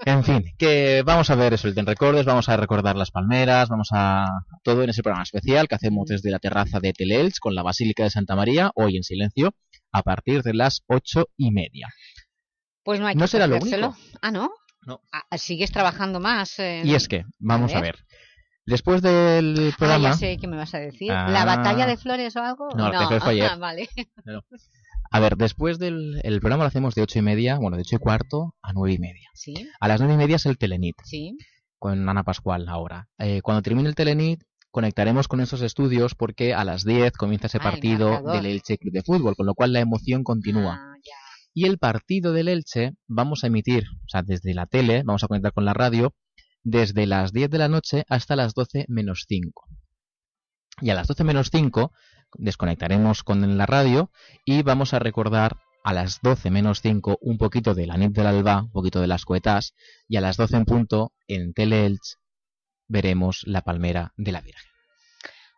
En fin, que vamos a ver eso, el Ten Recordes, vamos a recordar las palmeras, vamos a todo en ese programa especial que hacemos desde la terraza de Teleelch con la Basílica de Santa María, hoy en silencio, a partir de las ocho y media. Pues no hay No que será lo único. Ah, ¿no? No. Ah, sigues trabajando más. Y es que, vamos a ver. ver. Después del Ah, programa... ya sé qué me vas a decir. Ah. ¿La batalla de flores o algo? No, que fue ayer. Ah, vale. No. A ver, después del el programa lo hacemos de ocho y media, bueno, de ocho y cuarto a nueve y media. Sí, A las nueve y media es el Telenit, sí. con Ana Pascual ahora. Eh, cuando termine el Telenit, conectaremos con esos estudios porque a las 10 comienza ese Ah, partido del Elche Club de Fútbol, con lo cual la emoción continúa. Ah. Y el partido del Elche vamos a emitir, o sea, desde la tele, vamos a conectar con la radio, desde las 10 de la noche hasta las 12 menos 5. Y a las 12 menos 5 desconectaremos con la radio y vamos a recordar a las 12 menos 5 un poquito de la nit del alba, un poquito de las coetas, y a las 12 en punto en Teleelch veremos la palmera de la Virgen.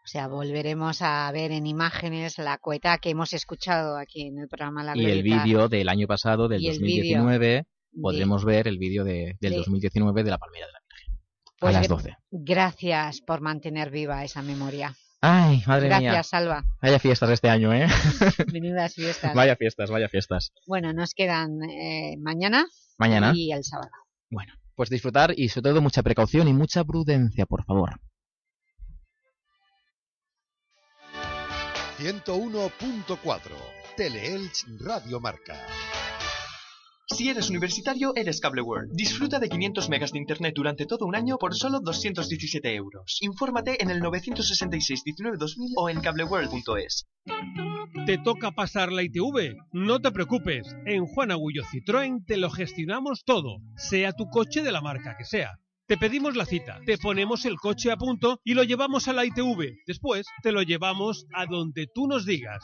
O sea, volveremos a ver en imágenes la cueta que hemos escuchado aquí en el programa La Y el vídeo del año pasado, del Y el 2019, vídeo podremos ver el vídeo de- del de- 2019 de la palmera de la Virgen. Pues a las gra- 12. Gracias por mantener viva esa memoria. Ay, madre mía. Gracias, Salva. Vaya fiestas este año, ¿eh? Menudas fiestas. vaya fiestas, vaya fiestas. Bueno, nos quedan eh, mañana, Mañana. y el sábado. Bueno, pues disfrutar y sobre todo mucha precaución y mucha prudencia, por favor. 101.4 Teleelch Radio Marca. Si eres universitario, eres Cable World. Disfruta de 500 megas de internet durante todo un año por solo 217 euros. Infórmate en el 966 19 2000 o en cableworld.es. ¿Te toca pasar la ITV? No te preocupes, en Juan Agullo Citroën te lo gestionamos todo, sea tu coche de la marca que sea. Te pedimos la cita, te ponemos el coche a punto y lo llevamos a la ITV. Después te lo llevamos a donde tú nos digas.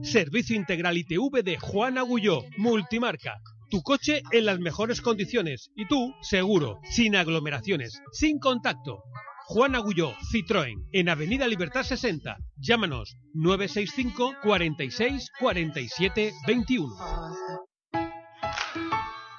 Servicio integral ITV de Juan Agulló, multimarca. Tu coche en las mejores condiciones y tú, seguro, sin aglomeraciones, sin contacto. Juan Agulló, Citroën, en Avenida Libertad 60. Llámanos 965 46 47 21.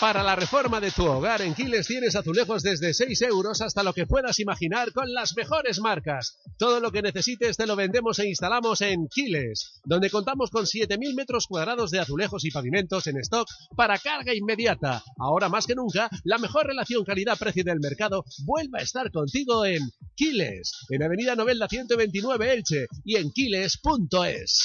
Para la reforma de tu hogar en Quiles tienes azulejos desde 6 euros hasta lo que puedas imaginar con las mejores marcas. Todo lo que necesites te lo vendemos e instalamos en Quiles, donde contamos con 7.000 metros cuadrados de azulejos y pavimentos en stock para carga inmediata. Ahora más que nunca, la mejor relación calidad-precio del mercado vuelve a estar contigo en Quiles, en Avenida Novelda 129 Elche y en quiles.es.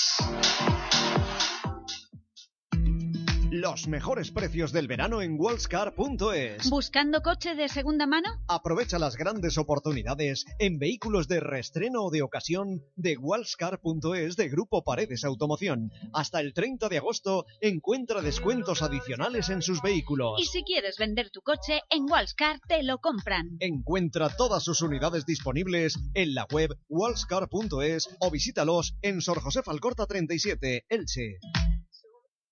Los mejores precios del verano en wallscar.es. ¿Buscando coche de segunda mano? Aprovecha las grandes oportunidades en vehículos de reestreno o de ocasión de wallscar.es de Grupo Paredes Automoción. Hasta el 30 de agosto encuentra descuentos adicionales en sus vehículos. Y si quieres vender tu coche, en Wallscar te lo compran. Encuentra todas sus unidades disponibles en la web wallscar.es o visítalos en Sor José Alcorta 37, Elche.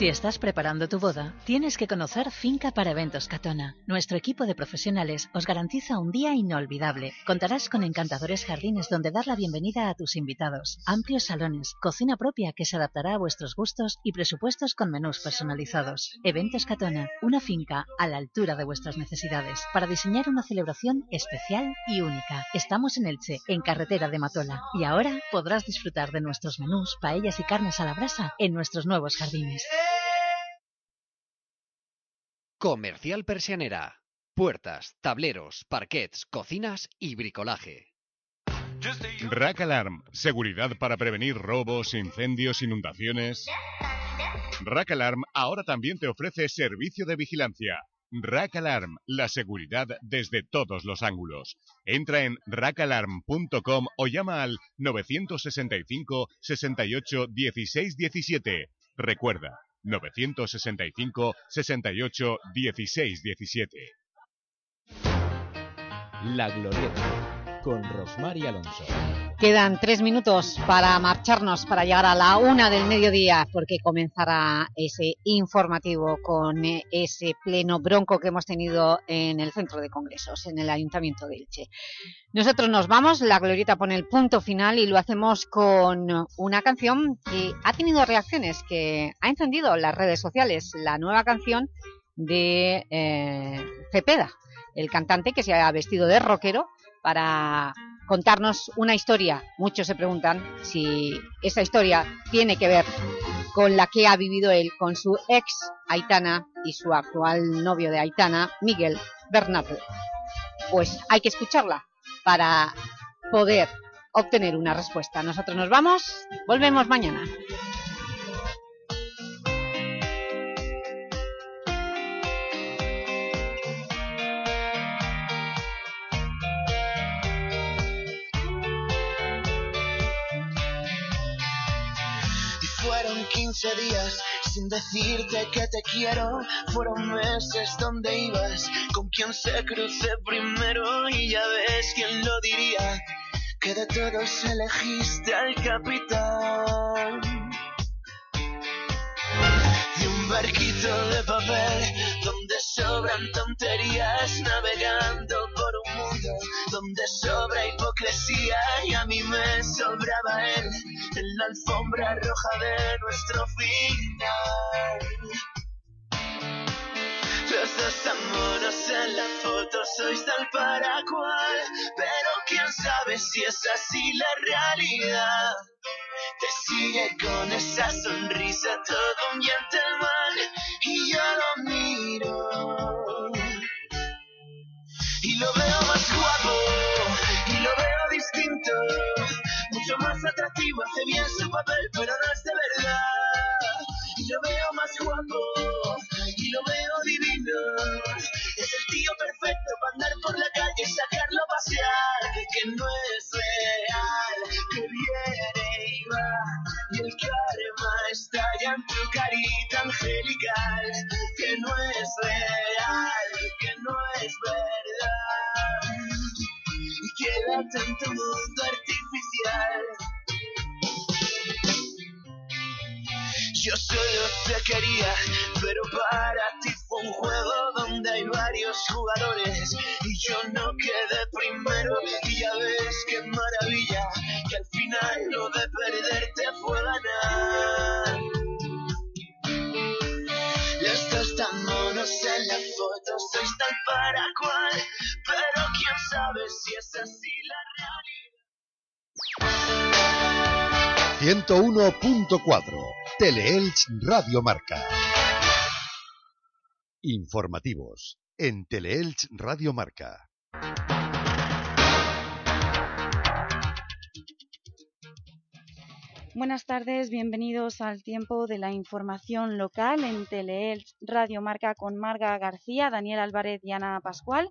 Si estás preparando tu boda, tienes que conocer Finca para Eventos Catona. Nuestro equipo de profesionales os garantiza un día inolvidable. Contarás con encantadores jardines donde dar la bienvenida a tus invitados, amplios salones, cocina propia que se adaptará a vuestros gustos y presupuestos con menús personalizados. Eventos Catona, una finca a la altura de vuestras necesidades para diseñar una celebración especial y única. Estamos en Elche, en carretera de Matola, y ahora podrás disfrutar de nuestros menús, paellas y carnes a la brasa en nuestros nuevos jardines. Comercial Persianera. Puertas, tableros, parquets, cocinas y bricolaje. Rack Alarm. Seguridad para prevenir robos, incendios, inundaciones. Rack Alarm ahora también te ofrece servicio de vigilancia. Rack Alarm, la seguridad desde todos los ángulos. Entra en rackalarm.com o llama al 965 68 16 17. Recuerda, 965 68 16 17. La Glorieta, con Rosmar y Alonso. Quedan tres minutos para marcharnos, para llegar a la una del mediodía, porque comenzará ese informativo con ese pleno bronco que hemos tenido en el Centro de Congresos, en el Ayuntamiento de Elche. Nosotros nos vamos, la Glorieta pone el punto final y lo hacemos con una canción que ha tenido reacciones, que ha encendido las redes sociales, la nueva canción de eh, Cepeda, el cantante que se ha vestido de rockero para contarnos una historia. Muchos se preguntan si esa historia tiene que ver con la que ha vivido él con su ex Aitana y su actual novio de Aitana, Miguel Bernabé. Pues hay que escucharla para poder obtener una respuesta. Nosotros nos vamos, volvemos mañana. 15 días sin decirte que te quiero. Fueron meses donde ibas, con quien se cruce primero. Y ya ves quién lo diría, que de todos elegiste al capitán. De un barquito de papel donde sobran tonterías navegando por un mundo donde sobra hipocresía y a mí me sobraba él en la alfombra roja de nuestro final. Los dos tan monos en la foto sois tal para cual, pero quién sabe si es así la realidad. Te sigue con esa sonrisa todo un gentleman y yo lo miro lo veo más guapo y lo veo distinto, mucho más atractivo, hace bien su papel, pero no es de verdad. Y lo veo más guapo y lo veo divino, es el tío perfecto para andar por la calle y sacarlo a pasear, que no es real, que viene y va. Y el karma está ya en tu carita angelical, que no es real, que no es verdad quédate en tu mundo artificial. Yo solo te quería, pero para ti fue un juego donde hay varios jugadores y yo no quedé primero y ya ves qué maravilla que al final lo de perderte fue ganar. Los dos tan monos en la foto, sois tan paraguas 101.4 Teleelch Radio Marca. Informativos en Teleelch Radio Marca. Buenas tardes, bienvenidos al tiempo de la información local en Teleelch Radio Marca con Marga García, Daniel Álvarez y Ana Pascual.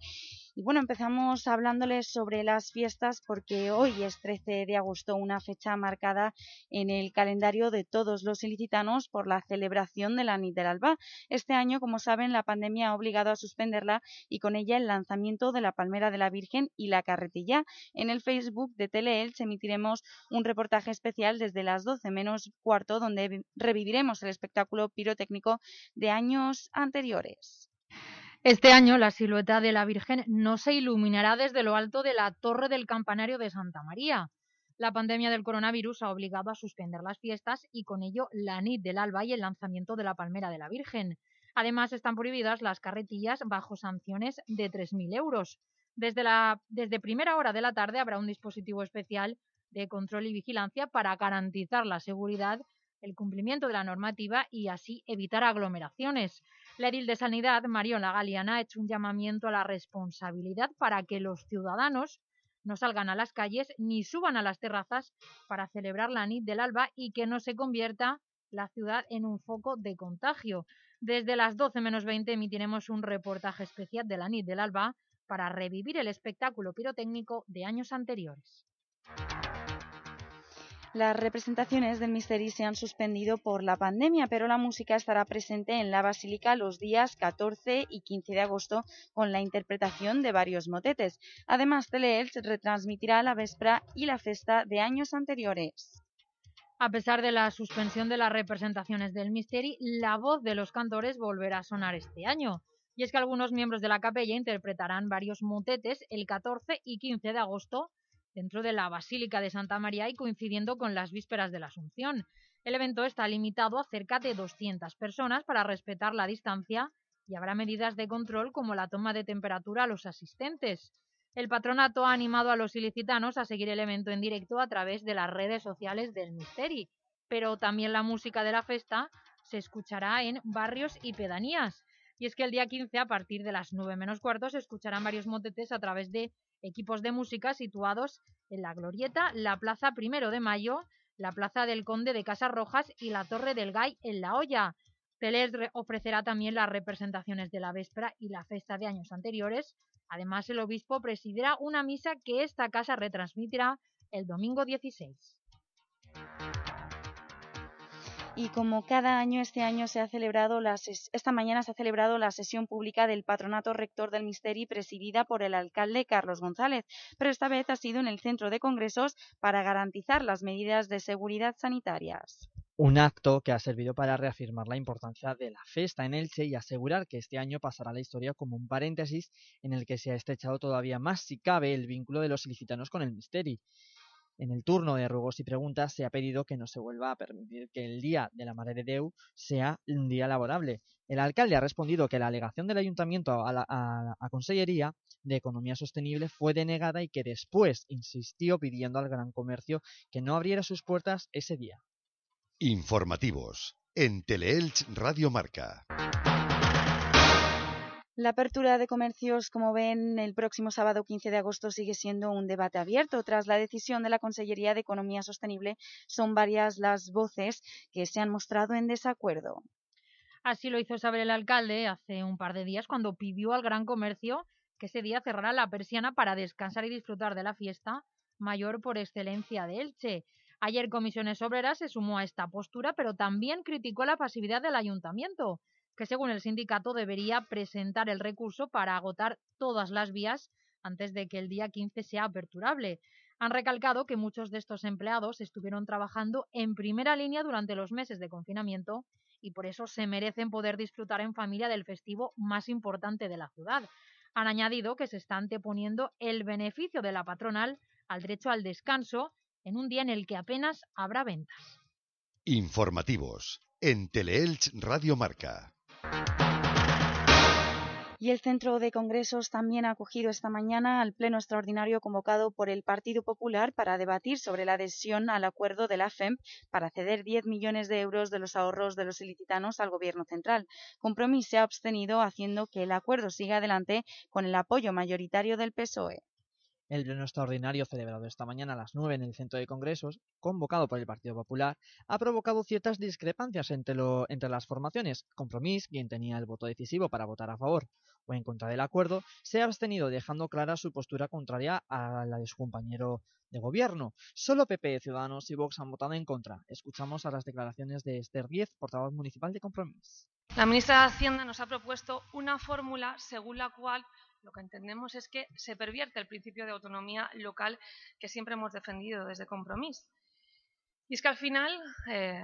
Y bueno, empezamos hablándoles sobre las fiestas porque hoy es 13 de agosto, una fecha marcada en el calendario de todos los ilicitanos por la celebración de la Nit del Alba. Este año, como saben, la pandemia ha obligado a suspenderla y con ella el lanzamiento de la Palmera de la Virgen y la Carretilla. En el Facebook de Teleelch emitiremos un reportaje especial desde las 12 menos cuarto donde reviviremos el espectáculo pirotécnico de años anteriores. Este año la silueta de la Virgen no se iluminará desde lo alto de la torre del campanario de Santa María. La pandemia del coronavirus ha obligado a suspender las fiestas y con ello la nit del alba y el lanzamiento de la palmera de la Virgen. Además están prohibidas las carretillas bajo sanciones de 3.000 euros. Desde, la, desde primera hora de la tarde habrá un dispositivo especial de control y vigilancia para garantizar la seguridad, el cumplimiento de la normativa y así evitar aglomeraciones. La edil de Sanidad, Mariola Galeana, ha hecho un llamamiento a la responsabilidad para que los ciudadanos no salgan a las calles ni suban a las terrazas para celebrar la nit del alba y que no se convierta la ciudad en un foco de contagio. Desde las 12 menos 20 emitiremos un reportaje especial de la nit del alba para revivir el espectáculo pirotécnico de años anteriores. Las representaciones del Misteri se han suspendido por la pandemia, pero la música estará presente en la Basílica los días 14 y 15 de agosto con la interpretación de varios motetes. Además, Teleelch retransmitirá la Vespra y la Festa de años anteriores. A pesar de la suspensión de las representaciones del Misteri, la voz de los cantores volverá a sonar este año. Y es que algunos miembros de la capella interpretarán varios motetes el 14 y 15 de agosto dentro de la Basílica de Santa María y coincidiendo con las vísperas de la Asunción. El evento está limitado a cerca de 200 personas para respetar la distancia y habrá medidas de control como la toma de temperatura a los asistentes. El patronato ha animado a los ilicitanos a seguir el evento en directo a través de las redes sociales del Misteri, pero también la música de la festa se escuchará en barrios y pedanías. Y es que el día 15, a partir de las 9 menos cuartos, se escucharán varios motetes a través de equipos de música situados en la Glorieta, la Plaza Primero de Mayo, la Plaza del Conde de Casas Rojas y la Torre del Gay en La Hoya. Teles ofrecerá también las representaciones de la Véspera y la Festa de años anteriores. Además, el obispo presidirá una misa que esta casa retransmitirá el domingo 16. Y como cada año, este año se ha celebrado esta mañana se ha celebrado la sesión pública del Patronato Rector del Misteri presidida por el alcalde Carlos González, pero esta vez ha sido en el centro de congresos para garantizar las medidas de seguridad sanitarias. Un acto que ha servido para reafirmar la importancia de la fiesta en Elche y asegurar que este año pasará la historia como un paréntesis en el que se ha estrechado todavía más, si cabe, el vínculo de los ilicitanos con el Misteri. En el turno de ruegos y preguntas se ha pedido que no se vuelva a permitir que el día de la Mare de Deu sea un día laborable. El alcalde ha respondido que la alegación del ayuntamiento a la Consellería de Economía Sostenible fue denegada y que después insistió pidiendo al gran comercio que no abriera sus puertas ese día. Informativos en Teleelch Radio Marca. La apertura de comercios, como ven, el próximo sábado 15 de agosto sigue siendo un debate abierto. Tras la decisión de la Consellería de Economía Sostenible, son varias las voces que se han mostrado en desacuerdo. Así lo hizo saber el alcalde hace un par de días cuando pidió al gran comercio que ese día cerrara la persiana para descansar y disfrutar de la fiesta mayor por excelencia de Elche. Ayer Comisiones Obreras se sumó a esta postura, pero también criticó la pasividad del ayuntamiento que según el sindicato debería presentar el recurso para agotar todas las vías antes de que el día 15 sea aperturable. Han recalcado que muchos de estos empleados estuvieron trabajando en primera línea durante los meses de confinamiento y por eso se merecen poder disfrutar en familia del festivo más importante de la ciudad. Han añadido que se está anteponiendo el beneficio de la patronal al derecho al descanso en un día en el que apenas habrá ventas. Informativos en Teleelch Radio Marca. Y el Centro de Congresos también ha acogido esta mañana al pleno extraordinario convocado por el Partido Popular para debatir sobre la adhesión al acuerdo de la FEMP para ceder 10 millones de euros de los ahorros de los ilicitanos al Gobierno central. Compromís se ha abstenido haciendo que el acuerdo siga adelante con el apoyo mayoritario del PSOE. El pleno extraordinario celebrado esta mañana a las 9 en el Centro de Congresos, convocado por el Partido Popular, ha provocado ciertas discrepancias entre, las formaciones. Compromís, quien tenía el voto decisivo para votar a favor o en contra del acuerdo, se ha abstenido dejando clara su postura contraria a la de su compañero de gobierno. Solo PP, Ciudadanos y Vox han votado en contra. Escuchamos a las declaraciones de Esther Diez, portavoz municipal de Compromís. La ministra de Hacienda nos ha propuesto una fórmula según la cual lo que entendemos es que se pervierte el principio de autonomía local que siempre hemos defendido desde Compromís. Y es que al final, eh,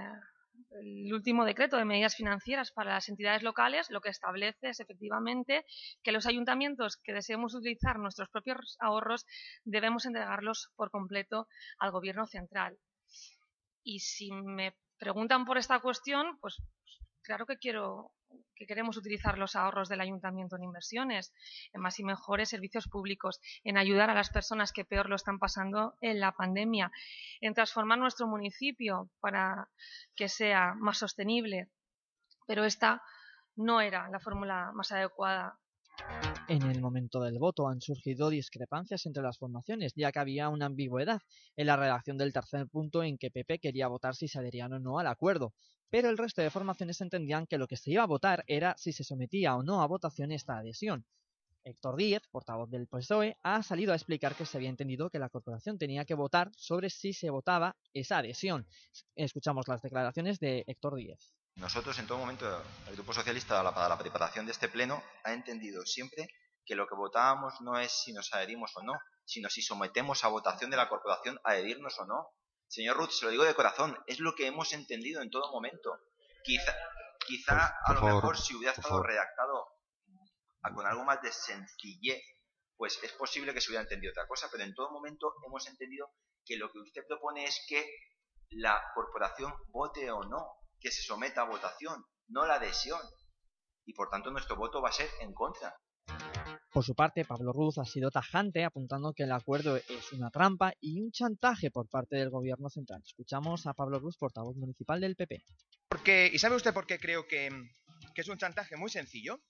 el último decreto de medidas financieras para las entidades locales lo que establece es efectivamente que los ayuntamientos que deseemos utilizar nuestros propios ahorros debemos entregarlos por completo al Gobierno central. Y si me preguntan por esta cuestión, pues claro que quiero que queremos utilizar los ahorros del ayuntamiento en inversiones, en más y mejores servicios públicos, en ayudar a las personas que peor lo están pasando en la pandemia, en transformar nuestro municipio para que sea más sostenible. Pero esta no era la fórmula más adecuada en el momento del voto han surgido discrepancias entre las formaciones, ya que había una ambigüedad en la redacción del tercer punto en que PP quería votar si se adherían o no al acuerdo, pero el resto de formaciones entendían que lo que se iba a votar era si se sometía o no a votación esta adhesión. Héctor Díez, portavoz del PSOE, ha salido a explicar que se había entendido que la corporación tenía que votar sobre si se votaba esa adhesión. Escuchamos las declaraciones de Héctor Díez. Nosotros en todo momento, el Grupo Socialista, para la preparación de este pleno, ha entendido siempre que lo que votábamos no es si nos adherimos o no, sino si sometemos a votación de la corporación a adherirnos o no. Señor Ruth, se lo digo de corazón, es lo que hemos entendido en todo momento. Quizá, quizá a lo mejor si hubiera estado redactado con algo más de sencillez, pues es posible que se hubiera entendido otra cosa, pero en todo momento hemos entendido que lo que usted propone es que la corporación vote o no, que se someta a votación, no la adhesión. Y por tanto nuestro voto va a ser en contra. Por su parte, Pablo Ruz ha sido tajante apuntando que el acuerdo es una trampa y un chantaje por parte del gobierno central. Escuchamos a Pablo Ruz, portavoz municipal del PP. Porque, ¿Y sabe usted por qué creo que, que es un chantaje muy sencillo?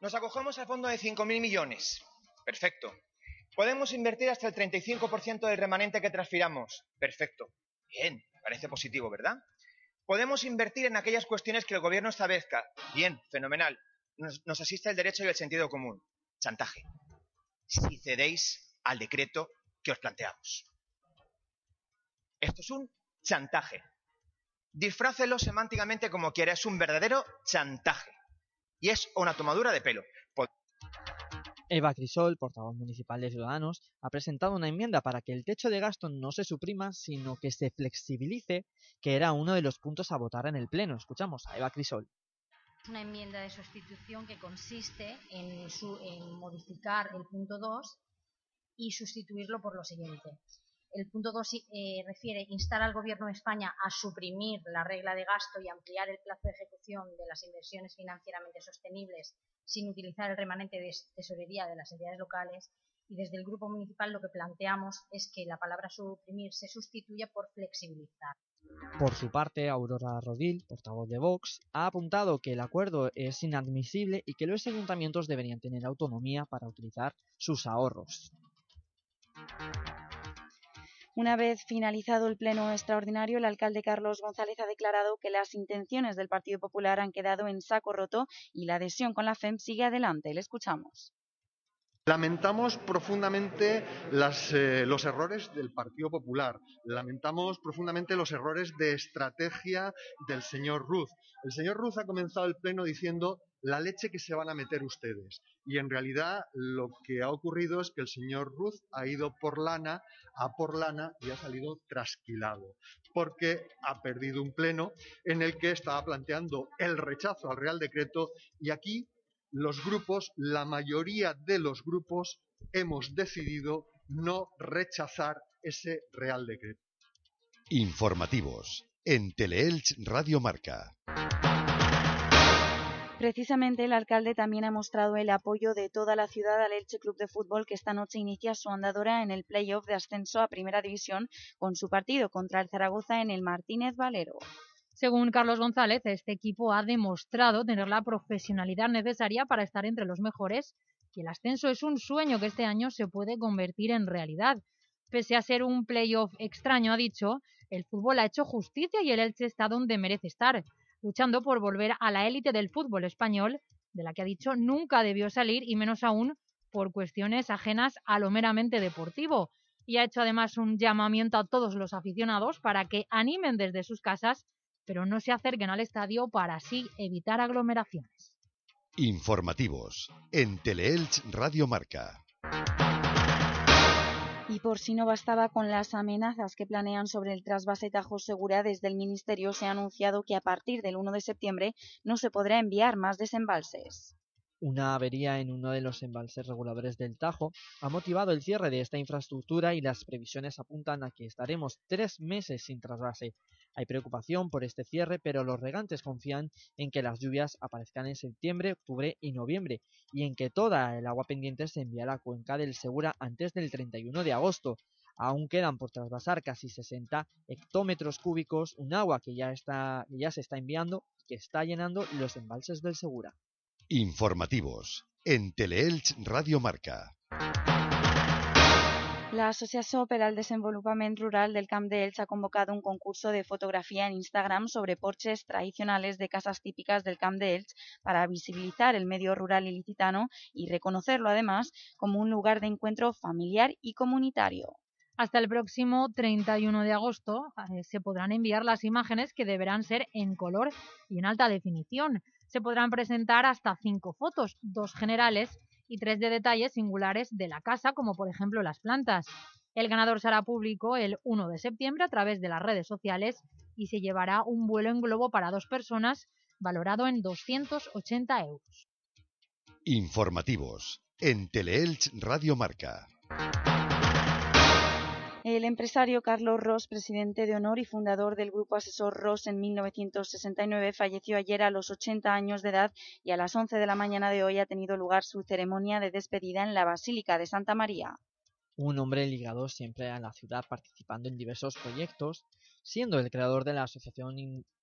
Nos acogemos al fondo de 5.000 millones. Perfecto. Podemos invertir hasta el 35% del remanente que transfiramos. Perfecto. Bien, parece positivo, ¿verdad? Podemos invertir en aquellas cuestiones que el gobierno establezca. Bien, fenomenal. Nos, asiste el derecho y el sentido común. Chantaje. Si cedéis al decreto que os planteamos. Esto es un chantaje. Disfrácelo semánticamente como quiera. Es un verdadero chantaje. Y es una tomadura de pelo. Eva Crisol, portavoz municipal de Ciudadanos, ha presentado una enmienda para que el techo de gasto no se suprima, sino que se flexibilice, que era uno de los puntos a votar en el Pleno. Escuchamos a Eva Crisol. Una enmienda de sustitución que consiste en, su, modificar el punto 2 y sustituirlo por lo siguiente. El punto 2 eh, refiere instar al Gobierno de España a suprimir la regla de gasto y ampliar el plazo de ejecución de las inversiones financieramente sostenibles sin utilizar el remanente de tesorería de las entidades locales. Y desde el Grupo Municipal lo que planteamos es que la palabra suprimir se sustituya por flexibilizar. Por su parte, Aurora Rodil, portavoz de Vox, ha apuntado que el acuerdo es inadmisible y que los ayuntamientos deberían tener autonomía para utilizar sus ahorros. Una vez finalizado el pleno extraordinario, el alcalde Carlos González ha declarado que las intenciones del Partido Popular han quedado en saco roto y la adhesión con la FEM sigue adelante. Le escuchamos. Lamentamos profundamente eh, los errores del Partido Popular, lamentamos profundamente los errores de estrategia del señor Ruz. El señor Ruz ha comenzado el pleno diciendo la leche que se van a meter ustedes. Y en realidad lo que ha ocurrido es que el señor Ruz ha ido por lana, a por lana y ha salido trasquilado, porque ha perdido un pleno en el que estaba planteando el rechazo al Real Decreto y aquí los grupos, la mayoría de los grupos, hemos decidido no rechazar ese Real Decreto. Informativos en Teleelch Radio Marca. Precisamente el alcalde también ha mostrado el apoyo de toda la ciudad al Elche Club de Fútbol que esta noche inicia su andadora en el playoff de ascenso a Primera División con su partido contra el Zaragoza en el Martínez Valero. Según Carlos González, este equipo ha demostrado tener la profesionalidad necesaria para estar entre los mejores y el ascenso es un sueño que este año se puede convertir en realidad. Pese a ser un playoff extraño, ha dicho, el fútbol ha hecho justicia y el Elche está donde merece estar, luchando por volver a la élite del fútbol español, de la que ha dicho nunca debió salir y menos aún por cuestiones ajenas a lo meramente deportivo. Y ha hecho además un llamamiento a todos los aficionados para que animen desde sus casas, pero no se acerquen al estadio para así evitar aglomeraciones. Informativos en Teleelch Radio Marca. Y por si no bastaba con las amenazas que planean sobre el trasvase Tajo Segura, desde el Ministerio se ha anunciado que a partir del 1 de septiembre no se podrá enviar más desembalses. Una avería en uno de los embalses reguladores del Tajo ha motivado el cierre de esta infraestructura y las previsiones apuntan a que estaremos tres meses sin trasvase. Hay preocupación por este cierre, pero los regantes confían en que las lluvias aparezcan en septiembre, octubre y noviembre, y en que toda el agua pendiente se enviará a la cuenca del Segura antes del 31 de agosto. Aún quedan por trasvasar casi 60 hectómetros cúbicos, un agua que ya, está, ya se está enviando que está llenando los embalses del Segura. Informativos en Teleelch Radio Marca. La Associació per al Desenvolupament Rural del Camp de Elche ha convocado un concurso de fotografía en Instagram sobre porches tradicionales de casas típicas del Camp de Elche para visibilizar el medio rural ilicitano y reconocerlo además como un lugar de encuentro familiar y comunitario. Hasta el próximo 31 de agosto eh, se podrán enviar las imágenes que deberán ser en color y en alta definición. Se podrán presentar hasta cinco fotos, dos generales y tres de detalles singulares de la casa, como por ejemplo las plantas. El ganador será público el 1 de septiembre a través de las redes sociales y se llevará un vuelo en globo para dos personas valorado en 280 euros. Informativos en Teleelch Radio Marca. El empresario Carlos Ross, presidente de honor y fundador del grupo asesor Ross en 1969, falleció ayer a los 80 años de edad y a las 11 de la mañana de hoy ha tenido lugar su ceremonia de despedida en la Basílica de Santa María. Un hombre ligado siempre a la ciudad participando en diversos proyectos, siendo el creador de la Asociación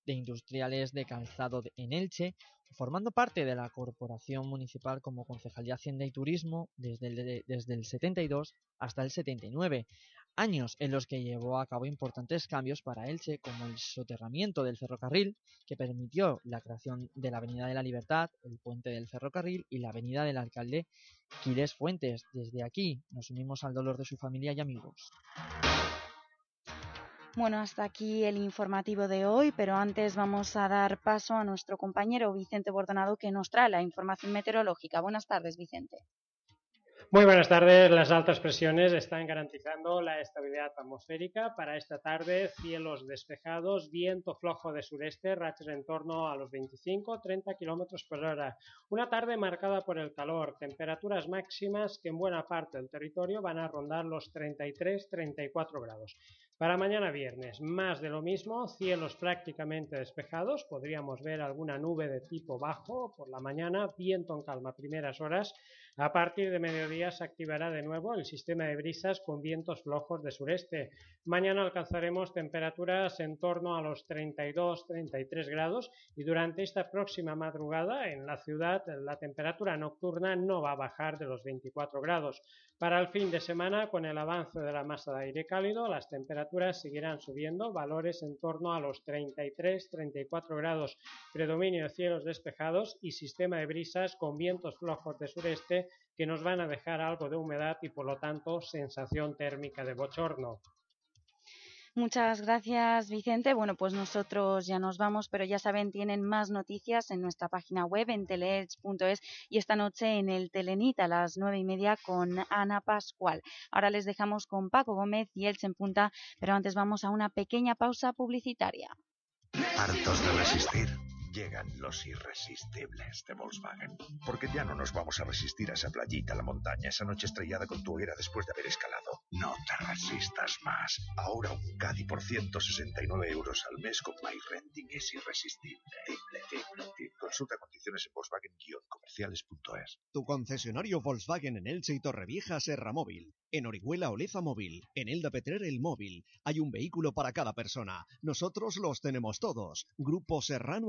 de Industriales de Calzado en Elche, formando parte de la Corporación Municipal como Concejal de Hacienda y Turismo desde el, desde el 72 hasta el 79 años en los que llevó a cabo importantes cambios para Elche, como el soterramiento del ferrocarril, que permitió la creación de la Avenida de la Libertad, el puente del ferrocarril y la Avenida del Alcalde Quiles Fuentes. Desde aquí nos unimos al dolor de su familia y amigos. Bueno, hasta aquí el informativo de hoy, pero antes vamos a dar paso a nuestro compañero Vicente Bordonado que nos trae la información meteorológica. Buenas tardes, Vicente. Muy buenas tardes. Las altas presiones están garantizando la estabilidad atmosférica. Para esta tarde, cielos despejados, viento flojo de sureste, rachas en torno a los 25-30 kilómetros por hora. Una tarde marcada por el calor, temperaturas máximas que en buena parte del territorio van a rondar los 33-34 grados. Para mañana viernes, más de lo mismo, cielos prácticamente despejados, podríamos ver alguna nube de tipo bajo por la mañana, viento en calma primeras horas. A partir de mediodía se activará de nuevo el sistema de brisas con vientos flojos de sureste. Mañana alcanzaremos temperaturas en torno a los 32-33 grados y durante esta próxima madrugada en la ciudad la temperatura nocturna no va a bajar de los 24 grados. Para el fin de semana, con el avance de la masa de aire cálido, las temperaturas seguirán subiendo, valores en torno a los 33-34 grados, predominio de cielos despejados y sistema de brisas con vientos flojos de sureste que nos van a dejar algo de humedad y por lo tanto sensación térmica de bochorno. Muchas gracias, Vicente. Bueno, pues nosotros ya nos vamos, pero ya saben, tienen más noticias en nuestra página web, en teleelch.es, y esta noche en el Telenit a las nueve y media con Ana Pascual. Ahora les dejamos con Paco Gómez y Elche en punta, pero antes vamos a una pequeña pausa publicitaria. ¿Hartos de resistir? Llegan los irresistibles de Volkswagen. Porque ya no nos vamos a resistir a esa playita, a la montaña, esa noche estrellada con tu hoguera después de haber escalado. No te resistas más. Ahora un Caddy por 169 euros al mes con MyRenting es irresistible. Consulta condiciones en Volkswagen-comerciales.es. Tu concesionario Volkswagen en Elche y Torrevieja Serra Móvil. En Orihuela Oleza Móvil. En Elda Petrer El Móvil. Hay un vehículo para cada persona. Nosotros los tenemos todos. Grupo Serrano